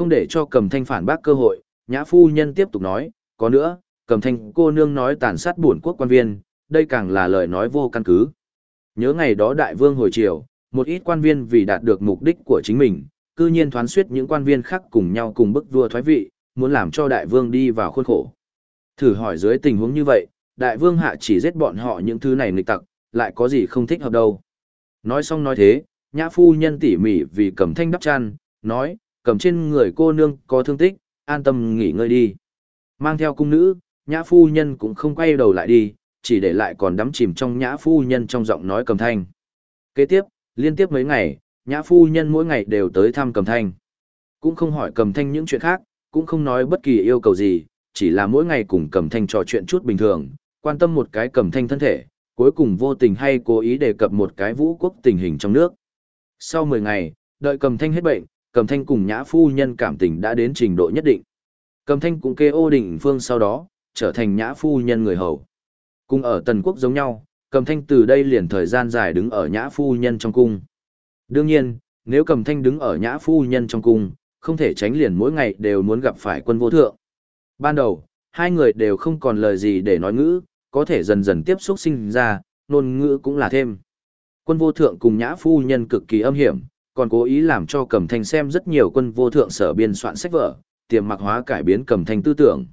Không để cho cầm thanh phản bác cơ hội, nhã phu nhân tiếp tục nói, có nữa, cầm thanh cô nương nói tàn sát bổn quốc quan viên, đây càng là lời nói vô căn cứ. Nhớ ngày đó đại vương hồi triều, một ít quan viên vì đạt được mục đích của chính mình, cư nhiên thoán suýt những quan viên khác cùng nhau cùng bức vua thoái vị, muốn làm cho đại vương đi vào khuôn khổ. Thử hỏi dưới tình huống như vậy, đại vương hạ chỉ giết bọn họ những thứ này nghịch tặc, lại có gì không thích hợp đâu. Nói xong nói thế, nhã phu nhân tỉ mỉ vì cầm thanh đắp chăn, nói, cầm trên người cô nương có thương tích, an tâm nghỉ ngơi đi. Mang theo cung nữ, nhã phu nhân cũng không quay đầu lại đi, chỉ để lại còn đắm chìm trong nhã phu nhân trong giọng nói cầm thanh. Kế tiếp, liên tiếp mấy ngày, nhã phu nhân mỗi ngày đều tới thăm cầm thanh. Cũng không hỏi cầm thanh những chuyện khác, cũng không nói bất kỳ yêu cầu gì, chỉ là mỗi ngày cùng cầm thanh trò chuyện chút bình thường, quan tâm một cái cầm thanh thân thể, cuối cùng vô tình hay cố ý đề cập một cái vũ quốc tình hình trong nước. Sau 10 ngày, đợi cầm thanh hết bệnh, cầm thanh cùng nhã phu nhân cảm tình đã đến trình độ nhất định. Cầm thanh cũng kê ô định phương sau đó, trở thành nhã phu nhân người hầu. Cùng ở Tần Quốc giống nhau, cầm thanh từ đây liền thời gian dài đứng ở nhã phu nhân trong cung. Đương nhiên, nếu cầm thanh đứng ở nhã phu nhân trong cung, không thể tránh liền mỗi ngày đều muốn gặp phải quân vô thượng. Ban đầu, hai người đều không còn lời gì để nói ngữ, có thể dần dần tiếp xúc sinh ra, ngôn ngữ cũng là thêm. Quân vô thượng cùng nhã phu nhân cực kỳ âm hiểm, còn cố ý làm cho Cẩm thanh xem rất nhiều quân vô thượng sở biên soạn sách vở, tiềm mặc hóa cải biến Cẩm thanh tư tưởng.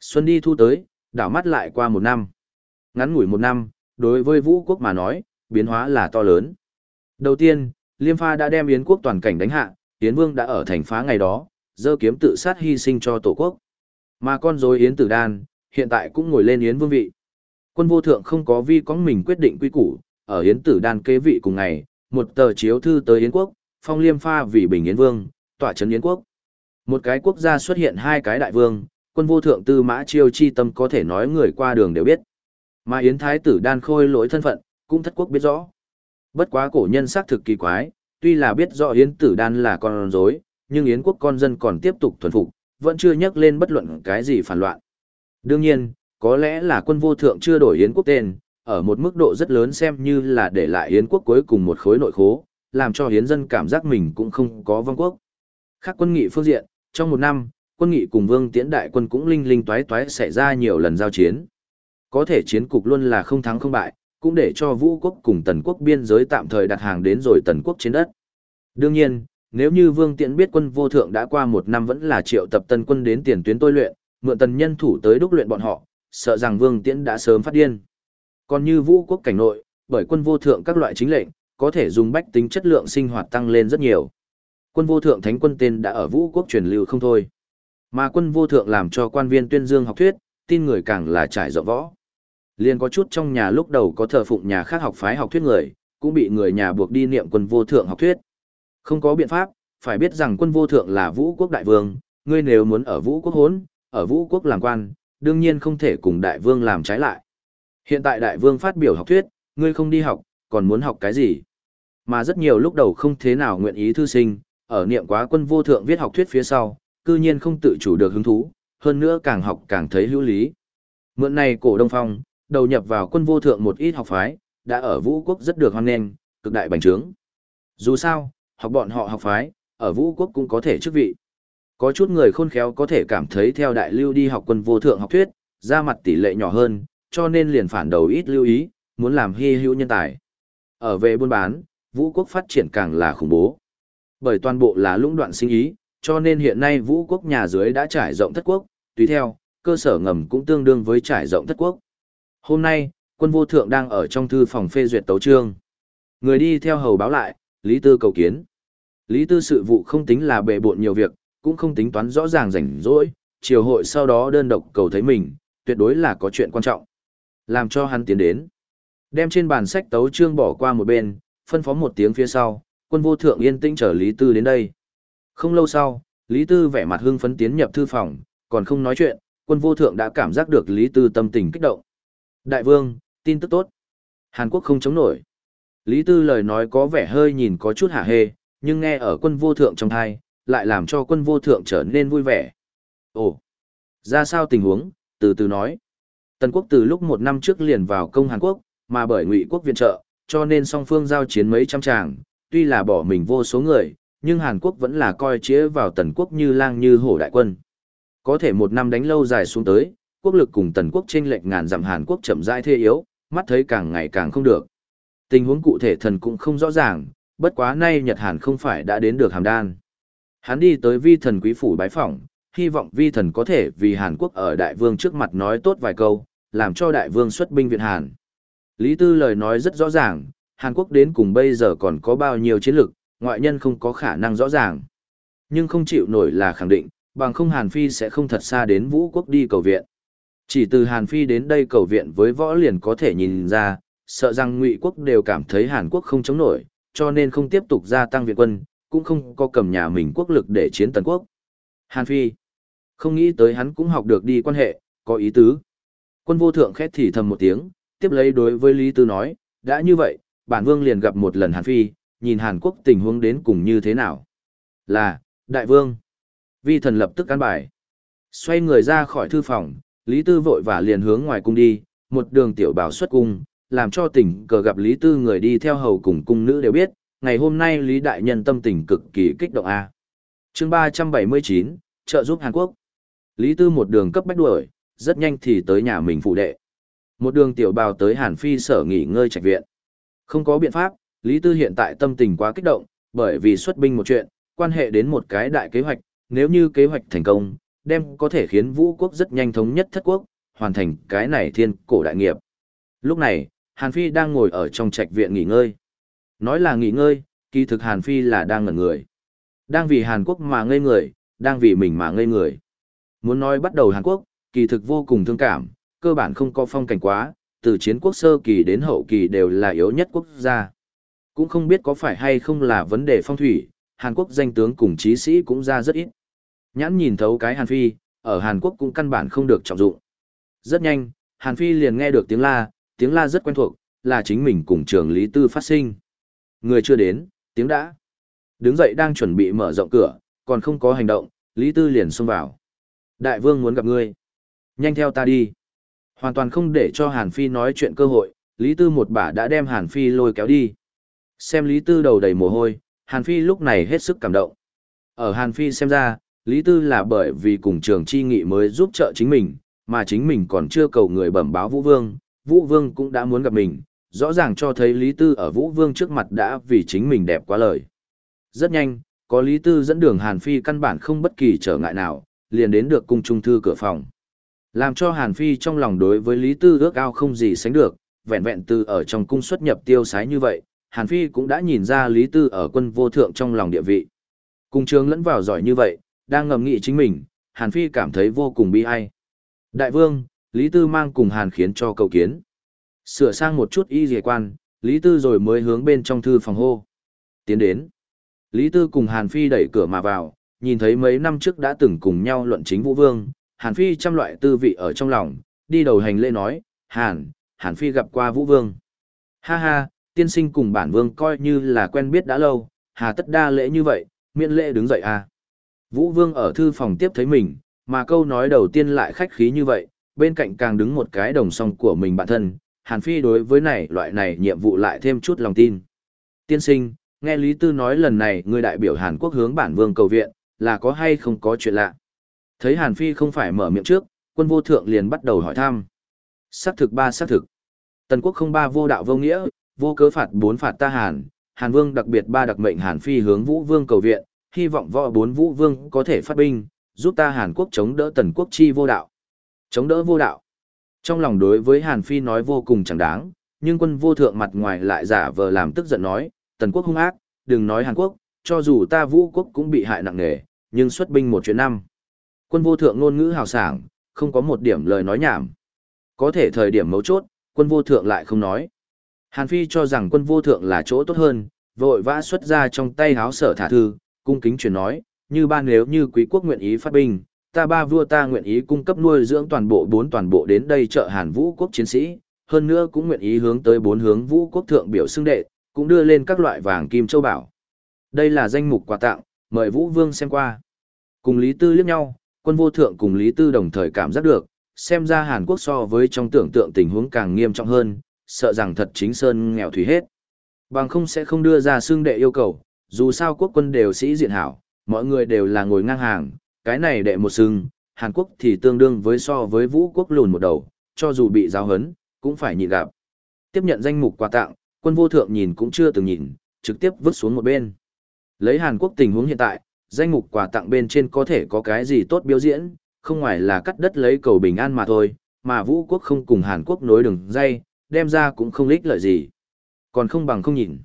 Xuân đi thu tới, đảo mắt lại qua một năm. Ngắn ngủi một năm, đối với vũ quốc mà nói, biến hóa là to lớn. Đầu tiên, Liêm Pha đã đem Yến quốc toàn cảnh đánh hạ, Yến Vương đã ở thành phá ngày đó, dơ kiếm tự sát hy sinh cho tổ quốc. Mà con rối Yến Tử Đan, hiện tại cũng ngồi lên Yến Vương vị. Quân vô thượng không có vi có mình quyết định quy củ, ở Yến Tử Đan kế vị cùng ngày, một tờ chiếu thư tới Yến quốc, phong Liêm Pha vì bình Yến Vương, tỏa trấn Yến quốc. Một cái quốc gia xuất hiện hai cái đại vương, quân vô thượng tư mã chiêu chi tâm có thể nói người qua đường đều biết. Mà Yến Thái tử đan khôi lỗi thân phận, cũng thất quốc biết rõ. Bất quá cổ nhân xác thực kỳ quái, tuy là biết rõ Yến tử đan là con rối, nhưng Yến quốc con dân còn tiếp tục thuần phục, vẫn chưa nhắc lên bất luận cái gì phản loạn. Đương nhiên, có lẽ là quân vô thượng chưa đổi Yến quốc tên, ở một mức độ rất lớn xem như là để lại Hiến quốc cuối cùng một khối nội khố, làm cho Hiến dân cảm giác mình cũng không có vong quốc. Khác quân nghị phương diện, trong một năm, quân nghị cùng vương tiễn đại quân cũng linh linh toái toái xảy ra nhiều lần giao chiến. Có thể chiến cục luôn là không thắng không bại, cũng để cho vũ quốc cùng tần quốc biên giới tạm thời đặt hàng đến rồi tần quốc trên đất. Đương nhiên, nếu như vương tiễn biết quân vô thượng đã qua một năm vẫn là triệu tập tân quân đến tiền tuyến tôi luyện, mượn tần nhân thủ tới đúc luyện bọn họ, sợ rằng vương tiễn đã sớm phát điên. Còn như vũ quốc cảnh nội, bởi quân vô thượng các loại chính lệnh, có thể dùng bách tính chất lượng sinh hoạt tăng lên rất nhiều. Quân vô thượng thánh quân tên đã ở vũ quốc truyền lưu không thôi. Mà quân vô thượng làm cho quan viên tuyên dương học thuyết, tin người càng là trải rộng võ. Liên có chút trong nhà lúc đầu có thờ phụng nhà khác học phái học thuyết người, cũng bị người nhà buộc đi niệm quân vô thượng học thuyết. Không có biện pháp, phải biết rằng quân vô thượng là vũ quốc đại vương, ngươi nếu muốn ở vũ quốc hốn, ở vũ quốc làm quan, đương nhiên không thể cùng đại vương làm trái lại. Hiện tại đại vương phát biểu học thuyết, ngươi không đi học, còn muốn học cái gì? Mà rất nhiều lúc đầu không thế nào nguyện ý thư sinh, ở niệm quá quân vô thượng viết học thuyết phía sau, cư nhiên không tự chủ được hứng thú, hơn nữa càng học càng thấy hữu lý. Mượn này cổ Đông Phong, đầu nhập vào quân vô thượng một ít học phái, đã ở vũ quốc rất được hoan nghênh, cực đại bành trướng. Dù sao, học bọn họ học phái, ở vũ quốc cũng có thể chức vị. Có chút người khôn khéo có thể cảm thấy theo đại lưu đi học quân vô thượng học thuyết, ra mặt tỷ lệ nhỏ hơn, cho nên liền phản đầu ít lưu ý, muốn làm hy hữu nhân tài. Ở về buôn bán, vũ quốc phát triển càng là khủng bố. Bởi toàn bộ là lũng đoạn sinh ý, cho nên hiện nay vũ quốc nhà dưới đã trải rộng thất quốc, tùy theo, cơ sở ngầm cũng tương đương với trải rộng thất quốc. Hôm nay, quân vô thượng đang ở trong thư phòng phê duyệt tấu trương. Người đi theo hầu báo lại, Lý Tư cầu kiến. Lý Tư sự vụ không tính là bệ bộn nhiều việc, cũng không tính toán rõ ràng rảnh rỗi, chiều hội sau đó đơn độc cầu thấy mình, tuyệt đối là có chuyện quan trọng. Làm cho hắn tiến đến. Đem trên bàn sách tấu trương bỏ qua một bên, phân phó một tiếng phía sau, quân vô thượng yên tĩnh chở Lý Tư đến đây. Không lâu sau, Lý Tư vẻ mặt hưng phấn tiến nhập thư phòng, còn không nói chuyện, quân vô thượng đã cảm giác được Lý Tư tâm tình kích động. Đại vương, tin tức tốt. Hàn Quốc không chống nổi. Lý Tư lời nói có vẻ hơi nhìn có chút hả hê, nhưng nghe ở quân vô thượng trong thai, lại làm cho quân vô thượng trở nên vui vẻ. Ồ, ra sao tình huống, từ từ nói. Tần quốc từ lúc một năm trước liền vào công Hàn Quốc, mà bởi ngụy quốc viện trợ, cho nên song phương giao chiến mấy trăm tràng, tuy là bỏ mình vô số người, nhưng Hàn Quốc vẫn là coi chĩa vào tần quốc như lang như hổ đại quân. Có thể một năm đánh lâu dài xuống tới, quốc lực cùng tần quốc chênh lệch ngàn dặm Hàn Quốc chậm rãi thê yếu, mắt thấy càng ngày càng không được. Tình huống cụ thể thần cũng không rõ ràng, bất quá nay Nhật Hàn không phải đã đến được hàm đan. Hắn đi tới vi thần quý phủ bái phỏng, hy vọng vi thần có thể vì Hàn Quốc ở đại vương trước mặt nói tốt vài câu, làm cho đại vương xuất binh viện Hàn. Lý Tư lời nói rất rõ ràng, Hàn Quốc đến cùng bây giờ còn có bao nhiêu chiến lực, ngoại nhân không có khả năng rõ ràng. Nhưng không chịu nổi là khẳng định, bằng không Hàn Phi sẽ không thật xa đến Vũ Quốc đi cầu viện. Chỉ từ Hàn Phi đến đây cầu viện với võ liền có thể nhìn ra, sợ rằng Ngụy Quốc đều cảm thấy Hàn Quốc không chống nổi, cho nên không tiếp tục gia tăng viện quân, cũng không có cầm nhà mình quốc lực để chiến tần quốc. Hàn Phi, không nghĩ tới hắn cũng học được đi quan hệ, có ý tứ. Quân vô thượng khét thì thầm một tiếng, tiếp lấy đối với Lý Tư nói, đã như vậy, bản vương liền gặp một lần Hàn Phi, nhìn Hàn Quốc tình huống đến cùng như thế nào. Là, đại vương. Vi thần lập tức căn bài. Xoay người ra khỏi thư phòng, Lý Tư vội và liền hướng ngoài cung đi, một đường tiểu bảo xuất cung, làm cho tỉnh cờ gặp Lý Tư người đi theo hầu cùng cung nữ đều biết, ngày hôm nay Lý Đại Nhân tâm tình cực kỳ kích động A. chương 379, trợ giúp Hàn Quốc. Lý Tư một đường cấp bách đuổi, rất nhanh thì tới nhà mình phụ đệ. Một đường tiểu bào tới Hàn Phi sở nghỉ ngơi trạch viện. Không có biện pháp, Lý Tư hiện tại tâm tình quá kích động, bởi vì xuất binh một chuyện, quan hệ đến một cái đại kế hoạch, nếu như kế hoạch thành công, đem có thể khiến vũ quốc rất nhanh thống nhất thất quốc, hoàn thành cái này thiên cổ đại nghiệp. Lúc này, Hàn Phi đang ngồi ở trong trạch viện nghỉ ngơi. Nói là nghỉ ngơi, kỳ thực Hàn Phi là đang ngẩn người. Đang vì Hàn Quốc mà ngây người, đang vì mình mà ngây người. Muốn nói bắt đầu Hàn Quốc, kỳ thực vô cùng thương cảm, cơ bản không có phong cảnh quá, từ chiến quốc sơ kỳ đến hậu kỳ đều là yếu nhất quốc gia. Cũng không biết có phải hay không là vấn đề phong thủy, Hàn Quốc danh tướng cùng trí sĩ cũng ra rất ít. Nhãn nhìn thấu cái Hàn Phi, ở Hàn Quốc cũng căn bản không được trọng dụng. Rất nhanh, Hàn Phi liền nghe được tiếng la, tiếng la rất quen thuộc, là chính mình cùng trường Lý Tư phát sinh. Người chưa đến, tiếng đã. Đứng dậy đang chuẩn bị mở rộng cửa, còn không có hành động, Lý Tư liền xông vào. Đại vương muốn gặp ngươi. Nhanh theo ta đi. Hoàn toàn không để cho Hàn Phi nói chuyện cơ hội, Lý Tư một bả đã đem Hàn Phi lôi kéo đi. Xem Lý Tư đầu đầy mồ hôi, Hàn Phi lúc này hết sức cảm động. Ở Hàn Phi xem ra, Lý Tư là bởi vì cùng trường chi nghị mới giúp trợ chính mình, mà chính mình còn chưa cầu người bẩm báo Vũ Vương, Vũ Vương cũng đã muốn gặp mình, rõ ràng cho thấy Lý Tư ở Vũ Vương trước mặt đã vì chính mình đẹp quá lời. Rất nhanh, có Lý Tư dẫn đường Hàn Phi căn bản không bất kỳ trở ngại nào, liền đến được cung trung thư cửa phòng. Làm cho Hàn Phi trong lòng đối với Lý Tư ước ao không gì sánh được, vẹn vẹn từ ở trong cung xuất nhập tiêu sái như vậy, Hàn Phi cũng đã nhìn ra Lý Tư ở quân vô thượng trong lòng địa vị. Cung trường lẫn vào giỏi như vậy, đang ngầm nghị chính mình, Hàn Phi cảm thấy vô cùng bi ai. Đại vương, Lý Tư mang cùng Hàn khiến cho cầu kiến. Sửa sang một chút y dề quan, Lý Tư rồi mới hướng bên trong thư phòng hô. Tiến đến. Lý Tư cùng Hàn Phi đẩy cửa mà vào, nhìn thấy mấy năm trước đã từng cùng nhau luận chính Vũ Vương, Hàn Phi trăm loại tư vị ở trong lòng, đi đầu hành lễ nói, Hàn, Hàn Phi gặp qua Vũ Vương. Ha ha, tiên sinh cùng bản vương coi như là quen biết đã lâu, hà tất đa lễ như vậy, miễn lễ đứng dậy à. Vũ Vương ở thư phòng tiếp thấy mình, mà câu nói đầu tiên lại khách khí như vậy, bên cạnh càng đứng một cái đồng song của mình bản thân, Hàn Phi đối với này loại này nhiệm vụ lại thêm chút lòng tin. Tiên sinh, nghe Lý Tư nói lần này người đại biểu Hàn Quốc hướng bản vương cầu viện, là có hay không có chuyện lạ. Thấy Hàn Phi không phải mở miệng trước, quân vô thượng liền bắt đầu hỏi thăm. Xác thực ba xác thực. Tần quốc không ba vô đạo vô nghĩa, vô cớ phạt bốn phạt ta Hàn, Hàn Vương đặc biệt ba đặc mệnh Hàn Phi hướng Vũ Vương cầu viện, hy vọng võ bốn Vũ Vương có thể phát binh, giúp ta Hàn Quốc chống đỡ Tần quốc chi vô đạo. Chống đỡ vô đạo. Trong lòng đối với Hàn Phi nói vô cùng chẳng đáng, nhưng quân vô thượng mặt ngoài lại giả vờ làm tức giận nói, Tần quốc hung ác, đừng nói Hàn Quốc, cho dù ta Vũ quốc cũng bị hại nặng nề, nhưng xuất binh một chuyện năm. Quân vô thượng ngôn ngữ hào sảng, không có một điểm lời nói nhảm. Có thể thời điểm mấu chốt, quân vô thượng lại không nói. Hàn Phi cho rằng quân vô thượng là chỗ tốt hơn, vội vã xuất ra trong tay háo sở thả thư, cung kính truyền nói, như ba nếu như quý quốc nguyện ý phát binh, ta ba vua ta nguyện ý cung cấp nuôi dưỡng toàn bộ bốn toàn bộ đến đây trợ Hàn Vũ quốc chiến sĩ, hơn nữa cũng nguyện ý hướng tới bốn hướng Vũ quốc thượng biểu xưng đệ, cũng đưa lên các loại vàng kim châu bảo. Đây là danh mục quà tặng, mời Vũ Vương xem qua. Cùng Lý Tư liếc nhau, quân vô thượng cùng Lý Tư đồng thời cảm giác được, xem ra Hàn Quốc so với trong tưởng tượng tình huống càng nghiêm trọng hơn, sợ rằng thật chính sơn nghèo thủy hết. Bằng không sẽ không đưa ra xương đệ yêu cầu, Dù sao quốc quân đều sĩ diện hảo, mọi người đều là ngồi ngang hàng, cái này đệ một sừng, Hàn Quốc thì tương đương với so với vũ quốc lùn một đầu, cho dù bị giáo hấn, cũng phải nhịn gặp. Tiếp nhận danh mục quà tặng, quân vô thượng nhìn cũng chưa từng nhìn, trực tiếp vứt xuống một bên. Lấy Hàn Quốc tình huống hiện tại, danh mục quà tặng bên trên có thể có cái gì tốt biểu diễn, không ngoài là cắt đất lấy cầu bình an mà thôi, mà vũ quốc không cùng Hàn Quốc nối đường dây, đem ra cũng không lích lợi gì. Còn không bằng không nhìn.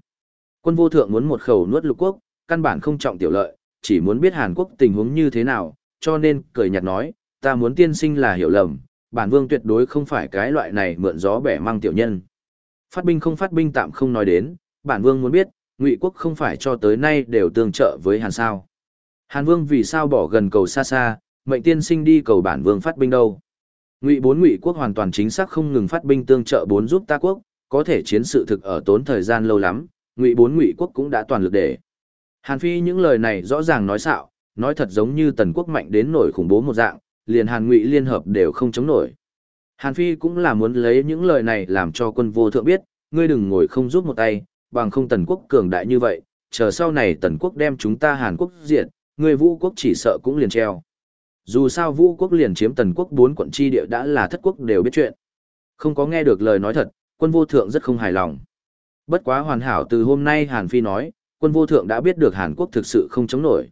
Quân vô thượng muốn một khẩu nuốt lục quốc, căn bản không trọng tiểu lợi, chỉ muốn biết Hàn Quốc tình huống như thế nào, cho nên cười nhạt nói, ta muốn tiên sinh là hiểu lầm, bản vương tuyệt đối không phải cái loại này mượn gió bẻ mang tiểu nhân. Phát binh không phát binh tạm không nói đến, bản vương muốn biết, ngụy quốc không phải cho tới nay đều tương trợ với Hàn sao. Hàn vương vì sao bỏ gần cầu xa xa, mệnh tiên sinh đi cầu bản vương phát binh đâu. Ngụy bốn ngụy quốc hoàn toàn chính xác không ngừng phát binh tương trợ bốn giúp ta quốc, có thể chiến sự thực ở tốn thời gian lâu lắm, ngụy bốn ngụy quốc cũng đã toàn lực để. Hàn Phi những lời này rõ ràng nói xạo, nói thật giống như tần quốc mạnh đến nổi khủng bố một dạng, liền Hàn Ngụy liên hợp đều không chống nổi. Hàn Phi cũng là muốn lấy những lời này làm cho quân vô thượng biết, ngươi đừng ngồi không giúp một tay, bằng không tần quốc cường đại như vậy, chờ sau này tần quốc đem chúng ta Hàn Quốc diệt, Người vũ quốc chỉ sợ cũng liền treo. Dù sao vũ quốc liền chiếm tần quốc bốn quận chi địa đã là thất quốc đều biết chuyện. Không có nghe được lời nói thật, quân vô thượng rất không hài lòng. Bất quá hoàn hảo từ hôm nay Hàn Phi nói, quân vô thượng đã biết được Hàn Quốc thực sự không chống nổi.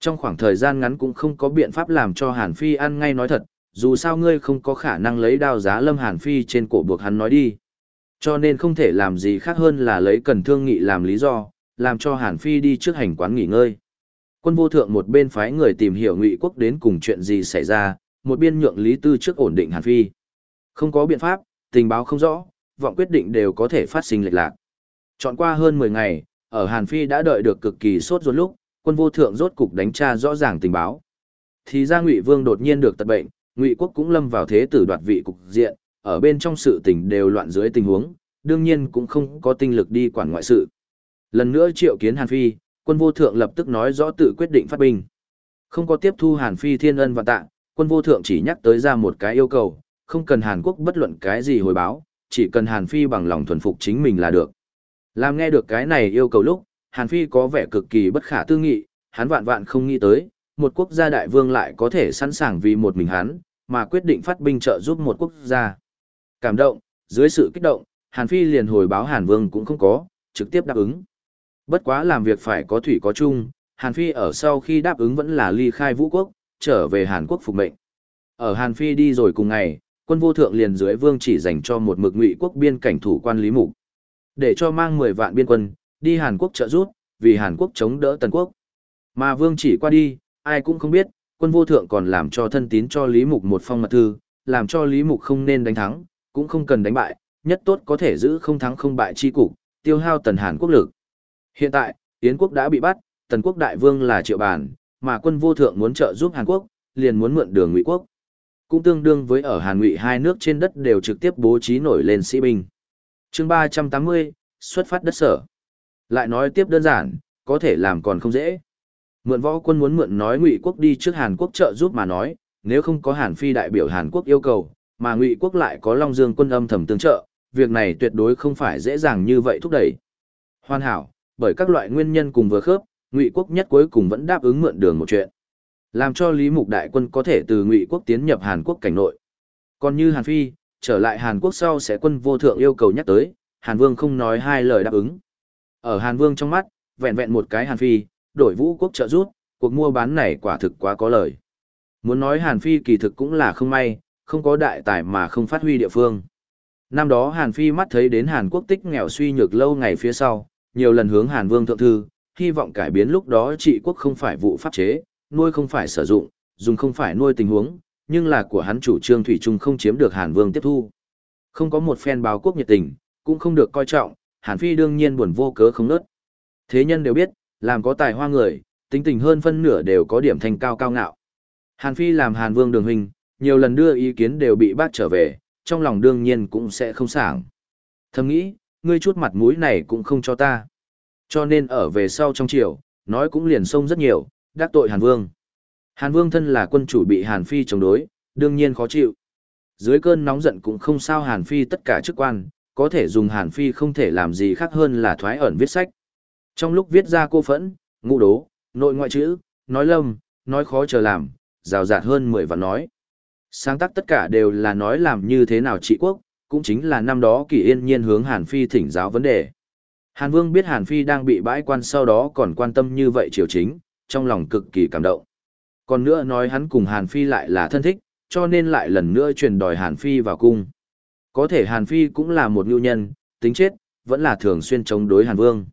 Trong khoảng thời gian ngắn cũng không có biện pháp làm cho Hàn Phi ăn ngay nói thật, dù sao ngươi không có khả năng lấy đao giá lâm Hàn Phi trên cổ buộc hắn nói đi. Cho nên không thể làm gì khác hơn là lấy cần thương nghị làm lý do, làm cho Hàn Phi đi trước hành quán nghỉ ngơi. Quân vô thượng một bên phái người tìm hiểu ngụy quốc đến cùng chuyện gì xảy ra, một bên nhượng Lý Tư trước ổn định Hàn Phi. Không có biện pháp, tình báo không rõ, vọng quyết định đều có thể phát sinh lệch lạc. Chọn qua hơn 10 ngày, ở Hàn Phi đã đợi được cực kỳ sốt ruột lúc, quân vô thượng rốt cục đánh tra rõ ràng tình báo. Thì ra Ngụy Vương đột nhiên được tật bệnh, Ngụy quốc cũng lâm vào thế tử đoạt vị cục diện, ở bên trong sự tình đều loạn dưới tình huống, đương nhiên cũng không có tinh lực đi quản ngoại sự. Lần nữa triệu kiến Hàn Phi, quân vô thượng lập tức nói rõ tự quyết định phát binh. Không có tiếp thu Hàn Phi thiên ân và tạ, quân vô thượng chỉ nhắc tới ra một cái yêu cầu, không cần Hàn Quốc bất luận cái gì hồi báo, chỉ cần Hàn Phi bằng lòng thuần phục chính mình là được. Làm nghe được cái này yêu cầu lúc, Hàn Phi có vẻ cực kỳ bất khả tư nghị, hắn vạn vạn không nghĩ tới, một quốc gia đại vương lại có thể sẵn sàng vì một mình hắn, mà quyết định phát binh trợ giúp một quốc gia. Cảm động, dưới sự kích động, Hàn Phi liền hồi báo Hàn Vương cũng không có, trực tiếp đáp ứng. Bất quá làm việc phải có thủy có chung, Hàn Phi ở sau khi đáp ứng vẫn là ly khai vũ quốc, trở về Hàn Quốc phục mệnh. Ở Hàn Phi đi rồi cùng ngày, quân vô thượng liền dưới vương chỉ dành cho một mực ngụy quốc biên cảnh thủ quan Lý Mục. Để cho mang 10 vạn biên quân, đi Hàn Quốc trợ rút, vì Hàn Quốc chống đỡ Tần Quốc. Mà vương chỉ qua đi, ai cũng không biết, quân vô thượng còn làm cho thân tín cho Lý Mục một phong mật thư, làm cho Lý Mục không nên đánh thắng, cũng không cần đánh bại, nhất tốt có thể giữ không thắng không bại chi cục, tiêu hao Tần Hàn quốc lực. Hiện tại, Yến quốc đã bị bắt, Tần quốc đại vương là Triệu Bản, mà quân vô thượng muốn trợ giúp Hàn Quốc, liền muốn mượn đường Ngụy quốc. Cũng tương đương với ở Hàn Ngụy hai nước trên đất đều trực tiếp bố trí nổi lên sĩ binh. Chương 380, xuất phát đất sở. Lại nói tiếp đơn giản, có thể làm còn không dễ. Mượn võ quân muốn mượn nói Ngụy quốc đi trước Hàn Quốc trợ giúp mà nói, nếu không có Hàn Phi đại biểu Hàn Quốc yêu cầu, mà Ngụy quốc lại có Long Dương quân âm thầm tương trợ, việc này tuyệt đối không phải dễ dàng như vậy thúc đẩy. Hoàn hảo, bởi các loại nguyên nhân cùng vừa khớp, Ngụy quốc nhất cuối cùng vẫn đáp ứng mượn đường một chuyện, làm cho Lý Mục đại quân có thể từ Ngụy quốc tiến nhập Hàn Quốc cảnh nội. Còn như Hàn Phi, trở lại Hàn Quốc sau sẽ quân vô thượng yêu cầu nhắc tới, Hàn Vương không nói hai lời đáp ứng. Ở Hàn Vương trong mắt, vẹn vẹn một cái Hàn Phi, đổi vũ quốc trợ rút, cuộc mua bán này quả thực quá có lời. Muốn nói Hàn Phi kỳ thực cũng là không may, không có đại tài mà không phát huy địa phương. Năm đó Hàn Phi mắt thấy đến Hàn Quốc tích nghèo suy nhược lâu ngày phía sau, nhiều lần hướng Hàn Vương thượng thư, hy vọng cải biến lúc đó trị quốc không phải vụ pháp chế, nuôi không phải sử dụng, dùng không phải nuôi tình huống, nhưng là của hắn chủ trương thủy chung không chiếm được Hàn Vương tiếp thu. Không có một phen báo quốc nhiệt tình, cũng không được coi trọng, Hàn Phi đương nhiên buồn vô cớ không nớt. Thế nhân đều biết, làm có tài hoa người, tính tình hơn phân nửa đều có điểm thành cao cao ngạo. Hàn Phi làm Hàn Vương đường hình nhiều lần đưa ý kiến đều bị bác trở về, trong lòng đương nhiên cũng sẽ không sảng. Thầm nghĩ, ngươi chút mặt mũi này cũng không cho ta. Cho nên ở về sau trong triều, nói cũng liền sông rất nhiều, đắc tội Hàn Vương. Hàn Vương thân là quân chủ bị Hàn Phi chống đối, đương nhiên khó chịu. Dưới cơn nóng giận cũng không sao Hàn Phi tất cả chức quan, có thể dùng Hàn Phi không thể làm gì khác hơn là thoái ẩn viết sách. Trong lúc viết ra cô phẫn, ngụ đố, nội ngoại chữ, nói lâm, nói khó chờ làm, rào rạt hơn mười và nói. Sáng tác tất cả đều là nói làm như thế nào trị quốc, cũng chính là năm đó kỳ yên nhiên hướng Hàn Phi thỉnh giáo vấn đề. Hàn Vương biết Hàn Phi đang bị bãi quan sau đó còn quan tâm như vậy triều chính, trong lòng cực kỳ cảm động. Còn nữa nói hắn cùng Hàn Phi lại là thân thích, cho nên lại lần nữa truyền đòi Hàn Phi vào cung. Có thể Hàn Phi cũng là một nhu nhân, tính chết, vẫn là thường xuyên chống đối Hàn Vương.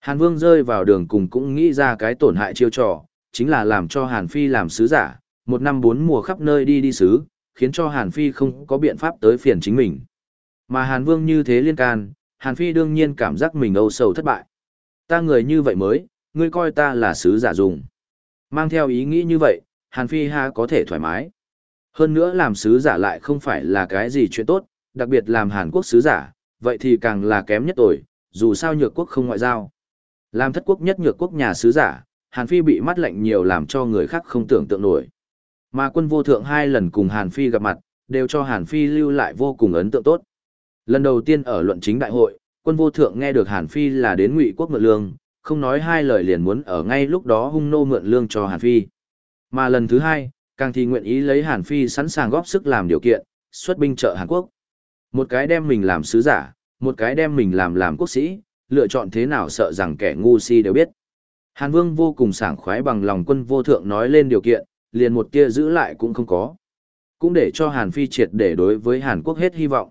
Hàn Vương rơi vào đường cùng cũng nghĩ ra cái tổn hại chiêu trò, chính là làm cho Hàn Phi làm sứ giả, một năm bốn mùa khắp nơi đi đi sứ, khiến cho Hàn Phi không có biện pháp tới phiền chính mình. Mà Hàn Vương như thế liên can, Hàn Phi đương nhiên cảm giác mình âu sầu thất bại. Ta người như vậy mới, ngươi coi ta là sứ giả dùng. Mang theo ý nghĩ như vậy, Hàn Phi ha có thể thoải mái. Hơn nữa làm sứ giả lại không phải là cái gì chuyện tốt, đặc biệt làm Hàn Quốc sứ giả, vậy thì càng là kém nhất tội, dù sao nhược quốc không ngoại giao. Làm thất quốc nhất nhược quốc nhà sứ giả, Hàn Phi bị mắt lạnh nhiều làm cho người khác không tưởng tượng nổi. Mà quân vô thượng hai lần cùng Hàn Phi gặp mặt, đều cho Hàn Phi lưu lại vô cùng ấn tượng tốt. Lần đầu tiên ở luận chính đại hội, quân vô thượng nghe được Hàn Phi là đến ngụy quốc mượn lương, không nói hai lời liền muốn ở ngay lúc đó hung nô mượn lương cho Hàn Phi. Mà lần thứ hai, càng thì nguyện ý lấy Hàn Phi sẵn sàng góp sức làm điều kiện, xuất binh trợ Hàn Quốc. Một cái đem mình làm sứ giả, một cái đem mình làm làm quốc sĩ, lựa chọn thế nào sợ rằng kẻ ngu si đều biết. Hàn Vương vô cùng sảng khoái bằng lòng quân vô thượng nói lên điều kiện, liền một tia giữ lại cũng không có. Cũng để cho Hàn Phi triệt để đối với Hàn Quốc hết hy vọng.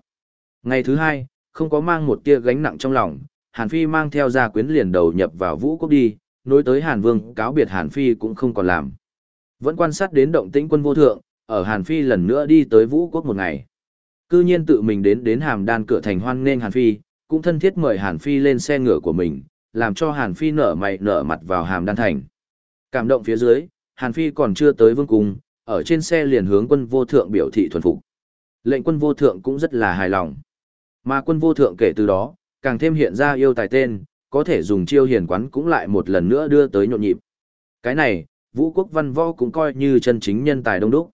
Ngày thứ hai, không có mang một tia gánh nặng trong lòng, Hàn Phi mang theo gia quyến liền đầu nhập vào vũ quốc đi, nối tới Hàn Vương cáo biệt Hàn Phi cũng không còn làm. Vẫn quan sát đến động tĩnh quân vô thượng, ở Hàn Phi lần nữa đi tới vũ quốc một ngày. Cư nhiên tự mình đến đến hàm đan cửa thành hoan nên Hàn Phi, cũng thân thiết mời Hàn Phi lên xe ngựa của mình, làm cho Hàn Phi nở mày nở mặt vào hàm đan thành. Cảm động phía dưới, Hàn Phi còn chưa tới vương cung, ở trên xe liền hướng quân vô thượng biểu thị thuần phục. Lệnh quân vô thượng cũng rất là hài lòng. Mà quân vô thượng kể từ đó, càng thêm hiện ra yêu tài tên, có thể dùng chiêu hiền quán cũng lại một lần nữa đưa tới nhộn nhịp. Cái này, vũ quốc văn võ cũng coi như chân chính nhân tài đông đúc.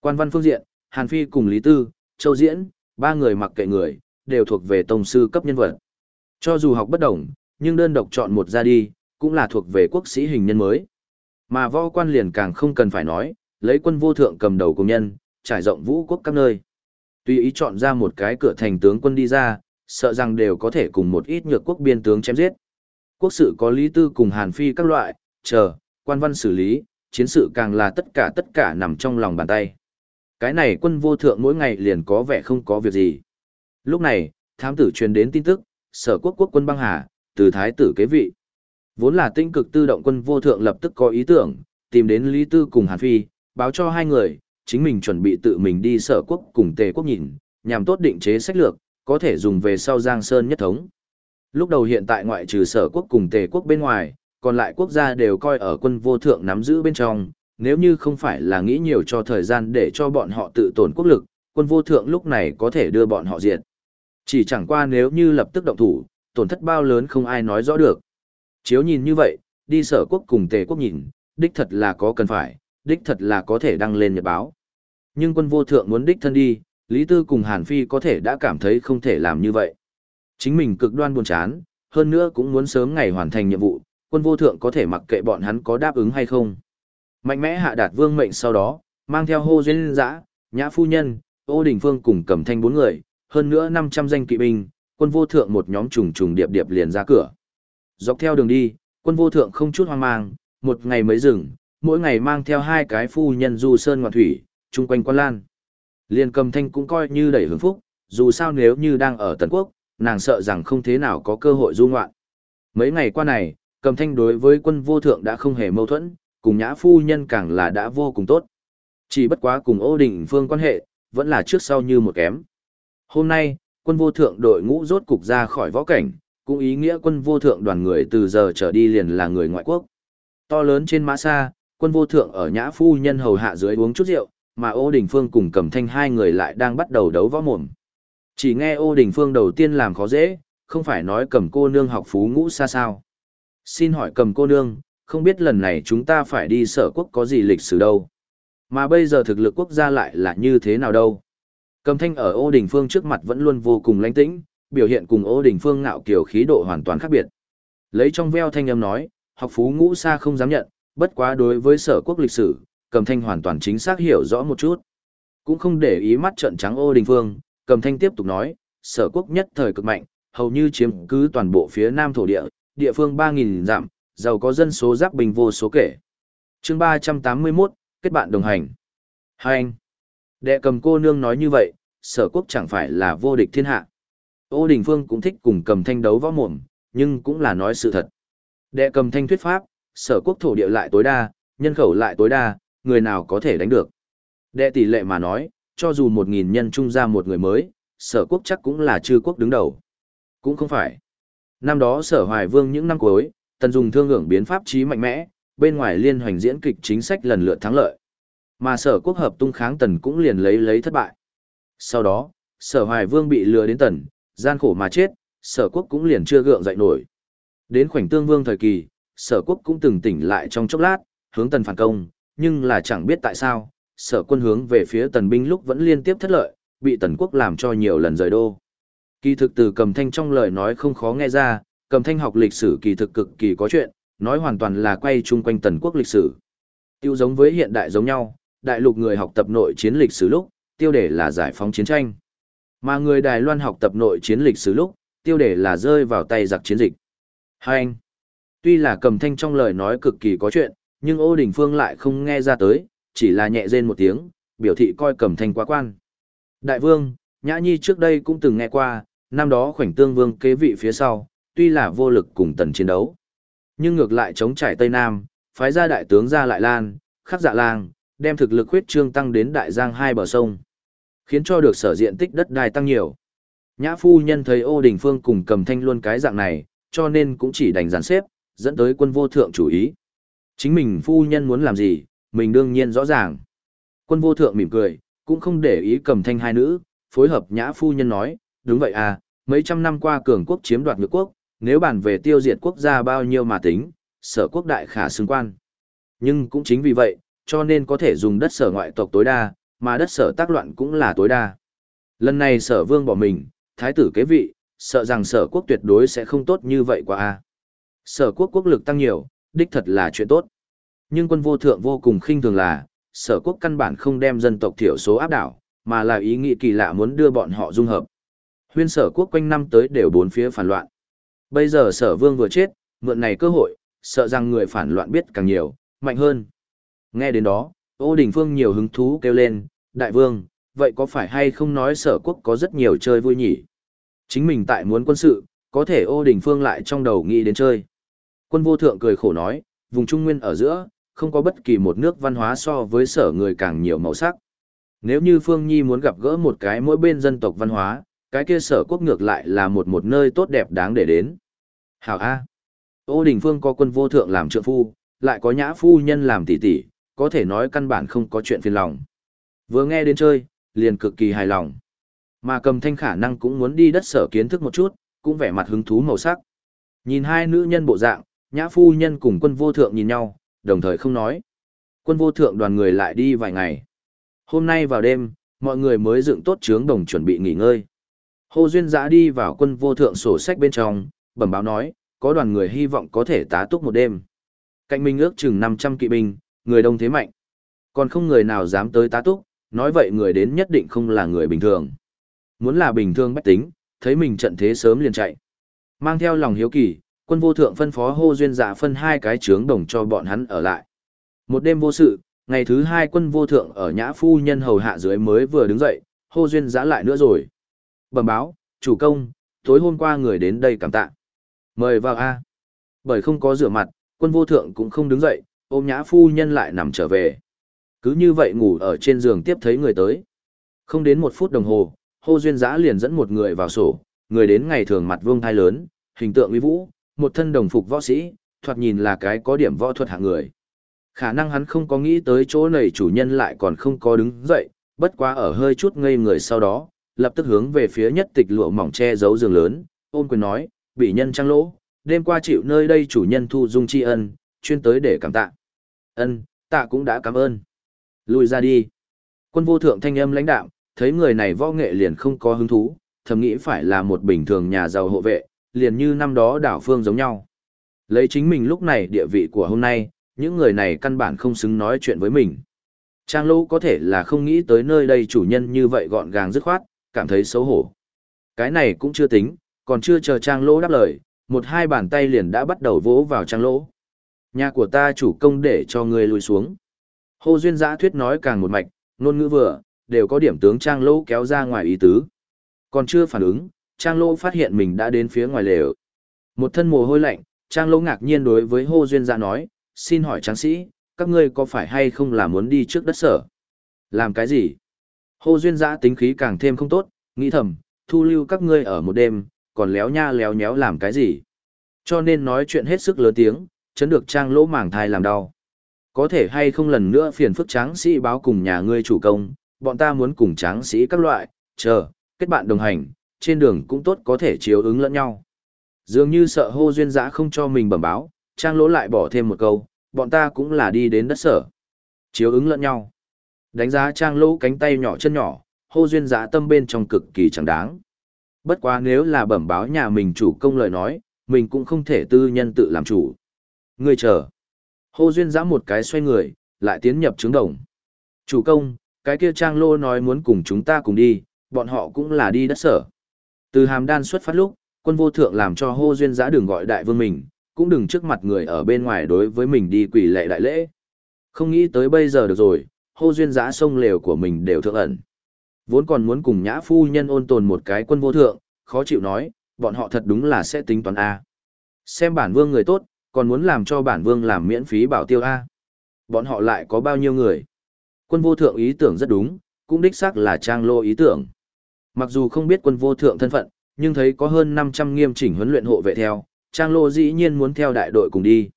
Quan văn phương diện, Hàn Phi cùng Lý Tư, Châu Diễn, ba người mặc kệ người, đều thuộc về tông sư cấp nhân vật. Cho dù học bất đồng, nhưng đơn độc chọn một ra đi, cũng là thuộc về quốc sĩ hình nhân mới. Mà võ quan liền càng không cần phải nói, lấy quân vô thượng cầm đầu công nhân, trải rộng vũ quốc các nơi. Tuy ý chọn ra một cái cửa thành tướng quân đi ra, sợ rằng đều có thể cùng một ít nhược quốc biên tướng chém giết. Quốc sự có lý tư cùng hàn phi các loại, chờ, quan văn xử lý, chiến sự càng là tất cả tất cả nằm trong lòng bàn tay. Cái này quân vô thượng mỗi ngày liền có vẻ không có việc gì. Lúc này, thám tử truyền đến tin tức, sở quốc quốc quân băng hà, từ thái tử kế vị. Vốn là tinh cực tư động quân vô thượng lập tức có ý tưởng, tìm đến Lý Tư cùng Hàn Phi, báo cho hai người, chính mình chuẩn bị tự mình đi sở quốc cùng tề quốc nhìn, nhằm tốt định chế sách lược, có thể dùng về sau Giang Sơn nhất thống. Lúc đầu hiện tại ngoại trừ sở quốc cùng tề quốc bên ngoài, còn lại quốc gia đều coi ở quân vô thượng nắm giữ bên trong, nếu như không phải là nghĩ nhiều cho thời gian để cho bọn họ tự tổn quốc lực, quân vô thượng lúc này có thể đưa bọn họ diệt. Chỉ chẳng qua nếu như lập tức động thủ, tổn thất bao lớn không ai nói rõ được. Chiếu nhìn như vậy, đi sở quốc cùng tề quốc nhìn, đích thật là có cần phải, đích thật là có thể đăng lên nhật báo. Nhưng quân vô thượng muốn đích thân đi, Lý Tư cùng Hàn Phi có thể đã cảm thấy không thể làm như vậy. Chính mình cực đoan buồn chán, hơn nữa cũng muốn sớm ngày hoàn thành nhiệm vụ, quân vô thượng có thể mặc kệ bọn hắn có đáp ứng hay không. Mạnh mẽ hạ đạt vương mệnh sau đó, mang theo hô duyên dã, nhã phu nhân, ô đình phương cùng cầm thanh bốn người, hơn nữa 500 danh kỵ binh, quân vô thượng một nhóm trùng trùng điệp điệp liền ra cửa. Dọc theo đường đi, quân vô thượng không chút hoang mang, một ngày mới dừng, mỗi ngày mang theo hai cái phu nhân du sơn ngoạn thủy, chung quanh quan lan. Liên cầm thanh cũng coi như đẩy hưởng phúc, dù sao nếu như đang ở Tần Quốc, nàng sợ rằng không thế nào có cơ hội du ngoạn. Mấy ngày qua này, cầm thanh đối với quân vô thượng đã không hề mâu thuẫn, cùng nhã phu nhân càng là đã vô cùng tốt. Chỉ bất quá cùng ô đình phương quan hệ, vẫn là trước sau như một kém. Hôm nay, quân vô thượng đội ngũ rốt cục ra khỏi võ cảnh, cũng ý nghĩa quân vô thượng đoàn người từ giờ trở đi liền là người ngoại quốc. To lớn trên mã xa, quân vô thượng ở nhã phu nhân hầu hạ dưới uống chút rượu, mà ô đình phương cùng cầm thanh hai người lại đang bắt đầu đấu võ mồm. Chỉ nghe ô đình phương đầu tiên làm khó dễ, không phải nói cầm cô nương học phú ngũ xa sao. Xin hỏi cầm cô nương, không biết lần này chúng ta phải đi sở quốc có gì lịch sử đâu. Mà bây giờ thực lực quốc gia lại là như thế nào đâu. Cầm thanh ở ô đình phương trước mặt vẫn luôn vô cùng lãnh tĩnh, biểu hiện cùng ô đình phương ngạo kiểu khí độ hoàn toàn khác biệt. Lấy trong veo thanh âm nói, học phú ngũ xa không dám nhận, bất quá đối với sở quốc lịch sử, cầm thanh hoàn toàn chính xác hiểu rõ một chút. Cũng không để ý mắt trận trắng ô đình phương, cầm thanh tiếp tục nói, sở quốc nhất thời cực mạnh, hầu như chiếm cứ toàn bộ phía nam thổ địa, địa phương 3.000 dặm, giàu có dân số giáp bình vô số kể. chương 381, kết bạn đồng hành. Hai anh. Đệ cầm cô nương nói như vậy, sở quốc chẳng phải là vô địch thiên hạ. Ô Đình Phương cũng thích cùng cầm thanh đấu võ mồm, nhưng cũng là nói sự thật. Đệ cầm thanh thuyết pháp, sở quốc thổ địa lại tối đa, nhân khẩu lại tối đa, người nào có thể đánh được. Đệ tỷ lệ mà nói, cho dù một nghìn nhân trung ra một người mới, sở quốc chắc cũng là chư quốc đứng đầu. Cũng không phải. Năm đó sở hoài vương những năm cuối, tần dùng thương hưởng biến pháp trí mạnh mẽ, bên ngoài liên hoành diễn kịch chính sách lần lượt thắng lợi. Mà sở quốc hợp tung kháng tần cũng liền lấy lấy thất bại. Sau đó, sở hoài vương bị lừa đến tần, gian khổ mà chết, sở quốc cũng liền chưa gượng dậy nổi. Đến khoảnh tương vương thời kỳ, sở quốc cũng từng tỉnh lại trong chốc lát, hướng tần phản công, nhưng là chẳng biết tại sao, sở quân hướng về phía tần binh lúc vẫn liên tiếp thất lợi, bị tần quốc làm cho nhiều lần rời đô. Kỳ thực từ cầm thanh trong lời nói không khó nghe ra, cầm thanh học lịch sử kỳ thực cực kỳ có chuyện, nói hoàn toàn là quay chung quanh tần quốc lịch sử. Tiêu giống với hiện đại giống nhau, đại lục người học tập nội chiến lịch sử lúc, tiêu đề là giải phóng chiến tranh. Mà người Đài Loan học tập nội chiến lịch sử lúc, tiêu đề là rơi vào tay giặc chiến dịch. Hai anh, tuy là cầm thanh trong lời nói cực kỳ có chuyện, nhưng ô đình phương lại không nghe ra tới, chỉ là nhẹ rên một tiếng, biểu thị coi cầm thanh quá quan. Đại vương, Nhã Nhi trước đây cũng từng nghe qua, năm đó khoảnh tương vương kế vị phía sau, tuy là vô lực cùng tần chiến đấu. Nhưng ngược lại chống trải Tây Nam, phái ra đại tướng ra lại lan, khắc dạ lang, đem thực lực huyết trương tăng đến đại giang hai bờ sông. Khiến cho được sở diện tích đất đai tăng nhiều. Nhã phu nhân thấy ô đình phương cùng cầm thanh luôn cái dạng này, cho nên cũng chỉ đành dàn xếp, dẫn tới quân vô thượng chủ ý. Chính mình phu nhân muốn làm gì, mình đương nhiên rõ ràng. Quân vô thượng mỉm cười, cũng không để ý cầm thanh hai nữ, phối hợp nhã phu nhân nói, đúng vậy à, mấy trăm năm qua cường quốc chiếm đoạt nước quốc, nếu bàn về tiêu diệt quốc gia bao nhiêu mà tính, sở quốc đại khả xứng quan. Nhưng cũng chính vì vậy, cho nên có thể dùng đất sở ngoại tộc tối đa, mà đất sở tác loạn cũng là tối đa. Lần này sở vương bỏ mình, thái tử kế vị, sợ rằng sở quốc tuyệt đối sẽ không tốt như vậy qua a. Sở quốc quốc lực tăng nhiều, đích thật là chuyện tốt. Nhưng quân vô thượng vô cùng khinh thường là, sở quốc căn bản không đem dân tộc thiểu số áp đảo, mà là ý nghĩ kỳ lạ muốn đưa bọn họ dung hợp. Huyên sở quốc quanh năm tới đều bốn phía phản loạn. Bây giờ sở vương vừa chết, mượn này cơ hội, sợ rằng người phản loạn biết càng nhiều, mạnh hơn. Nghe đến đó, ô đình phương nhiều hứng thú kêu lên, đại vương, vậy có phải hay không nói sở quốc có rất nhiều chơi vui nhỉ? Chính mình tại muốn quân sự, có thể ô đình phương lại trong đầu nghĩ đến chơi. Quân vô thượng cười khổ nói, vùng Trung Nguyên ở giữa, không có bất kỳ một nước văn hóa so với sở người càng nhiều màu sắc. Nếu như Phương Nhi muốn gặp gỡ một cái mỗi bên dân tộc văn hóa, cái kia sở quốc ngược lại là một một nơi tốt đẹp đáng để đến. Hảo A. Ô Đình Phương có quân vô thượng làm trượng phu, lại có nhã phu nhân làm tỷ tỷ, có thể nói căn bản không có chuyện phiền lòng. Vừa nghe đến chơi, liền cực kỳ hài lòng. Mà cầm thanh khả năng cũng muốn đi đất sở kiến thức một chút, cũng vẻ mặt hứng thú màu sắc. Nhìn hai nữ nhân bộ dạng, nhã phu nhân cùng quân vô thượng nhìn nhau, đồng thời không nói. Quân vô thượng đoàn người lại đi vài ngày. Hôm nay vào đêm, mọi người mới dựng tốt trướng đồng chuẩn bị nghỉ ngơi. Hồ Duyên giã đi vào quân vô thượng sổ sách bên trong, bẩm báo nói, có đoàn người hy vọng có thể tá túc một đêm. Cạnh mình ước chừng 500 kỵ binh, người đông thế mạnh. Còn không người nào dám tới tá túc, nói vậy người đến nhất định không là người bình thường. Muốn là bình thường bách tính, thấy mình trận thế sớm liền chạy. Mang theo lòng hiếu kỳ, quân vô thượng phân phó hô duyên dạ phân hai cái trướng đồng cho bọn hắn ở lại. Một đêm vô sự, ngày thứ hai quân vô thượng ở nhã phu nhân hầu hạ dưới mới vừa đứng dậy, hô duyên giã lại nữa rồi. Bẩm báo, chủ công, tối hôm qua người đến đây cảm tạ. Mời vào A. Bởi không có rửa mặt, quân vô thượng cũng không đứng dậy, ôm nhã phu nhân lại nằm trở về. Cứ như vậy ngủ ở trên giường tiếp thấy người tới. Không đến một phút đồng hồ, hô duyên giã liền dẫn một người vào sổ, người đến ngày thường mặt vương thai lớn, hình tượng uy vũ, một thân đồng phục võ sĩ, thoạt nhìn là cái có điểm võ thuật hạng người. Khả năng hắn không có nghĩ tới chỗ này chủ nhân lại còn không có đứng dậy, bất quá ở hơi chút ngây người sau đó, lập tức hướng về phía nhất tịch lụa mỏng che giấu giường lớn, ôn quyền nói, bị nhân trăng lỗ, đêm qua chịu nơi đây chủ nhân thu dung tri ân, chuyên tới để cảm tạ. Ân, tạ cũng đã cảm ơn. Lùi ra đi. Quân vô thượng thanh âm lãnh đạo, thấy người này võ nghệ liền không có hứng thú, thầm nghĩ phải là một bình thường nhà giàu hộ vệ, liền như năm đó đảo phương giống nhau. Lấy chính mình lúc này địa vị của hôm nay, những người này căn bản không xứng nói chuyện với mình. Trang lỗ có thể là không nghĩ tới nơi đây chủ nhân như vậy gọn gàng dứt khoát, cảm thấy xấu hổ. Cái này cũng chưa tính, còn chưa chờ trang lỗ đáp lời, một hai bàn tay liền đã bắt đầu vỗ vào trang lỗ. Nhà của ta chủ công để cho ngươi lùi xuống. Hồ Duyên giã thuyết nói càng một mạch, ngôn ngữ vừa, đều có điểm tướng trang lỗ kéo ra ngoài ý tứ. Còn chưa phản ứng, trang lỗ phát hiện mình đã đến phía ngoài lều. Một thân mồ hôi lạnh, trang lỗ ngạc nhiên đối với Hồ Duyên giã nói, xin hỏi tráng sĩ, các ngươi có phải hay không là muốn đi trước đất sở? Làm cái gì? Hồ Duyên giã tính khí càng thêm không tốt, nghĩ thầm, thu lưu các ngươi ở một đêm, còn léo nha léo nhéo làm cái gì? Cho nên nói chuyện hết sức lớn tiếng, chấn được trang lỗ màng thai làm đau. Có thể hay không lần nữa phiền phức tráng sĩ báo cùng nhà ngươi chủ công, bọn ta muốn cùng tráng sĩ các loại, chờ, kết bạn đồng hành, trên đường cũng tốt có thể chiếu ứng lẫn nhau. Dường như sợ hô duyên dã không cho mình bẩm báo, trang lỗ lại bỏ thêm một câu, bọn ta cũng là đi đến đất sở. Chiếu ứng lẫn nhau. Đánh giá trang lỗ cánh tay nhỏ chân nhỏ, hô duyên dã tâm bên trong cực kỳ chẳng đáng. Bất quá nếu là bẩm báo nhà mình chủ công lời nói, mình cũng không thể tư nhân tự làm chủ. Ngươi chờ. Hô duyên Giã một cái xoay người, lại tiến nhập trứng đồng. Chủ công, cái kia trang lô nói muốn cùng chúng ta cùng đi, bọn họ cũng là đi đất sở. Từ hàm đan xuất phát lúc, quân vô thượng làm cho hô duyên giã đừng gọi đại vương mình, cũng đừng trước mặt người ở bên ngoài đối với mình đi quỷ lệ đại lễ. Không nghĩ tới bây giờ được rồi, hô duyên giã sông lều của mình đều thượng ẩn. Vốn còn muốn cùng nhã phu nhân ôn tồn một cái quân vô thượng, khó chịu nói, bọn họ thật đúng là sẽ tính toán A. Xem bản vương người tốt, còn muốn làm cho bản vương làm miễn phí bảo tiêu A. Bọn họ lại có bao nhiêu người? Quân vô thượng ý tưởng rất đúng, cũng đích xác là trang lô ý tưởng. Mặc dù không biết quân vô thượng thân phận, nhưng thấy có hơn 500 nghiêm chỉnh huấn luyện hộ vệ theo, trang lô dĩ nhiên muốn theo đại đội cùng đi.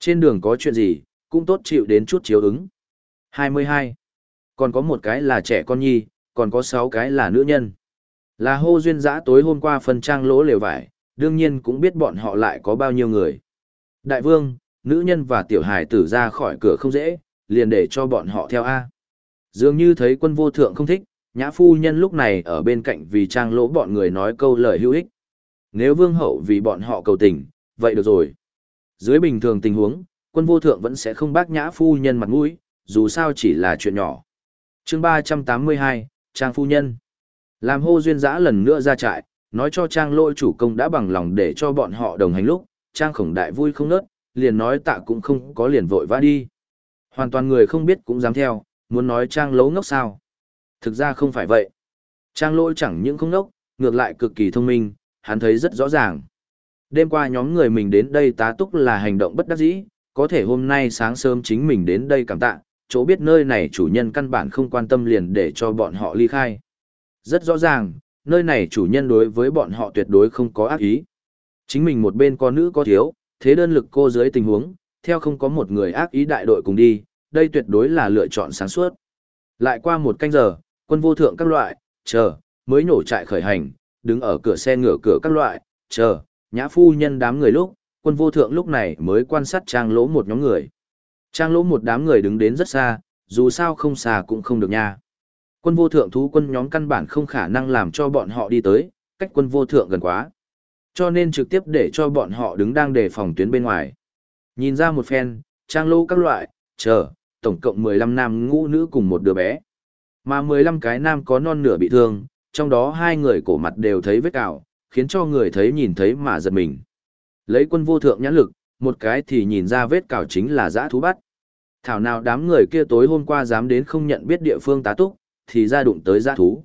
Trên đường có chuyện gì, cũng tốt chịu đến chút chiếu ứng. 22. Còn có một cái là trẻ con nhi, còn có 6 cái là nữ nhân. Là hô duyên dã tối hôm qua phần trang lỗ lều vải, đương nhiên cũng biết bọn họ lại có bao nhiêu người. Đại vương, nữ nhân và tiểu hài tử ra khỏi cửa không dễ, liền để cho bọn họ theo A. Dường như thấy quân vô thượng không thích, nhã phu nhân lúc này ở bên cạnh vì trang lỗ bọn người nói câu lời hữu ích. Nếu vương hậu vì bọn họ cầu tình, vậy được rồi. Dưới bình thường tình huống, quân vô thượng vẫn sẽ không bác nhã phu nhân mặt mũi, dù sao chỉ là chuyện nhỏ. chương 382, Trang phu nhân. Làm hô duyên dã lần nữa ra trại, nói cho Trang lỗ chủ công đã bằng lòng để cho bọn họ đồng hành lúc, Trang khổng đại vui không nớt, liền nói tạ cũng không có liền vội vã đi. Hoàn toàn người không biết cũng dám theo, muốn nói Trang lỗ ngốc sao. Thực ra không phải vậy. Trang lỗi chẳng những không ngốc, ngược lại cực kỳ thông minh, hắn thấy rất rõ ràng. Đêm qua nhóm người mình đến đây tá túc là hành động bất đắc dĩ, có thể hôm nay sáng sớm chính mình đến đây cảm tạ, chỗ biết nơi này chủ nhân căn bản không quan tâm liền để cho bọn họ ly khai. Rất rõ ràng, nơi này chủ nhân đối với bọn họ tuyệt đối không có ác ý. Chính mình một bên có nữ có thiếu, thế đơn lực cô dưới tình huống, theo không có một người ác ý đại đội cùng đi, đây tuyệt đối là lựa chọn sáng suốt. Lại qua một canh giờ, quân vô thượng các loại, chờ, mới nổ trại khởi hành, đứng ở cửa xe ngửa cửa các loại, chờ, nhã phu nhân đám người lúc, quân vô thượng lúc này mới quan sát trang lỗ một nhóm người. Trang lỗ một đám người đứng đến rất xa, dù sao không xa cũng không được nha. Quân vô thượng thú quân nhóm căn bản không khả năng làm cho bọn họ đi tới, cách quân vô thượng gần quá. Cho nên trực tiếp để cho bọn họ đứng đang đề phòng tuyến bên ngoài. Nhìn ra một phen, trang lỗ các loại, chờ, tổng cộng 15 nam ngũ nữ cùng một đứa bé. Mà 15 cái nam có non nửa bị thương, trong đó hai người cổ mặt đều thấy vết cào, khiến cho người thấy nhìn thấy mà giật mình. Lấy quân vô thượng nhãn lực, một cái thì nhìn ra vết cào chính là dã thú bắt. Thảo nào đám người kia tối hôm qua dám đến không nhận biết địa phương tá túc, thì ra đụng tới dã thú.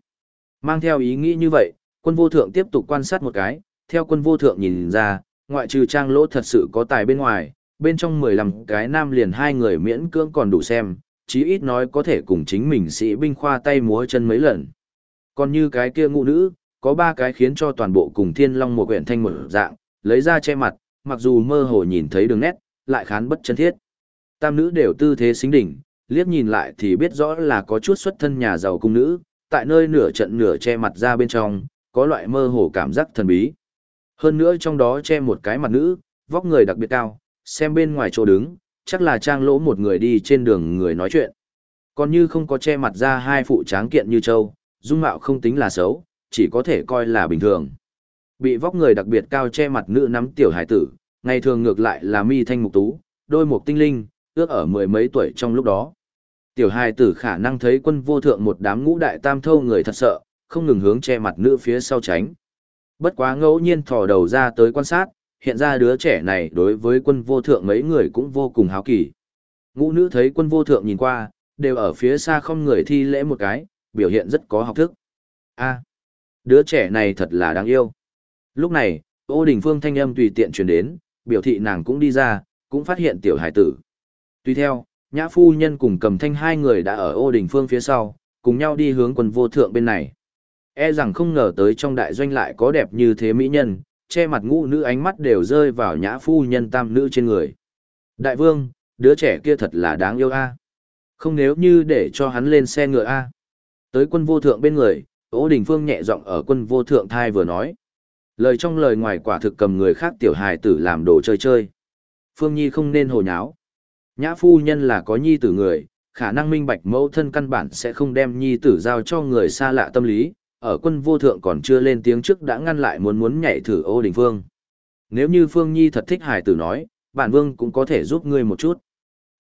Mang theo ý nghĩ như vậy, quân vô thượng tiếp tục quan sát một cái, theo quân vô thượng nhìn ra, ngoại trừ trang lỗ thật sự có tài bên ngoài, bên trong 15 cái nam liền hai người miễn cưỡng còn đủ xem, chí ít nói có thể cùng chính mình sĩ binh khoa tay múa chân mấy lần. Còn như cái kia ngũ nữ, có ba cái khiến cho toàn bộ cùng thiên long một quyển thanh một dạng, lấy ra che mặt, mặc dù mơ hồ nhìn thấy đường nét, lại khán bất chân thiết. Tam nữ đều tư thế xính đỉnh, liếc nhìn lại thì biết rõ là có chút xuất thân nhà giàu cung nữ, tại nơi nửa trận nửa che mặt ra bên trong, có loại mơ hồ cảm giác thần bí. Hơn nữa trong đó che một cái mặt nữ, vóc người đặc biệt cao, xem bên ngoài chỗ đứng, chắc là trang lỗ một người đi trên đường người nói chuyện. Còn như không có che mặt ra hai phụ tráng kiện như châu, dung mạo không tính là xấu, chỉ có thể coi là bình thường. Bị vóc người đặc biệt cao che mặt nữ nắm tiểu hải tử, ngày thường ngược lại là mi thanh mục tú, đôi mục tinh linh, ước ở mười mấy tuổi trong lúc đó. Tiểu hài tử khả năng thấy quân vô thượng một đám ngũ đại tam thâu người thật sợ, không ngừng hướng che mặt nữ phía sau tránh. Bất quá ngẫu nhiên thò đầu ra tới quan sát, hiện ra đứa trẻ này đối với quân vô thượng mấy người cũng vô cùng háo kỳ. Ngũ nữ thấy quân vô thượng nhìn qua, đều ở phía xa không người thi lễ một cái, biểu hiện rất có học thức. a đứa trẻ này thật là đáng yêu. Lúc này, ô đình phương thanh âm tùy tiện truyền đến, biểu thị nàng cũng đi ra, cũng phát hiện tiểu hải tử. Tuy theo, nhã phu nhân cùng cầm thanh hai người đã ở ô đình phương phía sau, cùng nhau đi hướng quân vô thượng bên này. E rằng không ngờ tới trong đại doanh lại có đẹp như thế mỹ nhân, che mặt ngũ nữ ánh mắt đều rơi vào nhã phu nhân tam nữ trên người. Đại vương, đứa trẻ kia thật là đáng yêu a. Không nếu như để cho hắn lên xe ngựa a. Tới quân vô thượng bên người, Ô Đình Phương nhẹ giọng ở quân vô thượng thai vừa nói. Lời trong lời ngoài quả thực cầm người khác tiểu hài tử làm đồ chơi chơi. Phương Nhi không nên hồ nháo. Nhã phu nhân là có nhi tử người, khả năng minh bạch mẫu thân căn bản sẽ không đem nhi tử giao cho người xa lạ tâm lý, ở quân vô thượng còn chưa lên tiếng trước đã ngăn lại muốn muốn nhảy thử ô đình phương. Nếu như Phương Nhi thật thích hài tử nói, bản vương cũng có thể giúp ngươi một chút.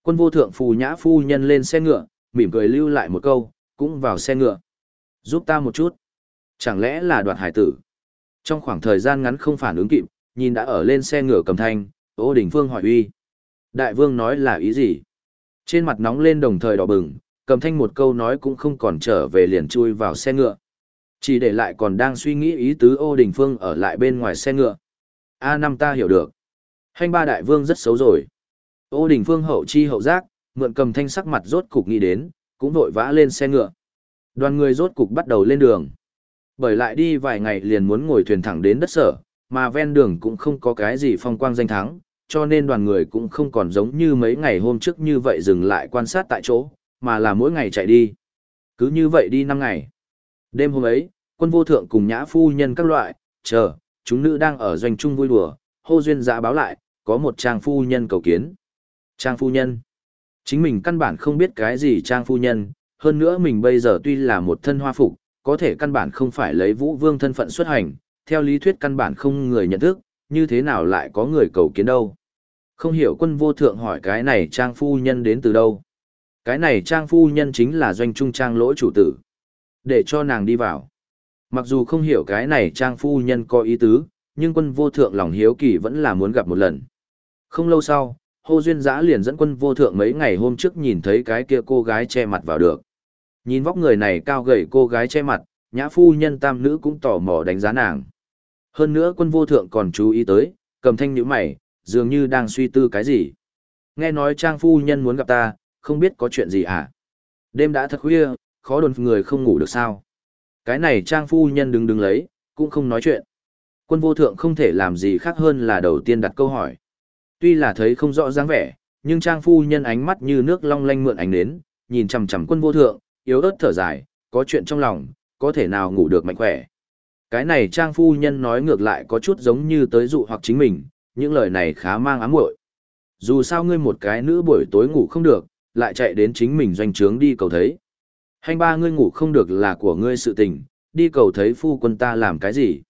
Quân vô thượng phù nhã phu nhân lên xe ngựa, mỉm cười lưu lại một câu, cũng vào xe ngựa. Giúp ta một chút. Chẳng lẽ là đoạt hải tử? Trong khoảng thời gian ngắn không phản ứng kịp, nhìn đã ở lên xe ngựa cầm thanh, ô đình phương hỏi uy. Đại vương nói là ý gì? Trên mặt nóng lên đồng thời đỏ bừng, cầm thanh một câu nói cũng không còn trở về liền chui vào xe ngựa. Chỉ để lại còn đang suy nghĩ ý tứ ô đình phương ở lại bên ngoài xe ngựa. a năm ta hiểu được. Hành ba đại vương rất xấu rồi. Ô đình phương hậu chi hậu giác, mượn cầm thanh sắc mặt rốt cục nghĩ đến, cũng vội vã lên xe ngựa. Đoàn người rốt cục bắt đầu lên đường. Bởi lại đi vài ngày liền muốn ngồi thuyền thẳng đến đất sở, mà ven đường cũng không có cái gì phong quang danh thắng, cho nên đoàn người cũng không còn giống như mấy ngày hôm trước như vậy dừng lại quan sát tại chỗ, mà là mỗi ngày chạy đi. Cứ như vậy đi năm ngày. Đêm hôm ấy, quân vô thượng cùng nhã phu nhân các loại, chờ, chúng nữ đang ở doanh trung vui đùa, hô duyên dạ báo lại, có một trang phu nhân cầu kiến. Trang phu nhân. Chính mình căn bản không biết cái gì trang phu nhân, hơn nữa mình bây giờ tuy là một thân hoa phục, có thể căn bản không phải lấy vũ vương thân phận xuất hành, theo lý thuyết căn bản không người nhận thức, như thế nào lại có người cầu kiến đâu. Không hiểu quân vô thượng hỏi cái này trang phu nhân đến từ đâu. Cái này trang phu nhân chính là doanh trung trang lỗi chủ tử. Để cho nàng đi vào. Mặc dù không hiểu cái này trang phu nhân có ý tứ, nhưng quân vô thượng lòng hiếu kỳ vẫn là muốn gặp một lần. Không lâu sau, Hồ Duyên Giã liền dẫn quân vô thượng mấy ngày hôm trước nhìn thấy cái kia cô gái che mặt vào được. Nhìn vóc người này cao gầy cô gái che mặt, nhã phu nhân tam nữ cũng tò mò đánh giá nàng. Hơn nữa quân vô thượng còn chú ý tới, cầm thanh nữ mày, dường như đang suy tư cái gì. Nghe nói trang phu nhân muốn gặp ta, không biết có chuyện gì à? Đêm đã thật khuya, khó đồn người không ngủ được sao? Cái này trang phu nhân đứng đứng lấy, cũng không nói chuyện. Quân vô thượng không thể làm gì khác hơn là đầu tiên đặt câu hỏi. Tuy là thấy không rõ dáng vẻ, nhưng trang phu nhân ánh mắt như nước long lanh mượn ánh đến, nhìn chằm chằm quân vô thượng, yếu ớt thở dài, có chuyện trong lòng, có thể nào ngủ được mạnh khỏe. Cái này trang phu nhân nói ngược lại có chút giống như tới dụ hoặc chính mình, những lời này khá mang ám muội. Dù sao ngươi một cái nữ buổi tối ngủ không được, lại chạy đến chính mình doanh trướng đi cầu thấy. Hành ba ngươi ngủ không được là của ngươi sự tình, đi cầu thấy phu quân ta làm cái gì.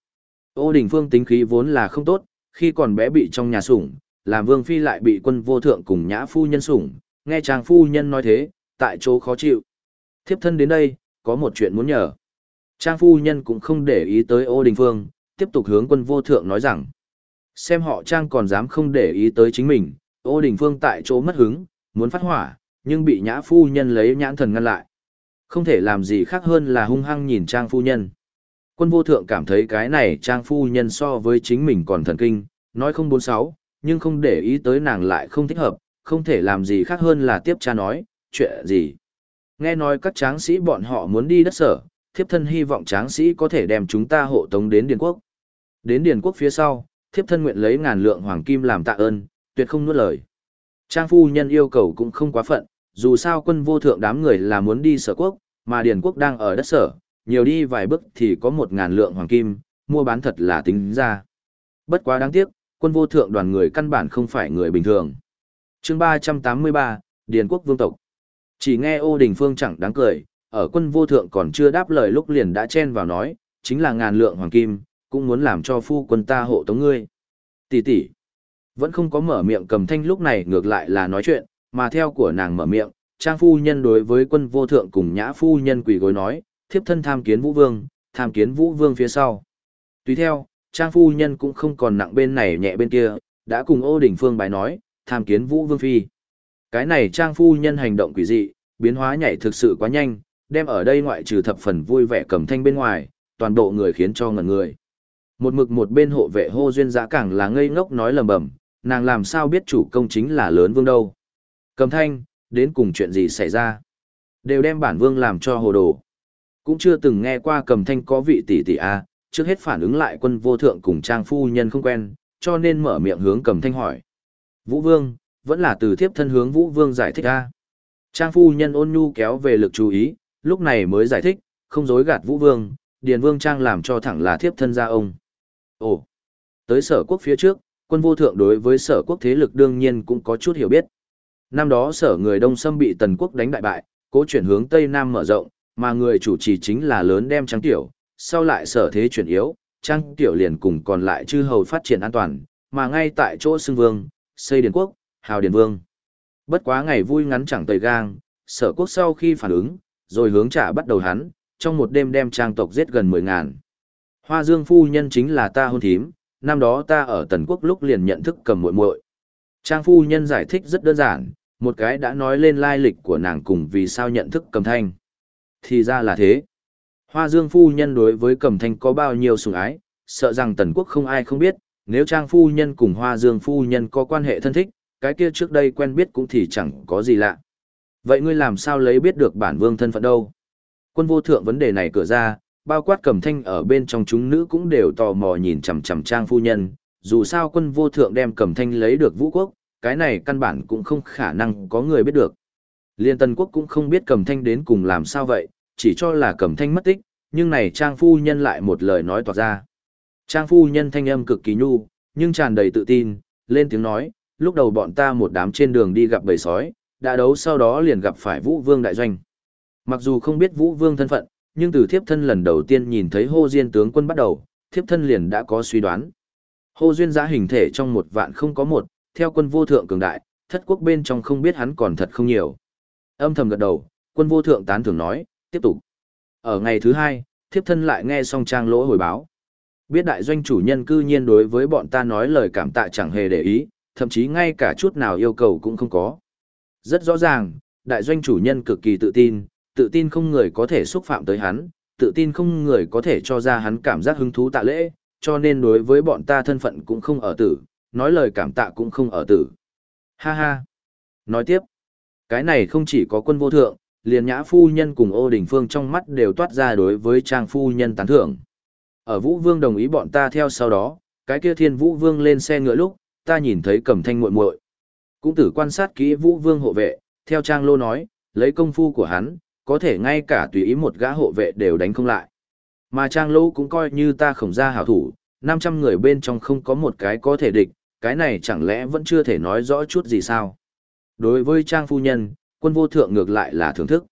Ô đình phương tính khí vốn là không tốt, khi còn bé bị trong nhà sủng, làm vương phi lại bị quân vô thượng cùng nhã phu nhân sủng, nghe chàng phu nhân nói thế, tại chỗ khó chịu. Thiếp thân đến đây, có một chuyện muốn nhờ. Trang phu nhân cũng không để ý tới ô đình phương, tiếp tục hướng quân vô thượng nói rằng. Xem họ Trang còn dám không để ý tới chính mình, ô đình phương tại chỗ mất hứng, muốn phát hỏa, nhưng bị nhã phu nhân lấy nhãn thần ngăn lại. Không thể làm gì khác hơn là hung hăng nhìn Trang phu nhân. Quân vô thượng cảm thấy cái này Trang phu nhân so với chính mình còn thần kinh, nói không bốn sáu, nhưng không để ý tới nàng lại không thích hợp, không thể làm gì khác hơn là tiếp cha nói, chuyện gì. Nghe nói các tráng sĩ bọn họ muốn đi đất sở, thiếp thân hy vọng tráng sĩ có thể đem chúng ta hộ tống đến Điền Quốc. Đến Điền Quốc phía sau, thiếp thân nguyện lấy ngàn lượng hoàng kim làm tạ ơn, tuyệt không nuốt lời. Trang phu nhân yêu cầu cũng không quá phận, dù sao quân vô thượng đám người là muốn đi sở quốc, mà Điền Quốc đang ở đất sở, nhiều đi vài bước thì có một ngàn lượng hoàng kim, mua bán thật là tính ra. Bất quá đáng tiếc, quân vô thượng đoàn người căn bản không phải người bình thường. chương 383, Điền Quốc Vương Tộc. Chỉ nghe ô đình phương chẳng đáng cười, ở quân vô thượng còn chưa đáp lời lúc liền đã chen vào nói, chính là ngàn lượng hoàng kim, cũng muốn làm cho phu quân ta hộ tống ngươi. Tỷ tỷ, Vẫn không có mở miệng cầm thanh lúc này ngược lại là nói chuyện, mà theo của nàng mở miệng, trang phu nhân đối với quân vô thượng cùng nhã phu nhân quỳ gối nói, thiếp thân tham kiến vũ vương, tham kiến vũ vương phía sau. Tùy theo, trang phu nhân cũng không còn nặng bên này nhẹ bên kia, đã cùng ô đỉnh phương bài nói, tham kiến vũ vương phi. Cái này trang phu nhân hành động quỷ dị, biến hóa nhảy thực sự quá nhanh, đem ở đây ngoại trừ thập phần vui vẻ cầm thanh bên ngoài, toàn bộ người khiến cho ngẩn người. Một mực một bên hộ vệ hô duyên giã càng là ngây ngốc nói lầm bầm, nàng làm sao biết chủ công chính là lớn vương đâu. Cầm thanh, đến cùng chuyện gì xảy ra. Đều đem bản vương làm cho hồ đồ. Cũng chưa từng nghe qua cầm thanh có vị tỷ tỷ A, trước hết phản ứng lại quân vô thượng cùng trang phu nhân không quen, cho nên mở miệng hướng cầm thanh hỏi. Vũ vương, vẫn là từ thiếp thân hướng vũ vương giải thích A. Trang phu nhân ôn nhu kéo về lực chú ý, lúc này mới giải thích, không dối gạt vũ vương, điền vương trang làm cho thẳng là thiếp thân ra ông. Ồ, tới sở quốc phía trước, quân vô thượng đối với sở quốc thế lực đương nhiên cũng có chút hiểu biết. Năm đó sở người Đông Sâm bị tần quốc đánh đại bại, cố chuyển hướng Tây Nam mở rộng, mà người chủ trì chính là lớn đem trang tiểu, sau lại sở thế chuyển yếu, trang tiểu liền cùng còn lại chư hầu phát triển an toàn, mà ngay tại chỗ xưng vương, xây điền quốc, hào điền vương. Bất quá ngày vui ngắn chẳng tầy gang, sở quốc sau khi phản ứng, rồi hướng trả bắt đầu hắn, trong một đêm đem trang tộc giết gần 10 ngàn. Hoa Dương phu nhân chính là ta hôn thím, năm đó ta ở Tần Quốc lúc liền nhận thức cầm muội muội. Trang phu nhân giải thích rất đơn giản, một cái đã nói lên lai lịch của nàng cùng vì sao nhận thức cầm thanh. Thì ra là thế. Hoa Dương phu nhân đối với cầm thanh có bao nhiêu sủng ái, sợ rằng Tần Quốc không ai không biết, nếu Trang phu nhân cùng Hoa Dương phu nhân có quan hệ thân thích, cái kia trước đây quen biết cũng thì chẳng có gì lạ. Vậy ngươi làm sao lấy biết được bản vương thân phận đâu? Quân vô thượng vấn đề này cửa ra, bao quát cầm thanh ở bên trong chúng nữ cũng đều tò mò nhìn chằm chằm trang phu nhân, dù sao quân vô thượng đem cầm thanh lấy được vũ quốc, cái này căn bản cũng không khả năng có người biết được. Liên tân quốc cũng không biết cầm thanh đến cùng làm sao vậy, chỉ cho là cầm thanh mất tích, nhưng này trang phu nhân lại một lời nói toạc ra. Trang phu nhân thanh âm cực kỳ nhu, nhưng tràn đầy tự tin, lên tiếng nói, lúc đầu bọn ta một đám trên đường đi gặp bầy sói, đã đấu sau đó liền gặp phải Vũ Vương đại doanh. Mặc dù không biết Vũ Vương thân phận, nhưng từ thiếp thân lần đầu tiên nhìn thấy hô diên tướng quân bắt đầu, thiếp thân liền đã có suy đoán. Hô duyên giã hình thể trong một vạn không có một, theo quân vô thượng cường đại, thất quốc bên trong không biết hắn còn thật không nhiều. Âm thầm gật đầu, quân vô thượng tán thưởng nói, tiếp tục. Ở ngày thứ hai, thiếp thân lại nghe xong trang lỗ hồi báo. Biết đại doanh chủ nhân cư nhiên đối với bọn ta nói lời cảm tạ chẳng hề để ý, thậm chí ngay cả chút nào yêu cầu cũng không có. Rất rõ ràng, đại doanh chủ nhân cực kỳ tự tin, tự tin không người có thể xúc phạm tới hắn, tự tin không người có thể cho ra hắn cảm giác hứng thú tạ lễ, cho nên đối với bọn ta thân phận cũng không ở tử, nói lời cảm tạ cũng không ở tử. Ha ha. Nói tiếp, cái này không chỉ có quân vô thượng, liền nhã phu nhân cùng ô đình phương trong mắt đều toát ra đối với trang phu nhân tán thưởng. Ở Vũ Vương đồng ý bọn ta theo sau đó, cái kia thiên Vũ Vương lên xe ngựa lúc, ta nhìn thấy cầm thanh muội muội Cũng tử quan sát kỹ Vũ Vương hộ vệ, theo trang lô nói, lấy công phu của hắn, có thể ngay cả tùy ý một gã hộ vệ đều đánh không lại. Mà Trang Lô cũng coi như ta khổng gia hảo thủ, 500 người bên trong không có một cái có thể địch, cái này chẳng lẽ vẫn chưa thể nói rõ chút gì sao? Đối với Trang Phu Nhân, quân vô thượng ngược lại là thưởng thức.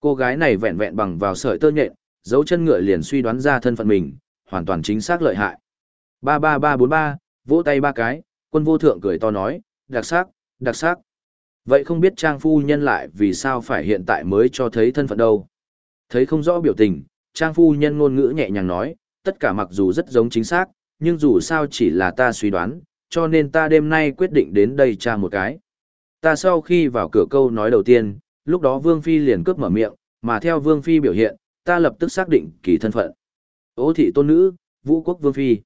Cô gái này vẹn vẹn bằng vào sợi tơ nhện, dấu chân ngựa liền suy đoán ra thân phận mình, hoàn toàn chính xác lợi hại. 33343, vỗ tay ba cái, quân vô thượng cười to nói, đặc sắc, đặc sắc. Vậy không biết Trang Phu Nhân lại vì sao phải hiện tại mới cho thấy thân phận đâu? Thấy không rõ biểu tình, Trang Phu Nhân ngôn ngữ nhẹ nhàng nói, tất cả mặc dù rất giống chính xác, nhưng dù sao chỉ là ta suy đoán, cho nên ta đêm nay quyết định đến đây tra một cái. Ta sau khi vào cửa câu nói đầu tiên, lúc đó Vương Phi liền cướp mở miệng, mà theo Vương Phi biểu hiện, ta lập tức xác định kỳ thân phận. Ô thị tôn nữ, Vũ Quốc Vương Phi.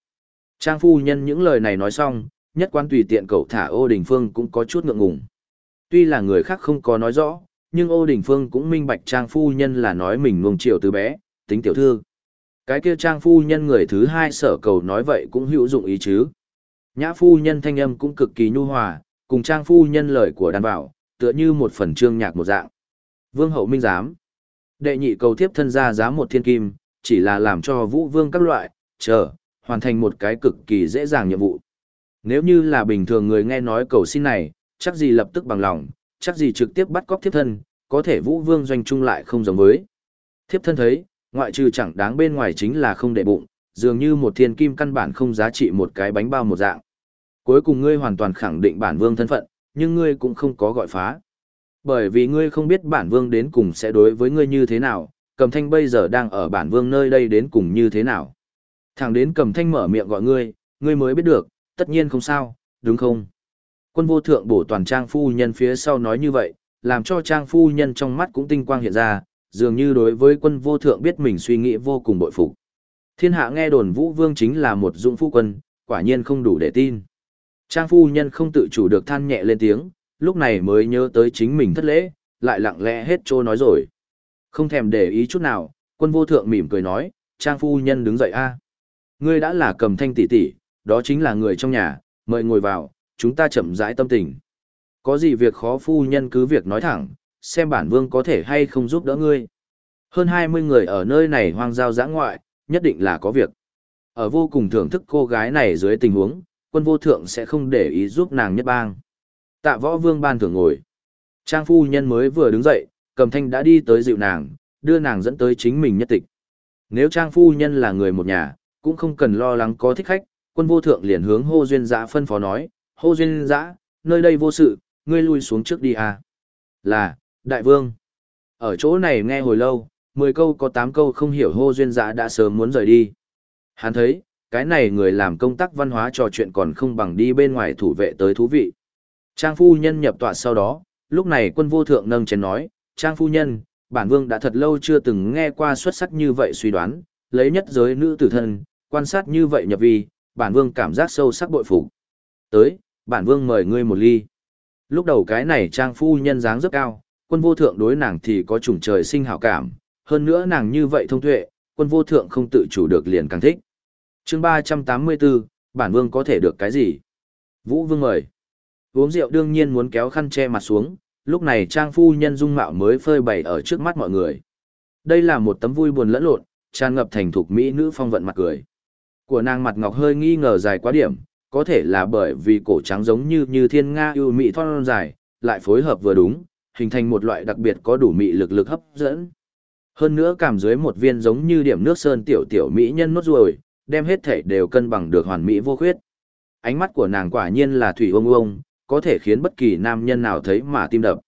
Trang Phu Nhân những lời này nói xong, nhất quan tùy tiện cậu thả ô đình phương cũng có chút ngượng ngùng. Tuy là người khác không có nói rõ, nhưng Ô Đình Phương cũng minh bạch Trang Phu Nhân là nói mình nuông chiều từ bé, tính tiểu thư. Cái kia Trang Phu Nhân người thứ hai sở cầu nói vậy cũng hữu dụng ý chứ. Nhã Phu Nhân thanh âm cũng cực kỳ nhu hòa, cùng Trang Phu Nhân lời của đàn bảo, tựa như một phần trương nhạc một dạng. Vương Hậu Minh giám. Đệ nhị cầu thiếp thân ra giá một thiên kim, chỉ là làm cho Vũ Vương các loại, chờ, hoàn thành một cái cực kỳ dễ dàng nhiệm vụ. Nếu như là bình thường người nghe nói cầu xin này, chắc gì lập tức bằng lòng, chắc gì trực tiếp bắt cóc thiếp thân, có thể vũ vương doanh trung lại không giống với. Thiếp thân thấy, ngoại trừ chẳng đáng bên ngoài chính là không để bụng, dường như một thiên kim căn bản không giá trị một cái bánh bao một dạng. Cuối cùng ngươi hoàn toàn khẳng định bản vương thân phận, nhưng ngươi cũng không có gọi phá. Bởi vì ngươi không biết bản vương đến cùng sẽ đối với ngươi như thế nào, cầm thanh bây giờ đang ở bản vương nơi đây đến cùng như thế nào. Thẳng đến cầm thanh mở miệng gọi ngươi, ngươi mới biết được, tất nhiên không sao, đúng không? Quân vô thượng bổ toàn trang phu nhân phía sau nói như vậy, làm cho trang phu nhân trong mắt cũng tinh quang hiện ra, dường như đối với quân vô thượng biết mình suy nghĩ vô cùng bội phục. Thiên hạ nghe đồn vũ vương chính là một dũng phu quân, quả nhiên không đủ để tin. Trang phu nhân không tự chủ được than nhẹ lên tiếng, lúc này mới nhớ tới chính mình thất lễ, lại lặng lẽ hết trô nói rồi. Không thèm để ý chút nào, quân vô thượng mỉm cười nói, trang phu nhân đứng dậy a Ngươi đã là cầm thanh tỷ tỷ, đó chính là người trong nhà, mời ngồi vào, chúng ta chậm rãi tâm tình. Có gì việc khó phu nhân cứ việc nói thẳng, xem bản vương có thể hay không giúp đỡ ngươi. Hơn 20 người ở nơi này hoang giao giã ngoại, nhất định là có việc. Ở vô cùng thưởng thức cô gái này dưới tình huống, quân vô thượng sẽ không để ý giúp nàng nhất bang. Tạ võ vương ban thưởng ngồi. Trang phu nhân mới vừa đứng dậy, cầm thanh đã đi tới dịu nàng, đưa nàng dẫn tới chính mình nhất tịch. Nếu trang phu nhân là người một nhà, cũng không cần lo lắng có thích khách, quân vô thượng liền hướng hô duyên giã phân phó nói, hô duyên giã, nơi đây vô sự, ngươi lui xuống trước đi à. Là, đại vương. Ở chỗ này nghe hồi lâu, 10 câu có 8 câu không hiểu hô duyên giã đã sớm muốn rời đi. Hắn thấy, cái này người làm công tác văn hóa trò chuyện còn không bằng đi bên ngoài thủ vệ tới thú vị. Trang phu nhân nhập tọa sau đó, lúc này quân vô thượng nâng chén nói, Trang phu nhân, bản vương đã thật lâu chưa từng nghe qua xuất sắc như vậy suy đoán, lấy nhất giới nữ tử thân, quan sát như vậy nhập vi, bản vương cảm giác sâu sắc bội phục. Tới, bản vương mời ngươi một ly. Lúc đầu cái này trang phu nhân dáng rất cao, quân vô thượng đối nàng thì có chủng trời sinh hảo cảm, hơn nữa nàng như vậy thông tuệ, quân vô thượng không tự chủ được liền càng thích chương 384, bản vương có thể được cái gì? Vũ vương mời. Uống rượu đương nhiên muốn kéo khăn che mặt xuống, lúc này trang phu nhân dung mạo mới phơi bày ở trước mắt mọi người. Đây là một tấm vui buồn lẫn lộn, tràn ngập thành thục mỹ nữ phong vận mặt cười. Của nàng mặt ngọc hơi nghi ngờ dài quá điểm, có thể là bởi vì cổ trắng giống như như thiên nga ưu mỹ thon dài, lại phối hợp vừa đúng, hình thành một loại đặc biệt có đủ mỹ lực lực hấp dẫn. Hơn nữa cảm dưới một viên giống như điểm nước sơn tiểu tiểu mỹ nhân nốt ruồi, đem hết thể đều cân bằng được hoàn mỹ vô khuyết. Ánh mắt của nàng quả nhiên là thủy ông ông, có thể khiến bất kỳ nam nhân nào thấy mà tim đập.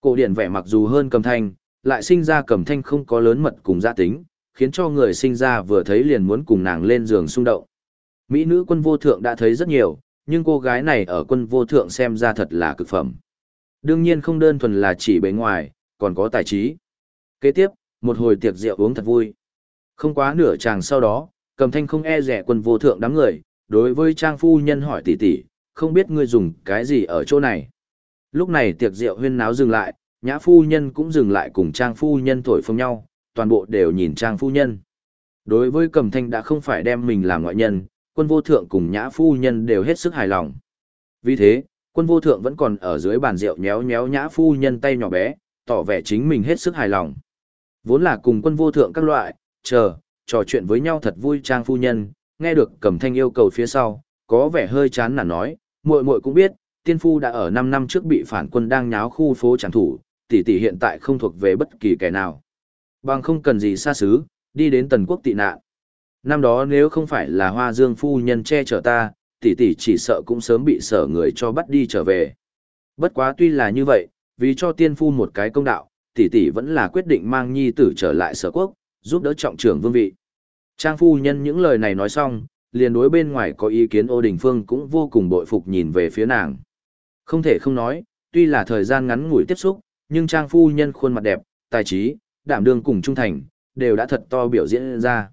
Cổ điển vẻ mặc dù hơn cầm thanh, lại sinh ra cầm thanh không có lớn mật cùng gia tính, khiến cho người sinh ra vừa thấy liền muốn cùng nàng lên giường xung động. Mỹ nữ quân vô thượng đã thấy rất nhiều, nhưng cô gái này ở quân vô thượng xem ra thật là cực phẩm. Đương nhiên không đơn thuần là chỉ bề ngoài, còn có tài trí. Kế tiếp, một hồi tiệc rượu uống thật vui. Không quá nửa chàng sau đó, cầm thanh không e rẻ quân vô thượng đám người, đối với trang phu nhân hỏi tỷ tỷ, không biết ngươi dùng cái gì ở chỗ này. Lúc này tiệc rượu huyên náo dừng lại, nhã phu nhân cũng dừng lại cùng trang phu nhân thổi phồng nhau, toàn bộ đều nhìn trang phu nhân. Đối với cầm thanh đã không phải đem mình làm ngoại nhân, quân vô thượng cùng nhã phu nhân đều hết sức hài lòng. Vì thế, quân vô thượng vẫn còn ở dưới bàn rượu nhéo nhéo nhã phu nhân tay nhỏ bé, tỏ vẻ chính mình hết sức hài lòng. Vốn là cùng quân vô thượng các loại, chờ, trò chuyện với nhau thật vui trang phu nhân, nghe được cầm thanh yêu cầu phía sau, có vẻ hơi chán nản nói, muội muội cũng biết, tiên phu đã ở 5 năm trước bị phản quân đang nháo khu phố chẳng thủ, tỷ tỷ hiện tại không thuộc về bất kỳ kẻ nào. Bằng không cần gì xa xứ, đi đến tần quốc tị nạn. Năm đó nếu không phải là hoa dương phu nhân che chở ta, tỷ tỷ chỉ sợ cũng sớm bị sở người cho bắt đi trở về. Bất quá tuy là như vậy, vì cho tiên phu một cái công đạo, tỷ tỷ vẫn là quyết định mang nhi tử trở lại sở quốc, giúp đỡ trọng trưởng vương vị. Trang phu nhân những lời này nói xong, liền đối bên ngoài có ý kiến ô đình phương cũng vô cùng bội phục nhìn về phía nàng. Không thể không nói, tuy là thời gian ngắn ngủi tiếp xúc, nhưng trang phu nhân khuôn mặt đẹp, tài trí, đảm đương cùng trung thành, đều đã thật to biểu diễn ra.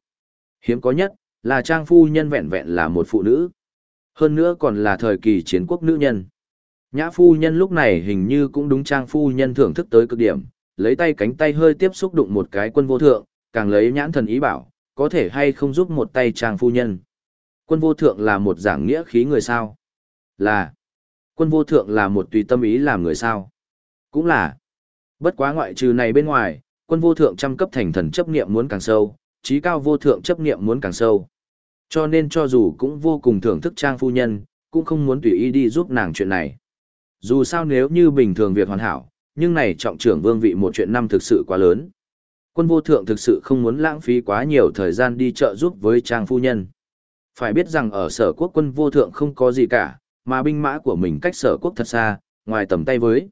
Hiếm có nhất, là trang phu nhân vẹn vẹn là một phụ nữ. Hơn nữa còn là thời kỳ chiến quốc nữ nhân. Nhã phu nhân lúc này hình như cũng đúng trang phu nhân thưởng thức tới cực điểm, lấy tay cánh tay hơi tiếp xúc đụng một cái quân vô thượng, càng lấy nhãn thần ý bảo, có thể hay không giúp một tay trang phu nhân. Quân vô thượng là một giảng nghĩa khí người sao? Là. Quân vô thượng là một tùy tâm ý làm người sao? Cũng là. Bất quá ngoại trừ này bên ngoài, quân vô thượng trăm cấp thành thần chấp niệm muốn càng sâu, trí cao vô thượng chấp niệm muốn càng sâu. Cho nên cho dù cũng vô cùng thưởng thức trang phu nhân, cũng không muốn tùy ý đi giúp nàng chuyện này. Dù sao nếu như bình thường việc hoàn hảo, nhưng này trọng trưởng vương vị một chuyện năm thực sự quá lớn. Quân vô thượng thực sự không muốn lãng phí quá nhiều thời gian đi trợ giúp với trang phu nhân. Phải biết rằng ở sở quốc quân vô thượng không có gì cả, mà binh mã của mình cách sở quốc thật xa, ngoài tầm tay với.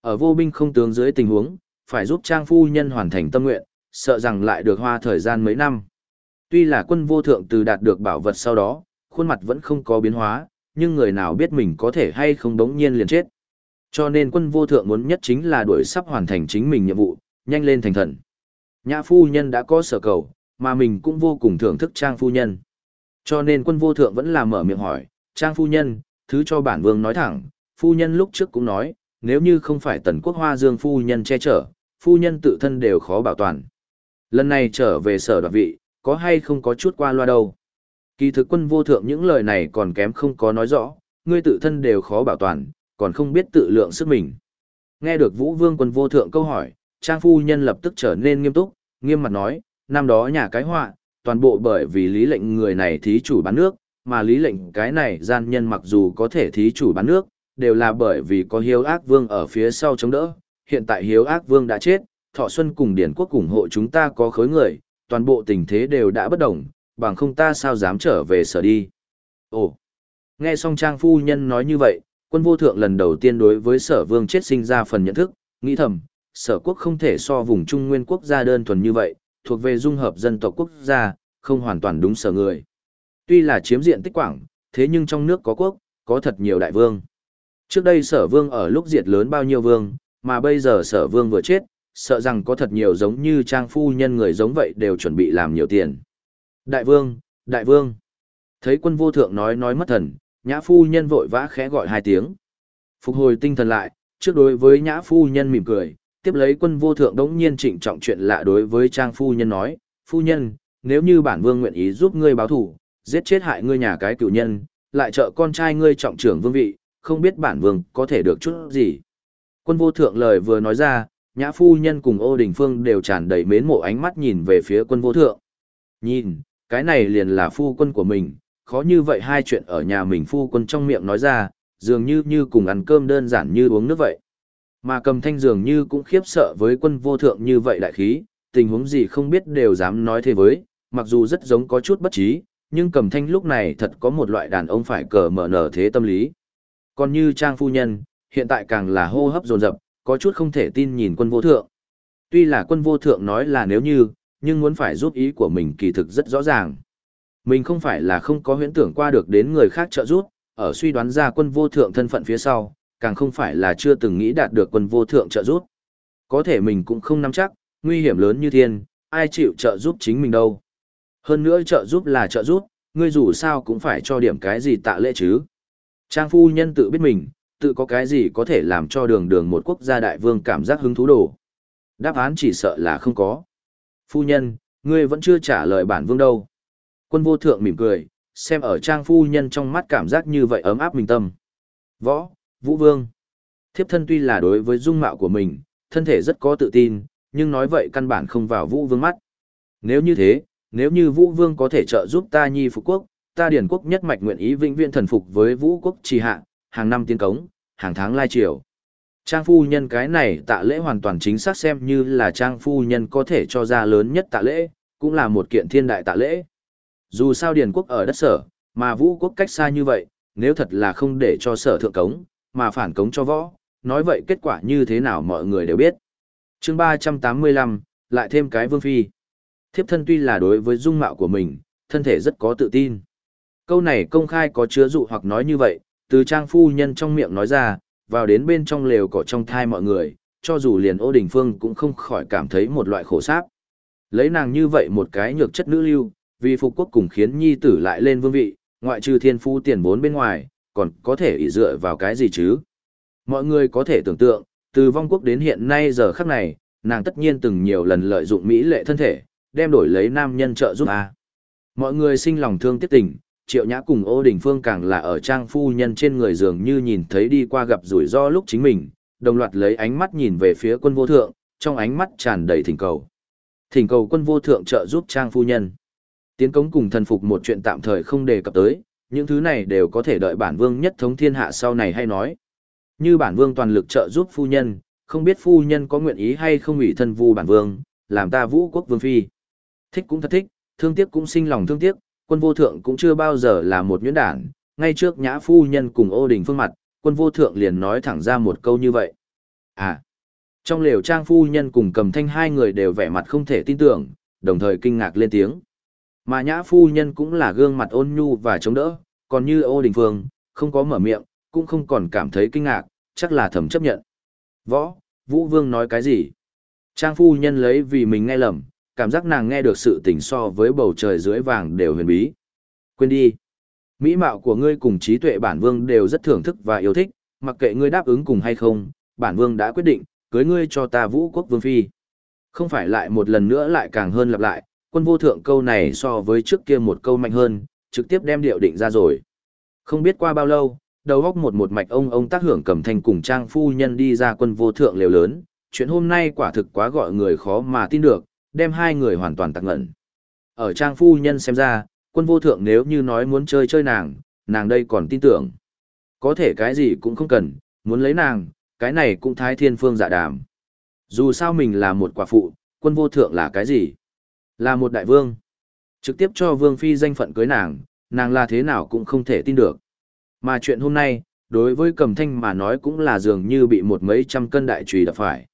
Ở vô binh không tướng dưới tình huống, phải giúp trang phu nhân hoàn thành tâm nguyện, sợ rằng lại được hoa thời gian mấy năm. Tuy là quân vô thượng từ đạt được bảo vật sau đó, khuôn mặt vẫn không có biến hóa, nhưng người nào biết mình có thể hay không đống nhiên liền chết. Cho nên quân vô thượng muốn nhất chính là đuổi sắp hoàn thành chính mình nhiệm vụ, nhanh lên thành thần. Nhã phu nhân đã có sở cầu, mà mình cũng vô cùng thưởng thức trang phu nhân. Cho nên quân vô thượng vẫn là mở miệng hỏi, trang phu nhân, thứ cho bản vương nói thẳng, phu nhân lúc trước cũng nói, nếu như không phải tần quốc hoa dương phu nhân che chở, phu nhân tự thân đều khó bảo toàn. Lần này trở về sở đoạt vị, có hay không có chút qua loa đâu. Kỳ thực quân vô thượng những lời này còn kém không có nói rõ, ngươi tự thân đều khó bảo toàn, còn không biết tự lượng sức mình. Nghe được Vũ Vương quân vô thượng câu hỏi, Trang phu nhân lập tức trở nên nghiêm túc, nghiêm mặt nói, năm đó nhà cái họa, toàn bộ bởi vì lý lệnh người này thí chủ bán nước, mà lý lệnh cái này gian nhân mặc dù có thể thí chủ bán nước, đều là bởi vì có hiếu ác vương ở phía sau chống đỡ. Hiện tại hiếu ác vương đã chết, thọ xuân cùng điển quốc ủng hộ chúng ta có khối người, toàn bộ tình thế đều đã bất đồng, bằng không ta sao dám trở về sở đi. Ồ, nghe xong trang phu nhân nói như vậy, quân vô thượng lần đầu tiên đối với sở vương chết sinh ra phần nhận thức, nghĩ thầm, sở quốc không thể so vùng trung nguyên quốc gia đơn thuần như vậy, thuộc về dung hợp dân tộc quốc gia, không hoàn toàn đúng sở người. Tuy là chiếm diện tích quảng, thế nhưng trong nước có quốc, có thật nhiều đại vương. Trước đây sở vương ở lúc diệt lớn bao nhiêu vương, mà bây giờ sở vương vừa chết, sợ rằng có thật nhiều giống như trang phu nhân người giống vậy đều chuẩn bị làm nhiều tiền. Đại vương, đại vương. Thấy quân vô thượng nói nói mất thần, nhã phu nhân vội vã khẽ gọi hai tiếng. Phục hồi tinh thần lại, trước đối với nhã phu nhân mỉm cười, tiếp lấy quân vô thượng đống nhiên trịnh trọng chuyện lạ đối với trang phu nhân nói, phu nhân, nếu như bản vương nguyện ý giúp ngươi báo thủ, giết chết hại ngươi nhà cái cựu nhân, lại trợ con trai ngươi trọng trưởng vương vị, không biết bản vương có thể được chút gì. Quân vô thượng lời vừa nói ra, nhã phu nhân cùng ô đình phương đều tràn đầy mến mộ ánh mắt nhìn về phía quân vô thượng. Nhìn, cái này liền là phu quân của mình, khó như vậy hai chuyện ở nhà mình phu quân trong miệng nói ra, dường như như cùng ăn cơm đơn giản như uống nước vậy. Mà cầm thanh dường như cũng khiếp sợ với quân vô thượng như vậy đại khí, tình huống gì không biết đều dám nói thế với, mặc dù rất giống có chút bất trí, nhưng cầm thanh lúc này thật có một loại đàn ông phải cờ mở nở thế tâm lý. Còn như trang phu nhân, hiện tại càng là hô hấp dồn dập, có chút không thể tin nhìn quân vô thượng. Tuy là quân vô thượng nói là nếu như, nhưng muốn phải giúp ý của mình kỳ thực rất rõ ràng. Mình không phải là không có huyễn tưởng qua được đến người khác trợ giúp, ở suy đoán ra quân vô thượng thân phận phía sau, càng không phải là chưa từng nghĩ đạt được quân vô thượng trợ giúp. Có thể mình cũng không nắm chắc, nguy hiểm lớn như thiên, ai chịu trợ giúp chính mình đâu. Hơn nữa trợ giúp là trợ giúp, ngươi dù sao cũng phải cho điểm cái gì tạ lễ chứ. Trang phu nhân tự biết mình, tự có cái gì có thể làm cho đường đường một quốc gia đại vương cảm giác hứng thú đồ. Đáp án chỉ sợ là không có. Phu nhân, ngươi vẫn chưa trả lời bản vương đâu. Quân vô thượng mỉm cười, xem ở trang phu nhân trong mắt cảm giác như vậy ấm áp mình tâm. Võ, Vũ Vương. Thiếp thân tuy là đối với dung mạo của mình, thân thể rất có tự tin, nhưng nói vậy căn bản không vào Vũ Vương mắt. Nếu như thế, nếu như Vũ Vương có thể trợ giúp ta nhi phục quốc, ta điển quốc nhất mạch nguyện ý vĩnh viễn thần phục với Vũ quốc trì hạ, hàng năm tiến cống, hàng tháng lai triều. Trang phu nhân cái này tạ lễ hoàn toàn chính xác xem như là trang phu nhân có thể cho ra lớn nhất tạ lễ, cũng là một kiện thiên đại tạ lễ. Dù sao điển quốc ở đất sở, mà vũ quốc cách xa như vậy, nếu thật là không để cho sở thượng cống, mà phản cống cho võ, nói vậy kết quả như thế nào mọi người đều biết. chương 385, lại thêm cái vương phi. Thiếp thân tuy là đối với dung mạo của mình, thân thể rất có tự tin. Câu này công khai có chứa dụ hoặc nói như vậy, từ trang phu nhân trong miệng nói ra, vào đến bên trong lều cỏ trong thai mọi người, cho dù liền ô đình phương cũng không khỏi cảm thấy một loại khổ sáp. Lấy nàng như vậy một cái nhược chất nữ lưu, vì phục quốc cùng khiến nhi tử lại lên vương vị, ngoại trừ thiên phu tiền vốn bên ngoài, còn có thể ỷ dựa vào cái gì chứ? Mọi người có thể tưởng tượng, từ vong quốc đến hiện nay giờ khắc này, nàng tất nhiên từng nhiều lần lợi dụng mỹ lệ thân thể, đem đổi lấy nam nhân trợ giúp a. Mọi người sinh lòng thương tiếc tình, Triệu Nhã cùng Ô Đình Phương càng là ở trang phu nhân trên người dường như nhìn thấy đi qua gặp rủi ro lúc chính mình, đồng loạt lấy ánh mắt nhìn về phía quân vô thượng, trong ánh mắt tràn đầy thỉnh cầu. Thỉnh cầu quân vô thượng trợ giúp trang phu nhân. Tiến cống cùng thần phục một chuyện tạm thời không đề cập tới, những thứ này đều có thể đợi bản vương nhất thống thiên hạ sau này hay nói. Như bản vương toàn lực trợ giúp phu nhân, không biết phu nhân có nguyện ý hay không ủy thân vu bản vương, làm ta vũ quốc vương phi. Thích cũng thật thích, thương tiếc cũng sinh lòng thương tiếc, quân vô thượng cũng chưa bao giờ là một nhuyễn đản, ngay trước nhã phu nhân cùng ô đình phương mặt, quân vô thượng liền nói thẳng ra một câu như vậy. À, trong lều trang phu nhân cùng cầm thanh hai người đều vẻ mặt không thể tin tưởng, đồng thời kinh ngạc lên tiếng. Mà nhã phu nhân cũng là gương mặt ôn nhu và chống đỡ, còn như ô đình phương, không có mở miệng, cũng không còn cảm thấy kinh ngạc, chắc là thầm chấp nhận. Võ, Vũ Vương nói cái gì? Trang phu nhân lấy vì mình nghe lầm, cảm giác nàng nghe được sự tình so với bầu trời dưới vàng đều huyền bí. Quên đi. Mỹ mạo của ngươi cùng trí tuệ bản vương đều rất thưởng thức và yêu thích, mặc kệ ngươi đáp ứng cùng hay không, bản vương đã quyết định, cưới ngươi cho ta vũ quốc vương phi. Không phải lại một lần nữa lại càng hơn lặp lại, quân vô thượng câu này so với trước kia một câu mạnh hơn, trực tiếp đem điệu định ra rồi. Không biết qua bao lâu, đầu góc một một mạch ông ông tác hưởng cầm thành cùng trang phu nhân đi ra quân vô thượng liều lớn, chuyện hôm nay quả thực quá gọi người khó mà tin được, đem hai người hoàn toàn tặng ngẩn. Ở trang phu nhân xem ra, quân vô thượng nếu như nói muốn chơi chơi nàng, nàng đây còn tin tưởng. Có thể cái gì cũng không cần, muốn lấy nàng, cái này cũng thái thiên phương dạ đàm. Dù sao mình là một quả phụ, quân vô thượng là cái gì? Là một đại vương. Trực tiếp cho vương phi danh phận cưới nàng, nàng là thế nào cũng không thể tin được. Mà chuyện hôm nay, đối với cầm thanh mà nói cũng là dường như bị một mấy trăm cân đại trùy đập phải.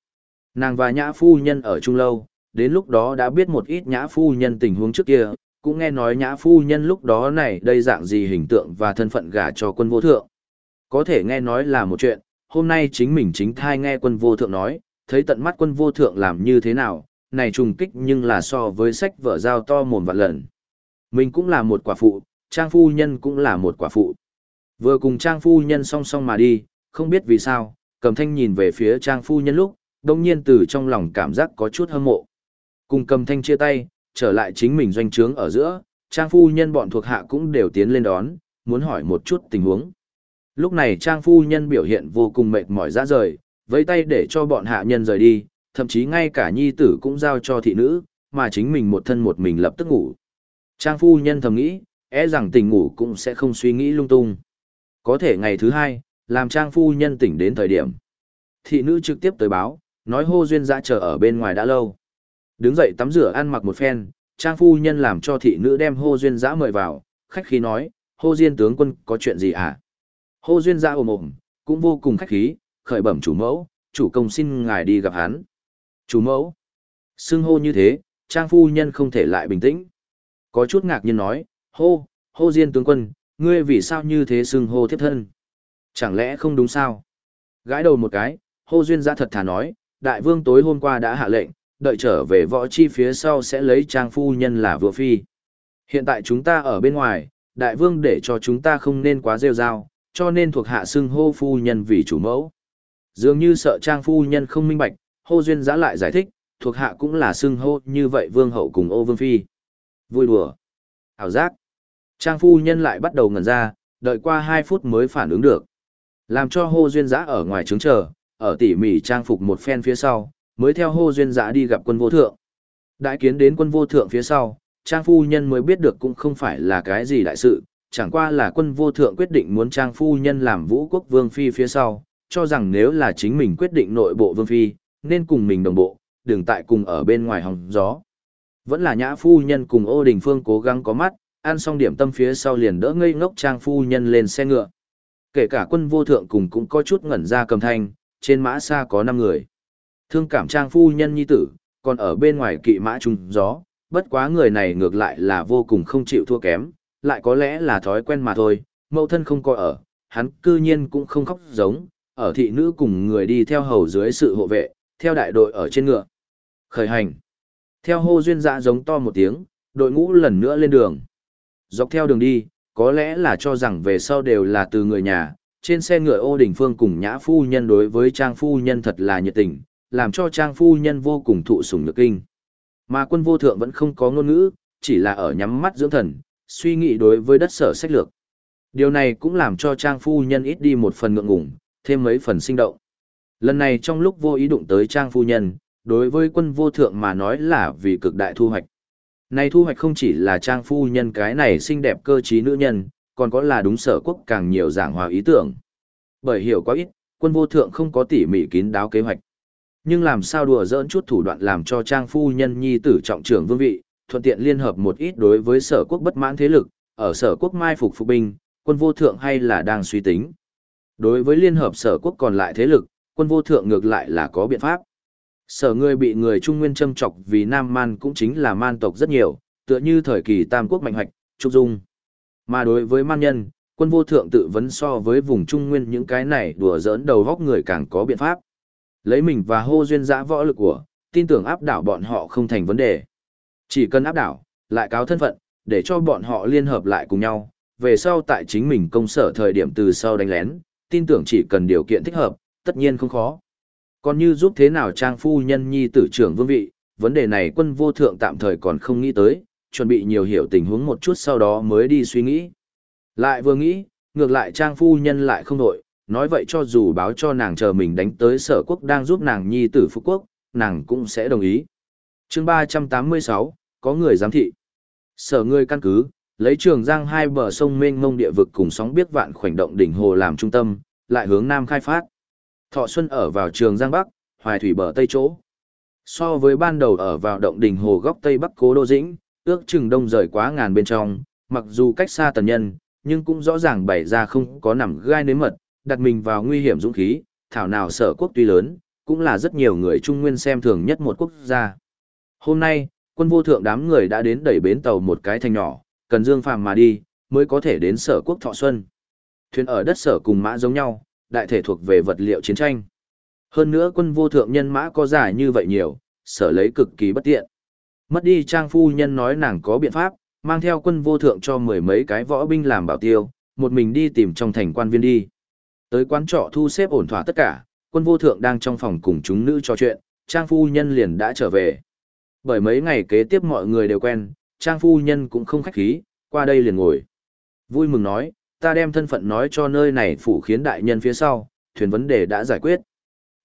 Nàng và nhã phu nhân ở chung lâu, đến lúc đó đã biết một ít nhã phu nhân tình huống trước kia, cũng nghe nói nhã phu nhân lúc đó này đây dạng gì hình tượng và thân phận gả cho quân vô thượng. Có thể nghe nói là một chuyện, hôm nay chính mình chính thai nghe quân vô thượng nói, thấy tận mắt quân vô thượng làm như thế nào, này trùng kích nhưng là so với sách vở giao to mồm vạn lần. Mình cũng là một quả phụ, trang phu nhân cũng là một quả phụ. Vừa cùng trang phu nhân song song mà đi, không biết vì sao, cầm thanh nhìn về phía trang phu nhân lúc, đồng nhiên từ trong lòng cảm giác có chút hâm mộ. Cùng cầm thanh chia tay, trở lại chính mình doanh trướng ở giữa, trang phu nhân bọn thuộc hạ cũng đều tiến lên đón, muốn hỏi một chút tình huống. Lúc này trang phu nhân biểu hiện vô cùng mệt mỏi ra rời, với tay để cho bọn hạ nhân rời đi, thậm chí ngay cả nhi tử cũng giao cho thị nữ, mà chính mình một thân một mình lập tức ngủ. Trang phu nhân thầm nghĩ, e rằng tỉnh ngủ cũng sẽ không suy nghĩ lung tung. Có thể ngày thứ hai, làm trang phu nhân tỉnh đến thời điểm. Thị nữ trực tiếp tới báo, nói hô duyên dã chờ ở bên ngoài đã lâu. Đứng dậy tắm rửa ăn mặc một phen, trang phu nhân làm cho thị nữ đem hô duyên dã mời vào, khách khí nói, hô diên tướng quân có chuyện gì à? Hô duyên dã ồm ồm, cũng vô cùng khách khí, khởi bẩm chủ mẫu, chủ công xin ngài đi gặp hắn. Chủ mẫu, xưng hô như thế, trang phu nhân không thể lại bình tĩnh. Có chút ngạc nhiên nói, hô, hô diên tướng quân, ngươi vì sao như thế xưng hô thiếp thân? Chẳng lẽ không đúng sao? Gãi đầu một cái, hô duyên ra thật thà nói, đại vương tối hôm qua đã hạ lệnh, đợi trở về võ chi phía sau sẽ lấy trang phu nhân là vừa phi. Hiện tại chúng ta ở bên ngoài, đại vương để cho chúng ta không nên quá rêu rao, cho nên thuộc hạ xưng hô phu nhân vì chủ mẫu. Dường như sợ trang phu nhân không minh bạch, hô duyên giã lại giải thích, thuộc hạ cũng là xưng hô như vậy vương hậu cùng ô vương phi. Vui đùa. Hảo giác. Trang phu nhân lại bắt đầu ngẩn ra, đợi qua 2 phút mới phản ứng được. Làm cho hô duyên giã ở ngoài trứng chờ, ở tỉ mỉ trang phục một phen phía sau, mới theo hô duyên giã đi gặp quân vô thượng. Đại kiến đến quân vô thượng phía sau, trang phu nhân mới biết được cũng không phải là cái gì đại sự, chẳng qua là quân vô thượng quyết định muốn trang phu nhân làm vũ quốc vương phi phía sau, cho rằng nếu là chính mình quyết định nội bộ vương phi, nên cùng mình đồng bộ, đừng tại cùng ở bên ngoài hòng gió. Vẫn là nhã phu nhân cùng ô đình phương cố gắng có mắt, ăn xong điểm tâm phía sau liền đỡ ngây ngốc trang phu nhân lên xe ngựa. Kể cả quân vô thượng cùng cũng có chút ngẩn ra cầm thanh, trên mã xa có 5 người. Thương cảm trang phu nhân nhi tử, còn ở bên ngoài kỵ mã trùng gió, bất quá người này ngược lại là vô cùng không chịu thua kém, lại có lẽ là thói quen mà thôi, mẫu thân không coi ở, hắn cư nhiên cũng không khóc giống, ở thị nữ cùng người đi theo hầu dưới sự hộ vệ, theo đại đội ở trên ngựa. Khởi hành. Theo hô duyên dạ giống to một tiếng, đội ngũ lần nữa lên đường. Dọc theo đường đi, có lẽ là cho rằng về sau đều là từ người nhà, trên xe ngựa ô đình phương cùng nhã phu nhân đối với trang phu nhân thật là nhiệt tình, làm cho trang phu nhân vô cùng thụ sủng nhược kinh. Mà quân vô thượng vẫn không có ngôn ngữ, chỉ là ở nhắm mắt dưỡng thần, suy nghĩ đối với đất sở sách lược. Điều này cũng làm cho trang phu nhân ít đi một phần ngượng ngủng, thêm mấy phần sinh động. Lần này trong lúc vô ý đụng tới trang phu nhân, đối với quân vô thượng mà nói là vì cực đại thu hoạch. Này thu hoạch không chỉ là trang phu nhân cái này xinh đẹp cơ trí nữ nhân, còn có là đúng sở quốc càng nhiều giảng hòa ý tưởng. Bởi hiểu quá ít, quân vô thượng không có tỉ mỉ kín đáo kế hoạch. Nhưng làm sao đùa dỡn chút thủ đoạn làm cho trang phu nhân nhi tử trọng trưởng vương vị, thuận tiện liên hợp một ít đối với sở quốc bất mãn thế lực, ở sở quốc mai phục phục binh, quân vô thượng hay là đang suy tính. Đối với liên hợp sở quốc còn lại thế lực, quân vô thượng ngược lại là có biện pháp. Sở người bị người Trung Nguyên châm chọc vì Nam Man cũng chính là man tộc rất nhiều, tựa như thời kỳ Tam Quốc mạnh hoạch, Trúc Dung. Mà đối với man nhân, quân vô thượng tự vấn so với vùng Trung Nguyên những cái này đùa giỡn đầu góc người càng có biện pháp. Lấy mình và hô duyên dã võ lực của, tin tưởng áp đảo bọn họ không thành vấn đề. Chỉ cần áp đảo, lại cáo thân phận, để cho bọn họ liên hợp lại cùng nhau, về sau tại chính mình công sở thời điểm từ sau đánh lén, tin tưởng chỉ cần điều kiện thích hợp, tất nhiên không khó. Còn như giúp thế nào trang phu nhân nhi tử trưởng vương vị, vấn đề này quân vô thượng tạm thời còn không nghĩ tới, chuẩn bị nhiều hiểu tình huống một chút sau đó mới đi suy nghĩ. Lại vừa nghĩ, ngược lại trang phu nhân lại không đổi, nói vậy cho dù báo cho nàng chờ mình đánh tới sở quốc đang giúp nàng nhi tử phú quốc, nàng cũng sẽ đồng ý. chương 386, có người giám thị. Sở ngươi căn cứ, lấy trường giang hai bờ sông mênh mông địa vực cùng sóng biết vạn khoảnh động đỉnh hồ làm trung tâm, lại hướng nam khai phát. Thọ Xuân ở vào trường giang bắc, hoài thủy bờ tây chỗ. So với ban đầu ở vào động đỉnh hồ góc tây bắc cố đô dĩnh, ước chừng đông rời quá ngàn bên trong, mặc dù cách xa tần nhân, nhưng cũng rõ ràng bày ra không có nằm gai nếm mật, đặt mình vào nguy hiểm dũng khí, thảo nào sở quốc tuy lớn, cũng là rất nhiều người Trung Nguyên xem thường nhất một quốc gia. Hôm nay, quân vô thượng đám người đã đến đẩy bến tàu một cái thành nhỏ, cần dương phàm mà đi, mới có thể đến sở quốc thọ xuân. Thuyền ở đất sở cùng mã giống nhau, đại thể thuộc về vật liệu chiến tranh. Hơn nữa quân vô thượng nhân mã có giải như vậy nhiều, sở lấy cực kỳ bất tiện. Mất đi trang phu nhân nói nàng có biện pháp, mang theo quân vô thượng cho mười mấy cái võ binh làm bảo tiêu, một mình đi tìm trong thành quan viên đi. Tới quán trọ thu xếp ổn thỏa tất cả, quân vô thượng đang trong phòng cùng chúng nữ trò chuyện, trang phu nhân liền đã trở về. Bởi mấy ngày kế tiếp mọi người đều quen, trang phu nhân cũng không khách khí, qua đây liền ngồi. Vui mừng nói, ta đem thân phận nói cho nơi này phủ khiến đại nhân phía sau, thuyền vấn đề đã giải quyết.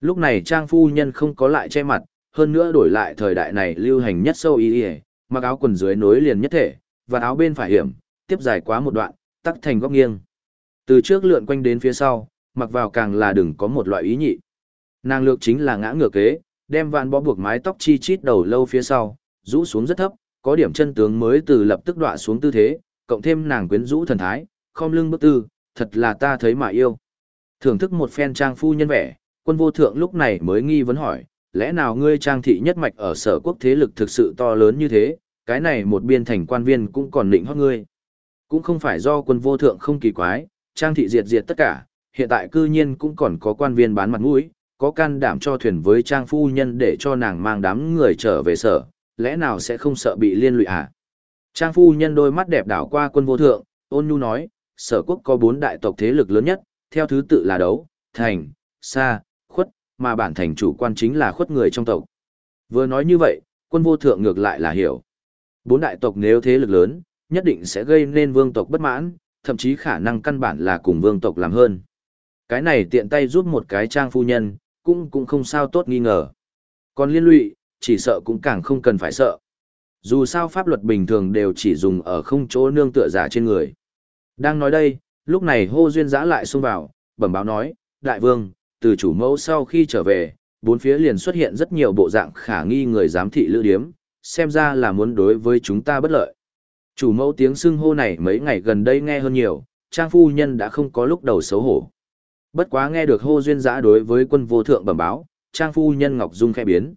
Lúc này trang phu nhân không có lại che mặt, hơn nữa đổi lại thời đại này lưu hành nhất sâu y y, mặc áo quần dưới nối liền nhất thể, và áo bên phải hiểm, tiếp dài quá một đoạn, tắc thành góc nghiêng. Từ trước lượn quanh đến phía sau, mặc vào càng là đừng có một loại ý nhị. Nàng lược chính là ngã ngửa kế, đem vạn bó buộc mái tóc chi chít đầu lâu phía sau, rũ xuống rất thấp, có điểm chân tướng mới từ lập tức đọa xuống tư thế, cộng thêm nàng quyến rũ thần thái, khom lưng bước tư, thật là ta thấy mà yêu. Thưởng thức một phen trang phu nhân vẻ, quân vô thượng lúc này mới nghi vấn hỏi, lẽ nào ngươi trang thị nhất mạch ở sở quốc thế lực thực sự to lớn như thế, cái này một biên thành quan viên cũng còn định hót ngươi. Cũng không phải do quân vô thượng không kỳ quái, trang thị diệt diệt tất cả, hiện tại cư nhiên cũng còn có quan viên bán mặt mũi, có can đảm cho thuyền với trang phu nhân để cho nàng mang đám người trở về sở, lẽ nào sẽ không sợ bị liên lụy à? Trang phu nhân đôi mắt đẹp đảo qua quân vô thượng, ôn nhu nói, sở quốc có bốn đại tộc thế lực lớn nhất, theo thứ tự là đấu, thành, xa, khuất, mà bản thành chủ quan chính là khuất người trong tộc. Vừa nói như vậy, quân vô thượng ngược lại là hiểu. Bốn đại tộc nếu thế lực lớn, nhất định sẽ gây nên vương tộc bất mãn, thậm chí khả năng căn bản là cùng vương tộc làm hơn. Cái này tiện tay giúp một cái trang phu nhân, cũng cũng không sao tốt nghi ngờ. Còn liên lụy, chỉ sợ cũng càng không cần phải sợ. Dù sao pháp luật bình thường đều chỉ dùng ở không chỗ nương tựa giả trên người. Đang nói đây, lúc này hô duyên giã lại xông vào, bẩm báo nói, đại vương, từ chủ mẫu sau khi trở về, bốn phía liền xuất hiện rất nhiều bộ dạng khả nghi người giám thị lữ điếm, xem ra là muốn đối với chúng ta bất lợi. Chủ mẫu tiếng xưng hô này mấy ngày gần đây nghe hơn nhiều, trang phu nhân đã không có lúc đầu xấu hổ. Bất quá nghe được hô duyên giã đối với quân vô thượng bẩm báo, trang phu nhân Ngọc Dung khẽ biến.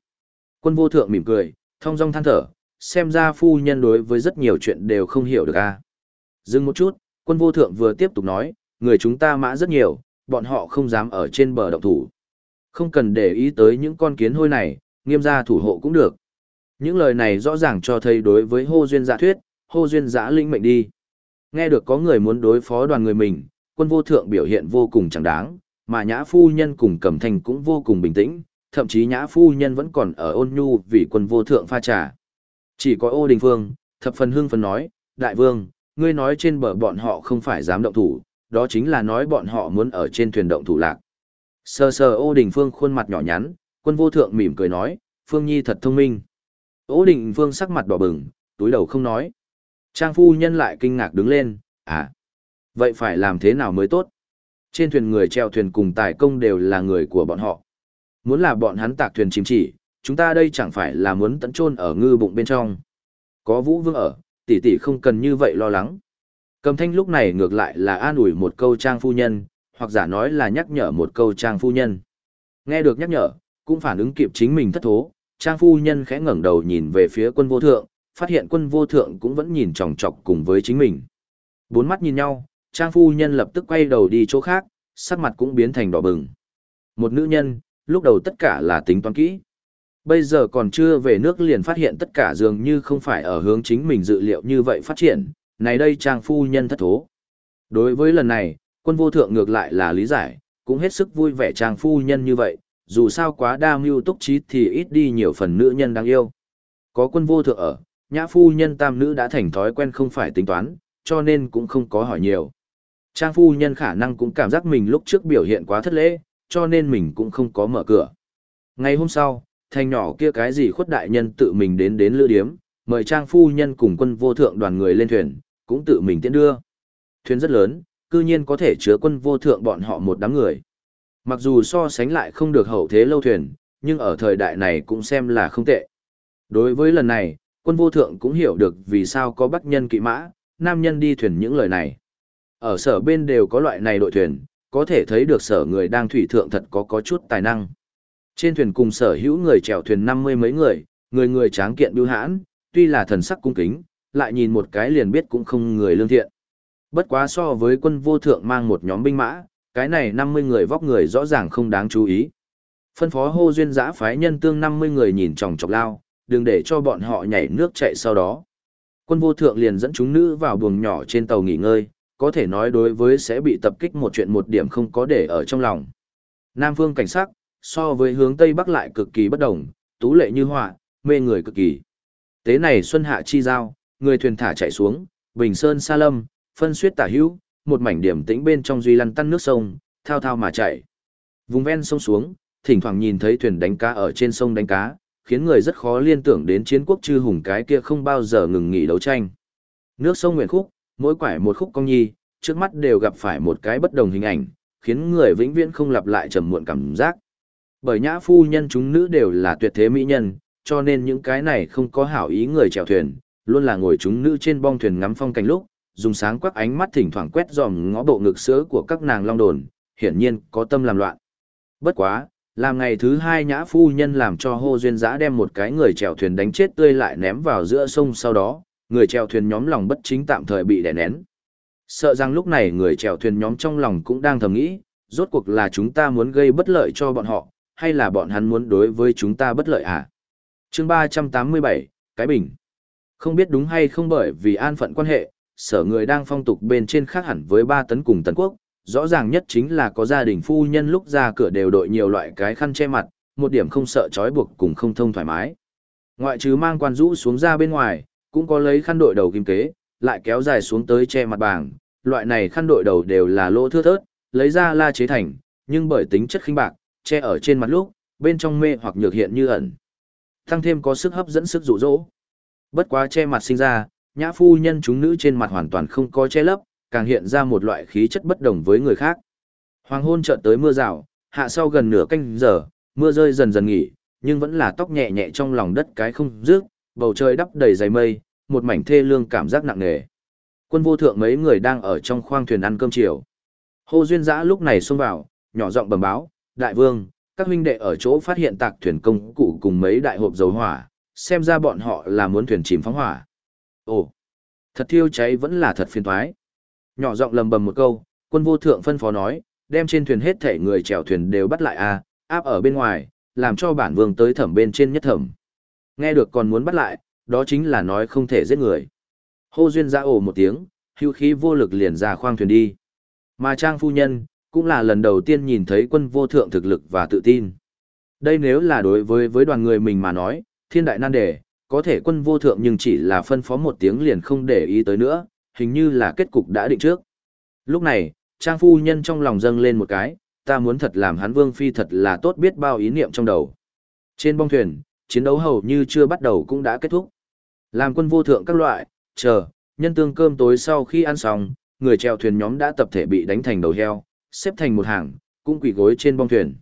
Quân vô thượng mỉm cười, thông dong than thở, xem ra phu nhân đối với rất nhiều chuyện đều không hiểu được a. Dừng một chút, quân vô thượng vừa tiếp tục nói, người chúng ta mã rất nhiều, bọn họ không dám ở trên bờ động thủ. Không cần để ý tới những con kiến hôi này, nghiêm gia thủ hộ cũng được. Những lời này rõ ràng cho thấy đối với hô duyên giả thuyết, hô duyên dạ giả linh mệnh đi. Nghe được có người muốn đối phó đoàn người mình, quân vô thượng biểu hiện vô cùng chẳng đáng, mà nhã phu nhân cùng cẩm thành cũng vô cùng bình tĩnh, thậm chí nhã phu nhân vẫn còn ở ôn nhu vì quân vô thượng pha trà. Chỉ có ô đình phương, thập phần hương phần nói, đại vương, ngươi nói trên bờ bọn họ không phải dám động thủ, đó chính là nói bọn họ muốn ở trên thuyền động thủ lạc. Sờ sờ ô đình phương khuôn mặt nhỏ nhắn, quân vô thượng mỉm cười nói, phương nhi thật thông minh. Ô đình phương sắc mặt đỏ bừng, túi đầu không nói. Trang phu nhân lại kinh ngạc đứng lên, à, vậy phải làm thế nào mới tốt? Trên thuyền người treo thuyền cùng tài công đều là người của bọn họ. Muốn là bọn hắn tạc thuyền chìm chỉ, chúng ta đây chẳng phải là muốn tận chôn ở ngư bụng bên trong. Có vũ vương ở, tỷ tỷ không cần như vậy lo lắng. Cầm thanh lúc này ngược lại là an ủi một câu trang phu nhân, hoặc giả nói là nhắc nhở một câu trang phu nhân. Nghe được nhắc nhở, cũng phản ứng kịp chính mình thất thố, trang phu nhân khẽ ngẩng đầu nhìn về phía quân vô thượng, phát hiện quân vô thượng cũng vẫn nhìn chòng chọc cùng với chính mình. Bốn mắt nhìn nhau, trang phu nhân lập tức quay đầu đi chỗ khác, sắc mặt cũng biến thành đỏ bừng. Một nữ nhân, lúc đầu tất cả là tính toán kỹ. Bây giờ còn chưa về nước liền phát hiện tất cả dường như không phải ở hướng chính mình dự liệu như vậy phát triển, này đây trang phu nhân thất thố. Đối với lần này, quân vô thượng ngược lại là lý giải, cũng hết sức vui vẻ trang phu nhân như vậy, dù sao quá đa mưu túc trí thì ít đi nhiều phần nữ nhân đáng yêu. Có quân vô thượng ở, nhã phu nhân tam nữ đã thành thói quen không phải tính toán, cho nên cũng không có hỏi nhiều. Trang phu nhân khả năng cũng cảm giác mình lúc trước biểu hiện quá thất lễ, cho nên mình cũng không có mở cửa. Ngày hôm sau, thành nhỏ kia cái gì khuất đại nhân tự mình đến đến lữ điếm, mời trang phu nhân cùng quân vô thượng đoàn người lên thuyền, cũng tự mình tiễn đưa. Thuyền rất lớn, cư nhiên có thể chứa quân vô thượng bọn họ một đám người. Mặc dù so sánh lại không được hậu thế lâu thuyền, nhưng ở thời đại này cũng xem là không tệ. Đối với lần này, quân vô thượng cũng hiểu được vì sao có bắc nhân kỵ mã, nam nhân đi thuyền những lời này. Ở sở bên đều có loại này đội thuyền, có thể thấy được sở người đang thủy thượng thật có có chút tài năng. Trên thuyền cùng sở hữu người chèo thuyền năm mươi mấy người, người người tráng kiện bưu hãn, tuy là thần sắc cung kính, lại nhìn một cái liền biết cũng không người lương thiện. Bất quá so với quân vô thượng mang một nhóm binh mã, cái này 50 người vóc người rõ ràng không đáng chú ý. Phân phó hô duyên giã phái nhân tương 50 người nhìn chòng chọc lao, đừng để cho bọn họ nhảy nước chạy sau đó. Quân vô thượng liền dẫn chúng nữ vào buồng nhỏ trên tàu nghỉ ngơi, có thể nói đối với sẽ bị tập kích một chuyện một điểm không có để ở trong lòng. Nam phương cảnh sắc, so với hướng Tây Bắc lại cực kỳ bất đồng, tú lệ như họa, mê người cực kỳ. Tế này xuân hạ chi giao, người thuyền thả chạy xuống, bình sơn sa lâm, phân suyết tả hữu, một mảnh điểm tĩnh bên trong duy lăn tăn nước sông, thao thao mà chạy. Vùng ven sông xuống, thỉnh thoảng nhìn thấy thuyền đánh cá ở trên sông đánh cá, khiến người rất khó liên tưởng đến chiến quốc chư hùng cái kia không bao giờ ngừng nghỉ đấu tranh. Nước sông Nguyện Khúc, mỗi quải một khúc cong nhi, trước mắt đều gặp phải một cái bất đồng hình ảnh, khiến người vĩnh viễn không lặp lại trầm muộn cảm giác. Bởi nhã phu nhân chúng nữ đều là tuyệt thế mỹ nhân, cho nên những cái này không có hảo ý người chèo thuyền, luôn là ngồi chúng nữ trên bong thuyền ngắm phong cảnh lúc, dùng sáng quắc ánh mắt thỉnh thoảng quét dòm ngõ bộ ngực sữa của các nàng long đồn, hiển nhiên có tâm làm loạn. Bất quá, làm ngày thứ hai nhã phu nhân làm cho hô duyên giã đem một cái người chèo thuyền đánh chết tươi lại ném vào giữa sông sau đó, người chèo thuyền nhóm lòng bất chính tạm thời bị đè nén. Sợ rằng lúc này người chèo thuyền nhóm trong lòng cũng đang thầm nghĩ, rốt cuộc là chúng ta muốn gây bất lợi cho bọn họ, hay là bọn hắn muốn đối với chúng ta bất lợi à? chương 387, Cái Bình. Không biết đúng hay không bởi vì an phận quan hệ, sở người đang phong tục bên trên khác hẳn với ba tấn cùng tấn quốc, rõ ràng nhất chính là có gia đình phu nhân lúc ra cửa đều đội nhiều loại cái khăn che mặt, một điểm không sợ trói buộc cùng không thông thoải mái. Ngoại trừ mang quan rũ xuống ra bên ngoài, cũng có lấy khăn đội đầu kim kế, lại kéo dài xuống tới che mặt bảng, loại này khăn đội đầu đều là lỗ thưa thớt, lấy ra la chế thành, nhưng bởi tính chất khinh bạc, che ở trên mặt lúc, bên trong mê hoặc nhược hiện như ẩn. Tăng thêm có sức hấp dẫn sức dụ dỗ. Bất quá che mặt sinh ra, nhã phu nhân chúng nữ trên mặt hoàn toàn không có che lấp, càng hiện ra một loại khí chất bất đồng với người khác. Hoàng hôn chợt tới mưa rào, hạ sau gần nửa canh giờ, mưa rơi dần dần nghỉ, nhưng vẫn là tóc nhẹ nhẹ trong lòng đất cái không rước, bầu trời đắp đầy dày mây, một mảnh thê lương cảm giác nặng nề. Quân vô thượng mấy người đang ở trong khoang thuyền ăn cơm chiều. Hồ Duyên giã lúc này xông vào, nhỏ giọng bẩm báo, đại vương, các huynh đệ ở chỗ phát hiện tạc thuyền công cụ cùng mấy đại hộp dầu hỏa, xem ra bọn họ là muốn thuyền chìm phóng hỏa. Ồ, thật thiêu cháy vẫn là thật phiền toái. Nhỏ giọng lầm bầm một câu, quân vô thượng phân phó nói, đem trên thuyền hết thể người chèo thuyền đều bắt lại a, áp ở bên ngoài, làm cho bản vương tới thẩm bên trên nhất thẩm. Nghe được còn muốn bắt lại, đó chính là nói không thể giết người. Hô duyên ra ồ một tiếng, hưu khí vô lực liền ra khoang thuyền đi. Mà trang phu nhân, cũng là lần đầu tiên nhìn thấy quân vô thượng thực lực và tự tin. Đây nếu là đối với với đoàn người mình mà nói, thiên đại nan đề, có thể quân vô thượng nhưng chỉ là phân phó một tiếng liền không để ý tới nữa, hình như là kết cục đã định trước. Lúc này, trang phu nhân trong lòng dâng lên một cái, ta muốn thật làm hắn vương phi thật là tốt biết bao ý niệm trong đầu. Trên bong thuyền, chiến đấu hầu như chưa bắt đầu cũng đã kết thúc. Làm quân vô thượng các loại, chờ, nhân tương cơm tối sau khi ăn xong, người chèo thuyền nhóm đã tập thể bị đánh thành đầu heo, xếp thành một hàng, cũng quỳ gối trên bong thuyền.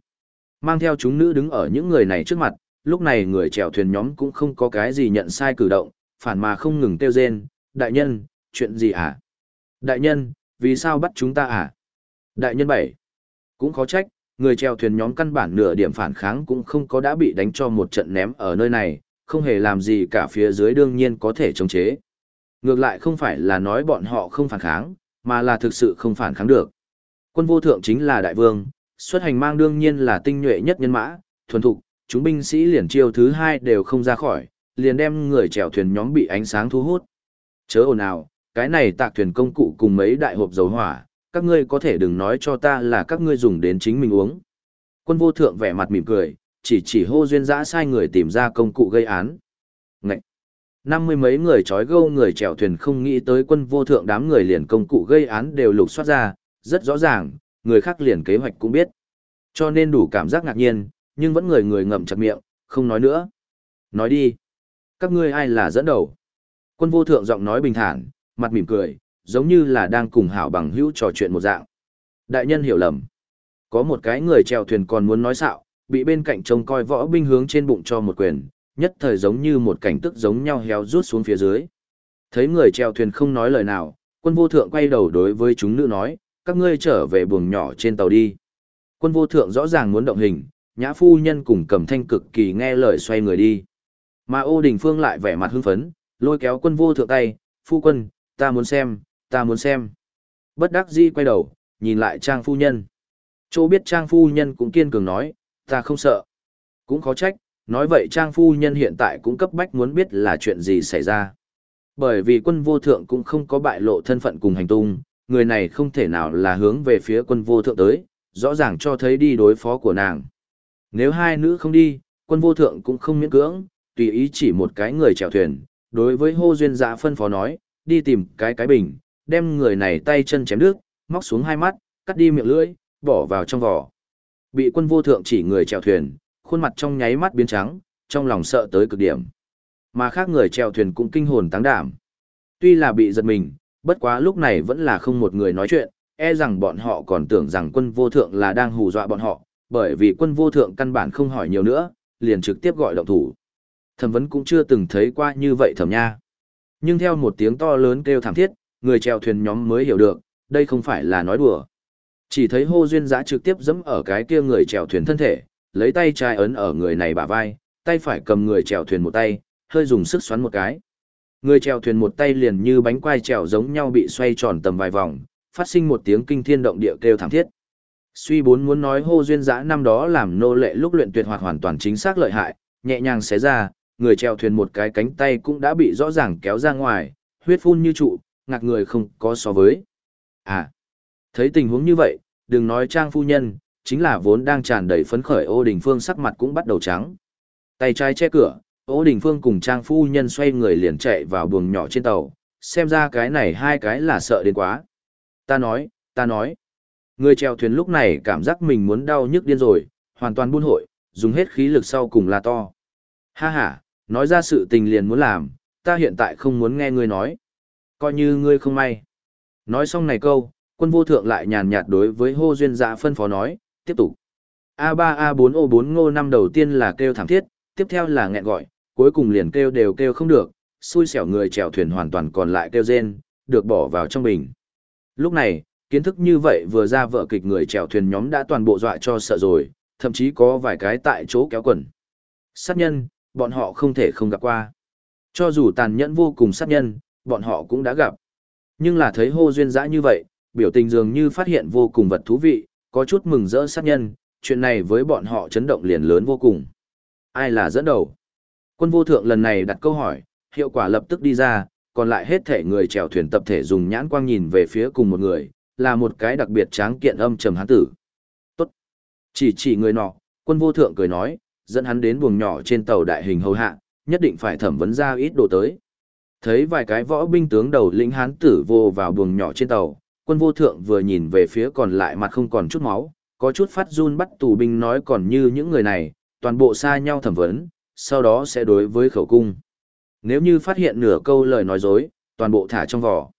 Mang theo chúng nữ đứng ở những người này trước mặt, lúc này người chèo thuyền nhóm cũng không có cái gì nhận sai cử động, phản mà không ngừng tiêu rên, đại nhân, chuyện gì hả? Đại nhân, vì sao bắt chúng ta à? Đại nhân bảy. Cũng khó trách, người chèo thuyền nhóm căn bản nửa điểm phản kháng cũng không có đã bị đánh cho một trận ném ở nơi này, không hề làm gì cả phía dưới đương nhiên có thể chống chế. Ngược lại không phải là nói bọn họ không phản kháng, mà là thực sự không phản kháng được. Quân vô thượng chính là đại vương, xuất hành mang đương nhiên là tinh nhuệ nhất nhân mã, thuần thục, chúng binh sĩ liền chiêu thứ hai đều không ra khỏi, liền đem người chèo thuyền nhóm bị ánh sáng thu hút. Chớ ồn ào, cái này tạc thuyền công cụ cùng mấy đại hộp dầu hỏa, các ngươi có thể đừng nói cho ta là các ngươi dùng đến chính mình uống. Quân vô thượng vẻ mặt mỉm cười, chỉ chỉ hô duyên dã sai người tìm ra công cụ gây án. Ngậy! Năm mươi mấy người trói gâu người chèo thuyền không nghĩ tới quân vô thượng đám người liền công cụ gây án đều lục soát ra, rất rõ ràng, người khác liền kế hoạch cũng biết. Cho nên đủ cảm giác ngạc nhiên, nhưng vẫn người người ngậm chặt miệng, không nói nữa. Nói đi. Các ngươi ai là dẫn đầu? Quân vô thượng giọng nói bình thản, mặt mỉm cười, giống như là đang cùng hảo bằng hữu trò chuyện một dạng. Đại nhân hiểu lầm. Có một cái người chèo thuyền còn muốn nói xạo, bị bên cạnh trông coi võ binh hướng trên bụng cho một quyền, nhất thời giống như một cảnh tức giống nhau héo rút xuống phía dưới. Thấy người chèo thuyền không nói lời nào, quân vô thượng quay đầu đối với chúng nữ nói, các ngươi trở về buồng nhỏ trên tàu đi. Quân vô thượng rõ ràng muốn động hình, nhã phu nhân cùng cầm thanh cực kỳ nghe lời xoay người đi. Mà ô đình phương lại vẻ mặt hưng phấn, lôi kéo quân vô thượng tay, phu quân, ta muốn xem, ta muốn xem. Bất đắc dĩ quay đầu, nhìn lại trang phu nhân. Chỗ biết trang phu nhân cũng kiên cường nói, ta không sợ. Cũng khó trách, nói vậy trang phu nhân hiện tại cũng cấp bách muốn biết là chuyện gì xảy ra. Bởi vì quân vô thượng cũng không có bại lộ thân phận cùng hành tung, người này không thể nào là hướng về phía quân vô thượng tới, rõ ràng cho thấy đi đối phó của nàng. Nếu hai nữ không đi, quân vô thượng cũng không miễn cưỡng, tùy ý chỉ một cái người chèo thuyền, đối với hô duyên dạ phân phó nói, đi tìm cái cái bình, đem người này tay chân chém nước, móc xuống hai mắt, cắt đi miệng lưỡi, bỏ vào trong vỏ. Bị quân vô thượng chỉ người chèo thuyền, khuôn mặt trong nháy mắt biến trắng, trong lòng sợ tới cực điểm. Mà khác người chèo thuyền cũng kinh hồn táng đảm. Tuy là bị giật mình, bất quá lúc này vẫn là không một người nói chuyện, e rằng bọn họ còn tưởng rằng quân vô thượng là đang hù dọa bọn họ, bởi vì quân vô thượng căn bản không hỏi nhiều nữa, liền trực tiếp gọi động thủ. Thẩm vấn cũng chưa từng thấy qua như vậy thẩm nha. Nhưng theo một tiếng to lớn kêu thảm thiết, người chèo thuyền nhóm mới hiểu được, đây không phải là nói đùa. Chỉ thấy hô duyên giã trực tiếp dẫm ở cái kia người chèo thuyền thân thể, lấy tay trái ấn ở người này bả vai, tay phải cầm người chèo thuyền một tay, hơi dùng sức xoắn một cái. Người chèo thuyền một tay liền như bánh quai chèo giống nhau bị xoay tròn tầm vài vòng, phát sinh một tiếng kinh thiên động địa kêu thảm thiết. Suy bốn muốn nói hô duyên dã năm đó làm nô lệ lúc luyện tuyệt hoạt hoàn toàn chính xác lợi hại, nhẹ nhàng xé ra, người chèo thuyền một cái cánh tay cũng đã bị rõ ràng kéo ra ngoài, huyết phun như trụ, ngạc người không có so với. À, thấy tình huống như vậy, đừng nói trang phu nhân, chính là vốn đang tràn đầy phấn khởi ô đình phương sắc mặt cũng bắt đầu trắng. Tay trái che cửa, ô đình phương cùng trang phu nhân xoay người liền chạy vào buồng nhỏ trên tàu, xem ra cái này hai cái là sợ đến quá. Ta nói, ta nói. Người chèo thuyền lúc này cảm giác mình muốn đau nhức điên rồi, hoàn toàn buôn hội, dùng hết khí lực sau cùng là to. Ha ha, nói ra sự tình liền muốn làm, ta hiện tại không muốn nghe ngươi nói. Coi như ngươi không may. Nói xong này câu, quân vô thượng lại nhàn nhạt đối với hô duyên dạ phân phó nói, tiếp tục. A3A4O4 ngô năm đầu tiên là kêu thảm thiết, tiếp theo là nghẹn gọi, cuối cùng liền kêu đều kêu không được, xui xẻo người chèo thuyền hoàn toàn còn lại kêu rên, được bỏ vào trong bình. Lúc này, kiến thức như vậy vừa ra vợ kịch người chèo thuyền nhóm đã toàn bộ dọa cho sợ rồi, thậm chí có vài cái tại chỗ kéo quần. Sát nhân, bọn họ không thể không gặp qua. Cho dù tàn nhẫn vô cùng sát nhân, bọn họ cũng đã gặp. Nhưng là thấy hô duyên dã như vậy, biểu tình dường như phát hiện vô cùng vật thú vị, có chút mừng rỡ sát nhân, chuyện này với bọn họ chấn động liền lớn vô cùng. Ai là dẫn đầu? Quân vô thượng lần này đặt câu hỏi, hiệu quả lập tức đi ra, còn lại hết thể người chèo thuyền tập thể dùng nhãn quang nhìn về phía cùng một người, là một cái đặc biệt tráng kiện âm trầm hán tử. Tốt. Chỉ chỉ người nọ, quân vô thượng cười nói, dẫn hắn đến buồng nhỏ trên tàu đại hình hầu hạ, nhất định phải thẩm vấn ra ít đồ tới. Thấy vài cái võ binh tướng đầu lĩnh hán tử vô vào buồng nhỏ trên tàu, quân vô thượng vừa nhìn về phía còn lại mặt không còn chút máu, có chút phát run bắt tù binh nói còn như những người này, toàn bộ xa nhau thẩm vấn, sau đó sẽ đối với khẩu cung. Nếu như phát hiện nửa câu lời nói dối, toàn bộ thả trong vỏ.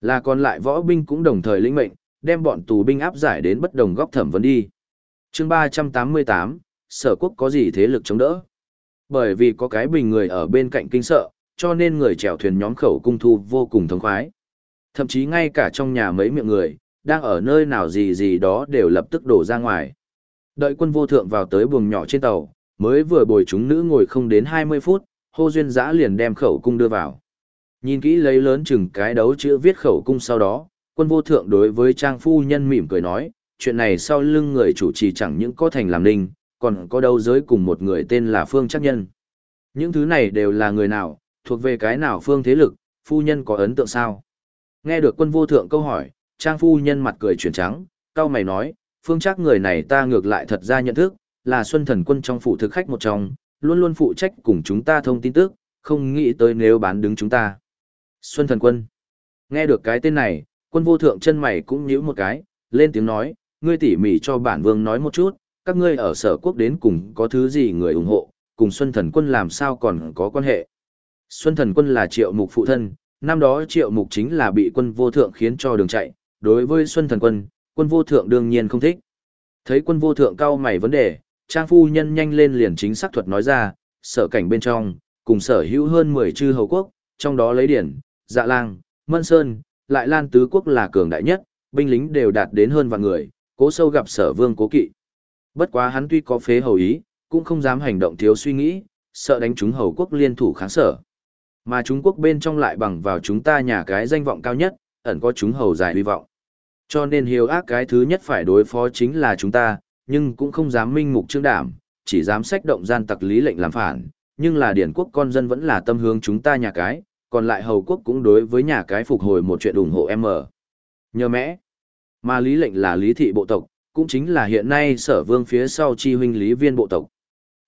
Là còn lại võ binh cũng đồng thời lĩnh mệnh, đem bọn tù binh áp giải đến bất đồng góc thẩm vấn đi. chương 388, sở quốc có gì thế lực chống đỡ? Bởi vì có cái bình người ở bên cạnh kinh sợ, cho nên người chèo thuyền nhóm khẩu cung thu vô cùng thống khoái. Thậm chí ngay cả trong nhà mấy miệng người, đang ở nơi nào gì gì đó đều lập tức đổ ra ngoài. Đợi quân vô thượng vào tới buồng nhỏ trên tàu, mới vừa bồi chúng nữ ngồi không đến 20 phút, hô duyên giã liền đem khẩu cung đưa vào. Nhìn kỹ lấy lớn chừng cái đấu chữ viết khẩu cung sau đó, quân vô thượng đối với trang phu nhân mỉm cười nói, chuyện này sau lưng người chủ trì chẳng những có thành làm ninh, còn có đâu giới cùng một người tên là Phương Chắc Nhân. Những thứ này đều là người nào, thuộc về cái nào phương thế lực, phu nhân có ấn tượng sao? Nghe được quân vô thượng câu hỏi, trang phu nhân mặt cười chuyển trắng, cao mày nói, phương chắc người này ta ngược lại thật ra nhận thức, là xuân thần quân trong phủ thực khách một trong, luôn luôn phụ trách cùng chúng ta thông tin tức, không nghĩ tới nếu bán đứng chúng ta. Xuân thần quân. Nghe được cái tên này, quân vô thượng chân mày cũng nhíu một cái, lên tiếng nói, ngươi tỉ mỉ cho bản vương nói một chút, các ngươi ở sở quốc đến cùng có thứ gì người ủng hộ, cùng Xuân thần quân làm sao còn có quan hệ. Xuân thần quân là triệu mục phụ thân, năm đó triệu mục chính là bị quân vô thượng khiến cho đường chạy, đối với Xuân thần quân, quân vô thượng đương nhiên không thích. Thấy quân vô thượng cao mày vấn đề, trang phu nhân nhanh lên liền chính xác thuật nói ra, sở cảnh bên trong, cùng sở hữu hơn 10 chư hầu quốc, trong đó lấy điển, dạ lang, mân sơn, lại lan tứ quốc là cường đại nhất, binh lính đều đạt đến hơn vạn người, cố sâu gặp sở vương cố kỵ. Bất quá hắn tuy có phế hầu ý, cũng không dám hành động thiếu suy nghĩ, sợ đánh chúng hầu quốc liên thủ kháng sở. Mà chúng quốc bên trong lại bằng vào chúng ta nhà cái danh vọng cao nhất, ẩn có chúng hầu dài hy vọng. Cho nên hiếu ác cái thứ nhất phải đối phó chính là chúng ta, nhưng cũng không dám minh mục trương đảm, chỉ dám sách động gian tặc lý lệnh làm phản, nhưng là điển quốc con dân vẫn là tâm hướng chúng ta nhà cái, còn lại hầu quốc cũng đối với nhà cái phục hồi một chuyện ủng hộ em ở. Nhờ mẽ, mà lý lệnh là lý thị bộ tộc, cũng chính là hiện nay sở vương phía sau chi huynh lý viên bộ tộc.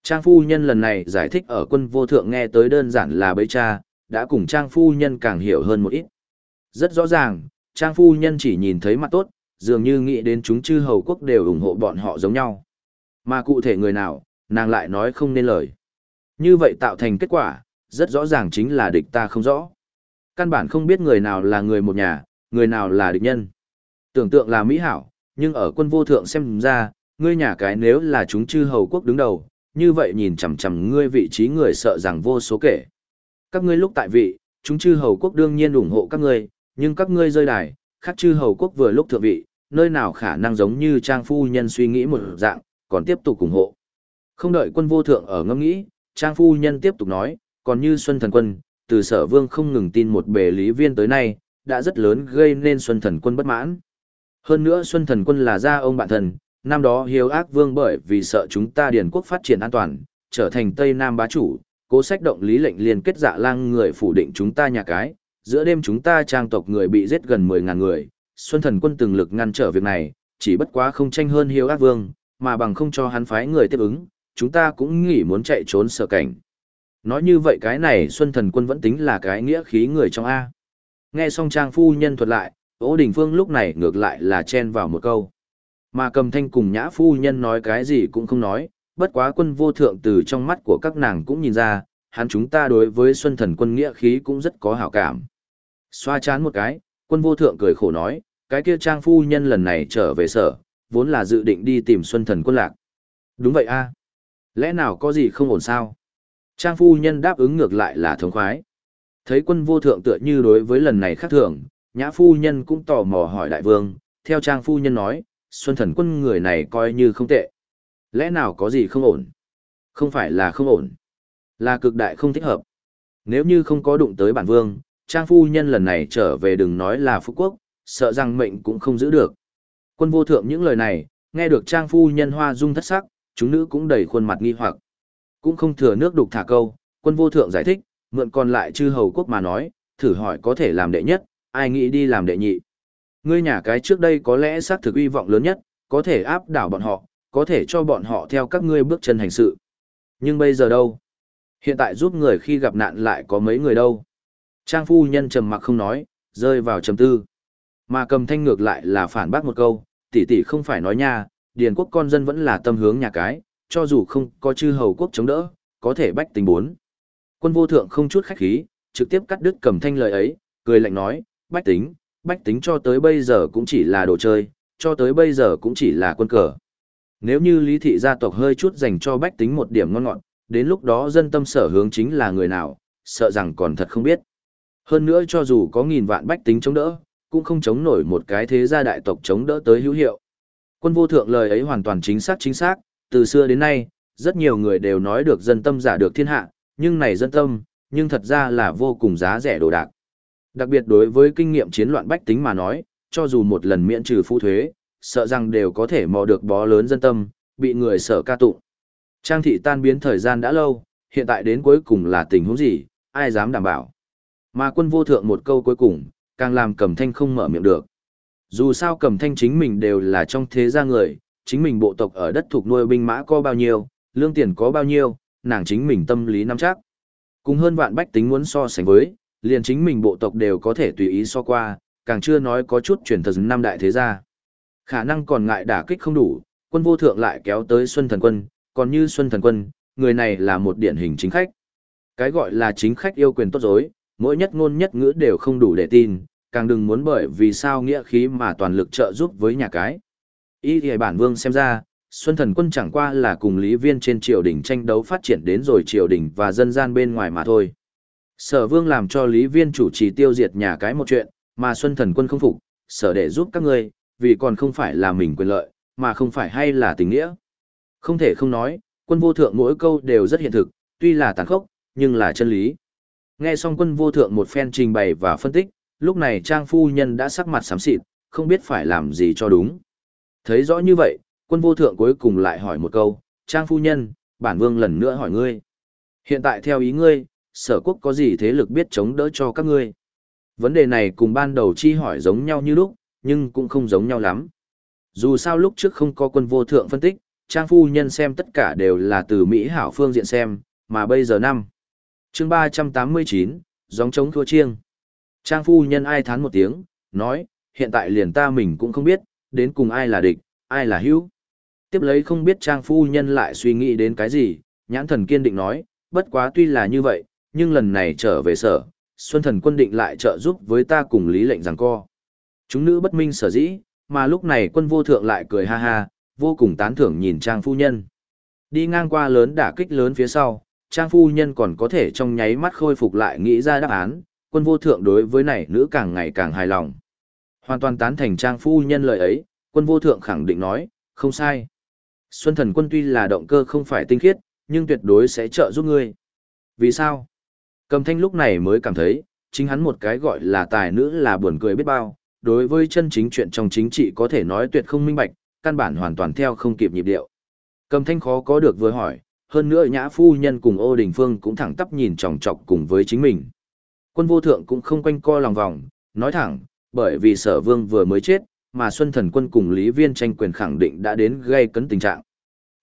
Trang phu nhân lần này giải thích ở quân vô thượng nghe tới đơn giản là bấy cha, đã cùng Trang phu nhân càng hiểu hơn một ít. Rất rõ ràng, Trang phu nhân chỉ nhìn thấy mặt tốt, dường như nghĩ đến chúng chư hầu quốc đều ủng hộ bọn họ giống nhau. Mà cụ thể người nào, nàng lại nói không nên lời. Như vậy tạo thành kết quả, rất rõ ràng chính là địch ta không rõ. Căn bản không biết người nào là người một nhà, người nào là địch nhân. Tưởng tượng là mỹ hảo, nhưng ở quân vô thượng xem ra, ngươi nhà cái nếu là chúng chư hầu quốc đứng đầu, như vậy nhìn chằm chằm ngươi vị trí người sợ rằng vô số kể. Các ngươi lúc tại vị, chúng chư hầu quốc đương nhiên ủng hộ các ngươi, nhưng các ngươi rơi đài, khác chư hầu quốc vừa lúc thượng vị, nơi nào khả năng giống như trang phu nhân suy nghĩ một dạng, còn tiếp tục ủng hộ. Không đợi quân vô thượng ở ngâm nghĩ, trang phu nhân tiếp tục nói, còn như Xuân Thần Quân, từ sở vương không ngừng tin một bề lý viên tới nay, đã rất lớn gây nên Xuân Thần Quân bất mãn. Hơn nữa Xuân Thần Quân là gia ông bạn thần, năm đó hiếu ác vương bởi vì sợ chúng ta điền quốc phát triển an toàn, trở thành Tây Nam bá chủ, cố sách động lý lệnh liên kết dạ lang người phủ định chúng ta nhà cái, giữa đêm chúng ta trang tộc người bị giết gần 10.000 người, Xuân Thần Quân từng lực ngăn trở việc này, chỉ bất quá không tranh hơn hiếu ác vương, mà bằng không cho hắn phái người tiếp ứng, chúng ta cũng nghĩ muốn chạy trốn sở cảnh. Nói như vậy cái này Xuân Thần Quân vẫn tính là cái nghĩa khí người trong A. Nghe xong trang phu nhân thuật lại, Ô Đình Phương lúc này ngược lại là chen vào một câu. Mà cầm thanh cùng nhã phu nhân nói cái gì cũng không nói, bất quá quân vô thượng từ trong mắt của các nàng cũng nhìn ra, hắn chúng ta đối với Xuân Thần Quân nghĩa khí cũng rất có hảo cảm. Xoa chán một cái, quân vô thượng cười khổ nói, cái kia trang phu nhân lần này trở về sở, vốn là dự định đi tìm Xuân Thần Quân lạc. Đúng vậy a Lẽ nào có gì không ổn sao? Trang phu nhân đáp ứng ngược lại là thống khoái. Thấy quân vô thượng tựa như đối với lần này khác thường, nhã phu nhân cũng tò mò hỏi đại vương, theo trang phu nhân nói, xuân thần quân người này coi như không tệ. Lẽ nào có gì không ổn? Không phải là không ổn, là cực đại không thích hợp. Nếu như không có đụng tới bản vương, trang phu nhân lần này trở về đừng nói là phú quốc, sợ rằng mệnh cũng không giữ được. Quân vô thượng những lời này, nghe được trang phu nhân hoa dung thất sắc, chúng nữ cũng đầy khuôn mặt nghi hoặc. Cũng không thừa nước đục thả câu, quân vô thượng giải thích, mượn còn lại chư hầu quốc mà nói, thử hỏi có thể làm đệ nhất, ai nghĩ đi làm đệ nhị. Ngươi nhà cái trước đây có lẽ xác thực uy vọng lớn nhất, có thể áp đảo bọn họ, có thể cho bọn họ theo các ngươi bước chân hành sự. Nhưng bây giờ đâu? Hiện tại giúp người khi gặp nạn lại có mấy người đâu? Trang phu nhân trầm mặc không nói, rơi vào trầm tư. Mà cầm thanh ngược lại là phản bác một câu, tỷ tỷ không phải nói nha, điền quốc con dân vẫn là tâm hướng nhà cái, cho dù không có chư hầu quốc chống đỡ, có thể bách tính bốn. Quân vô thượng không chút khách khí, trực tiếp cắt đứt cầm thanh lời ấy, cười lạnh nói, bách tính, bách tính cho tới bây giờ cũng chỉ là đồ chơi, cho tới bây giờ cũng chỉ là quân cờ. Nếu như lý thị gia tộc hơi chút dành cho bách tính một điểm ngon ngọt, đến lúc đó dân tâm sở hướng chính là người nào, sợ rằng còn thật không biết. Hơn nữa cho dù có nghìn vạn bách tính chống đỡ, cũng không chống nổi một cái thế gia đại tộc chống đỡ tới hữu hiệu. Quân vô thượng lời ấy hoàn toàn chính xác chính xác, từ xưa đến nay, rất nhiều người đều nói được dân tâm giả được thiên hạ, nhưng này dân tâm, nhưng thật ra là vô cùng giá rẻ đồ đạc. Đặc biệt đối với kinh nghiệm chiến loạn bách tính mà nói, cho dù một lần miễn trừ phu thuế, sợ rằng đều có thể mò được bó lớn dân tâm, bị người sợ ca tụng. Trang thị tan biến thời gian đã lâu, hiện tại đến cuối cùng là tình huống gì, ai dám đảm bảo. Mà quân vô thượng một câu cuối cùng, càng làm cầm thanh không mở miệng được. Dù sao cầm thanh chính mình đều là trong thế gia người, chính mình bộ tộc ở đất thuộc nuôi binh mã có bao nhiêu, lương tiền có bao nhiêu, nàng chính mình tâm lý nắm chắc. Cùng hơn vạn bách tính muốn so sánh với, liền chính mình bộ tộc đều có thể tùy ý so qua, càng chưa nói có chút truyền thật năm đại thế gia. Khả năng còn ngại đả kích không đủ, quân vô thượng lại kéo tới Xuân Thần Quân, còn như Xuân Thần Quân, người này là một điển hình chính khách. Cái gọi là chính khách yêu quyền tốt dối, mỗi nhất ngôn nhất ngữ đều không đủ để tin, càng đừng muốn bởi vì sao nghĩa khí mà toàn lực trợ giúp với nhà cái. Ý thì bản vương xem ra, Xuân Thần Quân chẳng qua là cùng Lý Viên trên triều đình tranh đấu phát triển đến rồi triều đình và dân gian bên ngoài mà thôi. Sở vương làm cho Lý Viên chủ trì tiêu diệt nhà cái một chuyện, mà Xuân Thần Quân không phục, sở để giúp các ngươi, vì còn không phải là mình quyền lợi, mà không phải hay là tình nghĩa. Không thể không nói, quân vô thượng mỗi câu đều rất hiện thực, tuy là tàn khốc, nhưng là chân lý. Nghe xong quân vô thượng một phen trình bày và phân tích, lúc này trang phu nhân đã sắc mặt sám xịt, không biết phải làm gì cho đúng. Thấy rõ như vậy, quân vô thượng cuối cùng lại hỏi một câu, trang phu nhân, bản vương lần nữa hỏi ngươi. Hiện tại theo ý ngươi, sở quốc có gì thế lực biết chống đỡ cho các ngươi? Vấn đề này cùng ban đầu chi hỏi giống nhau như lúc, nhưng cũng không giống nhau lắm. Dù sao lúc trước không có quân vô thượng phân tích, trang phu nhân xem tất cả đều là từ Mỹ hảo phương diện xem, mà bây giờ năm chương 389, gióng trống thua chiêng. Trang phu nhân ai thán một tiếng, nói, hiện tại liền ta mình cũng không biết, đến cùng ai là địch, ai là hữu. Tiếp lấy không biết trang phu nhân lại suy nghĩ đến cái gì, nhãn thần kiên định nói, bất quá tuy là như vậy, nhưng lần này trở về sở, Xuân thần quân định lại trợ giúp với ta cùng lý lệnh rằng co. Chúng nữ bất minh sở dĩ, mà lúc này quân vô thượng lại cười ha ha, vô cùng tán thưởng nhìn trang phu nhân. Đi ngang qua lớn đả kích lớn phía sau, trang phu nhân còn có thể trong nháy mắt khôi phục lại nghĩ ra đáp án, quân vô thượng đối với này nữ càng ngày càng hài lòng. Hoàn toàn tán thành trang phu nhân lời ấy, quân vô thượng khẳng định nói, không sai. Xuân thần quân tuy là động cơ không phải tinh khiết, nhưng tuyệt đối sẽ trợ giúp ngươi. Vì sao? Cầm thanh lúc này mới cảm thấy, chính hắn một cái gọi là tài nữ là buồn cười biết bao, đối với chân chính chuyện trong chính trị có thể nói tuyệt không minh bạch, căn bản hoàn toàn theo không kịp nhịp điệu. Cầm thanh khó có được vừa hỏi, hơn nữa nhã phu nhân cùng ô đình phương cũng thẳng tắp nhìn chòng chọc cùng với chính mình. Quân vô thượng cũng không quanh co lòng vòng, nói thẳng, bởi vì sở vương vừa mới chết, mà Xuân Thần quân cùng Lý Viên tranh quyền khẳng định đã đến gây cấn tình trạng.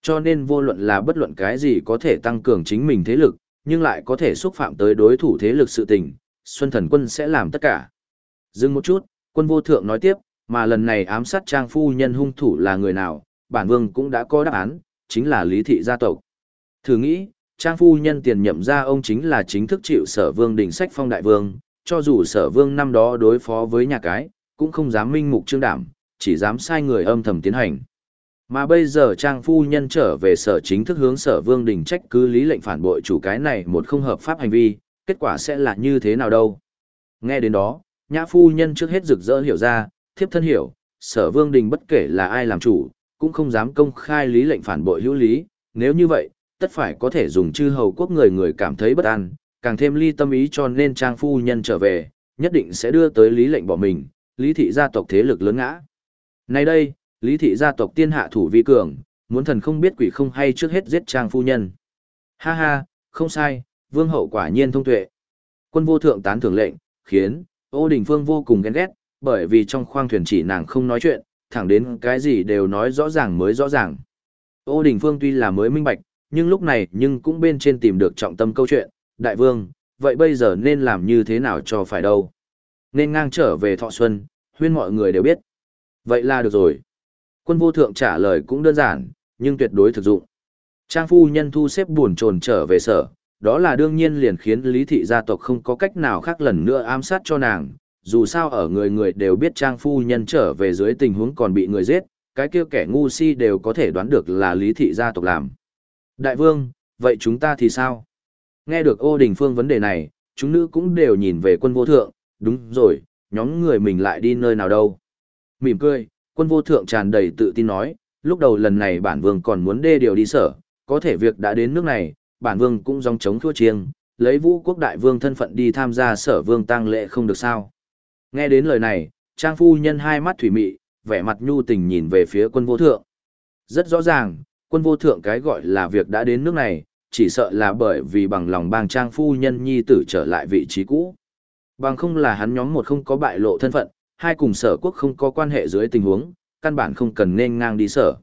Cho nên vô luận là bất luận cái gì có thể tăng cường chính mình thế lực, nhưng lại có thể xúc phạm tới đối thủ thế lực sự tình, Xuân Thần quân sẽ làm tất cả. Dừng một chút, quân vô thượng nói tiếp, mà lần này ám sát trang phu nhân hung thủ là người nào, bản vương cũng đã có đáp án, chính là lý thị gia tộc. Thử nghĩ, trang phu nhân tiền nhậm ra ông chính là chính thức chịu sở vương đỉnh sách phong đại vương, cho dù sở vương năm đó đối phó với nhà cái, cũng không dám minh mục trương đảm, chỉ dám sai người âm thầm tiến hành. Mà bây giờ trang phu nhân trở về sở chính thức hướng sở vương đình trách cứ lý lệnh phản bội chủ cái này một không hợp pháp hành vi, kết quả sẽ là như thế nào đâu. Nghe đến đó, nhã phu nhân trước hết rực rỡ hiểu ra, thiếp thân hiểu, sở vương đình bất kể là ai làm chủ, cũng không dám công khai lý lệnh phản bội hữu lý, nếu như vậy, tất phải có thể dùng chư hầu quốc người người cảm thấy bất an, càng thêm ly tâm ý cho nên trang phu nhân trở về, nhất định sẽ đưa tới lý lệnh bỏ mình, lý thị gia tộc thế lực lớn ngã. Nay đây, lý thị gia tộc tiên hạ thủ vi cường, muốn thần không biết quỷ không hay trước hết giết trang phu nhân. Ha ha, không sai, vương hậu quả nhiên thông tuệ. Quân vô thượng tán thưởng lệnh, khiến, ô đình phương vô cùng ghen ghét, bởi vì trong khoang thuyền chỉ nàng không nói chuyện, thẳng đến cái gì đều nói rõ ràng mới rõ ràng. Ô đình phương tuy là mới minh bạch, nhưng lúc này nhưng cũng bên trên tìm được trọng tâm câu chuyện, đại vương, vậy bây giờ nên làm như thế nào cho phải đâu. Nên ngang trở về thọ xuân, huyên mọi người đều biết. Vậy là được rồi. Quân vô thượng trả lời cũng đơn giản, nhưng tuyệt đối thực dụng. Trang phu nhân thu xếp buồn trồn trở về sở, đó là đương nhiên liền khiến lý thị gia tộc không có cách nào khác lần nữa ám sát cho nàng. Dù sao ở người người đều biết trang phu nhân trở về dưới tình huống còn bị người giết, cái kia kẻ ngu si đều có thể đoán được là lý thị gia tộc làm. Đại vương, vậy chúng ta thì sao? Nghe được ô đình phương vấn đề này, chúng nữ cũng đều nhìn về quân vô thượng, đúng rồi, nhóm người mình lại đi nơi nào đâu. Mỉm cười, quân vô thượng tràn đầy tự tin nói, lúc đầu lần này bản vương còn muốn đê điều đi sở, có thể việc đã đến nước này, bản vương cũng dòng chống thua chiêng, lấy vũ quốc đại vương thân phận đi tham gia sở vương tang lệ không được sao. Nghe đến lời này, trang phu nhân hai mắt thủy mị, vẻ mặt nhu tình nhìn về phía quân vô thượng. Rất rõ ràng, quân vô thượng cái gọi là việc đã đến nước này, chỉ sợ là bởi vì bằng lòng bang trang phu nhân nhi tử trở lại vị trí cũ. Bằng không là hắn nhóm một không có bại lộ thân phận, hai cùng sở quốc không có quan hệ dưới tình huống, căn bản không cần nên ngang đi sở.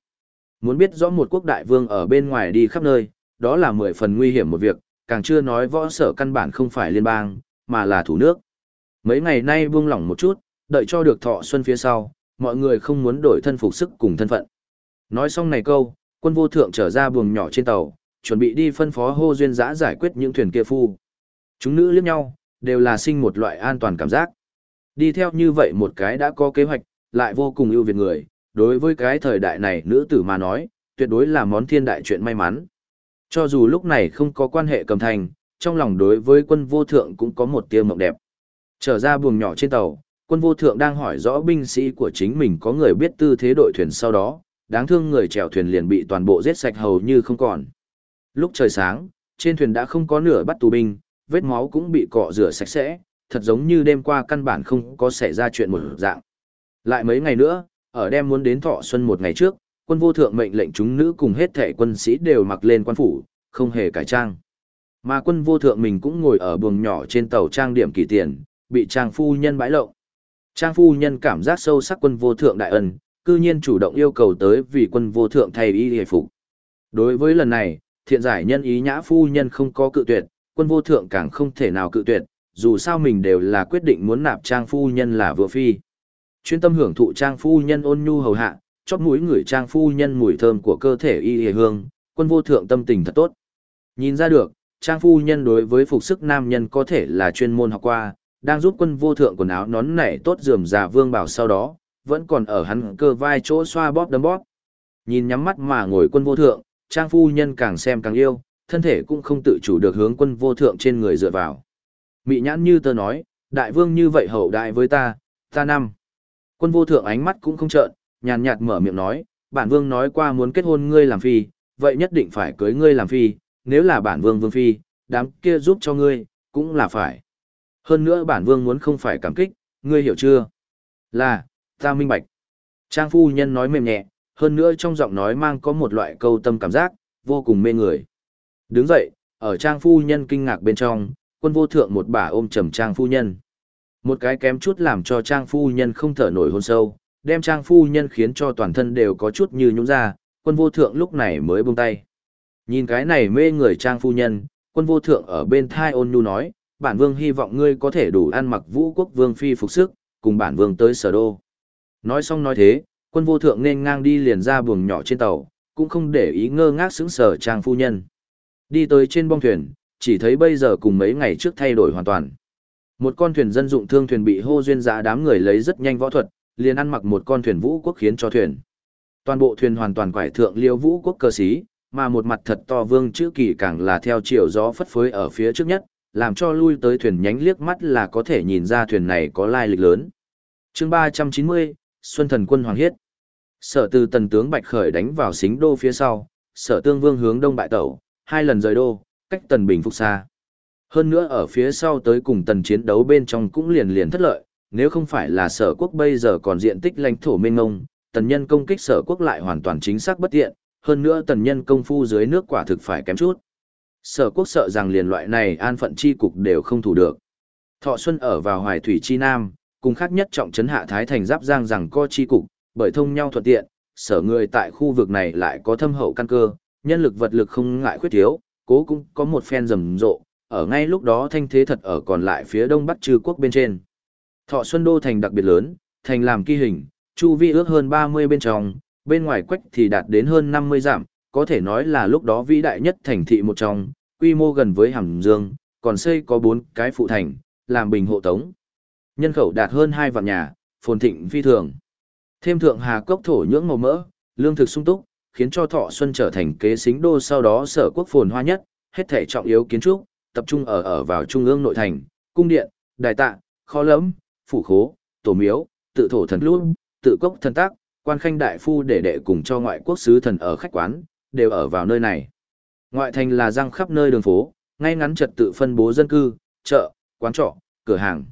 Muốn biết rõ một quốc đại vương ở bên ngoài đi khắp nơi, đó là mười phần nguy hiểm một việc, càng chưa nói võ sở căn bản không phải liên bang, mà là thủ nước. Mấy ngày nay buông lỏng một chút, đợi cho được thọ xuân phía sau, mọi người không muốn đổi thân phục sức cùng thân phận. Nói xong này câu, quân vô thượng trở ra buồng nhỏ trên tàu, chuẩn bị đi phân phó hô duyên giã giải quyết những thuyền kia phu. Chúng nữ liếc nhau, đều là sinh một loại an toàn cảm giác. Đi theo như vậy một cái đã có kế hoạch, lại vô cùng ưu việt người, đối với cái thời đại này nữ tử mà nói, tuyệt đối là món thiên đại chuyện may mắn. Cho dù lúc này không có quan hệ cầm thành, trong lòng đối với quân vô thượng cũng có một tia mộng đẹp. Trở ra buồng nhỏ trên tàu, quân vô thượng đang hỏi rõ binh sĩ của chính mình có người biết tư thế đội thuyền sau đó, đáng thương người chèo thuyền liền bị toàn bộ giết sạch hầu như không còn. Lúc trời sáng, trên thuyền đã không có nửa bắt tù binh, vết máu cũng bị cọ rửa sạch sẽ, thật giống như đêm qua căn bản không có xảy ra chuyện một dạng. Lại mấy ngày nữa, ở đêm muốn đến thọ xuân một ngày trước, quân vô thượng mệnh lệnh chúng nữ cùng hết thể quân sĩ đều mặc lên quan phủ, không hề cải trang. Mà quân vô thượng mình cũng ngồi ở buồng nhỏ trên tàu trang điểm kỳ tiền, bị trang phu nhân bãi lộng. Trang phu nhân cảm giác sâu sắc quân vô thượng đại ân, cư nhiên chủ động yêu cầu tới vì quân vô thượng thay y hề phục. Đối với lần này, thiện giải nhân ý nhã phu nhân không có cự tuyệt, quân vô thượng càng không thể nào cự tuyệt, dù sao mình đều là quyết định muốn nạp trang phu nhân là vừa phi. Chuyên tâm hưởng thụ trang phu nhân ôn nhu hầu hạ, chót mũi người trang phu nhân mùi thơm của cơ thể y hề hương, quân vô thượng tâm tình thật tốt. Nhìn ra được, trang phu nhân đối với phục sức nam nhân có thể là chuyên môn học qua, đang giúp quân vô thượng quần áo nón nảy tốt dườm già vương bảo sau đó, vẫn còn ở hắn cơ vai chỗ xoa bóp đấm bóp. Nhìn nhắm mắt mà ngồi quân vô thượng, trang phu nhân càng xem càng yêu, thân thể cũng không tự chủ được hướng quân vô thượng trên người dựa vào. Mị nhãn như tơ nói, đại vương như vậy hậu đại với ta, ta năm. Quân vô thượng ánh mắt cũng không trợn, nhàn nhạt mở miệng nói, bản vương nói qua muốn kết hôn ngươi làm phi, vậy nhất định phải cưới ngươi làm phi, nếu là bản vương vương phi, đám kia giúp cho ngươi, cũng là phải. Hơn nữa bản vương muốn không phải cảm kích, ngươi hiểu chưa? Là, ta minh bạch. Trang phu nhân nói mềm nhẹ, hơn nữa trong giọng nói mang có một loại câu tâm cảm giác, vô cùng mê người. Đứng dậy, ở trang phu nhân kinh ngạc bên trong, quân vô thượng một bà ôm trầm trang phu nhân. Một cái kém chút làm cho trang phu nhân không thở nổi hôn sâu, đem trang phu nhân khiến cho toàn thân đều có chút như nhũng ra, quân vô thượng lúc này mới buông tay. Nhìn cái này mê người trang phu nhân, quân vô thượng ở bên thai ôn nhu nói, bản vương hy vọng ngươi có thể đủ ăn mặc vũ quốc vương phi phục sức, cùng bản vương tới sở đô. Nói xong nói thế, quân vô thượng nên ngang đi liền ra buồng nhỏ trên tàu, cũng không để ý ngơ ngác sững sờ trang phu nhân. Đi tới trên bong thuyền, chỉ thấy bây giờ cùng mấy ngày trước thay đổi hoàn toàn. Một con thuyền dân dụng thương thuyền bị hô duyên giá đám người lấy rất nhanh võ thuật, liền ăn mặc một con thuyền vũ quốc khiến cho thuyền. Toàn bộ thuyền hoàn toàn quải thượng liêu vũ quốc cơ sĩ, mà một mặt thật to vương chữ kỳ càng là theo chiều gió phất phới ở phía trước nhất, làm cho lui tới thuyền nhánh liếc mắt là có thể nhìn ra thuyền này có lai lịch lớn. chương 390, Xuân Thần Quân Hoàng Hiết. Sở từ tần tướng Bạch Khởi đánh vào xính đô phía sau, sở tương vương hướng đông bại tẩu, hai lần rời đô, cách tần bình phục xa. Hơn nữa ở phía sau tới cùng tần chiến đấu bên trong cũng liền liền thất lợi, nếu không phải là sở quốc bây giờ còn diện tích lãnh thổ mênh ngông, tần nhân công kích sở quốc lại hoàn toàn chính xác bất tiện, hơn nữa tần nhân công phu dưới nước quả thực phải kém chút. Sở quốc sợ rằng liền loại này an phận chi cục đều không thủ được. Thọ Xuân ở vào hoài thủy chi nam, cùng khác nhất trọng trấn hạ thái thành giáp giang rằng co chi cục, bởi thông nhau thuận tiện, sở người tại khu vực này lại có thâm hậu căn cơ, nhân lực vật lực không ngại khuyết thiếu, cố cũng có một phen rầm rộ, ở ngay lúc đó thanh thế thật ở còn lại phía đông bắc trừ quốc bên trên. Thọ Xuân Đô thành đặc biệt lớn, thành làm kỳ hình, chu vi ước hơn 30 bên trong, bên ngoài quách thì đạt đến hơn 50 dặm, có thể nói là lúc đó vĩ đại nhất thành thị một trong, quy mô gần với Hàm Dương, còn xây có 4 cái phụ thành, làm bình hộ tống. Nhân khẩu đạt hơn 2 vạn nhà, phồn thịnh phi thường. Thêm thượng hà cốc thổ nhưỡng màu mỡ, lương thực sung túc, khiến cho Thọ Xuân trở thành kế xính đô sau đó sở quốc phồn hoa nhất, hết thể trọng yếu kiến trúc, tập trung ở ở vào trung ương nội thành, cung điện, đài tạ, kho lẫm, phủ khố, tổ miếu, tự thổ thần luôn, tự cốc thần tác, quan khanh đại phu để đệ cùng cho ngoại quốc sứ thần ở khách quán, đều ở vào nơi này. Ngoại thành là răng khắp nơi đường phố, ngay ngắn trật tự phân bố dân cư, chợ, quán trọ, cửa hàng.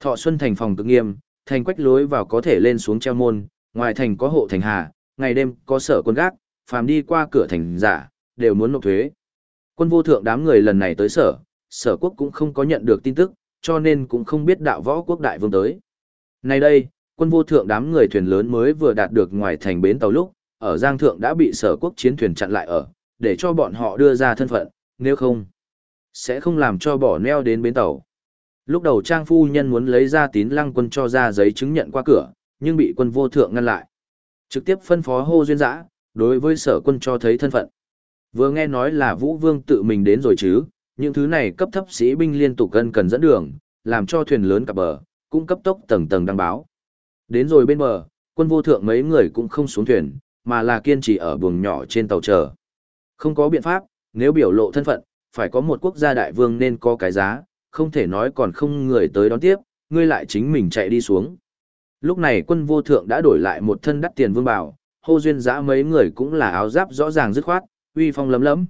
Thọ Xuân thành phòng cực nghiêm, thành quách lối vào có thể lên xuống treo môn, ngoài thành có hộ thành hà, ngày đêm có sở quân gác, phàm đi qua cửa thành giả, đều muốn nộp thuế. Quân vô thượng đám người lần này tới sở, sở quốc cũng không có nhận được tin tức, cho nên cũng không biết đạo võ quốc đại vương tới. Nay đây, quân vô thượng đám người thuyền lớn mới vừa đạt được ngoài thành bến tàu lúc, ở Giang Thượng đã bị sở quốc chiến thuyền chặn lại ở, để cho bọn họ đưa ra thân phận, nếu không, sẽ không làm cho bỏ neo đến bến tàu. Lúc đầu Trang Phu Nhân muốn lấy ra tín lăng quân cho ra giấy chứng nhận qua cửa, nhưng bị quân vô thượng ngăn lại. Trực tiếp phân phó hô duyên dã, đối với sở quân cho thấy thân phận. Vừa nghe nói là Vũ Vương tự mình đến rồi chứ, những thứ này cấp thấp sĩ binh liên tục cân cần dẫn đường, làm cho thuyền lớn cập bờ, cũng cấp tốc tầng tầng đăng báo. Đến rồi bên bờ, quân vô thượng mấy người cũng không xuống thuyền, mà là kiên trì ở buồng nhỏ trên tàu chờ. Không có biện pháp, nếu biểu lộ thân phận, phải có một quốc gia đại vương nên có cái giá, không thể nói còn không người tới đón tiếp, ngươi lại chính mình chạy đi xuống. Lúc này quân vô thượng đã đổi lại một thân đắt tiền vương bảo, hô duyên giã mấy người cũng là áo giáp rõ ràng dứt khoát, uy phong lấm lấm.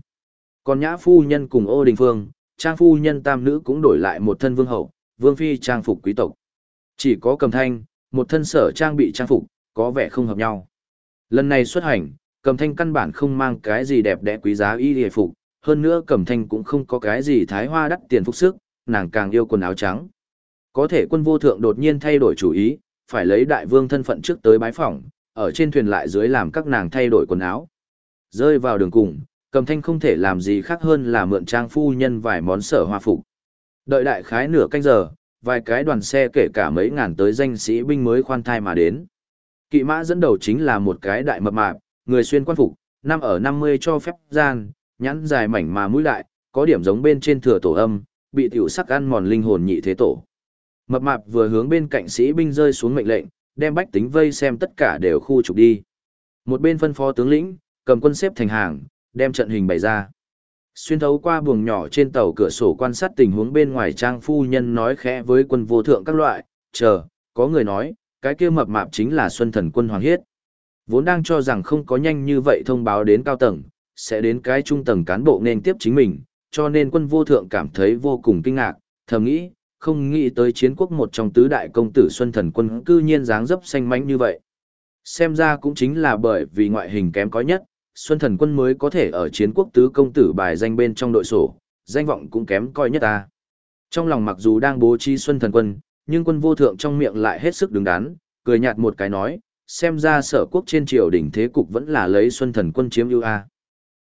Còn nhã phu nhân cùng ô đình phương, trang phu nhân tam nữ cũng đổi lại một thân vương hậu, vương phi trang phục quý tộc. Chỉ có cầm thanh, một thân sở trang bị trang phục, có vẻ không hợp nhau. Lần này xuất hành, cầm thanh căn bản không mang cái gì đẹp đẽ quý giá y hề phục, hơn nữa cầm thanh cũng không có cái gì thái hoa đắt tiền phục sức, nàng càng yêu quần áo trắng. Có thể quân vô thượng đột nhiên thay đổi chủ ý, phải lấy đại vương thân phận trước tới bái phỏng, ở trên thuyền lại dưới làm các nàng thay đổi quần áo. Rơi vào đường cùng, cầm thanh không thể làm gì khác hơn là mượn trang phu nhân vài món sở hoa phục. Đợi đại khái nửa canh giờ, vài cái đoàn xe kể cả mấy ngàn tới danh sĩ binh mới khoan thai mà đến. Kỵ mã dẫn đầu chính là một cái đại mập mạp, người xuyên quan phục, năm ở 50 cho phép gian, nhãn dài mảnh mà mũi lại, có điểm giống bên trên thừa tổ âm, bị tiểu sắc ăn mòn linh hồn nhị thế tổ. Mập mạp vừa hướng bên cạnh sĩ binh rơi xuống mệnh lệnh, đem bách tính vây xem tất cả đều khu trục đi. Một bên phân phó tướng lĩnh, cầm quân xếp thành hàng, đem trận hình bày ra. Xuyên thấu qua buồng nhỏ trên tàu cửa sổ quan sát tình huống bên ngoài trang phu nhân nói khẽ với quân vô thượng các loại, chờ, có người nói, cái kia mập mạp chính là Xuân Thần quân Hoàng Hiết. Vốn đang cho rằng không có nhanh như vậy thông báo đến cao tầng, sẽ đến cái trung tầng cán bộ nên tiếp chính mình, cho nên quân vô thượng cảm thấy vô cùng kinh ngạc, thầm nghĩ, không nghĩ tới chiến quốc một trong tứ đại công tử Xuân Thần quân cư nhiên dáng dấp xanh mánh như vậy. Xem ra cũng chính là bởi vì ngoại hình kém có nhất, Xuân Thần quân mới có thể ở chiến quốc tứ công tử bài danh bên trong đội sổ, danh vọng cũng kém coi nhất ta. Trong lòng mặc dù đang bố trí Xuân Thần quân, nhưng quân vô thượng trong miệng lại hết sức đứng đắn, cười nhạt một cái nói, xem ra sở quốc trên triều đỉnh thế cục vẫn là lấy Xuân Thần quân chiếm ưu A.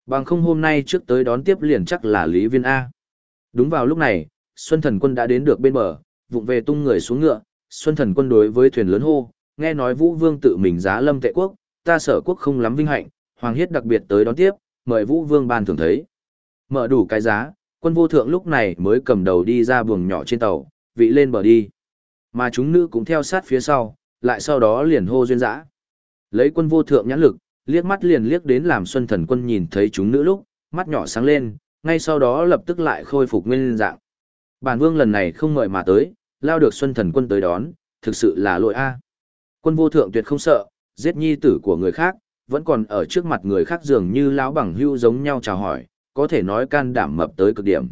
Bằng không hôm nay trước tới đón tiếp liền chắc là Lý Viên A. Đúng vào lúc này, Xuân Thần quân đã đến được bên bờ, vụng về tung người xuống ngựa, Xuân Thần quân đối với thuyền lớn hô, nghe nói Vũ Vương tự mình giá lâm tệ quốc, ta sở quốc không lắm vinh hạnh, Hoàng Hiết đặc biệt tới đón tiếp, mời Vũ Vương ban thưởng thấy. Mở đủ cái giá, quân vô thượng lúc này mới cầm đầu đi ra buồng nhỏ trên tàu, vị lên bờ đi. Mà chúng nữ cũng theo sát phía sau, lại sau đó liền hô duyên dã. Lấy quân vô thượng nhãn lực, liếc mắt liền liếc đến làm Xuân Thần Quân nhìn thấy chúng nữ lúc, mắt nhỏ sáng lên, ngay sau đó lập tức lại khôi phục nguyên dạng. Bản vương lần này không mời mà tới, lao được Xuân Thần Quân tới đón, thực sự là lỗi a. Quân vô thượng tuyệt không sợ, giết nhi tử của người khác, vẫn còn ở trước mặt người khác dường như lão bằng hưu giống nhau chào hỏi, có thể nói can đảm mập tới cực điểm.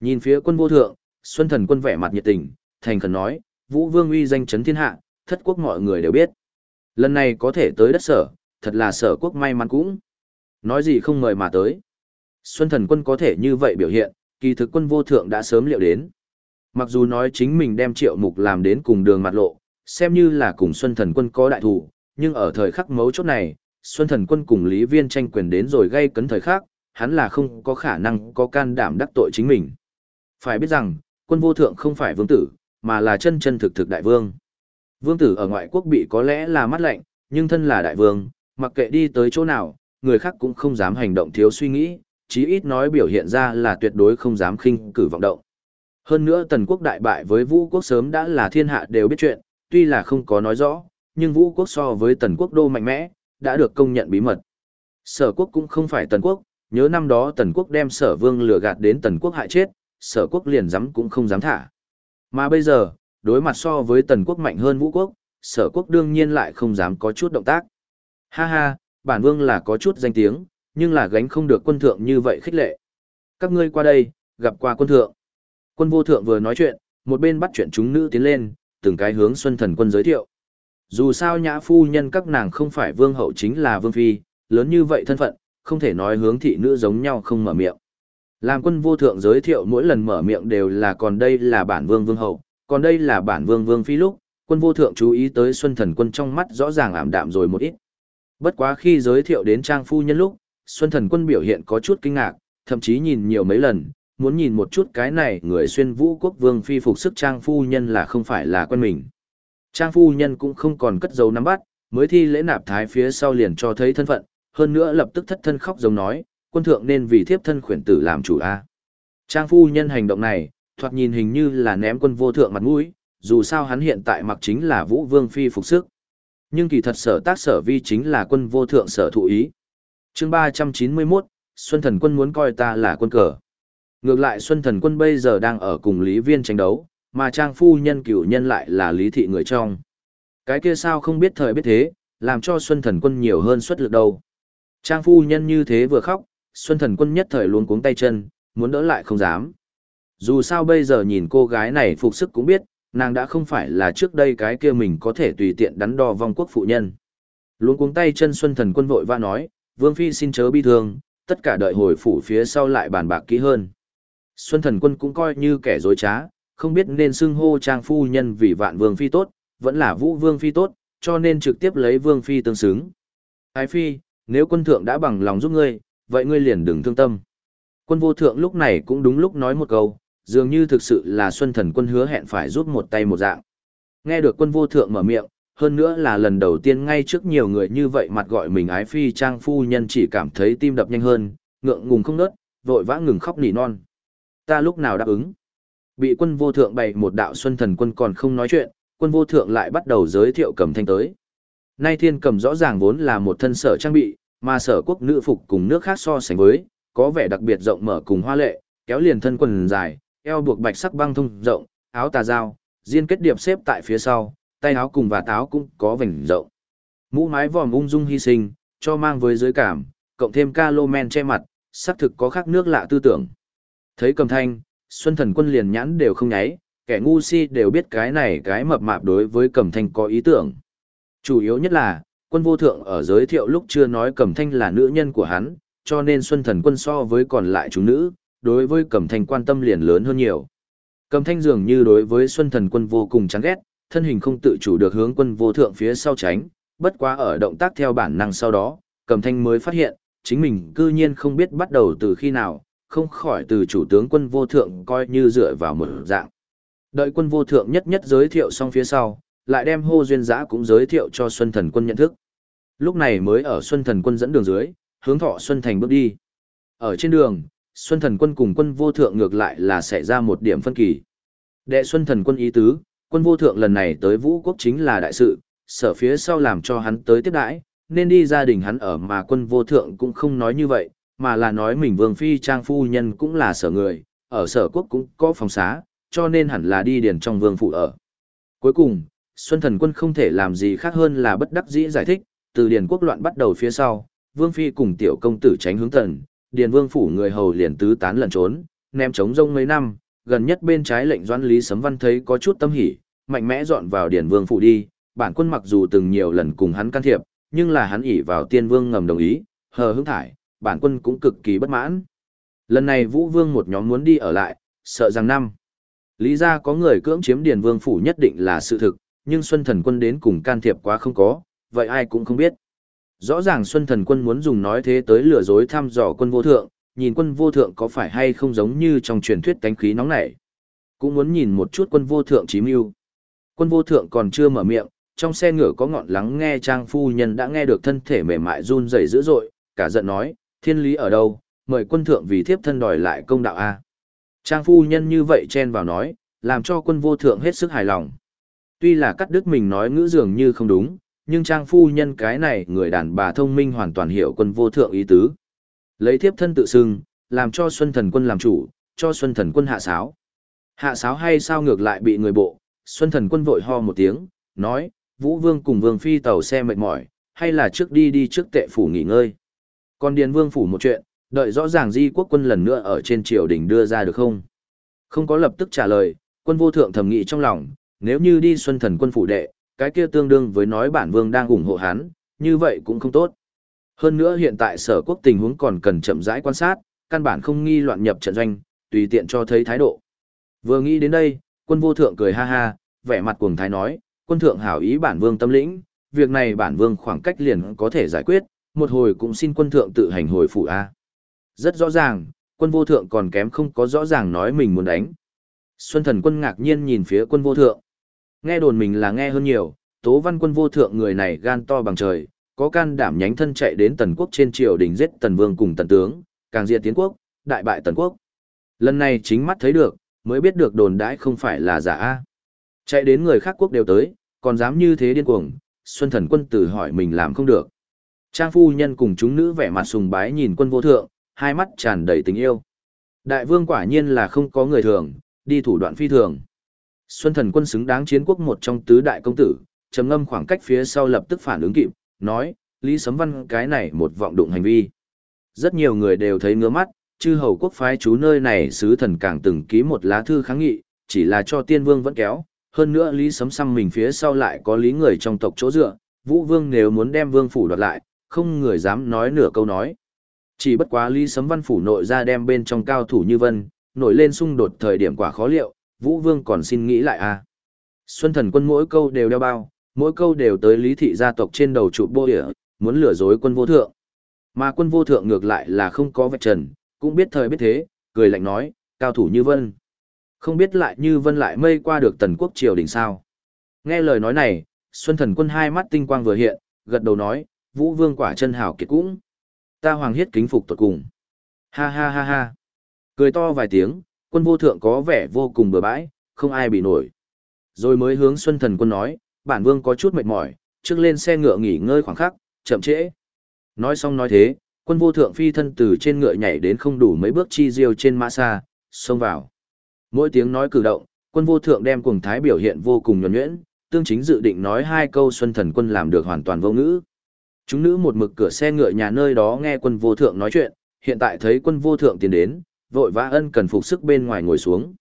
Nhìn phía quân vô thượng, Xuân Thần Quân vẻ mặt nhiệt tình, thành khẩn nói, Vũ Vương uy danh chấn thiên hạ, thất quốc mọi người đều biết. Lần này có thể tới đất sở, thật là sở quốc may mắn cũng. Nói gì không mời mà tới. Xuân thần quân có thể như vậy biểu hiện, kỳ thực quân vô thượng đã sớm liệu đến. Mặc dù nói chính mình đem triệu mục làm đến cùng đường mặt lộ, xem như là cùng Xuân thần quân có đại thủ, nhưng ở thời khắc mấu chốt này, Xuân thần quân cùng Lý Viên tranh quyền đến rồi gây cấn thời khắc, hắn là không có khả năng có can đảm đắc tội chính mình. Phải biết rằng, quân vô thượng không phải vương tử, mà là chân chân thực thực đại vương. Vương tử ở ngoại quốc bị có lẽ là mắt lạnh, nhưng thân là đại vương, mặc kệ đi tới chỗ nào, người khác cũng không dám hành động thiếu suy nghĩ, chí ít nói biểu hiện ra là tuyệt đối không dám khinh cử vọng động. Hơn nữa tần quốc đại bại với vũ quốc sớm đã là thiên hạ đều biết chuyện, tuy là không có nói rõ, nhưng vũ quốc so với tần quốc đô mạnh mẽ, đã được công nhận bí mật. Sở quốc cũng không phải tần quốc, nhớ năm đó tần quốc đem sở vương lừa gạt đến tần quốc hại chết, sở quốc liền dám cũng không dám thả. Mà bây giờ, đối mặt so với tần quốc mạnh hơn vũ quốc, sở quốc đương nhiên lại không dám có chút động tác. Ha ha, bản vương là có chút danh tiếng, nhưng là gánh không được quân thượng như vậy khích lệ. Các ngươi qua đây, gặp qua quân thượng. Quân vô thượng vừa nói chuyện, một bên bắt chuyện chúng nữ tiến lên, từng cái hướng Xuân Thần quân giới thiệu. Dù sao nhã phu nhân các nàng không phải vương hậu chính là vương phi, lớn như vậy thân phận, không thể nói hướng thị nữ giống nhau không mở miệng. Làm quân vô thượng giới thiệu mỗi lần mở miệng đều là còn đây là bản vương vương hậu, còn đây là bản vương vương phi lúc, quân vô thượng chú ý tới Xuân Thần quân trong mắt rõ ràng ảm đạm rồi một ít. Bất quá khi giới thiệu đến trang phu nhân lúc, Xuân Thần quân biểu hiện có chút kinh ngạc, thậm chí nhìn nhiều mấy lần, muốn nhìn một chút cái này người xuyên vũ quốc vương phi phục sức trang phu nhân là không phải là quân mình. Trang phu nhân cũng không còn cất dấu nắm bắt, mới thi lễ nạp thái phía sau liền cho thấy thân phận, hơn nữa lập tức thất thân khóc giống nói, quân thượng nên vì thiếp thân khuyển tử làm chủ a. Trang phu nhân hành động này, thoạt nhìn hình như là ném quân vô thượng mặt mũi, dù sao hắn hiện tại mặc chính là vũ vương phi phục sức. Nhưng kỳ thật sở tác sở vi chính là quân vô thượng sở thụ ý. chương 391, Xuân Thần quân muốn coi ta là quân cờ. Ngược lại Xuân Thần quân bây giờ đang ở cùng Lý Viên tranh đấu, mà Trang phu nhân cửu nhân lại là Lý thị người trong. Cái kia sao không biết thời biết thế, làm cho Xuân Thần quân nhiều hơn suất lực đâu. Trang phu nhân như thế vừa khóc, Xuân Thần quân nhất thời luôn cuống tay chân, muốn đỡ lại không dám. Dù sao bây giờ nhìn cô gái này phục sức cũng biết, nàng đã không phải là trước đây cái kia mình có thể tùy tiện đắn đo vong quốc phụ nhân. Luôn cuống tay chân Xuân Thần quân vội va nói, Vương Phi xin chớ bi thương, tất cả đợi hồi phủ phía sau lại bàn bạc kỹ hơn. Xuân Thần quân cũng coi như kẻ dối trá, không biết nên xưng hô trang phu nhân vì vạn Vương Phi tốt, vẫn là vũ Vương Phi tốt, cho nên trực tiếp lấy Vương Phi tương xứng. Ái Phi, nếu quân thượng đã bằng lòng giúp ngươi, vậy ngươi liền đừng thương tâm. Quân vô thượng lúc này cũng đúng lúc nói một câu, dường như thực sự là Xuân Thần quân hứa hẹn phải giúp một tay một dạng. Nghe được quân vô thượng mở miệng, hơn nữa là lần đầu tiên ngay trước nhiều người như vậy mặt gọi mình ái phi trang phu nhân chỉ cảm thấy tim đập nhanh hơn, ngượng ngùng không nớt, vội vã ngừng khóc nỉ non. Ta lúc nào đáp ứng? Bị quân vô thượng bày một đạo Xuân Thần quân còn không nói chuyện, quân vô thượng lại bắt đầu giới thiệu cầm thanh tới. Nay thiên cầm rõ ràng vốn là một thân sở trang bị, mà sở quốc nữ phục cùng nước khác so sánh với, có vẻ đặc biệt rộng mở cùng hoa lệ, kéo liền thân quần dài, eo buộc bạch sắc băng thông rộng, áo tà dao, diên kết điệp xếp tại phía sau, tay áo cùng và táo cũng có vành rộng. Mũ mái vòm ung dung hy sinh, cho mang với giới cảm, cộng thêm ca lô men che mặt, xác thực có khác nước lạ tư tưởng. Thấy cầm thanh, Xuân Thần quân liền nhãn đều không nháy, kẻ ngu si đều biết cái này cái mập mạp đối với cầm thanh có ý tưởng. Chủ yếu nhất là, quân vô thượng ở giới thiệu lúc chưa nói cầm thanh là nữ nhân của hắn, cho nên Xuân Thần quân so với còn lại chúng nữ, đối với Cẩm thanh quan tâm liền lớn hơn nhiều. Cẩm thanh dường như đối với Xuân Thần quân vô cùng chán ghét, thân hình không tự chủ được hướng quân vô thượng phía sau tránh, bất quá ở động tác theo bản năng sau đó, Cẩm thanh mới phát hiện, chính mình cư nhiên không biết bắt đầu từ khi nào, không khỏi từ chủ tướng quân vô thượng coi như dựa vào một dạng. Đợi quân vô thượng nhất nhất giới thiệu xong phía sau, lại đem hô duyên giã cũng giới thiệu cho Xuân Thần quân nhận thức. Lúc này mới ở Xuân Thần quân dẫn đường dưới, hướng thọ Xuân Thành bước đi. Ở trên đường, Xuân Thần quân cùng quân vô thượng ngược lại là xảy ra một điểm phân kỳ. Đệ Xuân Thần quân ý tứ, quân vô thượng lần này tới vũ quốc chính là đại sự, sở phía sau làm cho hắn tới tiếp đãi, nên đi gia đình hắn ở mà quân vô thượng cũng không nói như vậy, mà là nói mình vương phi trang phu nhân cũng là sở người, ở sở quốc cũng có phòng xá, cho nên hẳn là đi điền trong vương phủ ở. Cuối cùng, Xuân Thần quân không thể làm gì khác hơn là bất đắc dĩ giải thích, từ điền quốc loạn bắt đầu phía sau, vương phi cùng tiểu công tử tránh hướng tần, điền vương phủ người hầu liền tứ tán lẩn trốn, ném trống rông mấy năm, gần nhất bên trái lệnh doãn lý sấm văn thấy có chút tâm hỉ, mạnh mẽ dọn vào điền vương phủ đi, bản quân mặc dù từng nhiều lần cùng hắn can thiệp, nhưng là hắn ỉ vào tiên vương ngầm đồng ý, hờ hững thải, bản quân cũng cực kỳ bất mãn. Lần này Vũ Vương một nhóm muốn đi ở lại, sợ rằng năm. Lý ra có người cưỡng chiếm Điền Vương phủ nhất định là sự thực, nhưng Xuân Thần Quân đến cùng can thiệp quá không có, vậy ai cũng không biết. Rõ ràng Xuân Thần Quân muốn dùng nói thế tới lừa dối thăm dò quân vô thượng, nhìn quân vô thượng có phải hay không giống như trong truyền thuyết cánh khí nóng nảy. Cũng muốn nhìn một chút quân vô thượng chí mưu. Quân vô thượng còn chưa mở miệng, trong xe ngựa có ngọn lắng nghe trang phu nhân đã nghe được thân thể mềm mại run rẩy dữ dội, cả giận nói, thiên lý ở đâu, mời quân thượng vì thiếp thân đòi lại công đạo A. Trang phu nhân như vậy chen vào nói, làm cho quân vô thượng hết sức hài lòng. Tuy là cắt đứt mình nói ngữ dường như không đúng, nhưng trang phu nhân cái này người đàn bà thông minh hoàn toàn hiểu quân vô thượng ý tứ. Lấy thiếp thân tự xưng, làm cho Xuân Thần quân làm chủ, cho Xuân Thần quân hạ sáo. Hạ sáo hay sao ngược lại bị người bộ, Xuân thần quân vội ho một tiếng, nói, Vũ Vương cùng Vương Phi tàu xe mệt mỏi, hay là trước đi đi trước tệ phủ nghỉ ngơi. Còn Điền Vương phủ một chuyện, đợi rõ ràng di quốc quân lần nữa ở trên triều đình đưa ra được không? Không có lập tức trả lời, quân vô thượng thầm nghị trong lòng, nếu như đi xuân thần quân phủ đệ, cái kia tương đương với nói bản vương đang ủng hộ hắn, như vậy cũng không tốt. Hơn nữa hiện tại sở quốc tình huống còn cần chậm rãi quan sát, căn bản không nghi loạn nhập trận doanh, tùy tiện cho thấy thái độ. Vừa nghĩ đến đây, quân vô thượng cười ha ha, vẻ mặt cuồng thái nói, quân thượng hảo ý bản vương tâm lĩnh, việc này bản vương khoảng cách liền có thể giải quyết, một hồi cũng xin quân thượng tự hành hồi phủ A. Rất rõ ràng, quân vô thượng còn kém không có rõ ràng nói mình muốn đánh. Xuân thần quân ngạc nhiên nhìn phía quân vô thượng. Nghe đồn mình là nghe hơn nhiều, tố văn quân vô thượng người này gan to bằng trời, có can đảm nhánh thân chạy đến tần quốc trên triều đình giết tần vương cùng tần tướng, càng diệt tiến quốc, đại bại tần quốc. Lần này chính mắt thấy được, mới biết được đồn đãi không phải là giả a. Chạy đến người khác quốc đều tới, còn dám như thế điên cuồng, Xuân Thần Quân tử hỏi mình làm không được. Trang phu nhân cùng chúng nữ vẻ mặt sùng bái nhìn quân vô thượng, hai mắt tràn đầy tình yêu. Đại vương quả nhiên là không có người thường, đi thủ đoạn phi thường. Xuân Thần Quân xứng đáng chiến quốc một trong tứ đại công tử, trầm ngâm khoảng cách phía sau lập tức phản ứng kịp, nói, Lý Sấm Văn cái này một vọng đụng hành vi. Rất nhiều người đều thấy ngứa mắt, chư hầu quốc phái chú nơi này sứ thần càng từng ký một lá thư kháng nghị, chỉ là cho tiên vương vẫn kéo, hơn nữa Lý Sấm xăm mình phía sau lại có lý người trong tộc chỗ dựa, Vũ Vương nếu muốn đem vương phủ đoạt lại, không người dám nói nửa câu nói. Chỉ bất quá Lý Sấm văn phủ nội ra đem bên trong cao thủ như vân, nổi lên xung đột thời điểm quả khó liệu, Vũ Vương còn xin nghĩ lại à. Xuân thần quân mỗi câu đều đeo bao, mỗi câu đều tới lý thị gia tộc trên đầu trụ bô địa, muốn lừa dối quân vô thượng. Mà quân vô thượng ngược lại là không có vạch trần, cũng biết thời biết thế, cười lạnh nói, cao thủ như vân. Không biết lại như vân lại mây qua được tần quốc triều đình sao. Nghe lời nói này, Xuân thần quân hai mắt tinh quang vừa hiện, gật đầu nói, vũ vương quả chân hảo kiệt cũng. Ta hoàng hiết kính phục tuột cùng. Ha ha ha ha. Cười to vài tiếng, quân vô thượng có vẻ vô cùng bừa bãi, không ai bị nổi. Rồi mới hướng Xuân thần quân nói, bản vương có chút mệt mỏi, trước lên xe ngựa nghỉ ngơi khoảng khắc, chậm trễ. Nói xong nói thế, quân vô thượng phi thân từ trên ngựa nhảy đến không đủ mấy bước chi diêu trên mã xa, xông vào. Mỗi tiếng nói cử động, quân vô thượng đem cuồng thái biểu hiện vô cùng nhuẩn nhuyễn, tương chính dự định nói hai câu xuân thần quân làm được hoàn toàn vô ngữ. Chúng nữ một mực cửa xe ngựa nhà nơi đó nghe quân vô thượng nói chuyện, hiện tại thấy quân vô thượng tiến đến, vội vã ân cần phục sức bên ngoài ngồi xuống.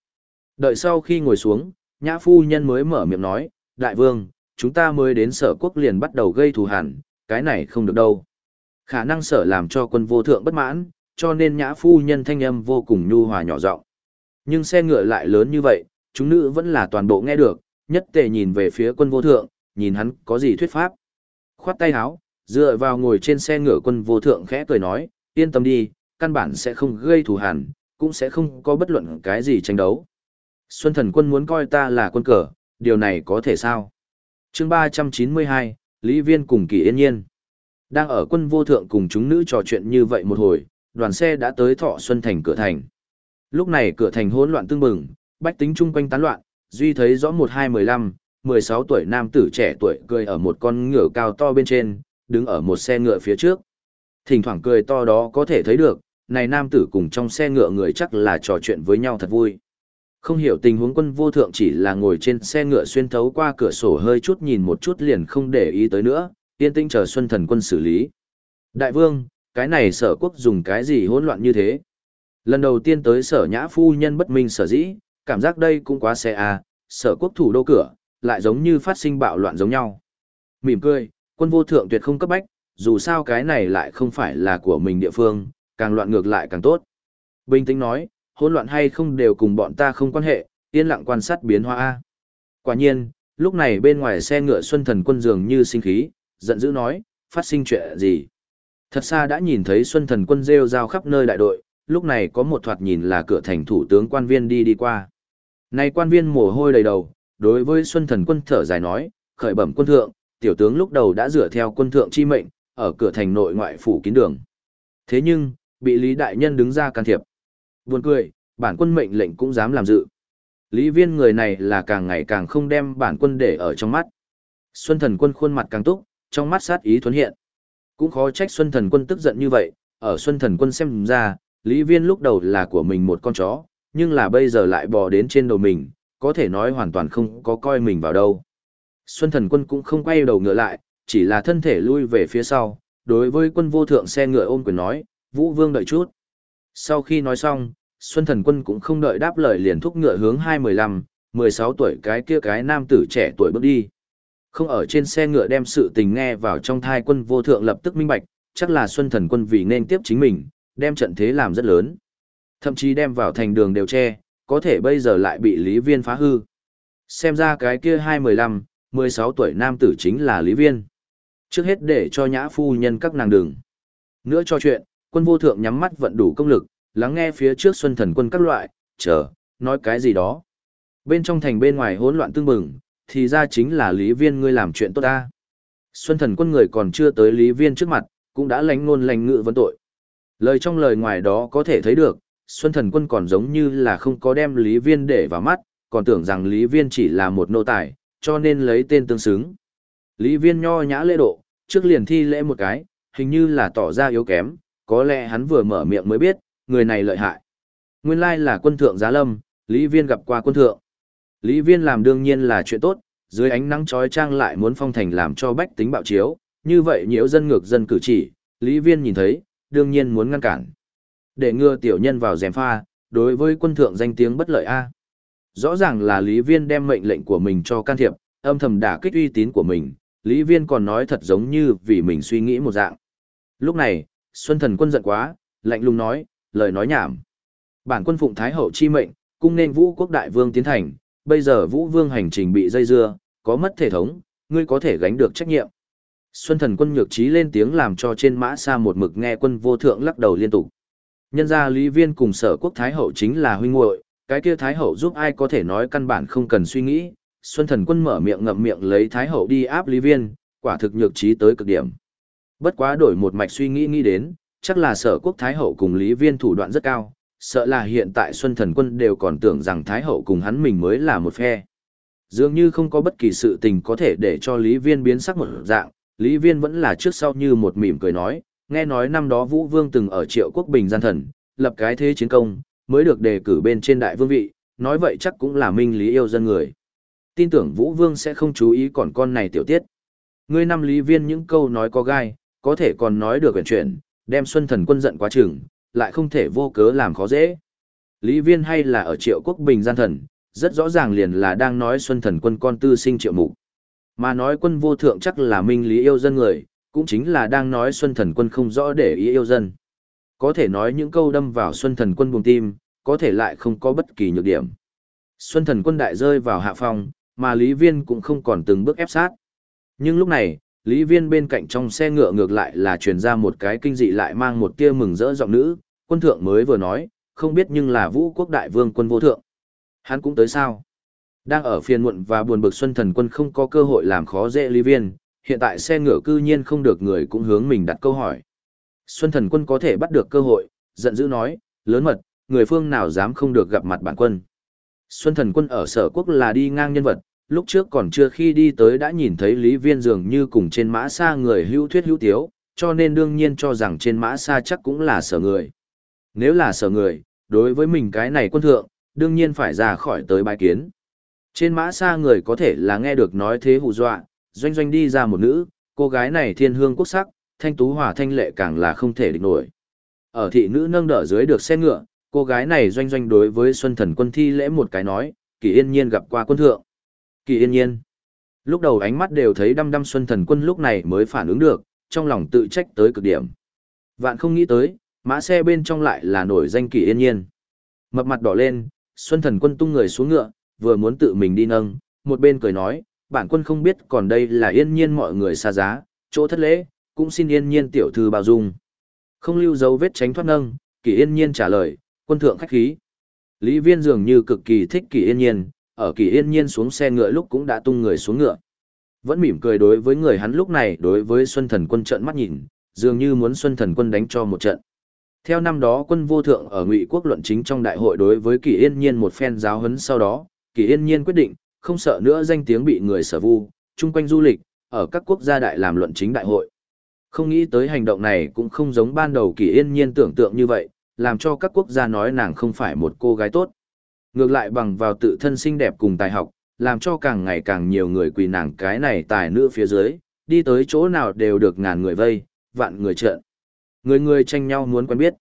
Đợi sau khi ngồi xuống, nhã phu nhân mới mở miệng nói, đại vương, chúng ta mới đến sở quốc liền bắt đầu gây thù hẳn, cái này không được đâu. Khả năng sở làm cho quân vô thượng bất mãn, cho nên nhã phu nhân thanh âm vô cùng nhu hòa nhỏ giọng. Nhưng xe ngựa lại lớn như vậy, chúng nữ vẫn là toàn bộ nghe được, nhất tề nhìn về phía quân vô thượng, nhìn hắn có gì thuyết pháp. Khoát tay áo, dựa vào ngồi trên xe ngựa quân vô thượng khẽ cười nói, yên tâm đi, căn bản sẽ không gây thù hằn, cũng sẽ không có bất luận cái gì tranh đấu. Xuân thần quân muốn coi ta là quân cờ, điều này có thể sao? chương 392, Lý Viên cùng Kỳ Yên Nhiên. Đang ở quân vô thượng cùng chúng nữ trò chuyện như vậy một hồi, đoàn xe đã tới thọ Xuân Thành cửa thành. Lúc này cửa thành hỗn loạn tương bừng, bách tính chung quanh tán loạn, duy thấy rõ một hai mười lăm, mười sáu tuổi nam tử trẻ tuổi cười ở một con ngựa cao to bên trên, đứng ở một xe ngựa phía trước. Thỉnh thoảng cười to đó có thể thấy được, này nam tử cùng trong xe ngựa người chắc là trò chuyện với nhau thật vui. Không hiểu tình huống quân vô thượng chỉ là ngồi trên xe ngựa xuyên thấu qua cửa sổ hơi chút nhìn một chút liền không để ý tới nữa, yên tĩnh chờ xuân thần quân xử lý. Đại vương, cái này sở quốc dùng cái gì hỗn loạn như thế? Lần đầu tiên tới sở nhã phu nhân bất minh sở dĩ, cảm giác đây cũng quá xe à, sở quốc thủ đô cửa, lại giống như phát sinh bạo loạn giống nhau. Mỉm cười, quân vô thượng tuyệt không cấp bách, dù sao cái này lại không phải là của mình địa phương, càng loạn ngược lại càng tốt. Bình tĩnh nói, hỗn loạn hay không đều cùng bọn ta không quan hệ, yên lặng quan sát biến hóa A. Quả nhiên, lúc này bên ngoài xe ngựa xuân thần quân dường như sinh khí, giận dữ nói, phát sinh chuyện gì. Thật xa đã nhìn thấy xuân thần quân rêu rao khắp nơi đại đội, lúc này có một thoạt nhìn là cửa thành thủ tướng quan viên đi đi qua. Này quan viên mồ hôi đầy đầu, đối với Xuân Thần quân thở dài nói, khởi bẩm quân thượng, tiểu tướng lúc đầu đã dựa theo quân thượng chi mệnh, ở cửa thành nội ngoại phủ kín đường. Thế nhưng, bị Lý Đại Nhân đứng ra can thiệp. Buồn cười, bản quân mệnh lệnh cũng dám làm dự. Lý viên người này là càng ngày càng không đem bản quân để ở trong mắt. Xuân thần quân khuôn mặt càng túc, trong mắt sát ý thuấn hiện. Cũng khó trách Xuân thần quân tức giận như vậy, ở Xuân thần quân xem ra, Lý Viên lúc đầu là của mình một con chó, nhưng là bây giờ lại bò đến trên đầu mình, có thể nói hoàn toàn không có coi mình vào đâu. Xuân thần quân cũng không quay đầu ngựa lại, chỉ là thân thể lui về phía sau, đối với quân vô thượng xe ngựa ôm quyền nói, Vũ Vương đợi chút. Sau khi nói xong, Xuân thần quân cũng không đợi đáp lời liền thúc ngựa hướng 215, 16 tuổi cái kia cái nam tử trẻ tuổi bước đi. Không ở trên xe ngựa đem sự tình nghe vào trong thai quân vô thượng lập tức minh bạch, chắc là Xuân thần quân vì nên tiếp chính mình, đem trận thế làm rất lớn. Thậm chí đem vào thành đường đều che, có thể bây giờ lại bị Lý Viên phá hư. Xem ra cái kia 215, 16 tuổi nam tử chính là Lý Viên. Trước hết để cho nhã phu nhân các nàng đường. Nữa cho chuyện, quân vô thượng nhắm mắt vận đủ công lực, lắng nghe phía trước xuân thần quân các loại, chờ, nói cái gì đó. Bên trong thành bên ngoài hỗn loạn tương bừng, thì ra chính là Lý Viên ngươi làm chuyện tốt ta. Xuân thần quân người còn chưa tới Lý Viên trước mặt, cũng đã lánh ngôn lành ngự vấn tội. Lời trong lời ngoài đó có thể thấy được, Xuân thần quân còn giống như là không có đem Lý Viên để vào mắt, còn tưởng rằng Lý Viên chỉ là một nô tài, cho nên lấy tên tương xứng. Lý Viên nho nhã lễ độ, trước liền thi lễ một cái, hình như là tỏ ra yếu kém, có lẽ hắn vừa mở miệng mới biết, người này lợi hại. Nguyên lai là quân thượng giá lâm, Lý Viên gặp qua quân thượng. Lý Viên làm đương nhiên là chuyện tốt, dưới ánh nắng chói trang lại muốn phong thành làm cho bách tính bạo chiếu, như vậy nhiễu dân ngược dân cử chỉ, Lý Viên nhìn thấy, đương nhiên muốn ngăn cản. Để ngừa tiểu nhân vào dèm pha, đối với quân thượng danh tiếng bất lợi A. Rõ ràng là Lý Viên đem mệnh lệnh của mình cho can thiệp, âm thầm đả kích uy tín của mình, Lý Viên còn nói thật giống như vì mình suy nghĩ một dạng. Lúc này, Xuân Thần quân giận quá, lạnh lùng nói, lời nói nhảm. Bản quân phụng Thái Hậu chi mệnh, cung nên vũ quốc đại vương tiến thành, bây giờ vũ vương hành trình bị dây dưa, có mất thể thống, ngươi có thể gánh được trách nhiệm. Xuân Thần quân nhược trí lên tiếng làm cho trên mã xa một mực nghe quân vô thượng lắc đầu liên tục. Nhân ra Lý Viên cùng sở quốc Thái Hậu chính là huynh muội cái kia Thái Hậu giúp ai có thể nói căn bản không cần suy nghĩ, Xuân Thần Quân mở miệng ngậm miệng lấy Thái Hậu đi áp Lý Viên, quả thực nhược trí tới cực điểm. Bất quá đổi một mạch suy nghĩ nghĩ đến, chắc là sở quốc Thái Hậu cùng Lý Viên thủ đoạn rất cao, sợ là hiện tại Xuân Thần Quân đều còn tưởng rằng Thái Hậu cùng hắn mình mới là một phe. Dường như không có bất kỳ sự tình có thể để cho Lý Viên biến sắc một dạng, Lý Viên vẫn là trước sau như một mỉm cười nói, nghe nói năm đó Vũ Vương từng ở triệu quốc bình gian thần, lập cái thế chiến công, mới được đề cử bên trên đại vương vị, nói vậy chắc cũng là minh lý yêu dân người tin tưởng Vũ Vương sẽ không chú ý còn con này tiểu tiết. Ngươi năm lý viên những câu nói có gai, có thể còn nói được quyển chuyển, đem Xuân Thần quân giận quá chừng, lại không thể vô cớ làm khó dễ. Lý viên hay là ở triệu quốc bình gian thần, rất rõ ràng liền là đang nói Xuân Thần quân con tư sinh triệu mục. Mà nói quân vô thượng chắc là minh lý yêu dân người, cũng chính là đang nói Xuân Thần quân không rõ để ý yêu dân. Có thể nói những câu đâm vào Xuân Thần quân buồng tim, có thể lại không có bất kỳ nhược điểm. Xuân Thần quân đại rơi vào hạ phong, mà Lý Viên cũng không còn từng bước ép sát. Nhưng lúc này, Lý Viên bên cạnh trong xe ngựa ngược lại là truyền ra một cái kinh dị lại mang một tia mừng rỡ giọng nữ, quân thượng mới vừa nói, không biết nhưng là vũ quốc đại vương quân vô thượng. Hắn cũng tới sao? Đang ở phiền muộn và buồn bực Xuân Thần quân không có cơ hội làm khó dễ Lý Viên, hiện tại xe ngựa cư nhiên không được người cũng hướng mình đặt câu hỏi. Xuân Thần quân có thể bắt được cơ hội, giận dữ nói, lớn mật, người phương nào dám không được gặp mặt bản quân. Xuân thần quân ở sở quốc là đi ngang nhân vật, lúc trước còn chưa khi đi tới đã nhìn thấy Lý Viên dường như cùng trên mã xa người hữu thuyết hữu tiếu, cho nên đương nhiên cho rằng trên mã xa chắc cũng là sở người. Nếu là sở người, đối với mình cái này quân thượng, đương nhiên phải ra khỏi tới bài kiến. Trên mã xa người có thể là nghe được nói thế hù dọa, doanh doanh đi ra một nữ, cô gái này thiên hương quốc sắc, thanh tú hỏa thanh lệ càng là không thể địch nổi. Ở thị nữ nâng đỡ dưới được xe ngựa, cô gái này doanh doanh đối với Xuân Thần quân thi lễ một cái nói, kỳ yên nhiên gặp qua quân thượng. Kỳ yên nhiên. Lúc đầu ánh mắt đều thấy đăm đăm Xuân Thần quân lúc này mới phản ứng được, trong lòng tự trách tới cực điểm. Vạn không nghĩ tới, mã xe bên trong lại là nổi danh kỳ yên nhiên. Mập mặt đỏ lên, Xuân Thần quân tung người xuống ngựa, vừa muốn tự mình đi nâng, một bên cười nói, bản quân không biết còn đây là yên nhiên mọi người xa giá, chỗ thất lễ, cũng xin yên nhiên tiểu thư bao dung. Không lưu dấu vết tránh thoát nâng, kỳ yên nhiên trả lời, quân thượng khách khí. Lý Viên dường như cực kỳ thích Kỳ Yên Nhiên, ở Kỳ Yên Nhiên xuống xe ngựa lúc cũng đã tung người xuống ngựa. Vẫn mỉm cười đối với người hắn lúc này đối với Xuân Thần Quân trợn mắt nhìn, dường như muốn Xuân Thần Quân đánh cho một trận. Theo năm đó quân vô thượng ở Ngụy Quốc luận chính trong đại hội đối với Kỳ Yên Nhiên một phen giáo huấn sau đó, Kỳ Yên Nhiên quyết định, không sợ nữa danh tiếng bị người sở vu, chung quanh du lịch, ở các quốc gia đại làm luận chính đại hội. Không nghĩ tới hành động này cũng không giống ban đầu Kỳ Yên Nhiên tưởng tượng như vậy, làm cho các quốc gia nói nàng không phải một cô gái tốt. Ngược lại bằng vào tự thân xinh đẹp cùng tài học, làm cho càng ngày càng nhiều người quỳ nàng cái này tài nữ phía dưới, đi tới chỗ nào đều được ngàn người vây, vạn người trợn. Người người tranh nhau muốn quen biết.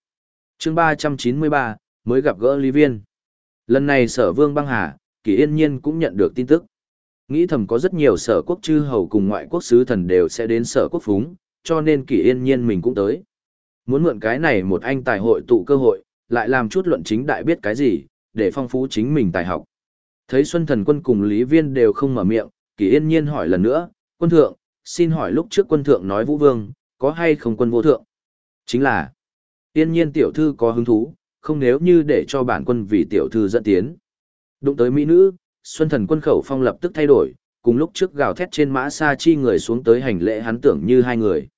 chương 393, mới gặp gỡ Lý Viên. Lần này sở vương băng hà, kỳ yên nhiên cũng nhận được tin tức. Nghĩ thầm có rất nhiều sở quốc chư hầu cùng ngoại quốc sứ thần đều sẽ đến sở quốc phúng, cho nên kỳ yên nhiên mình cũng tới. Muốn mượn cái này một anh tài hội tụ cơ hội, lại làm chút luận chính đại biết cái gì, để phong phú chính mình tài học. Thấy Xuân Thần Quân cùng Lý Viên đều không mở miệng, Kỳ Yên Nhiên hỏi lần nữa, quân thượng, xin hỏi lúc trước quân thượng nói Vũ Vương, có hay không quân vô thượng? Chính là, Yên Nhiên tiểu thư có hứng thú, không nếu như để cho bản quân vì tiểu thư dẫn tiến. Đụng tới mỹ nữ, Xuân Thần Quân khẩu phong lập tức thay đổi, cùng lúc trước gào thét trên mã sa chi người xuống tới hành lễ hắn tưởng như hai người.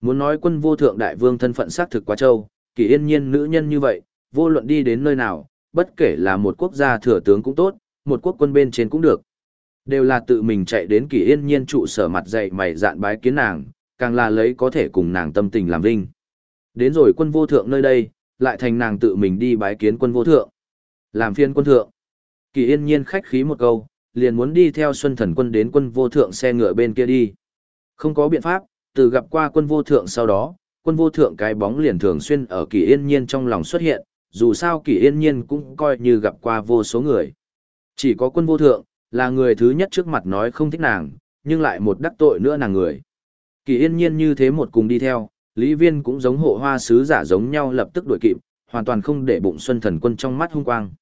Muốn nói quân vô thượng đại vương thân phận xác thực quá châu, Kỳ Yên Nhiên nữ nhân như vậy, vô luận đi đến nơi nào, bất kể là một quốc gia thừa tướng cũng tốt, một quốc quân bên trên cũng được. Đều là tự mình chạy đến kỳ yên nhiên trụ sở mặt dạy mày dạn bái kiến nàng, càng là lấy có thể cùng nàng tâm tình làm vinh. Đến rồi quân vô thượng nơi đây, lại thành nàng tự mình đi bái kiến quân vô thượng. Làm phiên quân thượng. Kỳ yên nhiên khách khí một câu, liền muốn đi theo xuân thần quân đến quân vô thượng xe ngựa bên kia đi. Không có biện pháp, từ gặp qua quân vô thượng sau đó, quân vô thượng cái bóng liền thường xuyên ở kỳ yên nhiên trong lòng xuất hiện, dù sao kỳ yên nhiên cũng coi như gặp qua vô số người. Chỉ có quân vô thượng, là người thứ nhất trước mặt nói không thích nàng, nhưng lại một đắc tội nữa nàng người. Kỳ yên nhiên như thế một cùng đi theo, Lý Viên cũng giống hộ hoa sứ giả giống nhau lập tức đuổi kịp, hoàn toàn không để bụng Xuân Thần Quân trong mắt hung quang.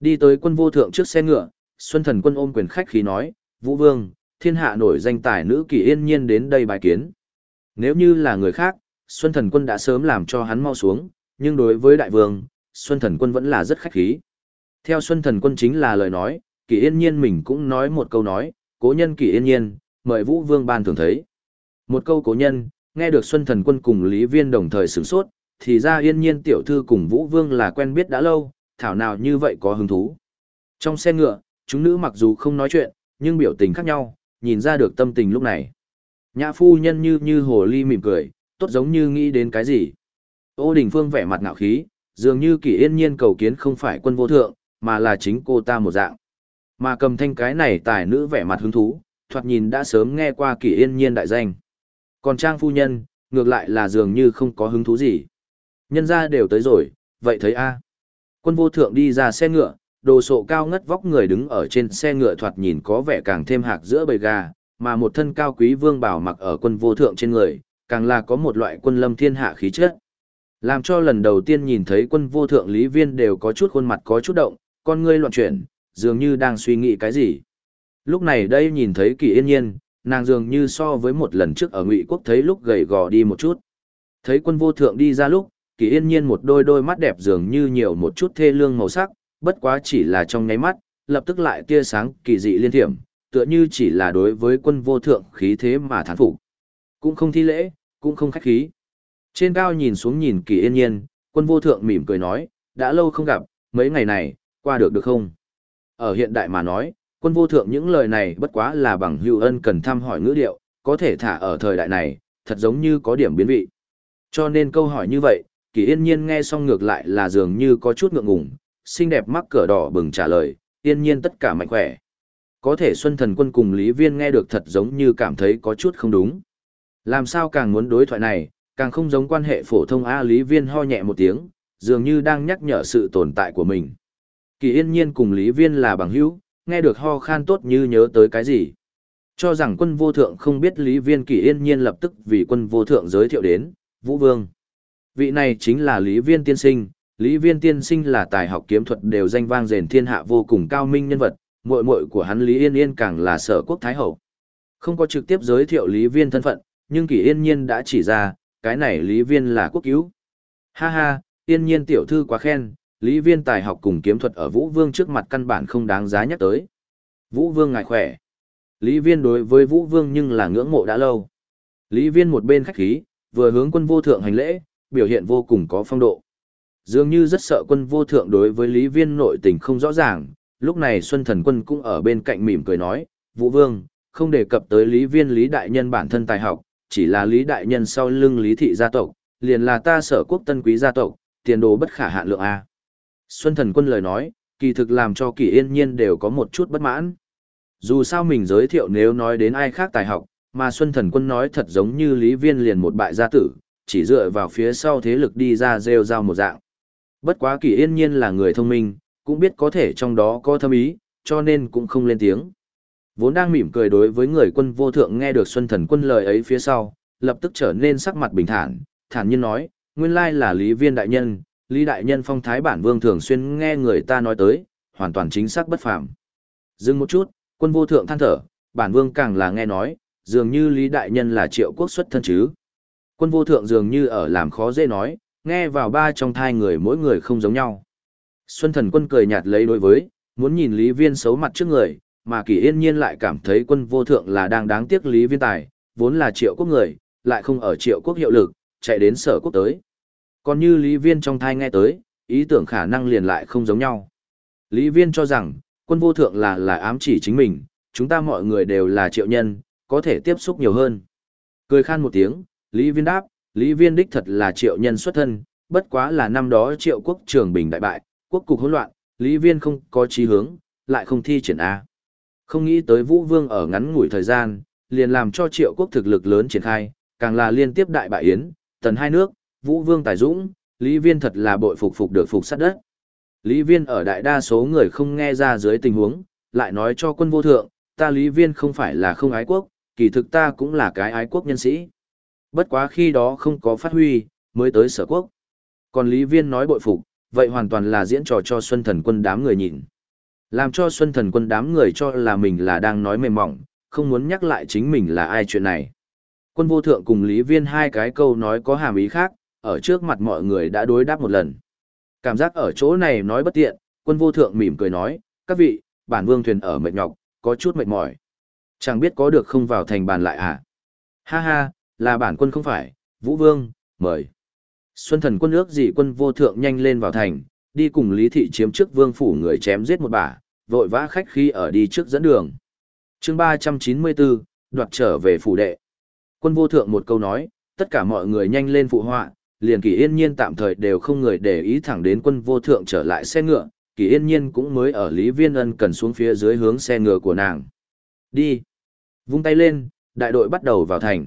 Đi tới quân vô thượng trước xe ngựa, Xuân Thần Quân ôm quyền khách khí nói, Vũ Vương, thiên hạ nổi danh tài nữ Kỳ yên nhiên đến đây bài kiến. Nếu như là người khác, Xuân Thần Quân đã sớm làm cho hắn mau xuống, nhưng đối với đại vương, Xuân Thần Quân vẫn là rất khách khí. Theo Xuân Thần Quân chính là lời nói, Kỳ Yên Nhiên mình cũng nói một câu nói, cố nhân Kỳ Yên Nhiên, mời Vũ Vương ban thường thấy. Một câu cố nhân, nghe được Xuân Thần Quân cùng Lý Viên đồng thời sửng sốt, thì ra Yên Nhiên tiểu thư cùng Vũ Vương là quen biết đã lâu, thảo nào như vậy có hứng thú. Trong xe ngựa, chúng nữ mặc dù không nói chuyện, nhưng biểu tình khác nhau, nhìn ra được tâm tình lúc này. Nhã phu nhân như như hồ ly mỉm cười, tốt giống như nghĩ đến cái gì. Ô Đình Phương vẻ mặt ngạo khí, dường như Kỳ Yên Nhiên cầu kiến không phải quân vô thượng, mà là chính cô ta một dạng. Mà cầm thanh cái này tài nữ vẻ mặt hứng thú, thoạt nhìn đã sớm nghe qua kỷ yên nhiên đại danh. Còn trang phu nhân, ngược lại là dường như không có hứng thú gì. Nhân ra đều tới rồi, vậy thấy a Quân vô thượng đi ra xe ngựa, đồ sộ cao ngất vóc người đứng ở trên xe ngựa thoạt nhìn có vẻ càng thêm hạc giữa bầy gà, mà một thân cao quý vương bảo mặc ở quân vô thượng trên người, càng là có một loại quân lâm thiên hạ khí chất. Làm cho lần đầu tiên nhìn thấy quân vô thượng lý viên đều có chút khuôn mặt có chút động, con ngươi loạn chuyển, dường như đang suy nghĩ cái gì. Lúc này đây nhìn thấy kỳ yên nhiên, nàng dường như so với một lần trước ở ngụy quốc thấy lúc gầy gò đi một chút. Thấy quân vô thượng đi ra lúc, kỳ yên nhiên một đôi đôi mắt đẹp dường như nhiều một chút thê lương màu sắc, bất quá chỉ là trong nháy mắt, lập tức lại tia sáng kỳ dị liên thiểm, tựa như chỉ là đối với quân vô thượng khí thế mà thán phục. Cũng không thi lễ, cũng không khách khí. Trên cao nhìn xuống nhìn kỳ yên nhiên, quân vô thượng mỉm cười nói, đã lâu không gặp, mấy ngày này, qua được được không? Ở hiện đại mà nói, quân vô thượng những lời này bất quá là bằng hữu ân cần thăm hỏi ngữ điệu, có thể thả ở thời đại này, thật giống như có điểm biến vị. Cho nên câu hỏi như vậy, kỳ yên nhiên nghe xong ngược lại là dường như có chút ngượng ngùng, xinh đẹp mắc cửa đỏ bừng trả lời, yên nhiên tất cả mạnh khỏe. Có thể Xuân Thần Quân cùng Lý Viên nghe được thật giống như cảm thấy có chút không đúng. Làm sao càng muốn đối thoại này, càng không giống quan hệ phổ thông A Lý Viên ho nhẹ một tiếng, dường như đang nhắc nhở sự tồn tại của mình. Kỳ yên nhiên cùng Lý Viên là bằng hữu, nghe được ho khan tốt như nhớ tới cái gì. Cho rằng quân vô thượng không biết Lý Viên Kỳ yên nhiên lập tức vì quân vô thượng giới thiệu đến, Vũ Vương. Vị này chính là Lý Viên tiên sinh, Lý Viên tiên sinh là tài học kiếm thuật đều danh vang rền thiên hạ vô cùng cao minh nhân vật, muội muội của hắn Lý Yên Yên càng là sở quốc thái hậu. Không có trực tiếp giới thiệu Lý Viên thân phận, nhưng Kỳ Yên Nhiên đã chỉ ra, cái này Lý Viên là quốc cứu. Ha ha, Yên Nhiên tiểu thư quá khen, Lý Viên tài học cùng kiếm thuật ở Vũ Vương trước mặt căn bản không đáng giá nhắc tới. Vũ Vương ngài khỏe. Lý Viên đối với Vũ Vương nhưng là ngưỡng mộ đã lâu. Lý Viên một bên khách khí, vừa hướng quân vô thượng hành lễ, biểu hiện vô cùng có phong độ. Dường như rất sợ quân vô thượng đối với Lý Viên nội tình không rõ ràng, lúc này Xuân Thần Quân cũng ở bên cạnh mỉm cười nói, Vũ Vương, không đề cập tới Lý Viên Lý Đại Nhân bản thân tài học, chỉ là Lý Đại Nhân sau lưng Lý Thị gia tộc, liền là ta sở quốc tân quý gia tộc, tiền đồ bất khả hạn lượng A. Xuân thần quân lời nói, kỳ thực làm cho kỳ yên nhiên đều có một chút bất mãn. Dù sao mình giới thiệu nếu nói đến ai khác tài học, mà Xuân Thần Quân nói thật giống như Lý Viên liền một bại gia tử, chỉ dựa vào phía sau thế lực đi ra rêu rao một dạng. Bất quá kỳ yên nhiên là người thông minh, cũng biết có thể trong đó có thâm ý, cho nên cũng không lên tiếng. Vốn đang mỉm cười đối với người quân vô thượng nghe được Xuân Thần Quân lời ấy phía sau, lập tức trở nên sắc mặt bình thản, thản nhiên nói, nguyên lai là Lý Viên Đại Nhân, Lý Đại Nhân phong thái bản vương thường xuyên nghe người ta nói tới, hoàn toàn chính xác bất phàm. Dừng một chút, quân vô thượng than thở, bản vương càng là nghe nói, dường như Lý Đại Nhân là triệu quốc xuất thân chứ. Quân vô thượng dường như ở làm khó dễ nói, nghe vào ba trong thai người mỗi người không giống nhau. Xuân thần quân cười nhạt lấy đối với, muốn nhìn Lý Viên xấu mặt trước người, mà kỳ yên nhiên lại cảm thấy quân vô thượng là đang đáng tiếc Lý Viên tài, vốn là triệu quốc người, lại không ở triệu quốc hiệu lực, chạy đến sở quốc tới. Còn như Lý Viên trong thai nghe tới, ý tưởng khả năng liền lại không giống nhau. Lý Viên cho rằng, quân vô thượng là là ám chỉ chính mình, chúng ta mọi người đều là triệu nhân, có thể tiếp xúc nhiều hơn. Cười khan một tiếng, Lý Viên đáp, Lý Viên đích thật là triệu nhân xuất thân, bất quá là năm đó triệu quốc trường bình đại bại, quốc cục hỗn loạn, Lý Viên không có chí hướng, lại không thi triển A. Không nghĩ tới Vũ Vương ở ngắn ngủi thời gian, liền làm cho triệu quốc thực lực lớn triển khai, càng là liên tiếp đại bại Yến, tần hai nước, Vũ Vương Tài Dũng, Lý Viên thật là bội phục phục được phục sát đất. Lý Viên ở đại đa số người không nghe ra dưới tình huống, lại nói cho quân vô thượng, ta Lý Viên không phải là không ái quốc, kỳ thực ta cũng là cái ái quốc nhân sĩ. Bất quá khi đó không có phát huy, mới tới sở quốc. Còn Lý Viên nói bội phục, vậy hoàn toàn là diễn trò cho Xuân Thần quân đám người nhìn. Làm cho Xuân Thần quân đám người cho là mình là đang nói mềm mỏng, không muốn nhắc lại chính mình là ai chuyện này. Quân vô thượng cùng Lý Viên hai cái câu nói có hàm ý khác, ở trước mặt mọi người đã đối đáp một lần. Cảm giác ở chỗ này nói bất tiện, quân vô thượng mỉm cười nói, các vị, bản vương thuyền ở mệt nhọc, có chút mệt mỏi. Chẳng biết có được không vào thành bàn lại à? Ha ha, là bản quân không phải, Vũ Vương, mời. Xuân thần quân ước gì quân vô thượng nhanh lên vào thành, đi cùng Lý Thị chiếm trước vương phủ người chém giết một bả, vội vã khách khi ở đi trước dẫn đường. chương 394, đoạt trở về phủ đệ. Quân vô thượng một câu nói, tất cả mọi người nhanh lên phụ họa, liền kỳ yên nhiên tạm thời đều không người để ý thẳng đến quân vô thượng trở lại xe ngựa, kỳ yên nhiên cũng mới ở Lý Viên Ân cần xuống phía dưới hướng xe ngựa của nàng. Đi! Vung tay lên, đại đội bắt đầu vào thành.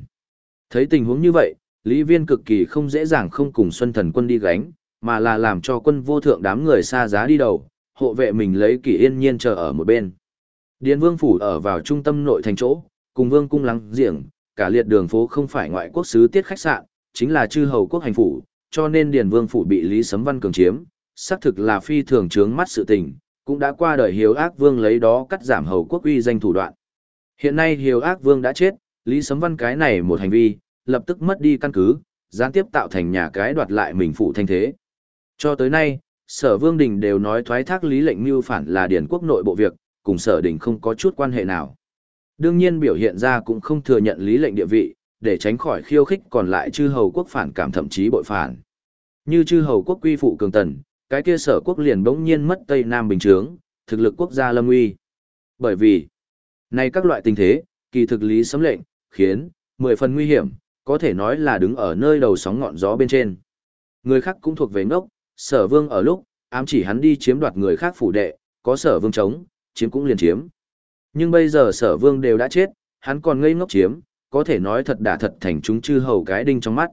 Thấy tình huống như vậy, Lý Viên cực kỳ không dễ dàng không cùng Xuân Thần quân đi gánh, mà là làm cho quân vô thượng đám người xa giá đi đầu, hộ vệ mình lấy kỳ yên nhiên chờ ở một bên. Điền Vương Phủ ở vào trung tâm nội thành chỗ, cùng Vương Cung lắng giềng, cả liệt đường phố không phải ngoại quốc sứ tiết khách sạn, chính là chư hầu quốc hành phủ, cho nên Điền Vương phủ bị Lý Sấm Văn cường chiếm, xác thực là phi thường trướng mắt sự tình, cũng đã qua đời Hiếu Ác Vương lấy đó cắt giảm hầu quốc uy danh thủ đoạn. Hiện nay Hiếu Ác Vương đã chết, Lý Sấm Văn cái này một hành vi, lập tức mất đi căn cứ, gián tiếp tạo thành nhà cái đoạt lại mình phụ thanh thế. Cho tới nay, Sở Vương Đình đều nói thoái thác Lý lệnh mưu phản là điển quốc nội bộ việc, cùng Sở Đình không có chút quan hệ nào. Đương nhiên biểu hiện ra cũng không thừa nhận Lý lệnh địa vị, để tránh khỏi khiêu khích còn lại chư hầu quốc phản cảm thậm chí bội phản. Như chư hầu quốc quy phụ cường tần, cái kia sở quốc liền bỗng nhiên mất Tây Nam bình trướng, thực lực quốc gia lâm uy. Bởi vì, nay các loại tình thế, kỳ thực lý sấm lệnh, khiến, mười phần nguy hiểm, có thể nói là đứng ở nơi đầu sóng ngọn gió bên trên. Người khác cũng thuộc về ngốc, sở vương ở lúc, ám chỉ hắn đi chiếm đoạt người khác phủ đệ, có sở vương chống, chiếm cũng liền chiếm. Nhưng bây giờ sở vương đều đã chết, hắn còn ngây ngốc chiếm, có thể nói thật đã thật thành chúng chư hầu cái đinh trong mắt.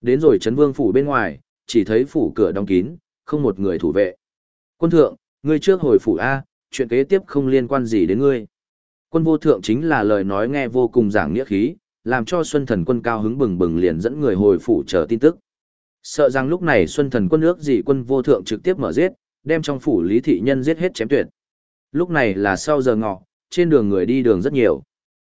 Đến rồi Trấn Vương phủ bên ngoài, chỉ thấy phủ cửa đóng kín, không một người thủ vệ. Quân thượng, ngươi trước hồi phủ A, chuyện kế tiếp không liên quan gì đến ngươi. Quân vô thượng chính là lời nói nghe vô cùng giảng nghĩa khí, làm cho Xuân Thần quân cao hứng bừng bừng liền dẫn người hồi phủ chờ tin tức. Sợ rằng lúc này Xuân Thần quân ước gì quân vô thượng trực tiếp mở giết, đem trong phủ lý thị nhân giết hết chém tuyệt. Lúc này là sau giờ ngọ, trên đường người đi đường rất nhiều.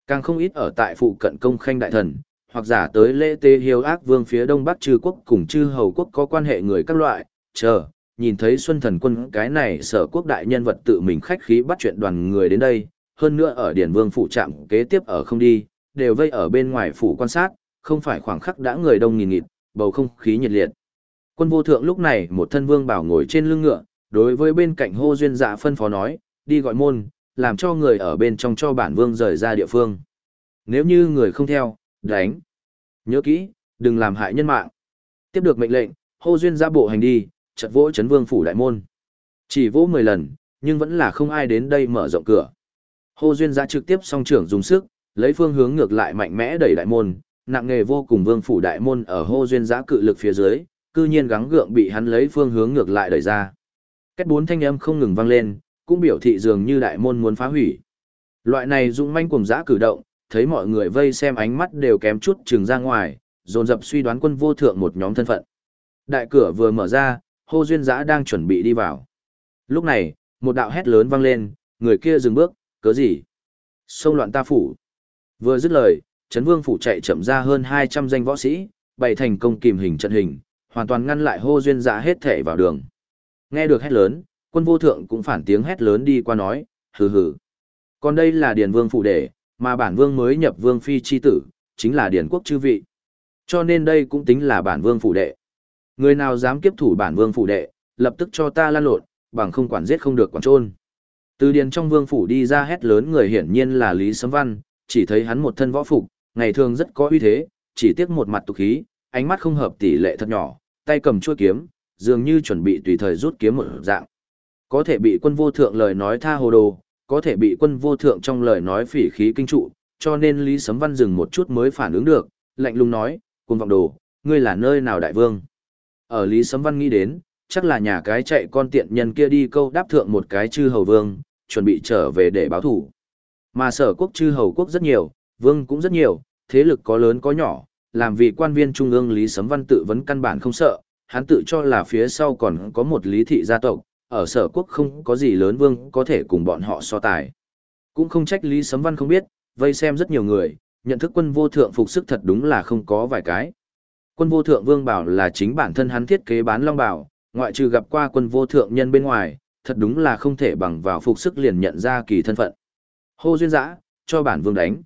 Càng không ít ở tại phụ cận công khanh đại thần, hoặc giả tới lễ tế hiếu ác vương phía đông bắc chư quốc cùng chư hầu quốc có quan hệ người các loại, chờ, nhìn thấy xuân thần quân cái này sở quốc đại nhân vật tự mình khách khí bắt chuyện đoàn người đến đây, hơn nữa ở điển vương phủ trạm kế tiếp ở không đi, đều vây ở bên ngoài phủ quan sát, không phải khoảng khắc đã người đông nghìn nghịt, bầu không khí nhiệt liệt. Quân vô thượng lúc này một thân vương bảo ngồi trên lưng ngựa, đối với bên cạnh hô duyên dạ phân phó nói, đi gọi môn, làm cho người ở bên trong cho bản vương rời ra địa phương. Nếu như người không theo, đánh. Nhớ kỹ, đừng làm hại nhân mạng. Tiếp được mệnh lệnh, hô duyên ra bộ hành đi, chật vỗ chấn vương phủ đại môn. Chỉ vỗ 10 lần, nhưng vẫn là không ai đến đây mở rộng cửa. Hồ Duyên Dạ trực tiếp song trưởng dùng sức, lấy phương hướng ngược lại mạnh mẽ đẩy đại môn, nặng nghề vô cùng vương phủ đại môn ở hô Duyên giã cự lực phía dưới, cư nhiên gắng gượng bị hắn lấy phương hướng ngược lại đẩy ra. Cách bốn thanh âm không ngừng vang lên, cũng biểu thị dường như đại môn muốn phá hủy. Loại này dũng manh cùng giã cử động, thấy mọi người vây xem ánh mắt đều kém chút chừng ra ngoài, dồn dập suy đoán quân vô thượng một nhóm thân phận. Đại cửa vừa mở ra, hô duyên giã đang chuẩn bị đi vào. Lúc này, một đạo hét lớn vang lên, người kia dừng bước, cớ gì? Xông loạn ta phủ. Vừa dứt lời, Trấn Vương phủ chạy chậm ra hơn 200 danh võ sĩ, bày thành công kìm hình trận hình, hoàn toàn ngăn lại hô duyên dạ hết thể vào đường. Nghe được hét lớn, quân vô thượng cũng phản tiếng hét lớn đi qua nói, hừ hừ. Còn đây là Điền Vương phủ đệ, mà bản vương mới nhập vương phi chi tử, chính là Điền quốc chư vị. Cho nên đây cũng tính là bản vương phủ đệ. Người nào dám kiếp thủ bản vương phủ đệ, lập tức cho ta lan lộn, bằng không quản giết không được quản trôn. Từ điền trong vương phủ đi ra hét lớn người hiển nhiên là Lý Sấm Văn, chỉ thấy hắn một thân võ phục, ngày thường rất có uy thế, chỉ tiếc một mặt tục khí, ánh mắt không hợp tỷ lệ thật nhỏ, tay cầm chuôi kiếm, dường như chuẩn bị tùy thời rút kiếm một dạng. Có thể bị quân vô thượng lời nói tha hồ đồ, có thể bị quân vô thượng trong lời nói phỉ khí kinh trụ, cho nên Lý Sấm Văn dừng một chút mới phản ứng được, lạnh lùng nói, quân vọng đồ, ngươi là nơi nào đại vương? Ở Lý Sấm Văn nghĩ đến, chắc là nhà cái chạy con tiện nhân kia đi câu đáp thượng một cái chư hầu vương, chuẩn bị trở về để báo thủ. Mà sở quốc chư hầu quốc rất nhiều, vương cũng rất nhiều, thế lực có lớn có nhỏ, làm vị quan viên trung ương Lý Sấm Văn tự vấn căn bản không sợ, hắn tự cho là phía sau còn có một lý thị gia tộc, ở sở quốc không có gì lớn vương có thể cùng bọn họ so tài. Cũng không trách Lý Sấm Văn không biết, vây xem rất nhiều người, nhận thức quân vô thượng phục sức thật đúng là không có vài cái. Quân vô thượng vương bảo là chính bản thân hắn thiết kế bán long bảo, ngoại trừ gặp qua quân vô thượng nhân bên ngoài, thật đúng là không thể bằng vào phục sức liền nhận ra kỳ thân phận. Hô duyên dã, cho bản vương đánh.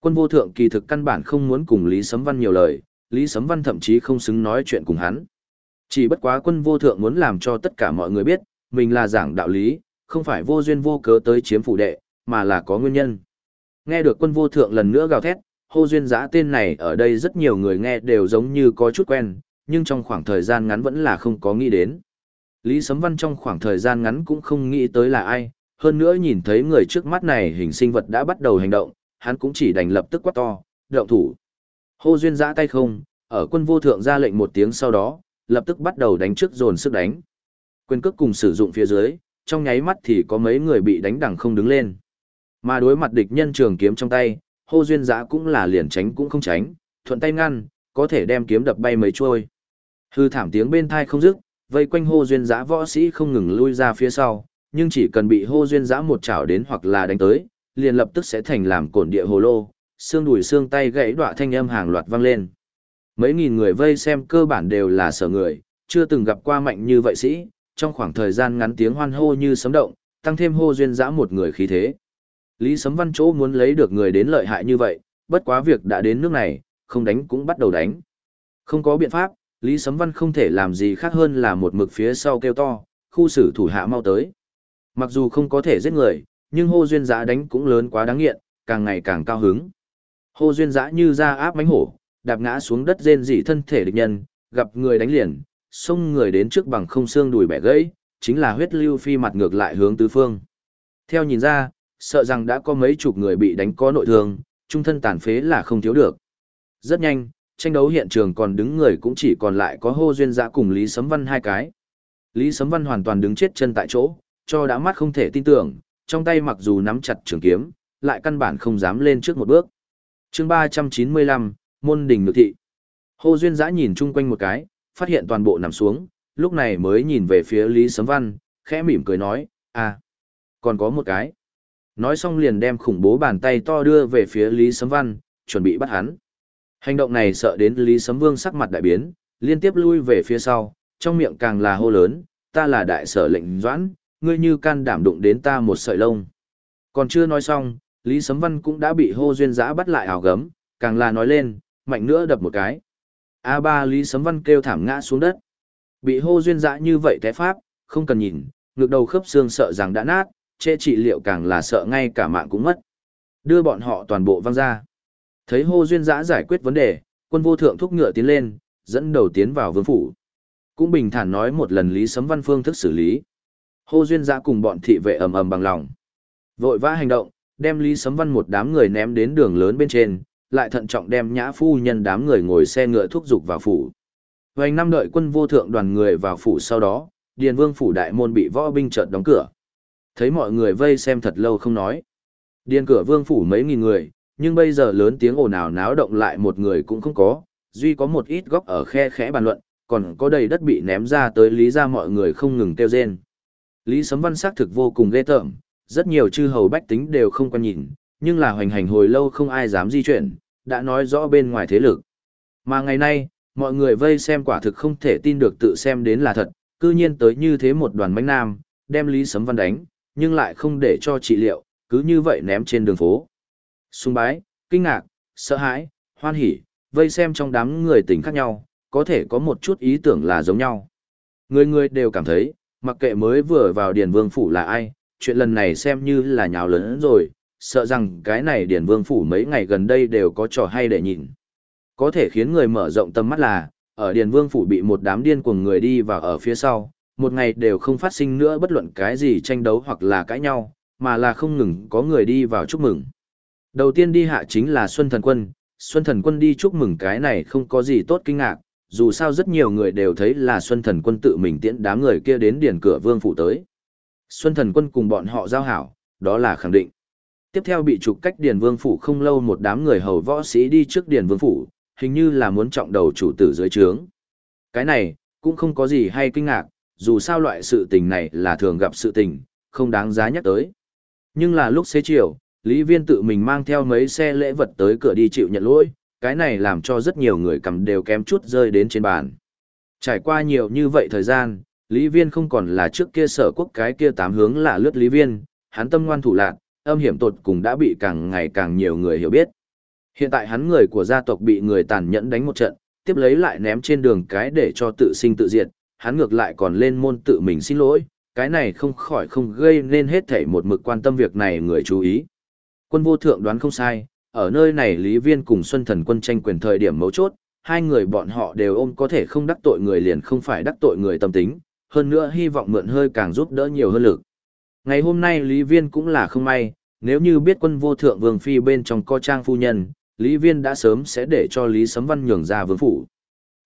Quân vô thượng kỳ thực căn bản không muốn cùng Lý Sấm Văn nhiều lời, Lý Sấm Văn thậm chí không xứng nói chuyện cùng hắn. Chỉ bất quá quân vô thượng muốn làm cho tất cả mọi người biết, mình là giảng đạo lý, không phải vô duyên vô cớ tới chiếm phủ đệ, mà là có nguyên nhân. Nghe được quân vô thượng lần nữa gào thét, hô duyên giã tên này ở đây rất nhiều người nghe đều giống như có chút quen, nhưng trong khoảng thời gian ngắn vẫn là không có nghĩ đến. Lý Sấm Văn trong khoảng thời gian ngắn cũng không nghĩ tới là ai, hơn nữa nhìn thấy người trước mắt này hình sinh vật đã bắt đầu hành động, hắn cũng chỉ đành lập tức quát to, động thủ. Hô duyên giã tay không, ở quân vô thượng ra lệnh một tiếng sau đó, lập tức bắt đầu đánh trước dồn sức đánh. Quyền cước cùng sử dụng phía dưới, trong nháy mắt thì có mấy người bị đánh đằng không đứng lên. Mà đối mặt địch nhân trường kiếm trong tay, hô duyên giã cũng là liền tránh cũng không tránh, thuận tay ngăn, có thể đem kiếm đập bay mấy trôi. Hư thảm tiếng bên thai không dứt, vây quanh hô duyên giã võ sĩ không ngừng lui ra phía sau, nhưng chỉ cần bị hô duyên giã một chảo đến hoặc là đánh tới, liền lập tức sẽ thành làm cổn địa hồ lô, xương đùi xương tay gãy đọa thanh âm hàng loạt vang lên. Mấy nghìn người vây xem cơ bản đều là sở người, chưa từng gặp qua mạnh như vậy sĩ, trong khoảng thời gian ngắn tiếng hoan hô như sấm động, tăng thêm hô duyên dã một người khí thế. Lý Sấm Văn chỗ muốn lấy được người đến lợi hại như vậy, bất quá việc đã đến nước này, không đánh cũng bắt đầu đánh. Không có biện pháp, Lý Sấm Văn không thể làm gì khác hơn là một mực phía sau kêu to, khu xử thủ hạ mau tới. Mặc dù không có thể giết người, nhưng hô duyên giã đánh cũng lớn quá đáng nghiện, càng ngày càng cao hứng. Hô duyên giã như ra áp mánh hổ, đạp ngã xuống đất rên rỉ thân thể địch nhân, gặp người đánh liền, xông người đến trước bằng không xương đùi bẻ gãy, chính là huyết lưu phi mặt ngược lại hướng tứ phương. Theo nhìn ra, sợ rằng đã có mấy chục người bị đánh có nội thương, trung thân tàn phế là không thiếu được. Rất nhanh, tranh đấu hiện trường còn đứng người cũng chỉ còn lại có hô duyên giã cùng Lý Sấm Văn hai cái. Lý Sấm Văn hoàn toàn đứng chết chân tại chỗ, cho đã mắt không thể tin tưởng, trong tay mặc dù nắm chặt trường kiếm, lại căn bản không dám lên trước một bước. chương 395, Môn Đình Nhược Thị. Hô duyên giã nhìn chung quanh một cái, phát hiện toàn bộ nằm xuống, lúc này mới nhìn về phía Lý Sấm Văn, khẽ mỉm cười nói, à, còn có một cái. Nói xong liền đem khủng bố bàn tay to đưa về phía Lý Sấm Văn, chuẩn bị bắt hắn. Hành động này sợ đến Lý Sấm Vương sắc mặt đại biến, liên tiếp lui về phía sau, trong miệng càng là hô lớn, ta là đại sở lệnh doãn, ngươi như can đảm đụng đến ta một sợi lông. Còn chưa nói xong, Lý Sấm Văn cũng đã bị hô duyên giã bắt lại ảo gấm, càng là nói lên, mạnh nữa đập một cái. A ba Lý Sấm Văn kêu thảm ngã xuống đất. Bị hô duyên Giã như vậy té pháp, không cần nhìn, ngược đầu khớp xương sợ rằng đã nát, chê trị liệu càng là sợ ngay cả mạng cũng mất. Đưa bọn họ toàn bộ văng ra. Thấy hô duyên Giã giải quyết vấn đề, quân vô thượng thúc ngựa tiến lên, dẫn đầu tiến vào vương phủ. Cũng bình thản nói một lần Lý Sấm Văn phương thức xử lý. Hô Duyên Giã cùng bọn thị vệ ầm ầm bằng lòng. Vội vã hành động, đem Lý Sấm Văn một đám người ném đến đường lớn bên trên, lại thận trọng đem nhã phu nhân đám người ngồi xe ngựa thúc dục vào phủ. Vành năm đợi quân vô thượng đoàn người vào phủ sau đó, Điền Vương phủ đại môn bị võ binh chợt đóng cửa. Thấy mọi người vây xem thật lâu không nói. Điền cửa Vương phủ mấy nghìn người, nhưng bây giờ lớn tiếng ồn ào náo động lại một người cũng không có, duy có một ít góc ở khe khẽ bàn luận, còn có đầy đất bị ném ra tới lý ra mọi người không ngừng kêu rên. Lý Sấm Văn xác thực vô cùng ghê tởm, rất nhiều chư hầu bách tính đều không quan nhìn, nhưng là hoành hành hồi lâu không ai dám di chuyển, đã nói rõ bên ngoài thế lực. Mà ngày nay, mọi người vây xem quả thực không thể tin được tự xem đến là thật, cư nhiên tới như thế một đoàn bánh nam, đem Lý Sấm Văn đánh, nhưng lại không để cho trị liệu, cứ như vậy ném trên đường phố. Xung bái, kinh ngạc, sợ hãi, hoan hỉ, vây xem trong đám người tỉnh khác nhau, có thể có một chút ý tưởng là giống nhau. Người người đều cảm thấy, mặc kệ mới vừa vào Điền Vương Phủ là ai, chuyện lần này xem như là nhào lớn rồi, sợ rằng cái này Điền Vương Phủ mấy ngày gần đây đều có trò hay để nhìn. Có thể khiến người mở rộng tầm mắt là, ở Điền Vương Phủ bị một đám điên cuồng người đi vào ở phía sau, một ngày đều không phát sinh nữa bất luận cái gì tranh đấu hoặc là cãi nhau, mà là không ngừng có người đi vào chúc mừng. Đầu tiên đi hạ chính là Xuân Thần Quân, Xuân Thần Quân đi chúc mừng cái này không có gì tốt kinh ngạc, dù sao rất nhiều người đều thấy là Xuân Thần Quân tự mình tiễn đám người kia đến điền cửa vương phủ tới. Xuân Thần Quân cùng bọn họ giao hảo, đó là khẳng định. Tiếp theo bị trục cách điền vương phủ không lâu một đám người hầu võ sĩ đi trước điền vương phủ, hình như là muốn trọng đầu chủ tử dưới trướng. Cái này, cũng không có gì hay kinh ngạc, dù sao loại sự tình này là thường gặp sự tình, không đáng giá nhắc tới. Nhưng là lúc xế chiều, Lý Viên tự mình mang theo mấy xe lễ vật tới cửa đi chịu nhận lỗi, cái này làm cho rất nhiều người cầm đều kém chút rơi đến trên bàn. Trải qua nhiều như vậy thời gian, Lý Viên không còn là trước kia sở quốc cái kia tám hướng là lướt Lý Viên, hắn tâm ngoan thủ lạc, âm hiểm tột cùng đã bị càng ngày càng nhiều người hiểu biết. Hiện tại hắn người của gia tộc bị người tàn nhẫn đánh một trận, tiếp lấy lại ném trên đường cái để cho tự sinh tự diệt, hắn ngược lại còn lên môn tự mình xin lỗi, cái này không khỏi không gây nên hết thảy một mực quan tâm việc này người chú ý. Quân vô thượng đoán không sai, ở nơi này Lý Viên cùng Xuân Thần quân tranh quyền thời điểm mấu chốt, hai người bọn họ đều ôm có thể không đắc tội người liền không phải đắc tội người tâm tính, hơn nữa hy vọng mượn hơi càng giúp đỡ nhiều hơn lực. Ngày hôm nay Lý Viên cũng là không may, nếu như biết quân vô thượng vương phi bên trong co trang phu nhân, Lý Viên đã sớm sẽ để cho Lý Sấm Văn nhường ra vương phủ.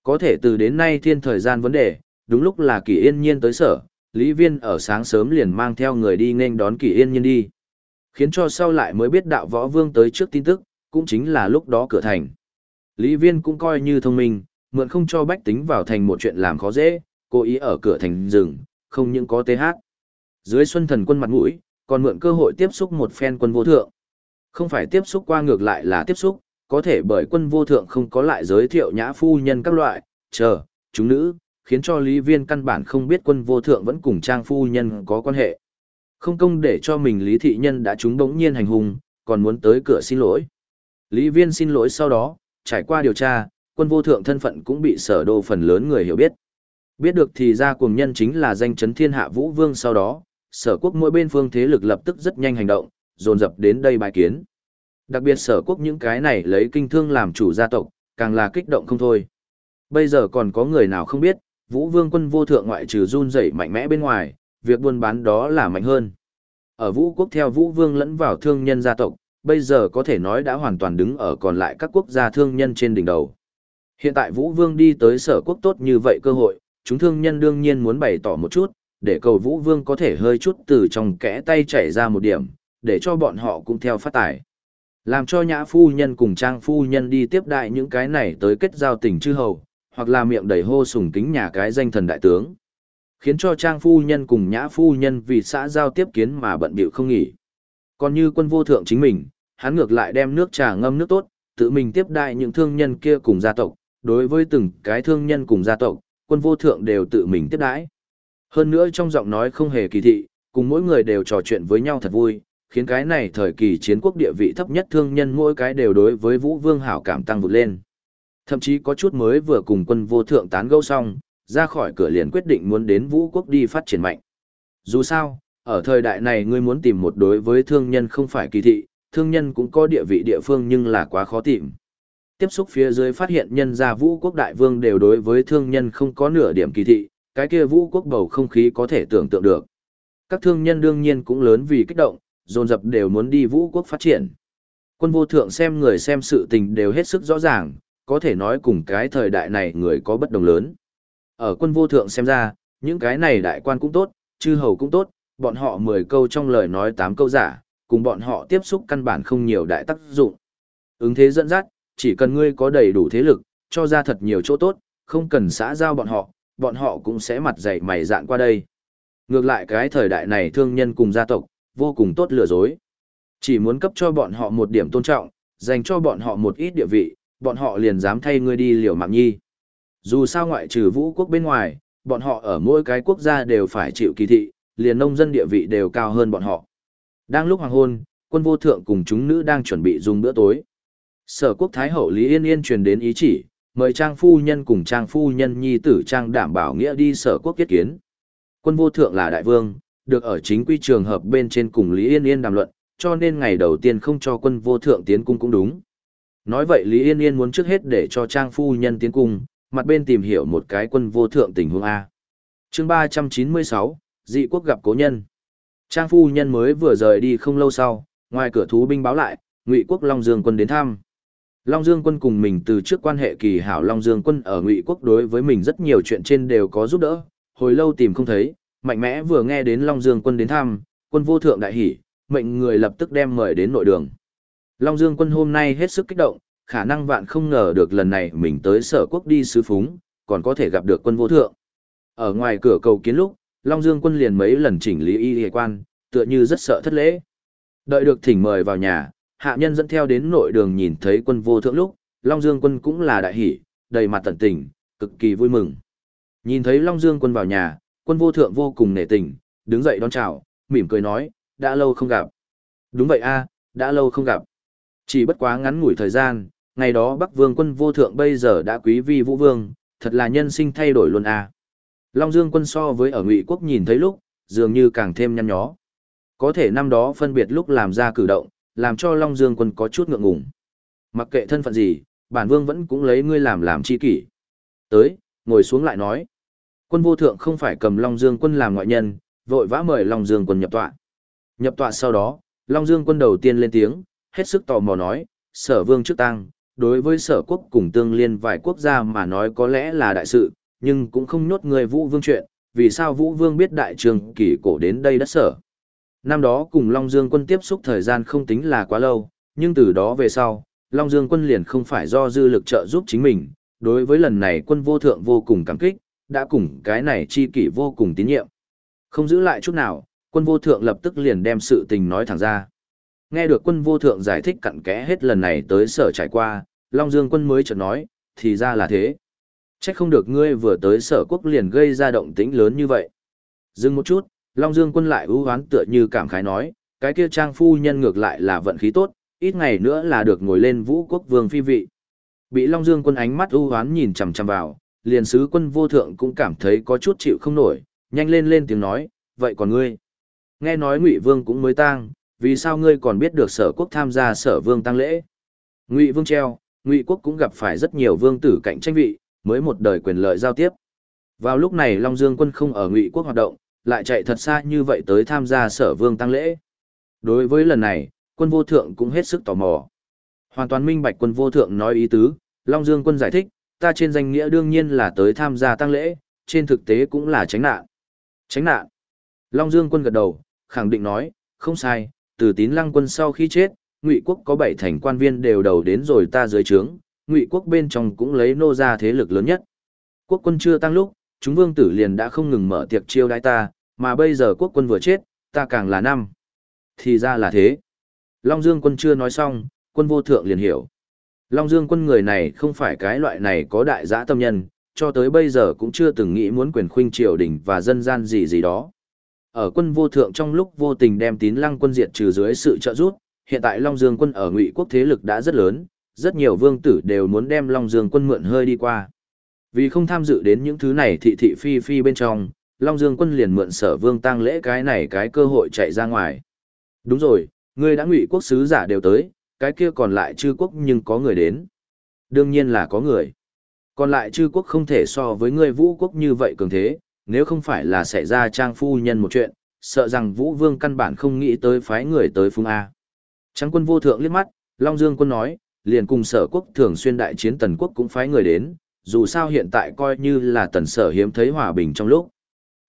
Có thể từ đến nay thiên thời gian vấn đề, đúng lúc là Kỳ Yên Nhiên tới sở, Lý Viên ở sáng sớm liền mang theo người đi nên đón Kỳ Yên Nhiên đi. Khiến cho sau lại mới biết đạo võ vương tới trước tin tức, cũng chính là lúc đó cửa thành. Lý Viên cũng coi như thông minh, mượn không cho bách tính vào thành một chuyện làm khó dễ, cố ý ở cửa thành rừng, không những có TH. Dưới xuân thần quân mặt mũi, còn mượn cơ hội tiếp xúc một phen quân vô thượng. Không phải tiếp xúc qua ngược lại là tiếp xúc, có thể bởi quân vô thượng không có lại giới thiệu nhã phu nhân các loại, chờ, chúng nữ, khiến cho Lý Viên căn bản không biết quân vô thượng vẫn cùng trang phu nhân có quan hệ. Không công để cho mình Lý Thị Nhân đã chúng đống nhiên hành hung, còn muốn tới cửa xin lỗi. Lý Viên xin lỗi sau đó, trải qua điều tra, quân vô thượng thân phận cũng bị sở đô phần lớn người hiểu biết. Biết được thì ra cuồng nhân chính là danh chấn thiên hạ vũ vương sau đó, sở quốc mỗi bên phương thế lực lập tức rất nhanh hành động, dồn dập đến đây bài kiến. Đặc biệt sở quốc những cái này lấy kinh thương làm chủ gia tộc, càng là kích động không thôi. Bây giờ còn có người nào không biết, vũ vương quân vô thượng ngoại trừ run rẩy mạnh mẽ bên ngoài, việc buôn bán đó là mạnh hơn. Ở vũ quốc theo vũ vương lẫn vào thương nhân gia tộc, bây giờ có thể nói đã hoàn toàn đứng ở còn lại các quốc gia thương nhân trên đỉnh đầu. Hiện tại vũ vương đi tới sở quốc tốt như vậy cơ hội, chúng thương nhân đương nhiên muốn bày tỏ một chút, để cầu vũ vương có thể hơi chút từ trong kẽ tay chảy ra một điểm, để cho bọn họ cũng theo phát tài. Làm cho nhã phu nhân cùng trang phu nhân đi tiếp đại những cái này tới kết giao tình chư hầu, hoặc là miệng đầy hô sùng kính nhà cái danh thần đại tướng khiến cho trang phu nhân cùng nhã phu nhân vì xã giao tiếp kiến mà bận bịu không nghỉ. Còn như quân vô thượng chính mình, hắn ngược lại đem nước trà ngâm nước tốt, tự mình tiếp đại những thương nhân kia cùng gia tộc, đối với từng cái thương nhân cùng gia tộc, quân vô thượng đều tự mình tiếp đãi. Hơn nữa trong giọng nói không hề kỳ thị, cùng mỗi người đều trò chuyện với nhau thật vui, khiến cái này thời kỳ chiến quốc địa vị thấp nhất thương nhân mỗi cái đều đối với Vũ Vương hảo cảm tăng vụt lên. Thậm chí có chút mới vừa cùng quân vô thượng tán gẫu xong, ra khỏi cửa liền quyết định muốn đến vũ quốc đi phát triển mạnh. Dù sao, ở thời đại này ngươi muốn tìm một đối với thương nhân không phải kỳ thị, thương nhân cũng có địa vị địa phương nhưng là quá khó tìm. Tiếp xúc phía dưới phát hiện nhân gia vũ quốc đại vương đều đối với thương nhân không có nửa điểm kỳ thị, cái kia vũ quốc bầu không khí có thể tưởng tượng được. Các thương nhân đương nhiên cũng lớn vì kích động, dồn dập đều muốn đi vũ quốc phát triển. Quân vô thượng xem người xem sự tình đều hết sức rõ ràng, có thể nói cùng cái thời đại này người có bất đồng lớn. Ở quân vô thượng xem ra, những cái này đại quan cũng tốt, chư hầu cũng tốt, bọn họ 10 câu trong lời nói 8 câu giả, cùng bọn họ tiếp xúc căn bản không nhiều đại tác dụng. Ứng thế dẫn dắt, chỉ cần ngươi có đầy đủ thế lực, cho ra thật nhiều chỗ tốt, không cần xã giao bọn họ, bọn họ cũng sẽ mặt dày mày dạn qua đây. Ngược lại cái thời đại này thương nhân cùng gia tộc, vô cùng tốt lừa dối. Chỉ muốn cấp cho bọn họ một điểm tôn trọng, dành cho bọn họ một ít địa vị, bọn họ liền dám thay ngươi đi liều mạng nhi. Dù sao ngoại trừ vũ quốc bên ngoài, bọn họ ở mỗi cái quốc gia đều phải chịu kỳ thị, liền nông dân địa vị đều cao hơn bọn họ. Đang lúc hoàng hôn, quân vô thượng cùng chúng nữ đang chuẩn bị dùng bữa tối. Sở quốc Thái hậu Lý Yên Yên truyền đến ý chỉ, mời trang phu nhân cùng trang phu nhân nhi tử trang đảm bảo nghĩa đi sở quốc kết kiến. Quân vô thượng là đại vương, được ở chính quy trường hợp bên trên cùng Lý Yên Yên đàm luận, cho nên ngày đầu tiên không cho quân vô thượng tiến cung cũng đúng. Nói vậy Lý Yên Yên muốn trước hết để cho trang phu nhân tiến cung, mặt bên tìm hiểu một cái quân vô thượng tình huống A. chương 396, dị quốc gặp cố nhân. Trang phu nhân mới vừa rời đi không lâu sau, ngoài cửa thú binh báo lại, Ngụy quốc Long Dương quân đến thăm. Long Dương quân cùng mình từ trước quan hệ kỳ hảo Long Dương quân ở Ngụy quốc đối với mình rất nhiều chuyện trên đều có giúp đỡ, hồi lâu tìm không thấy, mạnh mẽ vừa nghe đến Long Dương quân đến thăm, quân vô thượng đại hỉ, mệnh người lập tức đem mời đến nội đường. Long Dương quân hôm nay hết sức kích động, khả năng vạn không ngờ được lần này mình tới sở quốc đi sứ phúng, còn có thể gặp được quân vô thượng. Ở ngoài cửa cầu kiến lúc, Long Dương quân liền mấy lần chỉnh lý y hề quan, tựa như rất sợ thất lễ. Đợi được thỉnh mời vào nhà, hạ nhân dẫn theo đến nội đường nhìn thấy quân vô thượng lúc, Long Dương quân cũng là đại hỷ, đầy mặt tận tình, cực kỳ vui mừng. Nhìn thấy Long Dương quân vào nhà, quân vô thượng vô cùng nể tình, đứng dậy đón chào, mỉm cười nói, đã lâu không gặp. Đúng vậy a, đã lâu không gặp. Chỉ bất quá ngắn ngủi thời gian, ngày đó Bắc Vương quân vô thượng bây giờ đã quý vi vũ vương, thật là nhân sinh thay đổi luôn à Long Dương quân so với ở Ngụy quốc nhìn thấy lúc, dường như càng thêm nhăn nhó. Có thể năm đó phân biệt lúc làm ra cử động, làm cho Long Dương quân có chút ngượng ngùng. Mặc kệ thân phận gì, bản vương vẫn cũng lấy ngươi làm làm chi kỷ. Tới, ngồi xuống lại nói. Quân vô thượng không phải cầm Long Dương quân làm ngoại nhân, vội vã mời Long Dương quân nhập tọa. Nhập tọa sau đó, Long Dương quân đầu tiên lên tiếng, hết sức tò mò nói, sở vương trước tăng, đối với sở quốc cùng tương liên vài quốc gia mà nói có lẽ là đại sự, nhưng cũng không nhốt người vũ vương chuyện, vì sao vũ vương biết đại trường kỳ cổ đến đây đất sở. Năm đó cùng Long Dương quân tiếp xúc thời gian không tính là quá lâu, nhưng từ đó về sau, Long Dương quân liền không phải do dư lực trợ giúp chính mình, đối với lần này quân vô thượng vô cùng cảm kích, đã cùng cái này chi kỷ vô cùng tín nhiệm. Không giữ lại chút nào, quân vô thượng lập tức liền đem sự tình nói thẳng ra. Nghe được quân vô thượng giải thích cặn kẽ hết lần này tới sở trải qua, Long Dương quân mới chợt nói, thì ra là thế. Chắc không được ngươi vừa tới sở quốc liền gây ra động tĩnh lớn như vậy. Dừng một chút, Long Dương quân lại ưu hoán tựa như cảm khái nói, cái kia trang phu nhân ngược lại là vận khí tốt, ít ngày nữa là được ngồi lên vũ quốc vương phi vị. Bị Long Dương quân ánh mắt ưu hoán nhìn chằm chằm vào, liền sứ quân vô thượng cũng cảm thấy có chút chịu không nổi, nhanh lên lên tiếng nói, vậy còn ngươi? Nghe nói Ngụy Vương cũng mới tang, vì sao ngươi còn biết được sở quốc tham gia sở vương tăng lễ? Ngụy Vương treo, Ngụy quốc cũng gặp phải rất nhiều vương tử cạnh tranh vị, mới một đời quyền lợi giao tiếp. Vào lúc này Long Dương quân không ở Ngụy quốc hoạt động, lại chạy thật xa như vậy tới tham gia sở vương tăng lễ. Đối với lần này, quân vô thượng cũng hết sức tò mò. Hoàn toàn minh bạch quân vô thượng nói ý tứ, Long Dương quân giải thích, ta trên danh nghĩa đương nhiên là tới tham gia tăng lễ, trên thực tế cũng là tránh nạn. Tránh nạn. Long Dương quân gật đầu, khẳng định nói, không sai, từ tín lăng quân sau khi chết, ngụy quốc có bảy thành quan viên đều đầu đến rồi ta dưới trướng, ngụy quốc bên trong cũng lấy nô ra thế lực lớn nhất. Quốc quân chưa tăng lúc, chúng vương tử liền đã không ngừng mở tiệc chiêu đãi ta, mà bây giờ quốc quân vừa chết, ta càng là năm. Thì ra là thế. Long Dương quân chưa nói xong, quân vô thượng liền hiểu. Long Dương quân người này không phải cái loại này có đại giã tâm nhân, cho tới bây giờ cũng chưa từng nghĩ muốn quyền khuynh triều đình và dân gian gì gì đó. Ở quân vô thượng trong lúc vô tình đem tín lăng quân diệt trừ dưới sự trợ giúp, hiện tại Long Dương quân ở ngụy quốc thế lực đã rất lớn, rất nhiều vương tử đều muốn đem Long Dương quân mượn hơi đi qua. Vì không tham dự đến những thứ này thị thị phi phi bên trong, Long Dương quân liền mượn sở vương tăng lễ cái này cái cơ hội chạy ra ngoài. Đúng rồi, ngươi đã ngụy quốc sứ giả đều tới, cái kia còn lại chư quốc nhưng có người đến. Đương nhiên là có người. Còn lại chư quốc không thể so với ngươi vũ quốc như vậy cường thế, nếu không phải là xảy ra trang phu nhân một chuyện, sợ rằng Vũ Vương căn bản không nghĩ tới phái người tới Phung A. Trắng quân vô thượng liếc mắt, Long Dương quân nói, liền cùng sở quốc thường xuyên đại chiến tần quốc cũng phái người đến, dù sao hiện tại coi như là tần sở hiếm thấy hòa bình trong lúc.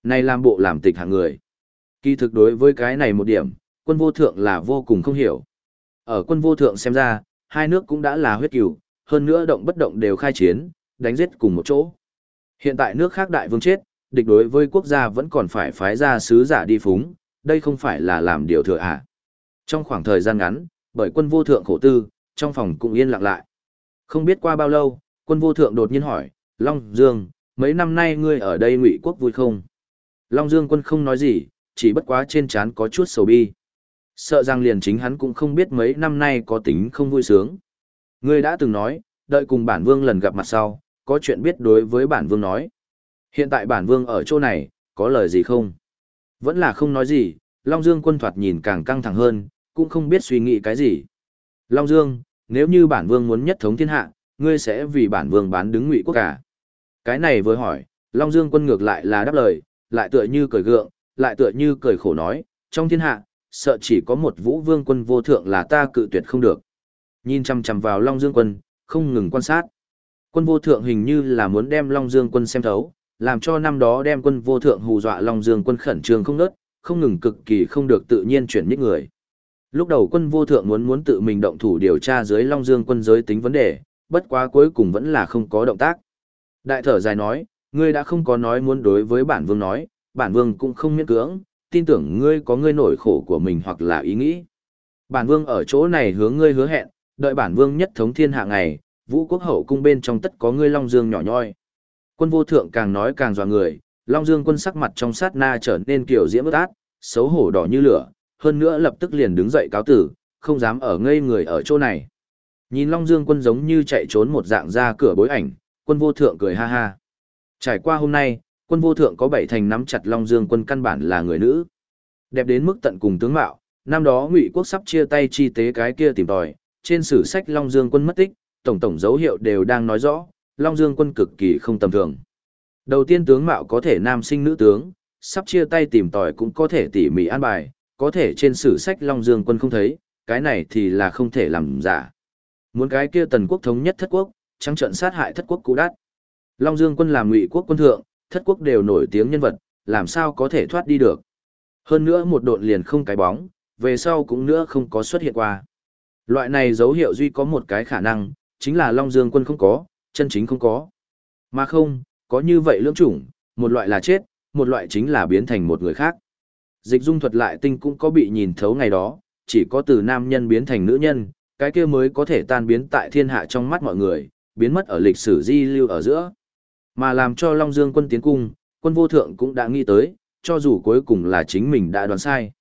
Này làm bộ làm tịch hạng người. Kỳ thực đối với cái này một điểm, quân vô thượng là vô cùng không hiểu. Ở quân vô thượng xem ra, hai nước cũng đã là huyết cửu, hơn nữa động bất động đều khai chiến, đánh giết cùng một chỗ. Hiện tại nước khác đại vương chết, địch đối với quốc gia vẫn còn phải phái ra sứ giả đi phúng, đây không phải là làm điều thừa à. Trong khoảng thời gian ngắn, bởi quân vô thượng khổ tư, trong phòng cũng yên lặng lại. Không biết qua bao lâu, quân vô thượng đột nhiên hỏi, Long Dương, mấy năm nay ngươi ở đây ngụy quốc vui không? Long Dương quân không nói gì, chỉ bất quá trên trán có chút sầu bi. Sợ rằng liền chính hắn cũng không biết mấy năm nay có tính không vui sướng. Ngươi đã từng nói, đợi cùng bản vương lần gặp mặt sau, có chuyện biết đối với bản vương nói. Hiện tại bản vương ở chỗ này, có lời gì không? Vẫn là không nói gì, Long Dương quân thoạt nhìn càng căng thẳng hơn, cũng không biết suy nghĩ cái gì. Long Dương, nếu như bản vương muốn nhất thống thiên hạ, ngươi sẽ vì bản vương bán đứng ngụy quốc cả. Cái này vừa hỏi, Long Dương quân ngược lại là đáp lời, lại tựa như cười gượng, lại tựa như cười khổ nói, trong thiên hạ, sợ chỉ có một vũ vương quân vô thượng là ta cự tuyệt không được. Nhìn chăm chăm vào Long Dương quân, không ngừng quan sát. Quân vô thượng hình như là muốn đem Long Dương quân xem thấu, làm cho năm đó đem quân vô thượng hù dọa Long Dương quân khẩn trương không nớt, không ngừng cực kỳ không được tự nhiên chuyển nhích người. Lúc đầu quân vô thượng muốn muốn tự mình động thủ điều tra dưới Long Dương quân giới tính vấn đề, bất quá cuối cùng vẫn là không có động tác. Đại thở dài nói, ngươi đã không có nói muốn đối với bản vương nói, bản vương cũng không miễn cưỡng, tin tưởng ngươi có ngươi nổi khổ của mình hoặc là ý nghĩ. Bản vương ở chỗ này hướng ngươi hứa hẹn, đợi bản vương nhất thống thiên hạ ngày, vũ quốc hậu cung bên trong tất có ngươi Long Dương nhỏ nhoi. Quân vô thượng càng nói càng dọa người, Long Dương quân sắc mặt trong sát na trở nên kiểu diễm ướt át, xấu hổ đỏ như lửa, hơn nữa lập tức liền đứng dậy cáo tử, không dám ở ngây người ở chỗ này. Nhìn Long Dương quân giống như chạy trốn một dạng ra cửa bối ảnh, quân vô thượng cười ha ha. Trải qua hôm nay, quân vô thượng có bảy thành nắm chặt Long Dương quân căn bản là người nữ. Đẹp đến mức tận cùng tướng mạo, năm đó Ngụy quốc sắp chia tay chi tế cái kia tìm tòi, trên sử sách Long Dương quân mất tích, tổng tổng dấu hiệu đều đang nói rõ, Long Dương quân cực kỳ không tầm thường. Đầu tiên tướng mạo có thể nam sinh nữ tướng, sắp chia tay tìm tòi cũng có thể tỉ mỉ an bài, có thể trên sử sách Long Dương quân không thấy, cái này thì là không thể làm giả. Muốn cái kia tần quốc thống nhất thất quốc, trắng trận sát hại thất quốc cũ đắt. Long Dương quân làm ngụy quốc quân thượng, thất quốc đều nổi tiếng nhân vật, làm sao có thể thoát đi được. Hơn nữa một độn liền không cái bóng, về sau cũng nữa không có xuất hiện qua. Loại này dấu hiệu duy có một cái khả năng, chính là Long Dương quân không có, chân chính không có. Mà không, có như vậy lưỡng chủng, một loại là chết, một loại chính là biến thành một người khác. Dịch dung thuật lại tinh cũng có bị nhìn thấu ngày đó, chỉ có từ nam nhân biến thành nữ nhân, cái kia mới có thể tan biến tại thiên hạ trong mắt mọi người, biến mất ở lịch sử di lưu ở giữa. Mà làm cho Long Dương quân tiến cung, quân vô thượng cũng đã nghĩ tới, cho dù cuối cùng là chính mình đã đoán sai.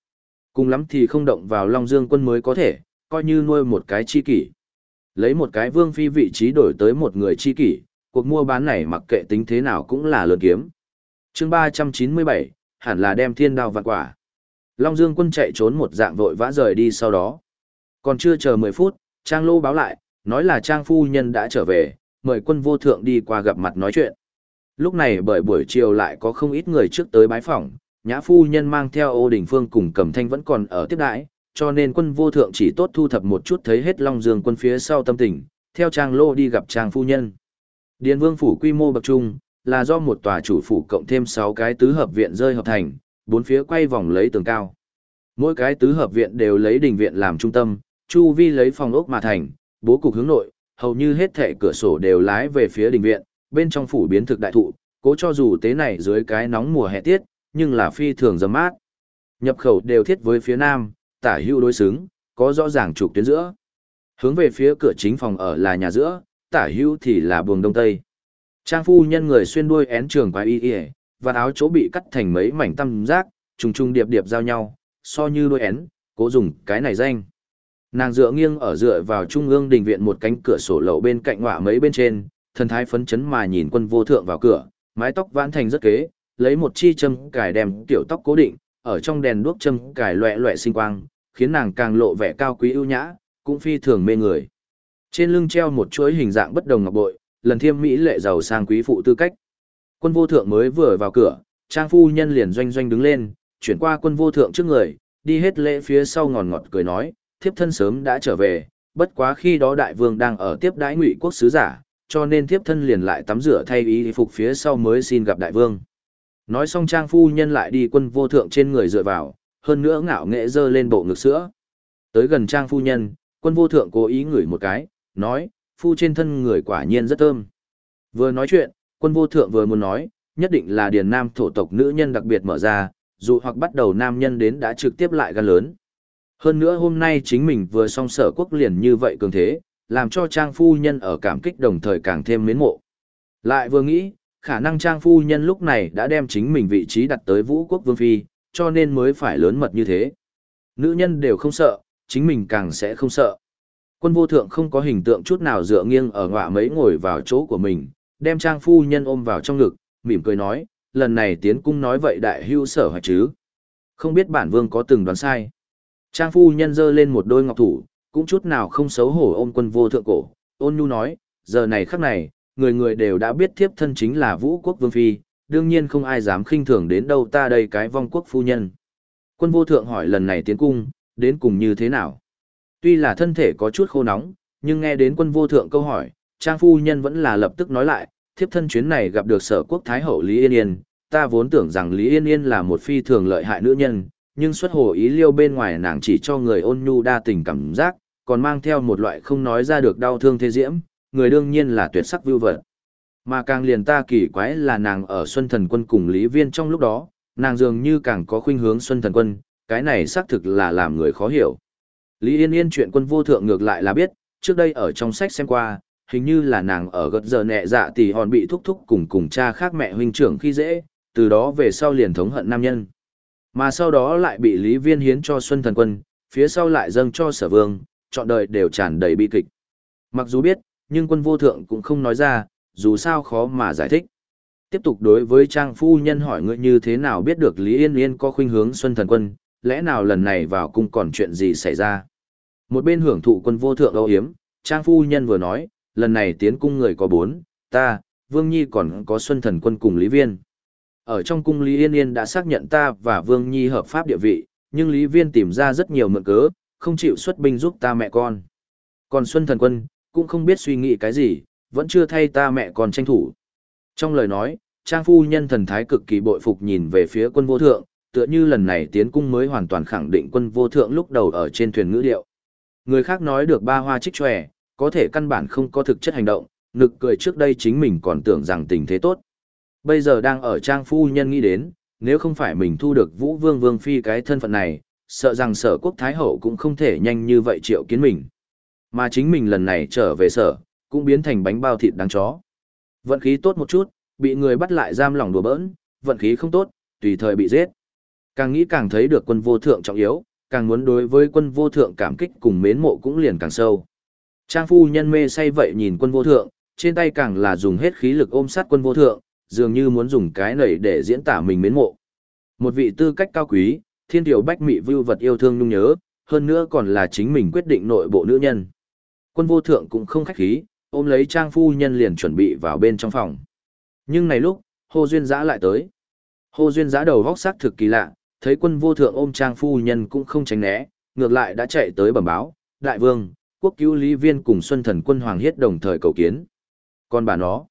Cùng lắm thì không động vào Long Dương quân mới có thể, coi như nuôi một cái chi kỷ. Lấy một cái vương phi vị trí đổi tới một người chi kỷ, cuộc mua bán này mặc kệ tính thế nào cũng là lớn kiếm. chương 397, hẳn là đem thiên đao vạn quả. Long Dương quân chạy trốn một dạng vội vã rời đi sau đó. Còn chưa chờ 10 phút, Trang Lô báo lại, nói là Trang Phu Nhân đã trở về, mời quân vô thượng đi qua gặp mặt nói chuyện. Lúc này bởi buổi chiều lại có không ít người trước tới bái phỏng, Nhã Phu Nhân mang theo ô đình phương cùng cầm thanh vẫn còn ở tiếp đãi, cho nên quân vô thượng chỉ tốt thu thập một chút thấy hết Long Dương quân phía sau tâm tình, theo Trang Lô đi gặp Trang Phu Nhân. Điền Vương phủ quy mô bậc trung, là do một tòa chủ phủ cộng thêm 6 cái tứ hợp viện rơi hợp thành, bốn phía quay vòng lấy tường cao. Mỗi cái tứ hợp viện đều lấy đình viện làm trung tâm, chu vi lấy phòng ốc mà thành, bố cục hướng nội, hầu như hết thể cửa sổ đều lái về phía đình viện, bên trong phủ biến thực đại thụ, cố cho dù tế này dưới cái nóng mùa hè tiết, nhưng là phi thường dầm mát. Nhập khẩu đều thiết với phía nam, tả hữu đối xứng, có rõ ràng trục tuyến giữa. Hướng về phía cửa chính phòng ở là nhà giữa, tả hữu thì là buồng đông tây. Trang phu nhân người xuyên đuôi én trường quái y y, và áo chỗ bị cắt thành mấy mảnh tăm giác, trùng trùng điệp điệp giao nhau, so như đuôi én, cố dùng cái này danh. Nàng dựa nghiêng ở dựa vào trung ương đình viện một cánh cửa sổ lậu bên cạnh ngọa mấy bên trên, thần thái phấn chấn mà nhìn quân vô thượng vào cửa, mái tóc vãn thành rất kế, lấy một chi châm cài đem tiểu tóc cố định, ở trong đèn đuốc châm cài loẹ loẹ sinh quang, khiến nàng càng lộ vẻ cao quý ưu nhã, cũng phi thường mê người. Trên lưng treo một chuỗi hình dạng bất đồng ngọc bội, lần thiêm mỹ lệ giàu sang quý phụ tư cách. Quân vô thượng mới vừa vào cửa, trang phu nhân liền doanh doanh đứng lên, chuyển qua quân vô thượng trước người, đi hết lễ phía sau ngòn ngọt cười nói, thiếp thân sớm đã trở về, bất quá khi đó đại vương đang ở tiếp đái ngụy quốc sứ giả, cho nên thiếp thân liền lại tắm rửa thay y phục phía sau mới xin gặp đại vương. Nói xong trang phu nhân lại đi quân vô thượng trên người dựa vào, hơn nữa ngạo nghệ dơ lên bộ ngực sữa. Tới gần trang phu nhân, quân vô thượng cố ý ngửi một cái, nói, phu trên thân người quả nhiên rất thơm. Vừa nói chuyện, quân vô thượng vừa muốn nói, nhất định là điền nam thổ tộc nữ nhân đặc biệt mở ra, dù hoặc bắt đầu nam nhân đến đã trực tiếp lại gan lớn. Hơn nữa hôm nay chính mình vừa song sở quốc liền như vậy cường thế, làm cho trang phu nhân ở cảm kích đồng thời càng thêm mến mộ. Lại vừa nghĩ, khả năng trang phu nhân lúc này đã đem chính mình vị trí đặt tới vũ quốc vương phi, cho nên mới phải lớn mật như thế. Nữ nhân đều không sợ, chính mình càng sẽ không sợ. Quân vô thượng không có hình tượng chút nào dựa nghiêng ở ngọa mấy ngồi vào chỗ của mình, đem trang phu nhân ôm vào trong ngực, mỉm cười nói, lần này tiến cung nói vậy đại hưu sở hoạch chứ. Không biết bản vương có từng đoán sai. Trang phu nhân giơ lên một đôi ngọc thủ, cũng chút nào không xấu hổ ôm quân vô thượng cổ, ôn nhu nói, giờ này khắc này, người người đều đã biết thiếp thân chính là vũ quốc vương phi, đương nhiên không ai dám khinh thường đến đâu ta đây cái vong quốc phu nhân. Quân vô thượng hỏi lần này tiến cung, đến cùng như thế nào? Tuy là thân thể có chút khô nóng, nhưng nghe đến quân vô thượng câu hỏi, trang phu nhân vẫn là lập tức nói lại, thiếp thân chuyến này gặp được sở quốc thái hậu Lý Yên Yên, ta vốn tưởng rằng Lý Yên Yên là một phi thường lợi hại nữ nhân, nhưng xuất hồ ý liêu bên ngoài nàng chỉ cho người ôn nhu đa tình cảm giác, còn mang theo một loại không nói ra được đau thương thế diễm, người đương nhiên là tuyệt sắc vưu vật. Mà càng liền ta kỳ quái là nàng ở Xuân Thần Quân cùng Lý Viên trong lúc đó, nàng dường như càng có khuynh hướng Xuân Thần Quân, cái này xác thực là làm người khó hiểu. Lý Yên Yên chuyện quân vô thượng ngược lại là biết, trước đây ở trong sách xem qua, hình như là nàng ở gật giờ nẹ dạ tỷ hòn bị thúc thúc cùng cùng cha khác mẹ huynh trưởng khi dễ, từ đó về sau liền thống hận nam nhân. Mà sau đó lại bị Lý Viên hiến cho Xuân Thần Quân, phía sau lại dâng cho sở vương, chọn đời đều tràn đầy bi kịch. Mặc dù biết, nhưng quân vô thượng cũng không nói ra, dù sao khó mà giải thích. Tiếp tục đối với Trang Phu Nhân hỏi ngươi như thế nào biết được Lý Yên Yên có khuynh hướng Xuân Thần Quân, lẽ nào lần này vào cung còn chuyện gì xảy ra. Một bên hưởng thụ quân vô thượng âu hiếm, Trang Phu Nhân vừa nói, lần này tiến cung người có bốn, ta, Vương Nhi còn có Xuân Thần Quân cùng Lý Viên. Ở trong cung Lý Yên Yên đã xác nhận ta và Vương Nhi hợp pháp địa vị, nhưng Lý Viên tìm ra rất nhiều mượn cớ, không chịu xuất binh giúp ta mẹ con. Còn Xuân Thần Quân, cũng không biết suy nghĩ cái gì, vẫn chưa thay ta mẹ còn tranh thủ. Trong lời nói, Trang Phu Nhân thần thái cực kỳ bội phục nhìn về phía quân vô thượng, tựa như lần này tiến cung mới hoàn toàn khẳng định quân vô thượng lúc đầu ở trên thuyền ngữ điệu. Người khác nói được ba hoa trích tròe, có thể căn bản không có thực chất hành động, nực cười trước đây chính mình còn tưởng rằng tình thế tốt. Bây giờ đang ở trang phu nhân nghĩ đến, nếu không phải mình thu được vũ vương vương phi cái thân phận này, sợ rằng sở quốc thái hậu cũng không thể nhanh như vậy triệu kiến mình. Mà chính mình lần này trở về sở, cũng biến thành bánh bao thịt đáng chó. Vận khí tốt một chút, bị người bắt lại giam lỏng đùa bỡn, vận khí không tốt, tùy thời bị giết. Càng nghĩ càng thấy được quân vô thượng trọng yếu, càng muốn đối với quân vô thượng cảm kích cùng mến mộ cũng liền càng sâu. Trang phu nhân mê say vậy nhìn quân vô thượng, trên tay càng là dùng hết khí lực ôm sát quân vô thượng, dường như muốn dùng cái nảy để diễn tả mình mến mộ. Một vị tư cách cao quý, thiên tiểu bách mị vưu vật yêu thương nhung nhớ, hơn nữa còn là chính mình quyết định nội bộ nữ nhân. Quân vô thượng cũng không khách khí, ôm lấy trang phu nhân liền chuẩn bị vào bên trong phòng. Nhưng này lúc, Hồ Duyên Giã lại tới. Hồ Duyên Giã đầu vóc sắc thực kỳ lạ, thấy quân vô thượng ôm trang phu nhân cũng không tránh né, ngược lại đã chạy tới bẩm báo, đại vương, quốc cứu lý viên cùng xuân thần quân hoàng hiết đồng thời cầu kiến. Còn bà nó,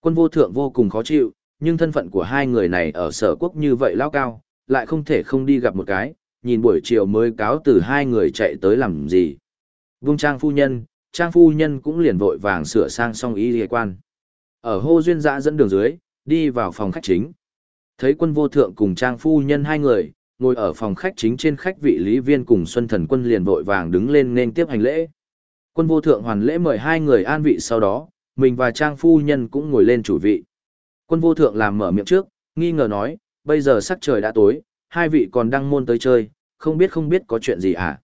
quân vô thượng vô cùng khó chịu, nhưng thân phận của hai người này ở sở quốc như vậy lao cao, lại không thể không đi gặp một cái, nhìn buổi chiều mới cáo từ hai người chạy tới làm gì. Vung trang phu nhân, trang phu nhân cũng liền vội vàng sửa sang xong y liên quan. Ở hô duyên dã dẫn đường dưới, đi vào phòng khách chính. Thấy quân vô thượng cùng trang phu nhân hai người, ngồi ở phòng khách chính trên khách vị lý viên cùng Xuân Thần quân liền vội vàng đứng lên nên tiếp hành lễ. Quân vô thượng hoàn lễ mời hai người an vị sau đó, mình và trang phu nhân cũng ngồi lên chủ vị. Quân vô thượng làm mở miệng trước, nghi ngờ nói, bây giờ sắc trời đã tối, hai vị còn đang môn tới chơi, không biết không biết có chuyện gì à?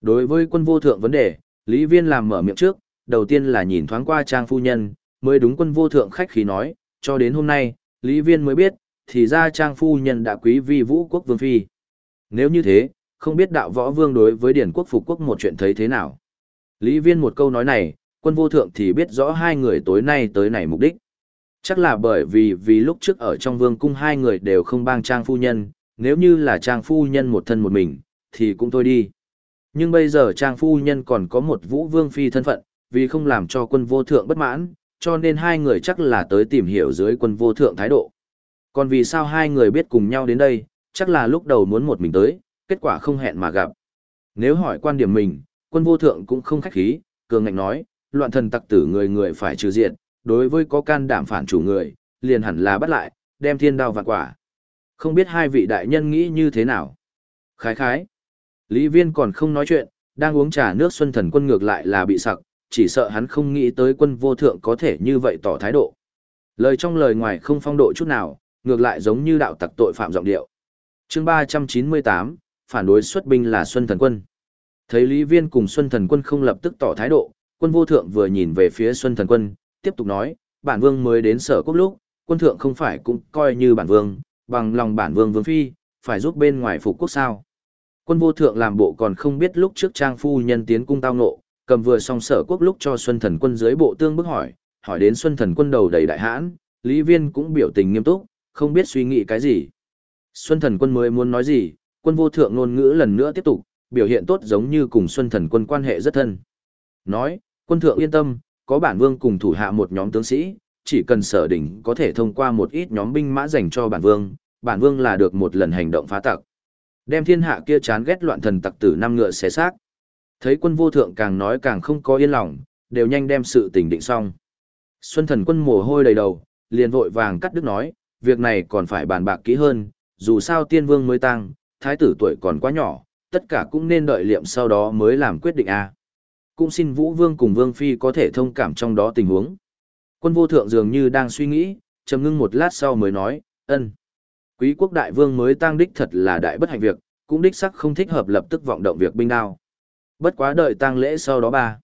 Đối với quân vô thượng vấn đề, Lý Viên làm mở miệng trước, đầu tiên là nhìn thoáng qua trang phu nhân, mới đúng quân vô thượng khách khí nói, cho đến hôm nay, Lý Viên mới biết, thì ra trang phu nhân đã quý vi vũ quốc vương phi. Nếu như thế, không biết đạo võ vương đối với điển quốc phục quốc một chuyện thấy thế nào. Lý viên một câu nói này, quân vô thượng thì biết rõ hai người tối nay tới này mục đích. Chắc là bởi vì vì lúc trước ở trong vương cung hai người đều không bang trang phu nhân, nếu như là trang phu nhân một thân một mình, thì cũng thôi đi. Nhưng bây giờ trang phu nhân còn có một vũ vương phi thân phận, vì không làm cho quân vô thượng bất mãn, cho nên hai người chắc là tới tìm hiểu dưới quân vô thượng thái độ. Còn vì sao hai người biết cùng nhau đến đây, chắc là lúc đầu muốn một mình tới, kết quả không hẹn mà gặp. Nếu hỏi quan điểm mình, quân vô thượng cũng không khách khí, cường ngạnh nói, loạn thần tặc tử người người phải trừ diện, đối với có can đảm phản chủ người, liền hẳn là bắt lại, đem thiên đao vạn quả. Không biết hai vị đại nhân nghĩ như thế nào? Khái khái. Lý viên còn không nói chuyện, đang uống trà nước xuân thần quân ngược lại là bị sặc, chỉ sợ hắn không nghĩ tới quân vô thượng có thể như vậy tỏ thái độ. Lời trong lời ngoài không phong độ chút nào, ngược lại giống như đạo tặc tội phạm giọng điệu. chương 398, phản đối xuất binh là Xuân Thần Quân. Thấy Lý Viên cùng Xuân Thần Quân không lập tức tỏ thái độ, quân vô thượng vừa nhìn về phía Xuân Thần Quân, tiếp tục nói, bản vương mới đến sở quốc lúc, quân thượng không phải cũng coi như bản vương, bằng lòng bản vương vương phi, phải giúp bên ngoài phục quốc sao. Quân vô thượng làm bộ còn không biết lúc trước trang phu nhân tiến cung tao ngộ, cầm vừa xong sở quốc lúc cho Xuân Thần Quân dưới bộ tương bức hỏi, hỏi đến Xuân Thần Quân đầu đầy đại hãn, Lý Viên cũng biểu tình nghiêm túc, không biết suy nghĩ cái gì. Xuân Thần Quân mới muốn nói gì, quân vô thượng ngôn ngữ lần nữa tiếp tục, biểu hiện tốt giống như cùng Xuân Thần Quân quan hệ rất thân. Nói, quân thượng yên tâm, có bản vương cùng thủ hạ một nhóm tướng sĩ, chỉ cần sở đỉnh có thể thông qua một ít nhóm binh mã dành cho bản vương, bản vương là được một lần hành động phá tặc. Đem thiên hạ kia chán ghét loạn thần tặc tử năm ngựa xé xác. Thấy quân vô thượng càng nói càng không có yên lòng, đều nhanh đem sự tình định xong. Xuân thần quân mồ hôi đầy đầu, liền vội vàng cắt đứt nói, việc này còn phải bàn bạc kỹ hơn, dù sao tiên vương mới tăng, thái tử tuổi còn quá nhỏ, tất cả cũng nên đợi liệm sau đó mới làm quyết định a. Cũng xin Vũ Vương cùng Vương Phi có thể thông cảm trong đó tình huống. Quân vô thượng dường như đang suy nghĩ, trầm ngưng một lát sau mới nói, ân. Quý quốc đại vương mới tăng đích thật là đại bất hạnh việc, cũng đích sắc không thích hợp lập tức vọng động việc binh đao. Bất quá đợi tang lễ sau đó ba.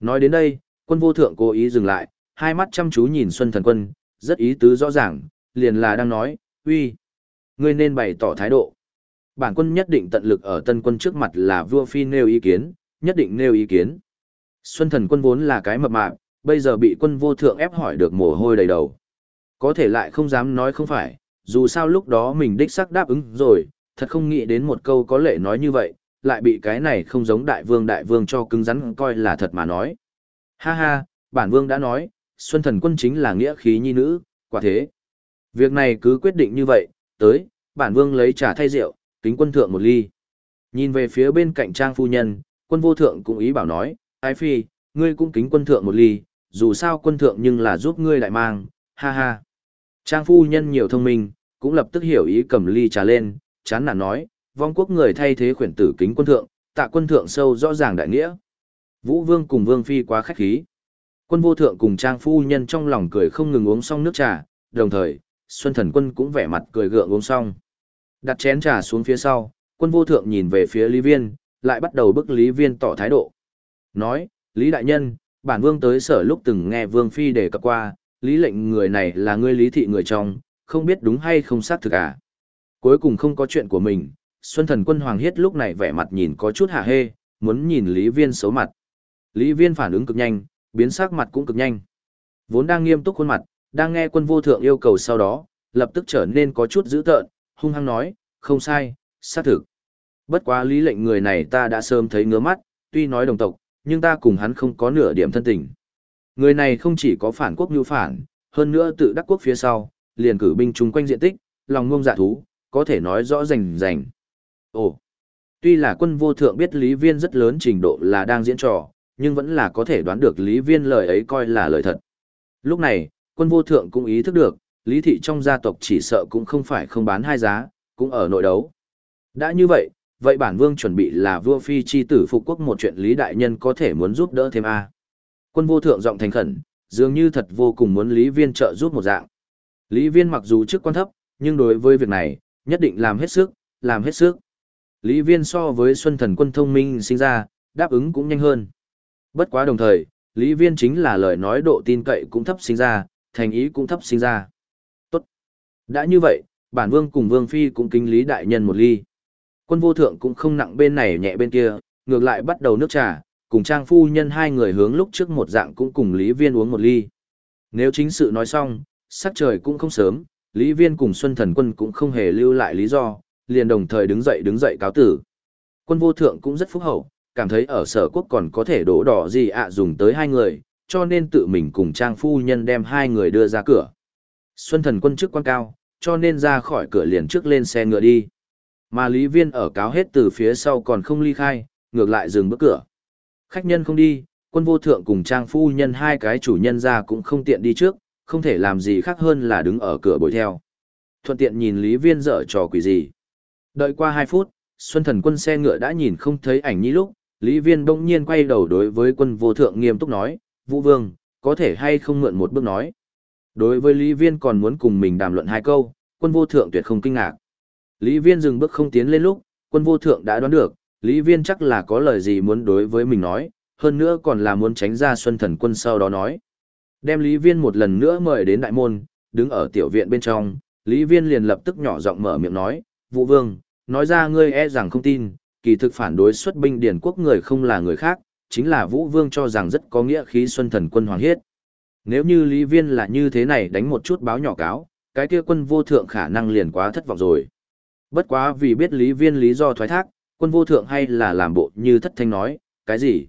Nói đến đây, quân vô thượng cố ý dừng lại, hai mắt chăm chú nhìn Xuân Thần Quân, rất ý tứ rõ ràng, liền là đang nói, uy, ngươi nên bày tỏ thái độ. Bản quân nhất định tận lực ở tân quân trước mặt là vua phi nêu ý kiến, nhất định nêu ý kiến. Xuân Thần Quân vốn là cái mập mạp, bây giờ bị quân vô thượng ép hỏi được mồ hôi đầy đầu. Có thể lại không dám nói không phải, dù sao lúc đó mình đích xác đáp ứng rồi, thật không nghĩ đến một câu có lệ nói như vậy, lại bị cái này không giống đại vương đại vương cho cứng rắn coi là thật mà nói. Ha ha, bản vương đã nói, Xuân Thần Quân chính là nghĩa khí nhi nữ, quả thế. Việc này cứ quyết định như vậy, tới, bản vương lấy trà thay rượu, kính quân thượng một ly. Nhìn về phía bên cạnh trang phu nhân, quân vô thượng cũng ý bảo nói, ái phi, ngươi cũng kính quân thượng một ly, dù sao quân thượng nhưng là giúp ngươi lại mang, ha ha. Trang phu nhân nhiều thông minh, cũng lập tức hiểu ý cầm ly trà lên, chán nản nói, vong quốc người thay thế khuyển tử kính quân thượng, tạ quân thượng sâu rõ ràng đại nghĩa. Vũ vương cùng vương phi quá khách khí. Quân vô thượng cùng trang phu nhân trong lòng cười không ngừng uống xong nước trà, đồng thời, Xuân Thần Quân cũng vẻ mặt cười gượng uống xong. Đặt chén trà xuống phía sau, quân vô thượng nhìn về phía Lý Viên, lại bắt đầu bức Lý Viên tỏ thái độ. Nói, Lý Đại Nhân, bản vương tới sở lúc từng nghe vương phi đề cập qua, Lý lệnh người này là ngươi lý thị người trong, không biết đúng hay không xác thực à. Cuối cùng không có chuyện của mình, Xuân Thần Quân Hoàng Hiết lúc này vẻ mặt nhìn có chút hạ hê, muốn nhìn Lý Viên xấu mặt. Lý Viên phản ứng cực nhanh, biến sắc mặt cũng cực nhanh. Vốn đang nghiêm túc khuôn mặt, đang nghe quân vô thượng yêu cầu sau đó, lập tức trở nên có chút dữ tợn, hung hăng nói, không sai, xác thực. Bất quá lý lệnh người này ta đã sớm thấy ngứa mắt, tuy nói đồng tộc, nhưng ta cùng hắn không có nửa điểm thân tình. Người này không chỉ có phản quốc như phản, hơn nữa tự đắc quốc phía sau, liền cử binh chung quanh diện tích, lòng ngông dạ thú, có thể nói rõ rành rành. Ồ, tuy là quân vô thượng biết Lý Viên rất lớn trình độ là đang diễn trò, nhưng vẫn là có thể đoán được Lý Viên lời ấy coi là lời thật. Lúc này, quân vô thượng cũng ý thức được, Lý Thị trong gia tộc chỉ sợ cũng không phải không bán hai giá, cũng ở nội đấu. Đã như vậy, vậy bản vương chuẩn bị là vua phi chi tử phục quốc một chuyện Lý Đại Nhân có thể muốn giúp đỡ thêm a Quân vô thượng giọng thành khẩn, dường như thật vô cùng muốn Lý Viên trợ giúp một dạng. Lý Viên mặc dù chức quan thấp, nhưng đối với việc này, nhất định làm hết sức, làm hết sức. Lý Viên so với Xuân Thần quân thông minh sinh ra, đáp ứng cũng nhanh hơn. Bất quá đồng thời, Lý Viên chính là lời nói độ tin cậy cũng thấp sinh ra, thành ý cũng thấp sinh ra. Tốt. Đã như vậy, bản vương cùng vương phi cũng kính Lý Đại Nhân một ly. Quân vô thượng cũng không nặng bên này nhẹ bên kia, ngược lại bắt đầu nước trà, cùng trang phu nhân hai người hướng lúc trước một dạng cũng cùng Lý Viên uống một ly. Nếu chính sự nói xong, sắc trời cũng không sớm, Lý Viên cùng Xuân Thần Quân cũng không hề lưu lại lý do, liền đồng thời đứng dậy đứng dậy cáo tử. Quân vô thượng cũng rất phúc hậu, cảm thấy ở sở quốc còn có thể đổ đỏ gì ạ dùng tới hai người, cho nên tự mình cùng trang phu nhân đem hai người đưa ra cửa. Xuân thần quân chức quan cao, cho nên ra khỏi cửa liền trước lên xe ngựa đi. Mà Lý Viên ở cáo hết từ phía sau còn không ly khai, ngược lại dừng bước cửa. Khách nhân không đi, quân vô thượng cùng trang phu nhân hai cái chủ nhân ra cũng không tiện đi trước, không thể làm gì khác hơn là đứng ở cửa bồi theo. Thuận tiện nhìn Lý Viên dở trò quỷ gì. Đợi qua hai phút, Xuân thần quân xe ngựa đã nhìn không thấy ảnh nhi lúc, Lý Viên bỗng nhiên quay đầu đối với quân vô thượng nghiêm túc nói, Vũ Vương, có thể hay không mượn một bước nói. Đối với Lý Viên còn muốn cùng mình đàm luận hai câu, quân vô thượng tuyệt không kinh ngạc. Lý Viên dừng bước không tiến lên lúc, quân vô thượng đã đoán được, Lý Viên chắc là có lời gì muốn đối với mình nói, hơn nữa còn là muốn tránh ra Xuân Thần Quân sau đó nói. Đem Lý Viên một lần nữa mời đến đại môn, đứng ở tiểu viện bên trong, Lý Viên liền lập tức nhỏ giọng mở miệng nói, Vũ Vương, nói ra ngươi e rằng không tin, kỳ thực phản đối xuất binh điển quốc người không là người khác, chính là Vũ Vương cho rằng rất có nghĩa khí Xuân Thần Quân Hoàng Hiết. Nếu như Lý Viên là như thế này đánh một chút báo nhỏ cáo, cái kia quân vô thượng khả năng liền quá thất vọng rồi. Bất quá vì biết Lý Viên lý do thoái thác, quân vô thượng hay là làm bộ như thất thanh nói, cái gì?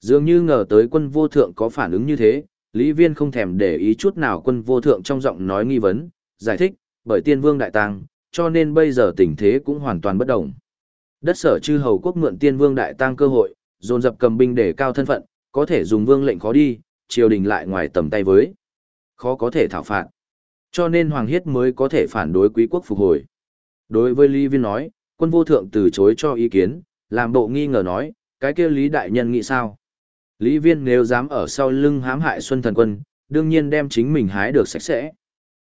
Dường như ngờ tới quân vô thượng có phản ứng như thế, Lý Viên không thèm để ý chút nào quân vô thượng trong giọng nói nghi vấn, giải thích, bởi tiên vương đại tăng, cho nên bây giờ tình thế cũng hoàn toàn bất động. Đất sở chư hầu quốc mượn tiên vương đại tăng cơ hội, dồn dập cầm binh để cao thân phận, có thể dùng vương lệnh khó đi, triều đình lại ngoài tầm tay với. Khó có thể thảo phạt. Cho nên Hoàng Hiết mới có thể phản đối quý quốc phục hồi. Đối với Lý Viên nói, quân vô thượng từ chối cho ý kiến, làm bộ nghi ngờ nói, cái kia Lý Đại Nhân nghĩ sao? Lý Viên nếu dám ở sau lưng hãm hại Xuân Thần Quân, đương nhiên đem chính mình hái được sạch sẽ.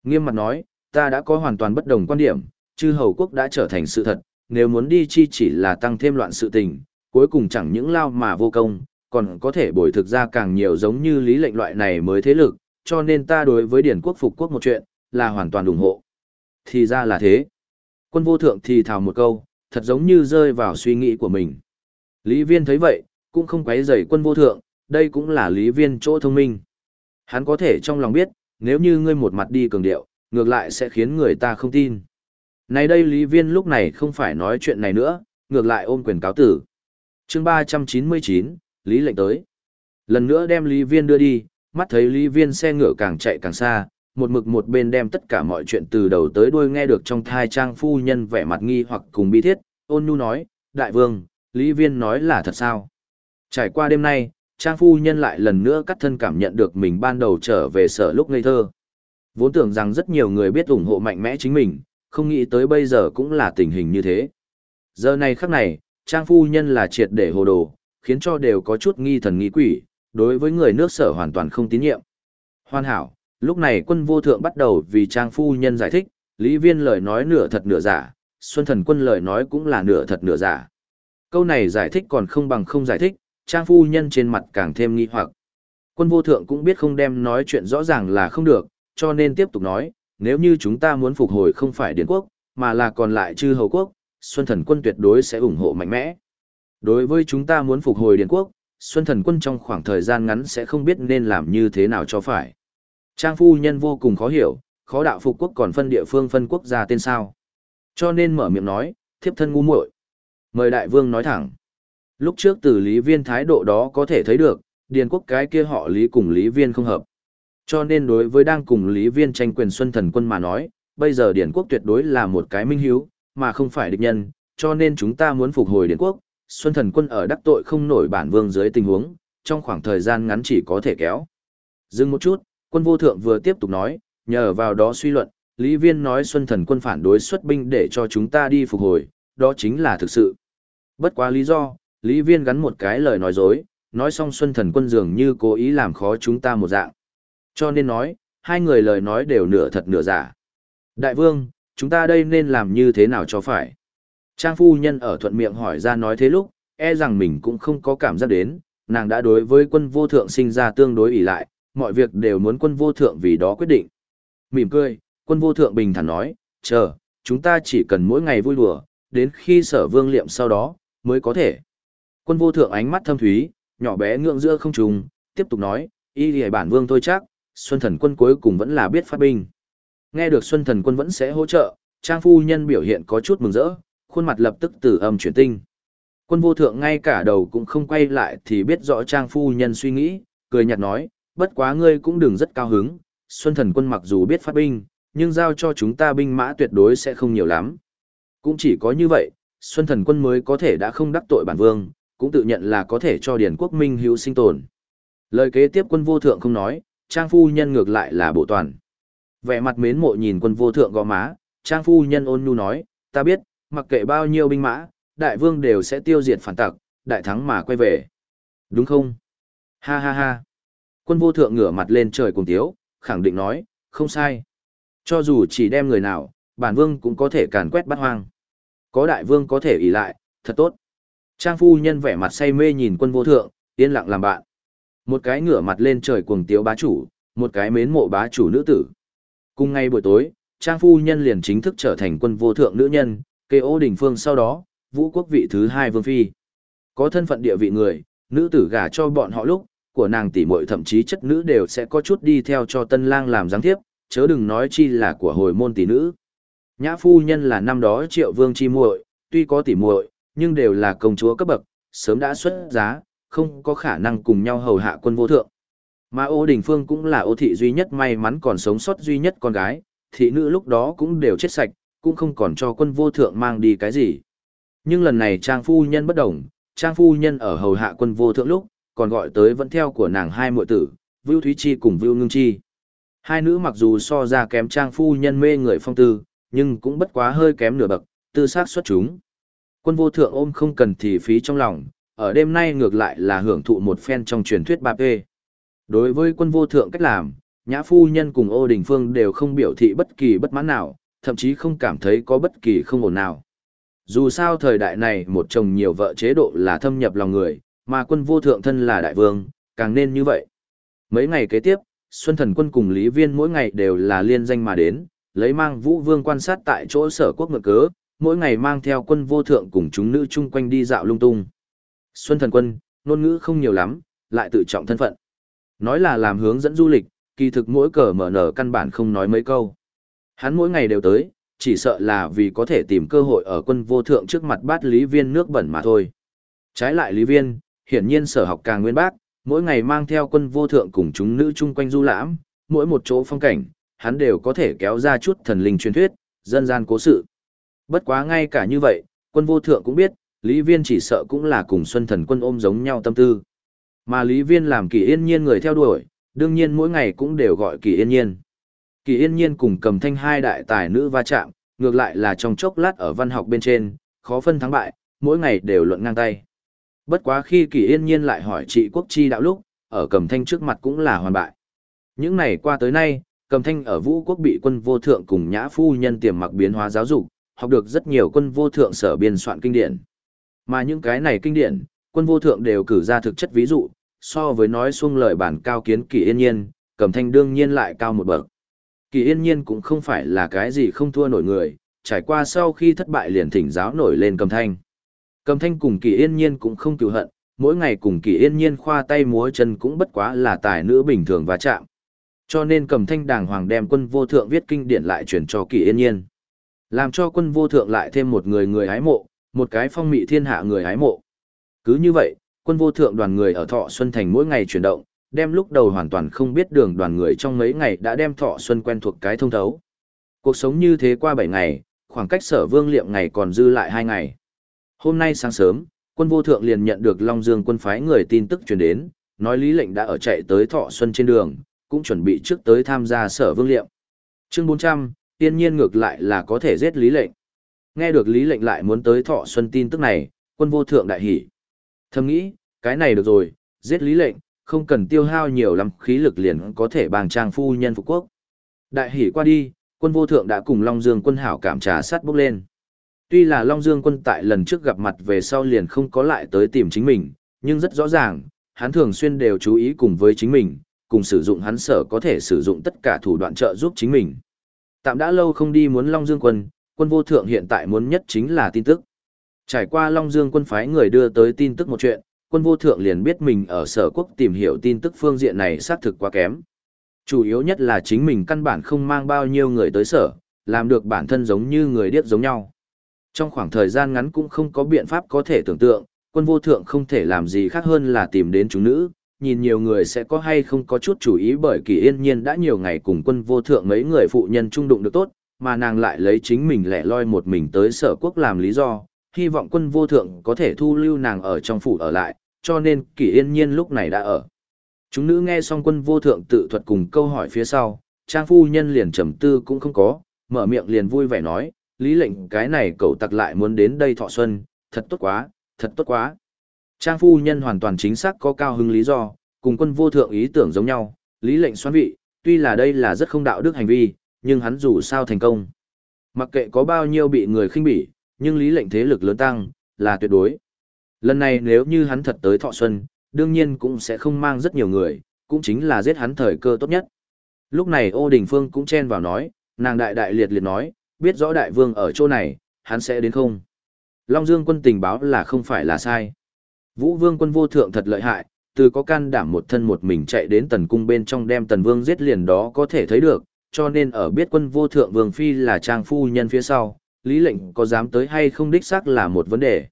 Nghiêm mặt nói, ta đã có hoàn toàn bất đồng quan điểm, chư hầu quốc đã trở thành sự thật, nếu muốn đi chi chỉ là tăng thêm loạn sự tình, cuối cùng chẳng những lao mà vô công, còn có thể bồi thực ra càng nhiều giống như lý lệnh loại này mới thế lực, cho nên ta đối với điển quốc phục quốc một chuyện, là hoàn toàn ủng hộ. Thì ra là thế. Quân vô thượng thì thào một câu, thật giống như rơi vào suy nghĩ của mình. Lý viên thấy vậy, cũng không quấy rầy quân vô thượng, đây cũng là lý viên chỗ thông minh. Hắn có thể trong lòng biết, nếu như ngươi một mặt đi cường điệu, ngược lại sẽ khiến người ta không tin. Này đây lý viên lúc này không phải nói chuyện này nữa, ngược lại ôm quyền cáo tử. chương 399, Lý lệnh tới. Lần nữa đem Lý viên đưa đi, mắt thấy Lý viên xe ngựa càng chạy càng xa, một mực một bên đem tất cả mọi chuyện từ đầu tới đuôi nghe được trong thai trang phu nhân vẻ mặt nghi hoặc cùng bi thiết, ôn nhu nói, đại vương, Lý viên nói là thật sao? Trải qua đêm nay, trang phu nhân lại lần nữa cắt thân cảm nhận được mình ban đầu trở về sở lúc ngây thơ. Vốn tưởng rằng rất nhiều người biết ủng hộ mạnh mẽ chính mình, không nghĩ tới bây giờ cũng là tình hình như thế. Giờ này khắc này, trang phu nhân là triệt để hồ đồ, khiến cho đều có chút nghi thần nghi quỷ, đối với người nước sở hoàn toàn không tín nhiệm. Hoàn hảo, lúc này quân vô thượng bắt đầu vì trang phu nhân giải thích, Lý Viên lời nói nửa thật nửa giả, Xuân Thần quân lời nói cũng là nửa thật nửa giả. Câu này giải thích còn không bằng không giải thích, trang phu nhân trên mặt càng thêm nghi hoặc. Quân vô thượng cũng biết không đem nói chuyện rõ ràng là không được, cho nên tiếp tục nói, nếu như chúng ta muốn phục hồi không phải điện quốc, mà là còn lại chư hầu quốc, Xuân Thần quân tuyệt đối sẽ ủng hộ mạnh mẽ. Đối với chúng ta muốn phục hồi điện quốc, Xuân Thần quân trong khoảng thời gian ngắn sẽ không biết nên làm như thế nào cho phải. Trang phu nhân vô cùng khó hiểu, khó đạo phục quốc còn phân địa phương phân quốc gia tên sao. Cho nên mở miệng nói, thiếp thân ngu muội. Mời đại vương nói thẳng. Lúc trước từ Lý Viên thái độ đó có thể thấy được, Điền quốc cái kia họ Lý cùng Lý Viên không hợp. Cho nên đối với đang cùng Lý Viên tranh quyền Xuân Thần quân mà nói, bây giờ Điền quốc tuyệt đối là một cái minh hiếu, mà không phải địch nhân, cho nên chúng ta muốn phục hồi Điền quốc, Xuân Thần quân ở đắc tội không nổi bản vương dưới tình huống, trong khoảng thời gian ngắn chỉ có thể kéo. Dừng một chút, quân vô thượng vừa tiếp tục nói, nhờ vào đó suy luận, Lý Viên nói Xuân Thần quân phản đối xuất binh để cho chúng ta đi phục hồi, đó chính là thực sự. Bất quá lý do, Lý Viên gắn một cái lời nói dối, nói xong Xuân Thần quân dường như cố ý làm khó chúng ta một dạng. Cho nên nói, hai người lời nói đều nửa thật nửa giả. Đại vương, chúng ta đây nên làm như thế nào cho phải? Trang phu nhân ở thuận miệng hỏi ra nói thế lúc, e rằng mình cũng không có cảm giác đến, nàng đã đối với quân vô thượng sinh ra tương đối ỷ lại, mọi việc đều muốn quân vô thượng vì đó quyết định. Mỉm cười, quân vô thượng bình thản nói, chờ, chúng ta chỉ cần mỗi ngày vui đùa, đến khi sở vương liệm sau đó, mới có thể. Quân vô thượng ánh mắt thâm thúy, nhỏ bé ngượng giữa không trùng, tiếp tục nói, y lì bản vương tôi chắc, Xuân thần quân cuối cùng vẫn là biết phát binh. Nghe được Xuân thần quân vẫn sẽ hỗ trợ, Trang phu nhân biểu hiện có chút mừng rỡ, khuôn mặt lập tức từ âm chuyển tinh. Quân vô thượng ngay cả đầu cũng không quay lại thì biết rõ Trang phu nhân suy nghĩ, cười nhạt nói, bất quá ngươi cũng đừng rất cao hứng, Xuân thần quân mặc dù biết phát binh, nhưng giao cho chúng ta binh mã tuyệt đối sẽ không nhiều lắm. Cũng chỉ có như vậy, Xuân thần quân mới có thể đã không đắc tội bản vương, cũng tự nhận là có thể cho Điền quốc minh hữu sinh tồn. Lời kế tiếp quân vô thượng không nói, Trang phu nhân ngược lại là bộ toàn. Vẻ mặt mến mộ nhìn quân vô thượng gò má, Trang phu nhân ôn nhu nói, ta biết, mặc kệ bao nhiêu binh mã, đại vương đều sẽ tiêu diệt phản tặc, đại thắng mà quay về. Đúng không? Ha ha ha. Quân vô thượng ngửa mặt lên trời cùng tiếu, khẳng định nói, không sai. Cho dù chỉ đem người nào, bản vương cũng có thể càn quét bắt hoang. Có đại vương có thể ỷ lại, thật tốt. Trang phu nhân vẻ mặt say mê nhìn quân vô thượng, yên lặng làm bạn. Một cái ngửa mặt lên trời cuồng tiếu bá chủ, một cái mến mộ bá chủ nữ tử. Cùng ngay buổi tối, Trang phu nhân liền chính thức trở thành quân vô thượng nữ nhân, kê ô đình phương sau đó, vũ quốc vị thứ hai vương phi. Có thân phận địa vị người, nữ tử gả cho bọn họ lúc, của nàng tỷ muội thậm chí chất nữ đều sẽ có chút đi theo cho tân lang làm giáng thiếp, chớ đừng nói chi là của hồi môn tỷ nữ. Nhã phu nhân là năm đó triệu vương chi muội, tuy có tỷ muội, nhưng đều là công chúa cấp bậc, sớm đã xuất giá, không có khả năng cùng nhau hầu hạ quân vô thượng. Mà ô đình phương cũng là ô thị duy nhất may mắn còn sống sót duy nhất con gái, thị nữ lúc đó cũng đều chết sạch, cũng không còn cho quân vô thượng mang đi cái gì. Nhưng lần này trang phu nhân bất đồng, trang phu nhân ở hầu hạ quân vô thượng lúc, còn gọi tới vẫn theo của nàng hai muội tử, Vưu Thúy Chi cùng Vưu Ngưng Chi. Hai nữ mặc dù so ra kém trang phu nhân mê người phong tư, nhưng cũng bất quá hơi kém nửa bậc, tư xác xuất chúng. Quân vô thượng ôm không cần thì phí trong lòng, ở đêm nay ngược lại là hưởng thụ một phen trong truyền thuyết 3P. Đối với quân vô thượng cách làm, nhã phu nhân cùng ô đình phương đều không biểu thị bất kỳ bất mãn nào, thậm chí không cảm thấy có bất kỳ không ổn nào. Dù sao thời đại này một chồng nhiều vợ chế độ là thâm nhập lòng người, mà quân vô thượng thân là đại vương, càng nên như vậy. Mấy ngày kế tiếp, Xuân Thần quân cùng Lý Viên mỗi ngày đều là liên danh mà đến, lấy mang Vũ Vương quan sát tại chỗ sở quốc ngựa cớ, mỗi ngày mang theo quân vô thượng cùng chúng nữ chung quanh đi dạo lung tung. Xuân Thần quân, ngôn ngữ không nhiều lắm, lại tự trọng thân phận. Nói là làm hướng dẫn du lịch, kỳ thực mỗi cờ mở nở căn bản không nói mấy câu. Hắn mỗi ngày đều tới, chỉ sợ là vì có thể tìm cơ hội ở quân vô thượng trước mặt bát Lý Viên nước bẩn mà thôi. Trái lại Lý Viên, hiển nhiên sở học càng nguyên bác, mỗi ngày mang theo quân vô thượng cùng chúng nữ chung quanh du lãm, mỗi một chỗ phong cảnh, hắn đều có thể kéo ra chút thần linh truyền thuyết, dân gian cố sự. Bất quá ngay cả như vậy, quân vô thượng cũng biết, Lý Viên chỉ sợ cũng là cùng Xuân Thần quân ôm giống nhau tâm tư. Mà Lý Viên làm kỳ yên nhiên người theo đuổi, đương nhiên mỗi ngày cũng đều gọi kỳ yên nhiên. Kỳ yên nhiên cùng cầm thanh hai đại tài nữ va chạm, ngược lại là trong chốc lát ở văn học bên trên, khó phân thắng bại, mỗi ngày đều luận ngang tay. Bất quá khi kỳ yên nhiên lại hỏi trị quốc chi đạo lúc, ở cầm thanh trước mặt cũng là hoàn bại. Những này qua tới nay, cầm thanh ở vũ quốc bị quân vô thượng cùng nhã phu nhân tiềm mặc biến hóa giáo dục, học được rất nhiều quân vô thượng sở biên soạn kinh điển. Mà những cái này kinh điển, quân vô thượng đều cử ra thực chất ví dụ, so với nói xuông lời bản cao kiến kỳ yên nhiên, cầm thanh đương nhiên lại cao một bậc. Kỳ yên nhiên cũng không phải là cái gì không thua nổi người, trải qua sau khi thất bại liền thỉnh giáo nổi lên cầm thanh. Cầm thanh cùng kỳ yên nhiên cũng không cựu hận, mỗi ngày cùng kỳ yên nhiên khoa tay múa chân cũng bất quá là tài nữ bình thường và chạm. Cho nên cầm thanh đàng hoàng đem quân vô thượng viết kinh điển lại truyền cho kỳ yên nhiên. Làm cho quân vô thượng lại thêm một người người hái mộ, một cái phong mị thiên hạ người hái mộ. Cứ như vậy, quân vô thượng đoàn người ở Thọ Xuân Thành mỗi ngày chuyển động, đem lúc đầu hoàn toàn không biết đường đoàn người trong mấy ngày đã đem Thọ Xuân quen thuộc cái thông thấu. Cuộc sống như thế qua 7 ngày, khoảng cách sở vương liệm ngày còn dư lại 2 ngày. Hôm nay sáng sớm, quân vô thượng liền nhận được Long Dương quân phái người tin tức truyền đến, nói Lý lệnh đã ở chạy tới Thọ Xuân trên đường, cũng chuẩn bị trước tới tham gia sở vương liệm. Chương 400, tiên nhiên ngược lại là có thể giết Lý lệnh. Nghe được Lý lệnh lại muốn tới Thọ Xuân tin tức này, quân vô thượng đại hỉ. Thầm nghĩ, cái này được rồi, giết Lý lệnh, không cần tiêu hao nhiều lắm khí lực liền có thể bàng trang phu nhân phục quốc. Đại hỉ qua đi, quân vô thượng đã cùng Long Dương quân hảo cảm trà sát bốc lên. Tuy là Long Dương quân tại lần trước gặp mặt về sau liền không có lại tới tìm chính mình, nhưng rất rõ ràng, hắn thường xuyên đều chú ý cùng với chính mình, cùng sử dụng hắn sở có thể sử dụng tất cả thủ đoạn trợ giúp chính mình. Tạm đã lâu không đi muốn Long Dương quân, quân vô thượng hiện tại muốn nhất chính là tin tức. Trải qua Long Dương quân phái người đưa tới tin tức một chuyện, quân vô thượng liền biết mình ở sở quốc tìm hiểu tin tức phương diện này xác thực quá kém. Chủ yếu nhất là chính mình căn bản không mang bao nhiêu người tới sở, làm được bản thân giống như người điếc giống nhau. Trong khoảng thời gian ngắn cũng không có biện pháp có thể tưởng tượng, quân vô thượng không thể làm gì khác hơn là tìm đến chúng nữ, nhìn nhiều người sẽ có hay không có chút chủ ý bởi kỳ yên nhiên đã nhiều ngày cùng quân vô thượng mấy người phụ nhân trung đụng được tốt, mà nàng lại lấy chính mình lẻ loi một mình tới sở quốc làm lý do, hy vọng quân vô thượng có thể thu lưu nàng ở trong phủ ở lại, cho nên kỳ yên nhiên lúc này đã ở. Chúng nữ nghe xong quân vô thượng tự thuật cùng câu hỏi phía sau, trang phu nhân liền trầm tư cũng không có, mở miệng liền vui vẻ nói, lý lệnh cái này cậu tặc lại muốn đến đây thọ xuân, thật tốt quá, thật tốt quá. Trang phu nhân hoàn toàn chính xác có cao hứng lý do, cùng quân vô thượng ý tưởng giống nhau, lý lệnh xoan vị, tuy là đây là rất không đạo đức hành vi, nhưng hắn dù sao thành công. Mặc kệ có bao nhiêu bị người khinh bỉ, nhưng lý lệnh thế lực lớn tăng, là tuyệt đối. Lần này nếu như hắn thật tới thọ xuân, đương nhiên cũng sẽ không mang rất nhiều người, cũng chính là giết hắn thời cơ tốt nhất. Lúc này ô đình phương cũng chen vào nói, nàng đại đại liệt liệt nói, biết rõ đại vương ở chỗ này, hắn sẽ đến không. Long Dương quân tình báo là không phải là sai. Vũ vương quân vô thượng thật lợi hại, từ có can đảm một thân một mình chạy đến tần cung bên trong đem tần vương giết liền đó có thể thấy được, cho nên ở biết quân vô thượng vương phi là trang phu nhân phía sau, lý lệnh có dám tới hay không đích xác là một vấn đề.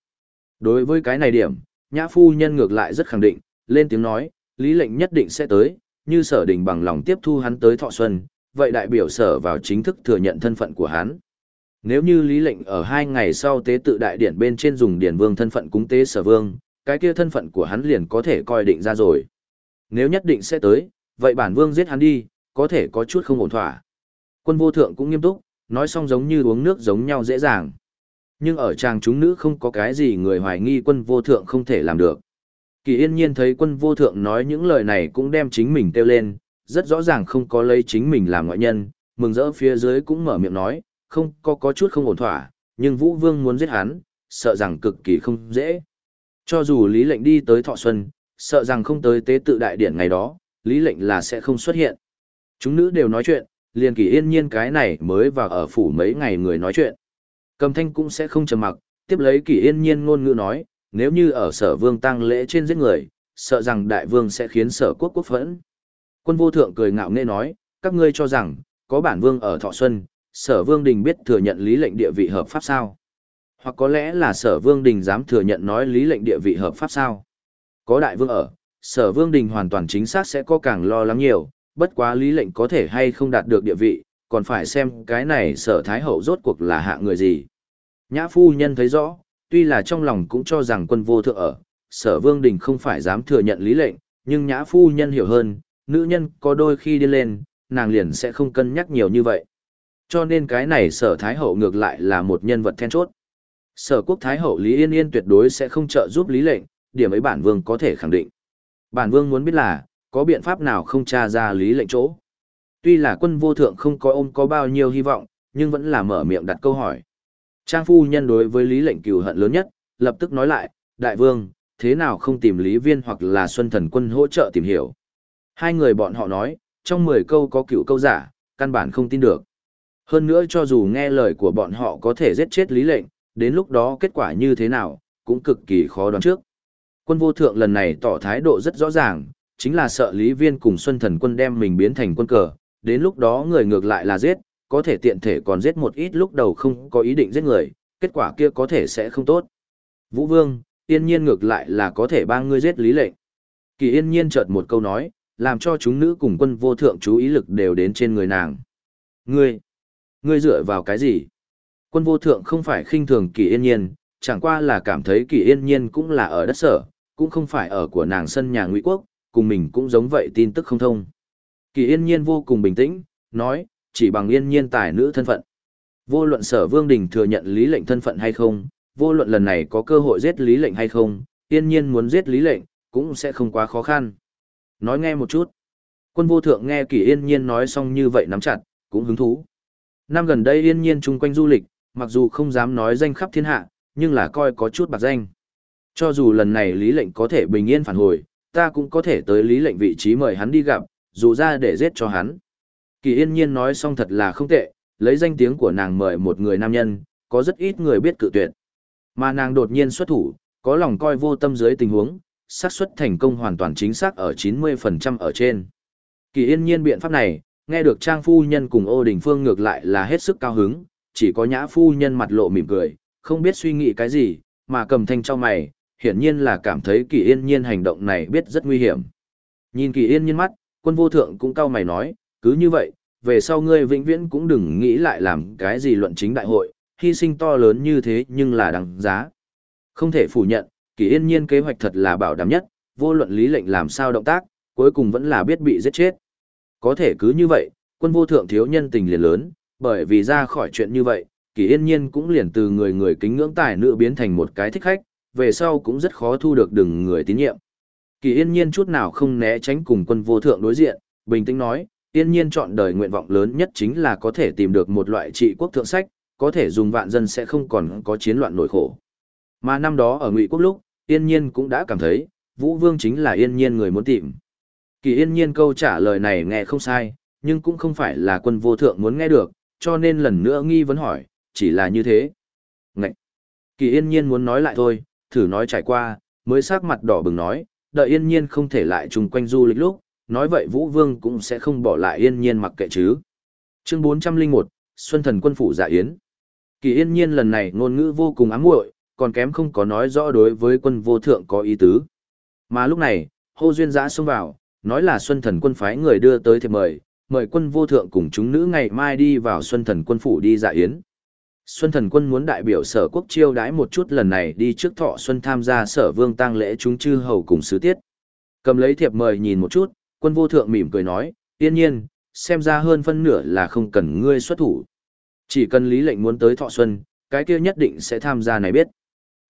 Đối với cái này điểm, nhã phu nhân ngược lại rất khẳng định, lên tiếng nói, lý lệnh nhất định sẽ tới, như sở đình bằng lòng tiếp thu hắn tới thọ xuân, vậy đại biểu sở vào chính thức thừa nhận thân phận của hắn. Nếu như lý lệnh ở hai ngày sau tế tự đại điển bên trên dùng điển vương thân phận cúng tế sở vương, cái kia thân phận của hắn liền có thể coi định ra rồi. Nếu nhất định sẽ tới, vậy bản vương giết hắn đi, có thể có chút không ổn thỏa. Quân vô thượng cũng nghiêm túc, nói xong giống như uống nước giống nhau dễ dàng. Nhưng ở chàng chúng nữ không có cái gì người hoài nghi quân vô thượng không thể làm được. Kỳ yên nhiên thấy quân vô thượng nói những lời này cũng đem chính mình tiêu lên, rất rõ ràng không có lấy chính mình làm ngoại nhân, mừng rỡ phía dưới cũng mở miệng nói, không có có chút không ổn thỏa, nhưng Vũ Vương muốn giết hắn, sợ rằng cực kỳ không dễ. Cho dù Lý lệnh đi tới Thọ Xuân, sợ rằng không tới tế tự đại điển ngày đó, Lý lệnh là sẽ không xuất hiện. Chúng nữ đều nói chuyện, liền kỳ yên nhiên cái này mới vào ở phủ mấy ngày người nói chuyện. Cầm thanh cũng sẽ không trầm mặc, tiếp lấy kỳ yên nhiên ngôn ngữ nói, nếu như ở sở vương tăng lễ trên giết người, sợ rằng đại vương sẽ khiến sở quốc quốc phẫn. Quân vô thượng cười ngạo nghễ nói, các ngươi cho rằng, có bản vương ở Thọ Xuân, sở vương đình biết thừa nhận lý lệnh địa vị hợp pháp sao? Hoặc có lẽ là sở vương đình dám thừa nhận nói lý lệnh địa vị hợp pháp sao? Có đại vương ở, sở vương đình hoàn toàn chính xác sẽ có càng lo lắng nhiều, bất quá lý lệnh có thể hay không đạt được địa vị, còn phải xem cái này sở thái hậu rốt cuộc là hạ người gì. Nhã phu nhân thấy rõ, tuy là trong lòng cũng cho rằng quân vô thượng ở, sở vương đình không phải dám thừa nhận lý lệnh, nhưng nhã phu nhân hiểu hơn, nữ nhân có đôi khi đi lên, nàng liền sẽ không cân nhắc nhiều như vậy. Cho nên cái này sở thái hậu ngược lại là một nhân vật then chốt. Sở quốc thái hậu Lý Yên Yên tuyệt đối sẽ không trợ giúp lý lệnh, điểm ấy bản vương có thể khẳng định. Bản vương muốn biết là, có biện pháp nào không tra ra lý lệnh chỗ. Tuy là quân vô thượng không có ôm có bao nhiêu hy vọng, nhưng vẫn là mở miệng đặt câu hỏi. Trang phu nhân đối với lý lệnh cừu hận lớn nhất, lập tức nói lại, đại vương, thế nào không tìm lý viên hoặc là xuân thần quân hỗ trợ tìm hiểu. Hai người bọn họ nói, trong 10 câu có cựu câu giả, căn bản không tin được. Hơn nữa cho dù nghe lời của bọn họ có thể giết chết lý lệnh, đến lúc đó kết quả như thế nào, cũng cực kỳ khó đoán trước. Quân vô thượng lần này tỏ thái độ rất rõ ràng, chính là sợ Lý Viên cùng Xuân Thần quân đem mình biến thành quân cờ, đến lúc đó người ngược lại là giết, có thể tiện thể còn giết một ít lúc đầu không có ý định giết người, kết quả kia có thể sẽ không tốt. Vũ Vương, yên nhiên ngược lại là có thể ba người giết Lý lệnh. Kỳ yên nhiên chợt một câu nói, làm cho chúng nữ cùng quân vô thượng chú ý lực đều đến trên người nàng. Ngươi, ngươi dựa vào cái gì? Quân vô thượng không phải khinh thường kỳ yên nhiên, chẳng qua là cảm thấy kỳ yên nhiên cũng là ở đất sở, cũng không phải ở của nàng sân nhà ngụy quốc, cùng mình cũng giống vậy tin tức không thông. Kỳ yên nhiên vô cùng bình tĩnh, nói, chỉ bằng yên nhiên tài nữ thân phận. Vô luận sở vương đình thừa nhận lý lệnh thân phận hay không, vô luận lần này có cơ hội giết lý lệnh hay không, yên nhiên muốn giết lý lệnh, cũng sẽ không quá khó khăn. Nói nghe một chút. Quân vô thượng nghe kỳ yên nhiên nói xong như vậy nắm chặt, cũng hứng thú. Năm gần đây yên nhiên chung quanh du lịch, mặc dù không dám nói danh khắp thiên hạ, nhưng là coi có chút bạc danh. Cho dù lần này lý lệnh có thể bình yên phản hồi, ta cũng có thể tới lý lệnh vị trí mời hắn đi gặp, dù ra để giết cho hắn. Kỳ yên nhiên nói xong thật là không tệ, lấy danh tiếng của nàng mời một người nam nhân, có rất ít người biết cự tuyệt. Mà nàng đột nhiên xuất thủ, có lòng coi vô tâm dưới tình huống, xác suất thành công hoàn toàn chính xác ở 90% ở trên. Kỳ yên nhiên biện pháp này, nghe được Trang phu nhân cùng Ô Đình Phương ngược lại là hết sức cao hứng, chỉ có Nhã phu nhân mặt lộ mỉm cười, không biết suy nghĩ cái gì, mà cầm thanh cho mày, hiển nhiên là cảm thấy Kỳ Yên Nhiên hành động này biết rất nguy hiểm. Nhìn Kỳ Yên Nhiên mắt, quân vô thượng cũng cao mày nói, cứ như vậy, về sau ngươi vĩnh viễn cũng đừng nghĩ lại làm cái gì luận chính đại hội, hy sinh to lớn như thế nhưng là đáng giá. Không thể phủ nhận, Kỳ Yên Nhiên kế hoạch thật là bảo đảm nhất, vô luận lý lệnh làm sao động tác, cuối cùng vẫn là biết bị giết chết. Có thể cứ như vậy, quân vô thượng thiếu nhân tình liền lớn, bởi vì ra khỏi chuyện như vậy, Kỳ Yên Nhiên cũng liền từ người người kính ngưỡng tài nữ biến thành một cái thích khách, về sau cũng rất khó thu được đừng người tín nhiệm. Kỳ Yên Nhiên chút nào không né tránh cùng quân vô thượng đối diện, bình tĩnh nói, Yên Nhiên chọn đời nguyện vọng lớn nhất chính là có thể tìm được một loại trị quốc thượng sách, có thể dùng vạn dân sẽ không còn có chiến loạn nổi khổ. Mà năm đó ở Ngụy Quốc lúc, Yên Nhiên cũng đã cảm thấy, Vũ Vương chính là Yên Nhiên người muốn tìm. Kỳ Yên Nhiên câu trả lời này nghe không sai, nhưng cũng không phải là quân vô thượng muốn nghe được, cho nên lần nữa nghi vấn hỏi, chỉ là như thế. Ngậy! Kỳ Yên Nhiên muốn nói lại thôi, thử nói trải qua, mới sắc mặt đỏ bừng nói, đợi Yên Nhiên không thể lại trùng quanh du lịch lúc, nói vậy Vũ Vương cũng sẽ không bỏ lại Yên Nhiên mặc kệ chứ. Chương 401, Xuân Thần Quân Phủ Dạ Yến Kỳ Yên Nhiên lần này ngôn ngữ vô cùng ám muội, còn kém không có nói rõ đối với quân vô thượng có ý tứ. Mà lúc này, hô duyên giã xông vào, nói là Xuân Thần quân phái người đưa tới thiệp mời, mời quân vô thượng cùng chúng nữ ngày mai đi vào Xuân Thần quân phủ đi dạ yến. Xuân Thần quân muốn đại biểu sở quốc chiêu đãi một chút lần này đi trước thọ Xuân tham gia sở vương tang lễ chúng chư hầu cùng sứ tiết. Cầm lấy thiệp mời nhìn một chút, quân vô thượng mỉm cười nói, yên nhiên, xem ra hơn phân nửa là không cần ngươi xuất thủ. Chỉ cần lý lệnh muốn tới thọ Xuân, cái kia nhất định sẽ tham gia này biết.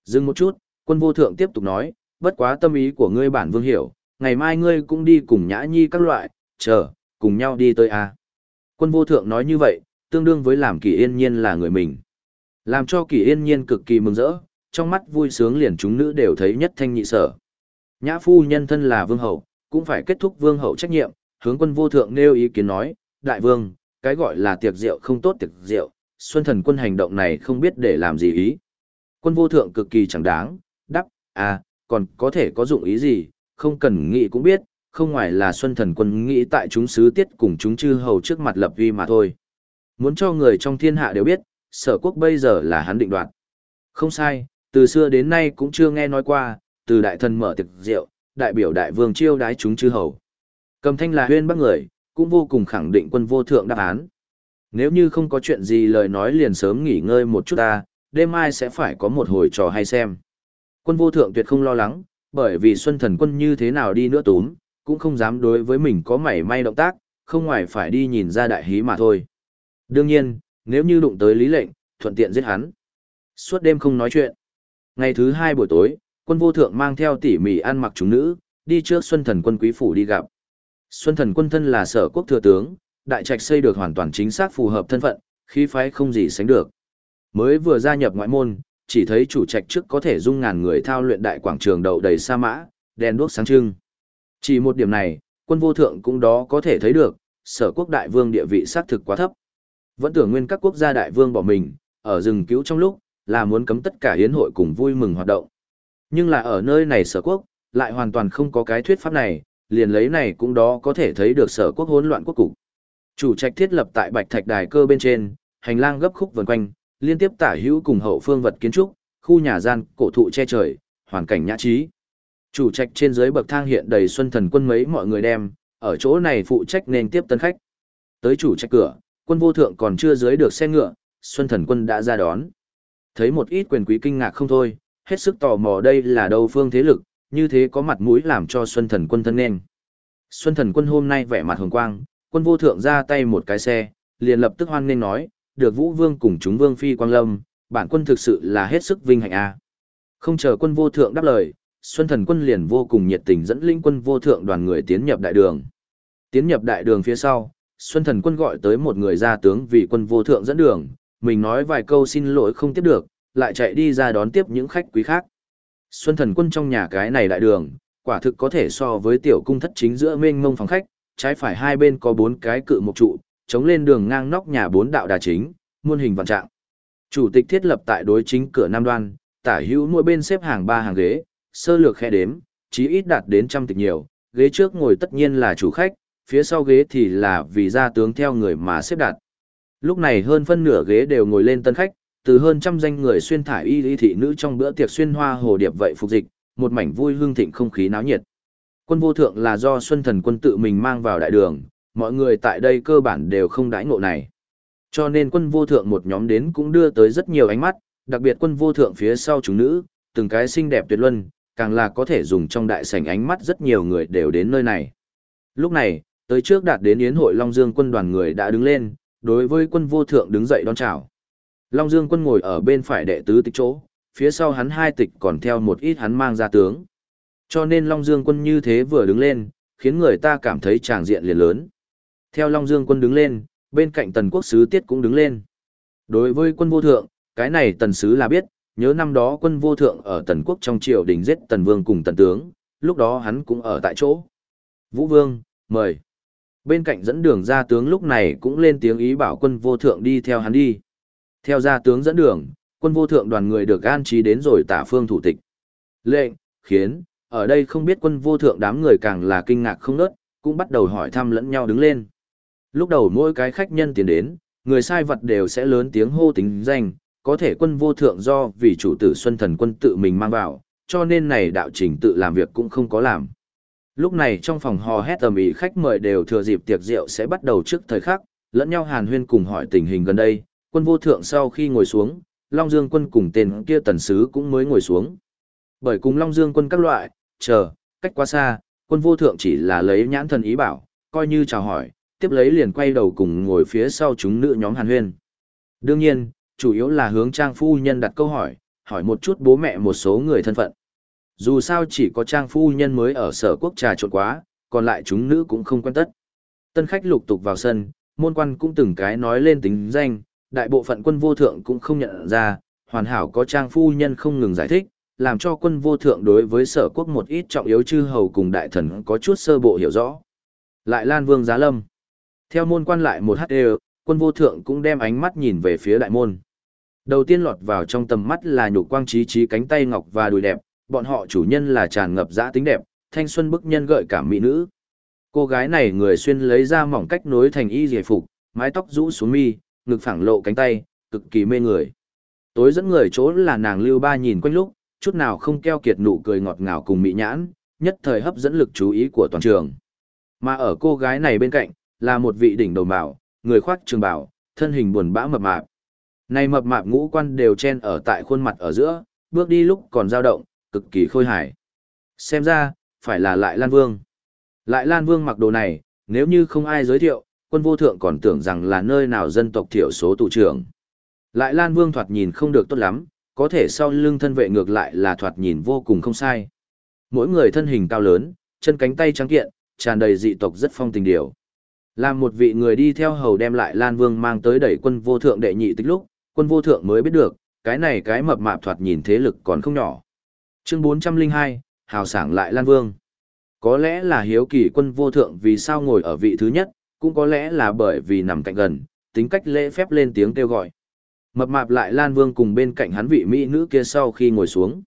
Dừng một chút, quân vô thượng tiếp tục nói, bất quá tâm ý của ngươi bản vương hiểu, ngày mai ngươi cũng đi cùng nhã nhi các loại, chờ, cùng nhau đi tới a. Quân vô thượng nói như vậy, tương đương với làm kỳ yên nhiên là người mình. Làm cho kỳ yên nhiên cực kỳ mừng rỡ, trong mắt vui sướng liền chúng nữ đều thấy nhất thanh nhị sở. Nhã phu nhân thân là vương hậu, cũng phải kết thúc vương hậu trách nhiệm, hướng quân vô thượng nêu ý kiến nói, đại vương, cái gọi là tiệc rượu không tốt tiệc rượu, xuân thần quân hành động này không biết để làm gì ý. Quân vô thượng cực kỳ chẳng đáng, đắp, à, còn có thể có dụng ý gì, không cần nghĩ cũng biết, không ngoài là Xuân Thần Quân nghĩ tại chúng sứ tiết cùng chúng chư hầu trước mặt lập vi mà thôi. Muốn cho người trong thiên hạ đều biết, sở quốc bây giờ là hắn định đoạt. Không sai, từ xưa đến nay cũng chưa nghe nói qua, từ đại thần mở tiệc rượu, đại biểu đại vương chiêu đái chúng chư hầu. Cầm thanh là huyên bắc người, cũng vô cùng khẳng định quân vô thượng đáp án. Nếu như không có chuyện gì lời nói liền sớm nghỉ ngơi một chút ta, đêm mai sẽ phải có một hồi trò hay xem. Quân vô thượng tuyệt không lo lắng, bởi vì Xuân Thần Quân như thế nào đi nữa túm, cũng không dám đối với mình có mảy may động tác, không ngoài phải đi nhìn ra đại hí mà thôi. Đương nhiên, nếu như đụng tới lý lệnh, thuận tiện giết hắn. Suốt đêm không nói chuyện. Ngày thứ hai buổi tối, quân vô thượng mang theo tỉ mỉ ăn mặc chúng nữ, đi trước Xuân Thần Quân quý phủ đi gặp. Xuân Thần Quân thân là sở quốc thừa tướng, đại trạch xây được hoàn toàn chính xác phù hợp thân phận, khí phái không gì sánh được. Mới vừa gia nhập ngoại môn, chỉ thấy chủ trạch trước có thể dung ngàn người thao luyện đại quảng trường đậu đầy sa mã, đèn đuốc sáng trưng. Chỉ một điểm này, quân vô thượng cũng đó có thể thấy được, sở quốc đại vương địa vị xác thực quá thấp. Vẫn tưởng nguyên các quốc gia đại vương bỏ mình, ở rừng cứu trong lúc, là muốn cấm tất cả hiến hội cùng vui mừng hoạt động. Nhưng là ở nơi này sở quốc, lại hoàn toàn không có cái thuyết pháp này, liền lấy này cũng đó có thể thấy được sở quốc hỗn loạn quốc cục. Chủ trạch thiết lập tại Bạch Thạch Đài cơ bên trên, hành lang gấp khúc vần quanh, liên tiếp tả hữu cùng hậu phương vật kiến trúc, khu nhà gian, cổ thụ che trời, hoàn cảnh nhã trí. Chủ trạch trên dưới bậc thang hiện đầy xuân thần quân mấy mọi người đem, ở chỗ này phụ trách nên tiếp tân khách. Tới chủ trạch cửa, quân vô thượng còn chưa dưới được xe ngựa, xuân thần quân đã ra đón. Thấy một ít quyền quý kinh ngạc không thôi, hết sức tò mò đây là đâu phương thế lực, như thế có mặt mũi làm cho xuân thần quân thân nên. Xuân thần quân hôm nay vẻ mặt hồng quang, quân vô thượng ra tay một cái xe, liền lập tức hoan nên nói, được Vũ Vương cùng chúng Vương Phi Quang Lâm, bản quân thực sự là hết sức vinh hạnh a. Không chờ quân vô thượng đáp lời, Xuân Thần quân liền vô cùng nhiệt tình dẫn linh quân vô thượng đoàn người tiến nhập đại đường. Tiến nhập đại đường phía sau, Xuân Thần quân gọi tới một người gia tướng vì quân vô thượng dẫn đường, mình nói vài câu xin lỗi không tiếp được, lại chạy đi ra đón tiếp những khách quý khác. Xuân Thần quân trong nhà cái này đại đường, quả thực có thể so với tiểu cung thất chính giữa mênh mông phòng khách, trái phải hai bên có bốn cái cự một trụ, chống lên đường ngang nóc nhà bốn đạo đà chính, muôn hình vạn trạng. Chủ tịch thiết lập tại đối chính cửa Nam Đoan, tả hữu mỗi bên xếp hàng ba hàng ghế, sơ lược khe đếm, chí ít đạt đến trăm tịch nhiều, ghế trước ngồi tất nhiên là chủ khách, phía sau ghế thì là vì gia tướng theo người mà xếp đặt. Lúc này hơn phân nửa ghế đều ngồi lên tân khách, từ hơn trăm danh người xuyên thải y lý thị nữ trong bữa tiệc xuyên hoa hồ điệp vậy phục dịch, một mảnh vui hương thịnh không khí náo nhiệt. Quân vô thượng là do Xuân Thần quân tự mình mang vào đại đường, mọi người tại đây cơ bản đều không đãi ngộ này. Cho nên quân vô thượng một nhóm đến cũng đưa tới rất nhiều ánh mắt, đặc biệt quân vô thượng phía sau chúng nữ, từng cái xinh đẹp tuyệt luân, càng là có thể dùng trong đại sảnh ánh mắt rất nhiều người đều đến nơi này. Lúc này, tới trước đạt đến yến hội Long Dương quân đoàn người đã đứng lên, đối với quân vô thượng đứng dậy đón chào. Long Dương quân ngồi ở bên phải đệ tứ tịch chỗ, phía sau hắn hai tịch còn theo một ít hắn mang ra tướng. Cho nên Long Dương quân như thế vừa đứng lên, khiến người ta cảm thấy tràng diện liền lớn. Theo Long Dương quân đứng lên, bên cạnh tần quốc sứ tiết cũng đứng lên. Đối với quân vô thượng, cái này tần sứ là biết, nhớ năm đó quân vô thượng ở tần quốc trong triều đình giết tần vương cùng tần tướng, lúc đó hắn cũng ở tại chỗ. Vũ vương, mời. Bên cạnh dẫn đường ra tướng lúc này cũng lên tiếng ý bảo quân vô thượng đi theo hắn đi. Theo ra tướng dẫn đường, quân vô thượng đoàn người được an trí đến rồi tả phương thủ tịch. Lệnh, khiến, ở đây không biết quân vô thượng đám người càng là kinh ngạc không nớt, cũng bắt đầu hỏi thăm lẫn nhau đứng lên. Lúc đầu mỗi cái khách nhân tiến đến, người sai vật đều sẽ lớn tiếng hô tính danh, có thể quân vô thượng do vì chủ tử Xuân Thần quân tự mình mang vào, cho nên này đạo trình tự làm việc cũng không có làm. Lúc này trong phòng hò hét ầm ĩ khách mời đều thừa dịp tiệc rượu sẽ bắt đầu trước thời khắc, lẫn nhau hàn huyên cùng hỏi tình hình gần đây, quân vô thượng sau khi ngồi xuống, Long Dương quân cùng tên kia tần sứ cũng mới ngồi xuống. Bởi cùng Long Dương quân các loại, chờ, cách quá xa, quân vô thượng chỉ là lấy nhãn thần ý bảo, coi như chào hỏi, tiếp lấy liền quay đầu cùng ngồi phía sau chúng nữ nhóm hàn huyên. Đương nhiên, chủ yếu là hướng trang phu nhân đặt câu hỏi, hỏi một chút bố mẹ một số người thân phận. Dù sao chỉ có trang phu nhân mới ở sở quốc trà trộn quá, còn lại chúng nữ cũng không quen tất. Tân khách lục tục vào sân, môn quan cũng từng cái nói lên tính danh, đại bộ phận quân vô thượng cũng không nhận ra, hoàn hảo có trang phu nhân không ngừng giải thích, làm cho quân vô thượng đối với sở quốc một ít trọng yếu chư hầu cùng đại thần có chút sơ bộ hiểu rõ. Lại Lan Vương Giá Lâm. Theo môn quan lại một HD, quân vô thượng cũng đem ánh mắt nhìn về phía đại môn. Đầu tiên lọt vào trong tầm mắt là nhục quang trí trí cánh tay ngọc và đùi đẹp, bọn họ chủ nhân là tràn ngập dã tính đẹp, thanh xuân bức nhân gợi cảm mỹ nữ. Cô gái này người xuyên lấy ra mỏng cách nối thành y giải phục, mái tóc rũ xuống mi, ngực phẳng lộ cánh tay, cực kỳ mê người. Tối dẫn người chỗ là nàng lưu ba nhìn quanh lúc, chút nào không keo kiệt nụ cười ngọt ngào cùng mỹ nhãn, nhất thời hấp dẫn lực chú ý của toàn trường. Mà ở cô gái này bên cạnh, là một vị đỉnh đầu bảo, người khoác trường bảo, thân hình buồn bã mập mạp. Này mập mạp ngũ quan đều chen ở tại khuôn mặt ở giữa, bước đi lúc còn dao động, cực kỳ khôi hài. Xem ra, phải là lại Lan Vương. Lại Lan Vương mặc đồ này, nếu như không ai giới thiệu, quân vô thượng còn tưởng rằng là nơi nào dân tộc thiểu số tụ trưởng. Lại Lan Vương thoạt nhìn không được tốt lắm, có thể sau lưng thân vệ ngược lại là thoạt nhìn vô cùng không sai. Mỗi người thân hình cao lớn, chân cánh tay trắng kiện, tràn đầy dị tộc rất phong tình điều. Làm một vị người đi theo hầu đem lại Lan Vương mang tới đẩy quân vô thượng đệ nhị tích lúc, quân vô thượng mới biết được, cái này cái mập mạp thoạt nhìn thế lực còn không nhỏ. Chương 402, hào sảng lại Lan Vương. Có lẽ là hiếu kỳ quân vô thượng vì sao ngồi ở vị thứ nhất, cũng có lẽ là bởi vì nằm cạnh gần, tính cách lễ phép lên tiếng kêu gọi. Mập mạp lại Lan Vương cùng bên cạnh hắn vị mỹ nữ kia sau khi ngồi xuống.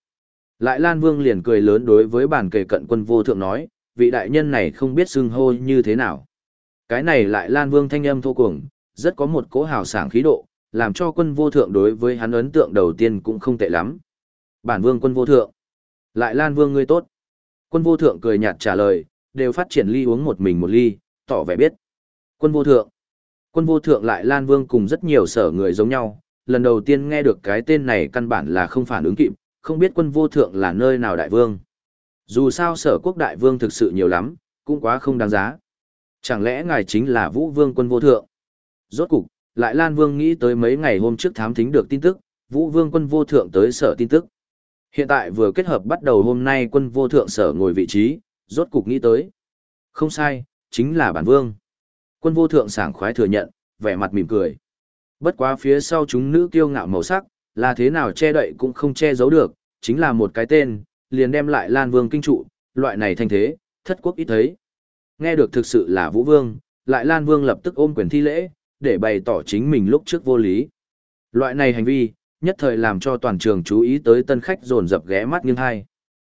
Lại Lan Vương liền cười lớn đối với bàn kề cận quân vô thượng nói, vị đại nhân này không biết xưng hô như thế nào. Cái này lại Lan Vương thanh âm thô cuồng, rất có một cỗ hào sảng khí độ, làm cho quân vô thượng đối với hắn ấn tượng đầu tiên cũng không tệ lắm. Bản vương quân vô thượng. Lại Lan Vương ngươi tốt. Quân vô thượng cười nhạt trả lời, đều phát triển ly uống một mình một ly, tỏ vẻ biết. Quân vô thượng. Quân vô thượng lại Lan Vương cùng rất nhiều sở người giống nhau, lần đầu tiên nghe được cái tên này căn bản là không phản ứng kịp, không biết quân vô thượng là nơi nào đại vương. Dù sao sở quốc đại vương thực sự nhiều lắm, cũng quá không đáng giá. Chẳng lẽ ngài chính là vũ vương quân vô thượng? Rốt cục, lại Lan Vương nghĩ tới mấy ngày hôm trước thám thính được tin tức, vũ vương quân vô thượng tới sở tin tức. Hiện tại vừa kết hợp bắt đầu hôm nay quân vô thượng sở ngồi vị trí, rốt cục nghĩ tới. Không sai, chính là bản vương. Quân vô thượng sảng khoái thừa nhận, vẻ mặt mỉm cười. Bất quá phía sau chúng nữ kiêu ngạo màu sắc, là thế nào che đậy cũng không che giấu được, chính là một cái tên, liền đem lại Lan Vương kinh trụ, loại này thanh thế, thất quốc ít thấy. Nghe được thực sự là Vũ Vương, lại Lan Vương lập tức ôm quyền thi lễ, để bày tỏ chính mình lúc trước vô lý. Loại này hành vi, nhất thời làm cho toàn trường chú ý tới tân khách dồn dập ghé mắt nghiêng hai.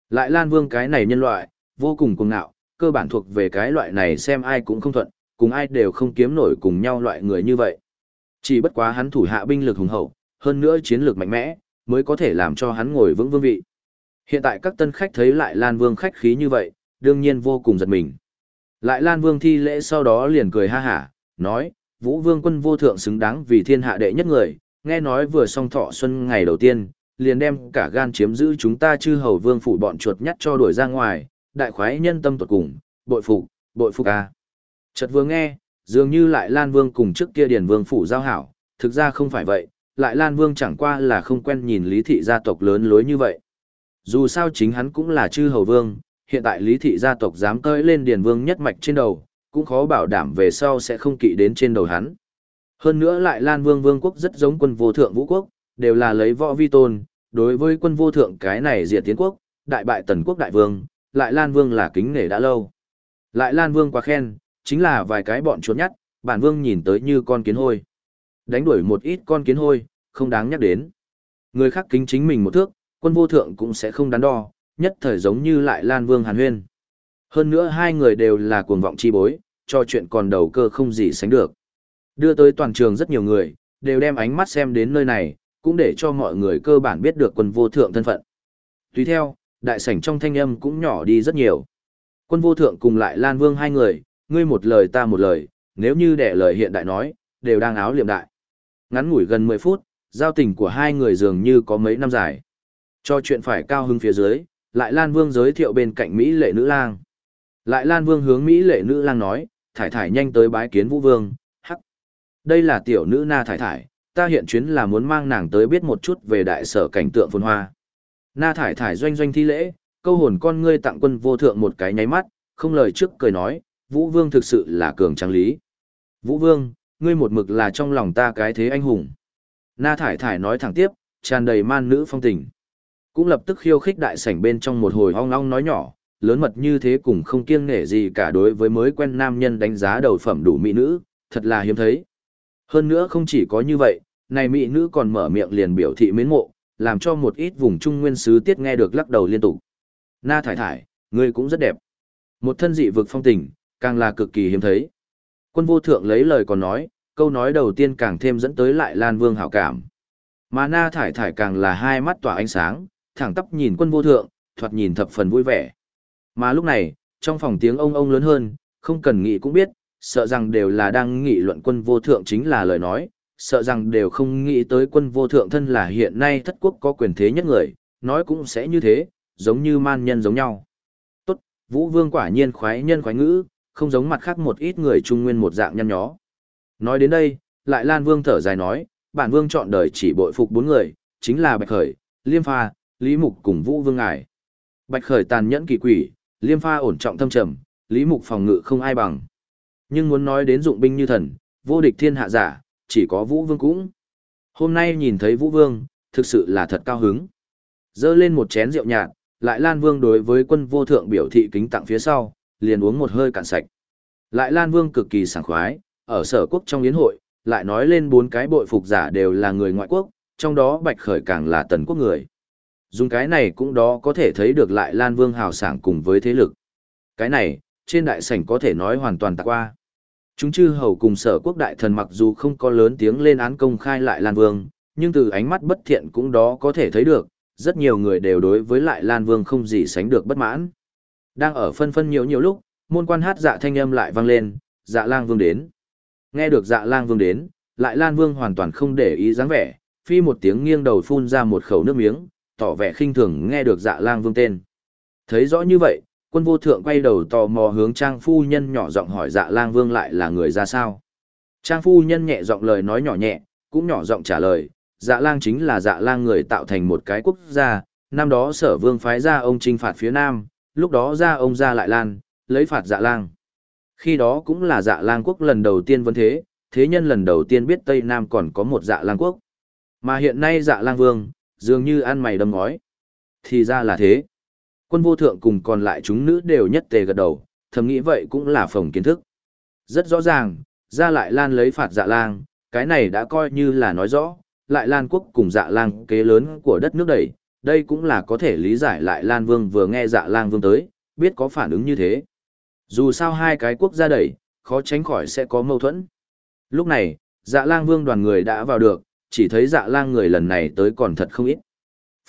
Lại Lan Vương cái này nhân loại, vô cùng cuồng ngạo, cơ bản thuộc về cái loại này xem ai cũng không thuận, cùng ai đều không kiếm nổi cùng nhau loại người như vậy. Chỉ bất quá hắn thủ hạ binh lực hùng hậu, hơn nữa chiến lược mạnh mẽ, mới có thể làm cho hắn ngồi vững vương vị. Hiện tại các tân khách thấy lại Lan Vương khách khí như vậy, đương nhiên vô cùng giật mình. Lại Lan Vương thi lễ sau đó liền cười ha hả, nói, Vũ Vương quân vô thượng xứng đáng vì thiên hạ đệ nhất người, nghe nói vừa xong thọ xuân ngày đầu tiên, liền đem cả gan chiếm giữ chúng ta chư hầu vương phủ bọn chuột nhắt cho đuổi ra ngoài, đại khoái nhân tâm tuột cùng, bội phục, bội phục a. Chợt vừa nghe, dường như lại Lan Vương cùng trước kia Điền Vương phủ giao hảo, thực ra không phải vậy, lại Lan Vương chẳng qua là không quen nhìn lý thị gia tộc lớn lối như vậy. Dù sao chính hắn cũng là chư hầu vương, hiện tại lý thị gia tộc dám tới lên Điền Vương nhất mạch trên đầu, cũng khó bảo đảm về sau sẽ không kỵ đến trên đầu hắn. Hơn nữa lại Lan Vương Vương quốc rất giống quân vô thượng vũ quốc, đều là lấy võ vi tôn, đối với quân vô thượng cái này diệt tiến quốc, đại bại tần quốc đại vương, lại Lan Vương là kính nể đã lâu. Lại Lan Vương quá khen, chính là vài cái bọn chuột nhắt, bản vương nhìn tới như con kiến hôi. Đánh đuổi một ít con kiến hôi, không đáng nhắc đến. Người khác kính chính mình một thước, quân vô thượng cũng sẽ không đắn đo, nhất thời giống như lại Lan Vương Hàn Huyên. Hơn nữa hai người đều là cuồng vọng chi bối, cho chuyện còn đầu cơ không gì sánh được. Đưa tới toàn trường rất nhiều người, đều đem ánh mắt xem đến nơi này, cũng để cho mọi người cơ bản biết được quân vô thượng thân phận. Tùy theo, đại sảnh trong thanh âm cũng nhỏ đi rất nhiều. Quân vô thượng cùng lại Lan Vương hai người, ngươi một lời ta một lời, nếu như để lời hiện đại nói, đều đang áo liệm đại. Ngắn ngủi gần 10 phút, giao tình của hai người dường như có mấy năm dài. Cho chuyện phải cao hứng phía dưới, lại Lan Vương giới thiệu bên cạnh Mỹ lệ nữ lang. Lại Lan Vương hướng Mỹ lệ nữ lang nói, thải thải nhanh tới bái kiến Vũ Vương, hắc. Đây là tiểu nữ na thải thải, ta hiện chuyến là muốn mang nàng tới biết một chút về đại sở cảnh tượng phồn hoa. Na thải thải doanh doanh thi lễ, câu hồn con ngươi tặng quân vô thượng một cái nháy mắt, không lời trước cười nói, Vũ Vương thực sự là cường trang lý. Vũ Vương, ngươi một mực là trong lòng ta cái thế anh hùng. Na thải thải nói thẳng tiếp, tràn đầy man nữ phong tình. Cũng lập tức khiêu khích đại sảnh bên trong một hồi ong ong nói nhỏ, lớn mật như thế cũng không kiêng nể gì cả đối với mới quen nam nhân đánh giá đầu phẩm đủ mỹ nữ, thật là hiếm thấy. Hơn nữa không chỉ có như vậy, này mỹ nữ còn mở miệng liền biểu thị mến mộ, làm cho một ít vùng trung nguyên sứ tiết nghe được lắc đầu liên tục. Na thải thải, ngươi cũng rất đẹp. Một thân dị vực phong tình, càng là cực kỳ hiếm thấy. Quân vô thượng lấy lời còn nói, câu nói đầu tiên càng thêm dẫn tới lại Lan Vương hảo cảm. Mà na thải thải càng là hai mắt tỏa ánh sáng, thẳng tắp nhìn quân vô thượng, thoạt nhìn thập phần vui vẻ. Mà lúc này, trong phòng tiếng ông ông lớn hơn, không cần nghĩ cũng biết, sợ rằng đều là đang nghị luận quân vô thượng chính là lời nói, sợ rằng đều không nghĩ tới quân vô thượng thân là hiện nay thất quốc có quyền thế nhất người, nói cũng sẽ như thế, giống như man nhân giống nhau. Tốt, Vũ Vương quả nhiên khoái nhân khoái ngữ, không giống mặt khác một ít người trung nguyên một dạng nhăn nhó. Nói đến đây, lại Lan Vương thở dài nói, bản Vương chọn đời chỉ bội phục bốn người, chính là Bạch Khởi, Liêm Pha, Lý Mục cùng Vũ Vương Ngài. Bạch Khởi tàn nhẫn kỳ quỷ, Liêm Pha ổn trọng thâm trầm, Lý Mục phòng ngự không ai bằng. Nhưng muốn nói đến dụng binh như thần, vô địch thiên hạ giả, chỉ có Vũ Vương cũng. Hôm nay nhìn thấy Vũ Vương, thực sự là thật cao hứng. Dơ lên một chén rượu nhạt, lại Lan Vương đối với quân vô thượng biểu thị kính tặng phía sau, liền uống một hơi cạn sạch. Lại Lan Vương cực kỳ sảng khoái, ở sở quốc trong yến hội, lại nói lên bốn cái bội phục giả đều là người ngoại quốc, trong đó Bạch Khởi càng là tần quốc người. Dùng cái này cũng đó có thể thấy được lại Lan Vương hào sảng cùng với thế lực. Cái này, trên đại sảnh có thể nói hoàn toàn tạc qua. Chúng chư hầu cùng sở quốc đại thần mặc dù không có lớn tiếng lên án công khai lại Lan Vương, nhưng từ ánh mắt bất thiện cũng đó có thể thấy được, rất nhiều người đều đối với lại Lan Vương không gì sánh được bất mãn. Đang ở phân phân nhiều nhiều lúc, môn quan hát dạ thanh âm lại vang lên, dạ lang vương đến. Nghe được dạ lang vương đến, lại Lan Vương hoàn toàn không để ý dáng vẻ, phi một tiếng nghiêng đầu phun ra một khẩu nước miếng, tỏ vẻ khinh thường nghe được dạ lang vương tên. Thấy rõ như vậy, quân vô thượng quay đầu tò mò hướng trang phu nhân nhỏ giọng hỏi dạ lang vương lại là người ra sao. Trang phu nhân nhẹ giọng lời nói nhỏ nhẹ, cũng nhỏ giọng trả lời, dạ lang chính là dạ lang người tạo thành một cái quốc gia, năm đó sở vương phái ra ông trinh phạt phía nam, lúc đó ra ông ra lại lan, lấy phạt dạ lang. Khi đó cũng là dạ lang quốc lần đầu tiên vấn thế, thế nhân lần đầu tiên biết Tây Nam còn có một dạ lang quốc. Mà hiện nay dạ lang vương, dường như ăn mày đâm ngói. Thì ra là thế. Quân vô thượng cùng còn lại chúng nữ đều nhất tề gật đầu, thầm nghĩ vậy cũng là phòng kiến thức. Rất rõ ràng, ra lại lan lấy phạt dạ lang, cái này đã coi như là nói rõ, lại lan quốc cùng dạ lang kế lớn của đất nước đẩy, đây cũng là có thể lý giải lại lan vương vừa nghe dạ lang vương tới, biết có phản ứng như thế. Dù sao hai cái quốc gia đẩy, khó tránh khỏi sẽ có mâu thuẫn. Lúc này, dạ lang vương đoàn người đã vào được, chỉ thấy dạ lang người lần này tới còn thật không ít.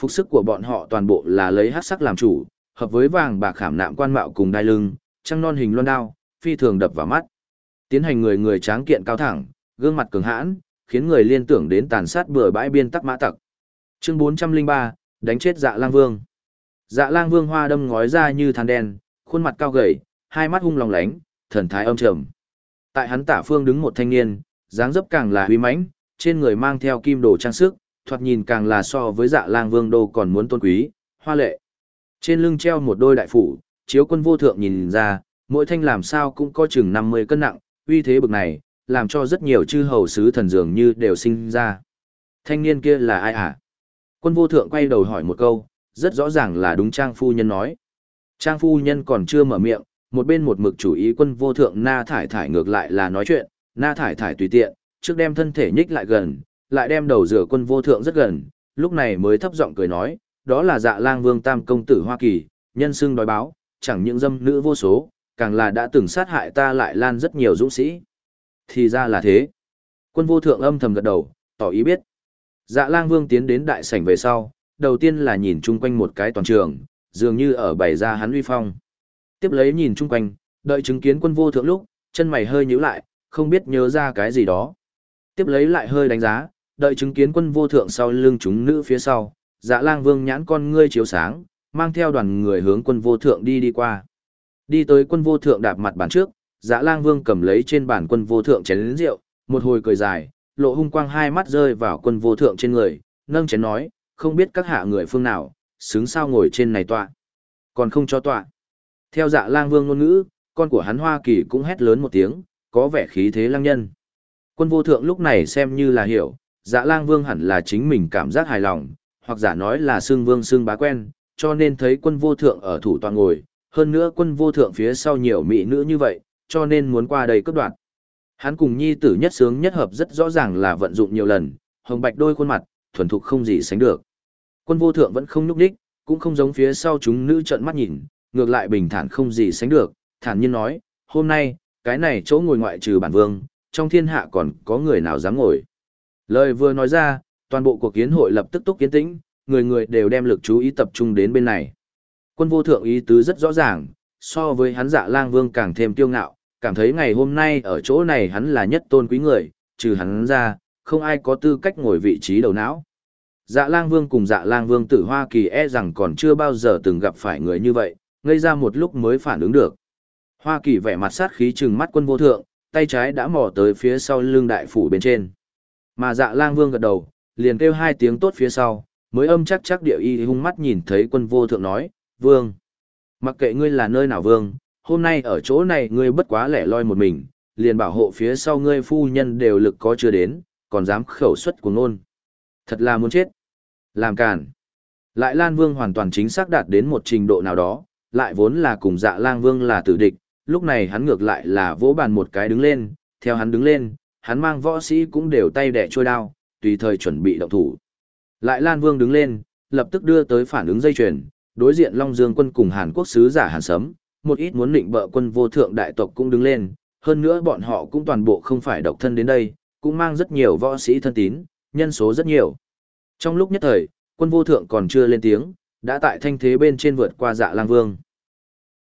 Phục sức của bọn họ toàn bộ là lấy hắc sắc làm chủ, hợp với vàng bạc khảm nạm quan mạo cùng đai lưng, trăng non hình loan đao, phi thường đập vào mắt. Tiến hành người người tráng kiện cao thẳng, gương mặt cường hãn, khiến người liên tưởng đến tàn sát bừa bãi biên tắc mã tặc. Chương 403, đánh chết Dạ Lang Vương. Dạ Lang Vương hoa đâm ngói ra như than đen, khuôn mặt cao gầy, hai mắt hung lòng lánh, thần thái âm trầm. Tại hắn tả phương đứng một thanh niên, dáng dấp càng là uy mãnh, trên người mang theo kim đồ trang sức, thoạt nhìn càng là so với Dạ Lang Vương đô còn muốn tôn quý, hoa lệ. Trên lưng treo một đôi đại phủ, chiếu quân vô thượng nhìn ra, mỗi thanh làm sao cũng có chừng 50 cân nặng, uy thế bực này, làm cho rất nhiều chư hầu sứ thần dường như đều sinh ra. Thanh niên kia là ai hả? Quân vô thượng quay đầu hỏi một câu, rất rõ ràng là đúng Trang Phu Nhân nói. Trang Phu Nhân còn chưa mở miệng, một bên một mực chủ ý quân vô thượng na thải thải ngược lại là nói chuyện, na thải thải tùy tiện, trước đem thân thể nhích lại gần, lại đem đầu rửa quân vô thượng rất gần, lúc này mới thấp giọng cười nói, đó là dạ lang vương tam công tử Hoa Kỳ, nhân xưng đói báo, chẳng những dâm nữ vô số, càng là đã từng sát hại ta lại lan rất nhiều dũng sĩ. Thì ra là thế. Quân vô thượng âm thầm gật đầu, tỏ ý biết. Dạ lang vương tiến đến đại sảnh về sau, đầu tiên là nhìn chung quanh một cái toàn trường, dường như ở bày ra hắn uy phong. Tiếp lấy nhìn chung quanh, đợi chứng kiến quân vô thượng lúc, chân mày hơi nhíu lại, không biết nhớ ra cái gì đó. Tiếp lấy lại hơi đánh giá, đợi chứng kiến quân vô thượng sau lưng chúng nữ phía sau, dạ lang vương nhãn con ngươi chiếu sáng, mang theo đoàn người hướng quân vô thượng đi đi qua. Đi tới quân vô thượng đạp mặt bàn trước, dạ lang vương cầm lấy trên bàn quân vô thượng chén lĩnh rượu, một hồi cười dài, lộ hung quang hai mắt rơi vào quân vô thượng trên người, nâng chén nói, không biết các hạ người phương nào, xứng sao ngồi trên này tọa. Còn không cho tọa. Theo dạ lang vương ngôn ngữ, con của hắn Hoa Kỳ cũng hét lớn một tiếng, có vẻ khí thế lang nhân. Quân vô thượng lúc này xem như là hiểu, dạ lang vương hẳn là chính mình cảm giác hài lòng, hoặc giả nói là xương vương xương bá quen, cho nên thấy quân vô thượng ở thủ Toàn ngồi, hơn nữa quân vô thượng phía sau nhiều mỹ nữ như vậy, cho nên muốn qua đây cấp đoạt. Hắn cùng nhi tử nhất sướng nhất hợp rất rõ ràng là vận dụng nhiều lần, hồng bạch đôi khuôn mặt, thuần thục không gì sánh được. Quân vô thượng vẫn không nhúc đích, cũng không giống phía sau chúng nữ trợn mắt nhìn, ngược lại bình thản không gì sánh được, thản nhiên nói, hôm nay, cái này chỗ ngồi ngoại trừ bản vương, trong thiên hạ còn có người nào dám ngồi. Lời vừa nói ra, toàn bộ cuộc kiến hội lập tức túc kiến tĩnh, người người đều đem lực chú ý tập trung đến bên này. Quân vô thượng ý tứ rất rõ ràng, so với hắn dạ lang vương càng thêm tiêu ngạo, cảm thấy ngày hôm nay ở chỗ này hắn là nhất tôn quý người, trừ hắn ra, không ai có tư cách ngồi vị trí đầu não. Dạ lang vương cùng dạ lang vương tử Hoa Kỳ e rằng còn chưa bao giờ từng gặp phải người như vậy, ngây ra một lúc mới phản ứng được. Hoa Kỳ vẻ mặt sát khí trừng mắt quân vô thượng, tay trái đã mò tới phía sau lưng đại phủ bên trên. Mà dạ lang vương gật đầu, liền kêu hai tiếng tốt phía sau, mới âm chắc chắc địa y hung mắt nhìn thấy quân vô thượng nói, vương. Mặc kệ ngươi là nơi nào vương, hôm nay ở chỗ này ngươi bất quá lẻ loi một mình, liền bảo hộ phía sau ngươi phu nhân đều lực có chưa đến, còn dám khẩu xuất của nôn. Thật là muốn chết. Làm càn. Lại Lan Vương hoàn toàn chính xác đạt đến một trình độ nào đó, lại vốn là cùng dạ lang vương là tử địch, lúc này hắn ngược lại là vỗ bàn một cái đứng lên, theo hắn đứng lên, hắn mang võ sĩ cũng đều tay đẻ trôi đao, tùy thời chuẩn bị động thủ. Lại Lan Vương đứng lên, lập tức đưa tới phản ứng dây chuyền, đối diện Long Dương quân cùng Hàn Quốc sứ giả Hàn Sấm, một ít muốn định bợ quân vô thượng đại tộc cũng đứng lên, hơn nữa bọn họ cũng toàn bộ không phải độc thân đến đây, cũng mang rất nhiều võ sĩ thân tín, nhân số rất nhiều. Trong lúc nhất thời, quân vô thượng còn chưa lên tiếng, đã tại thanh thế bên trên vượt qua dạ lang vương.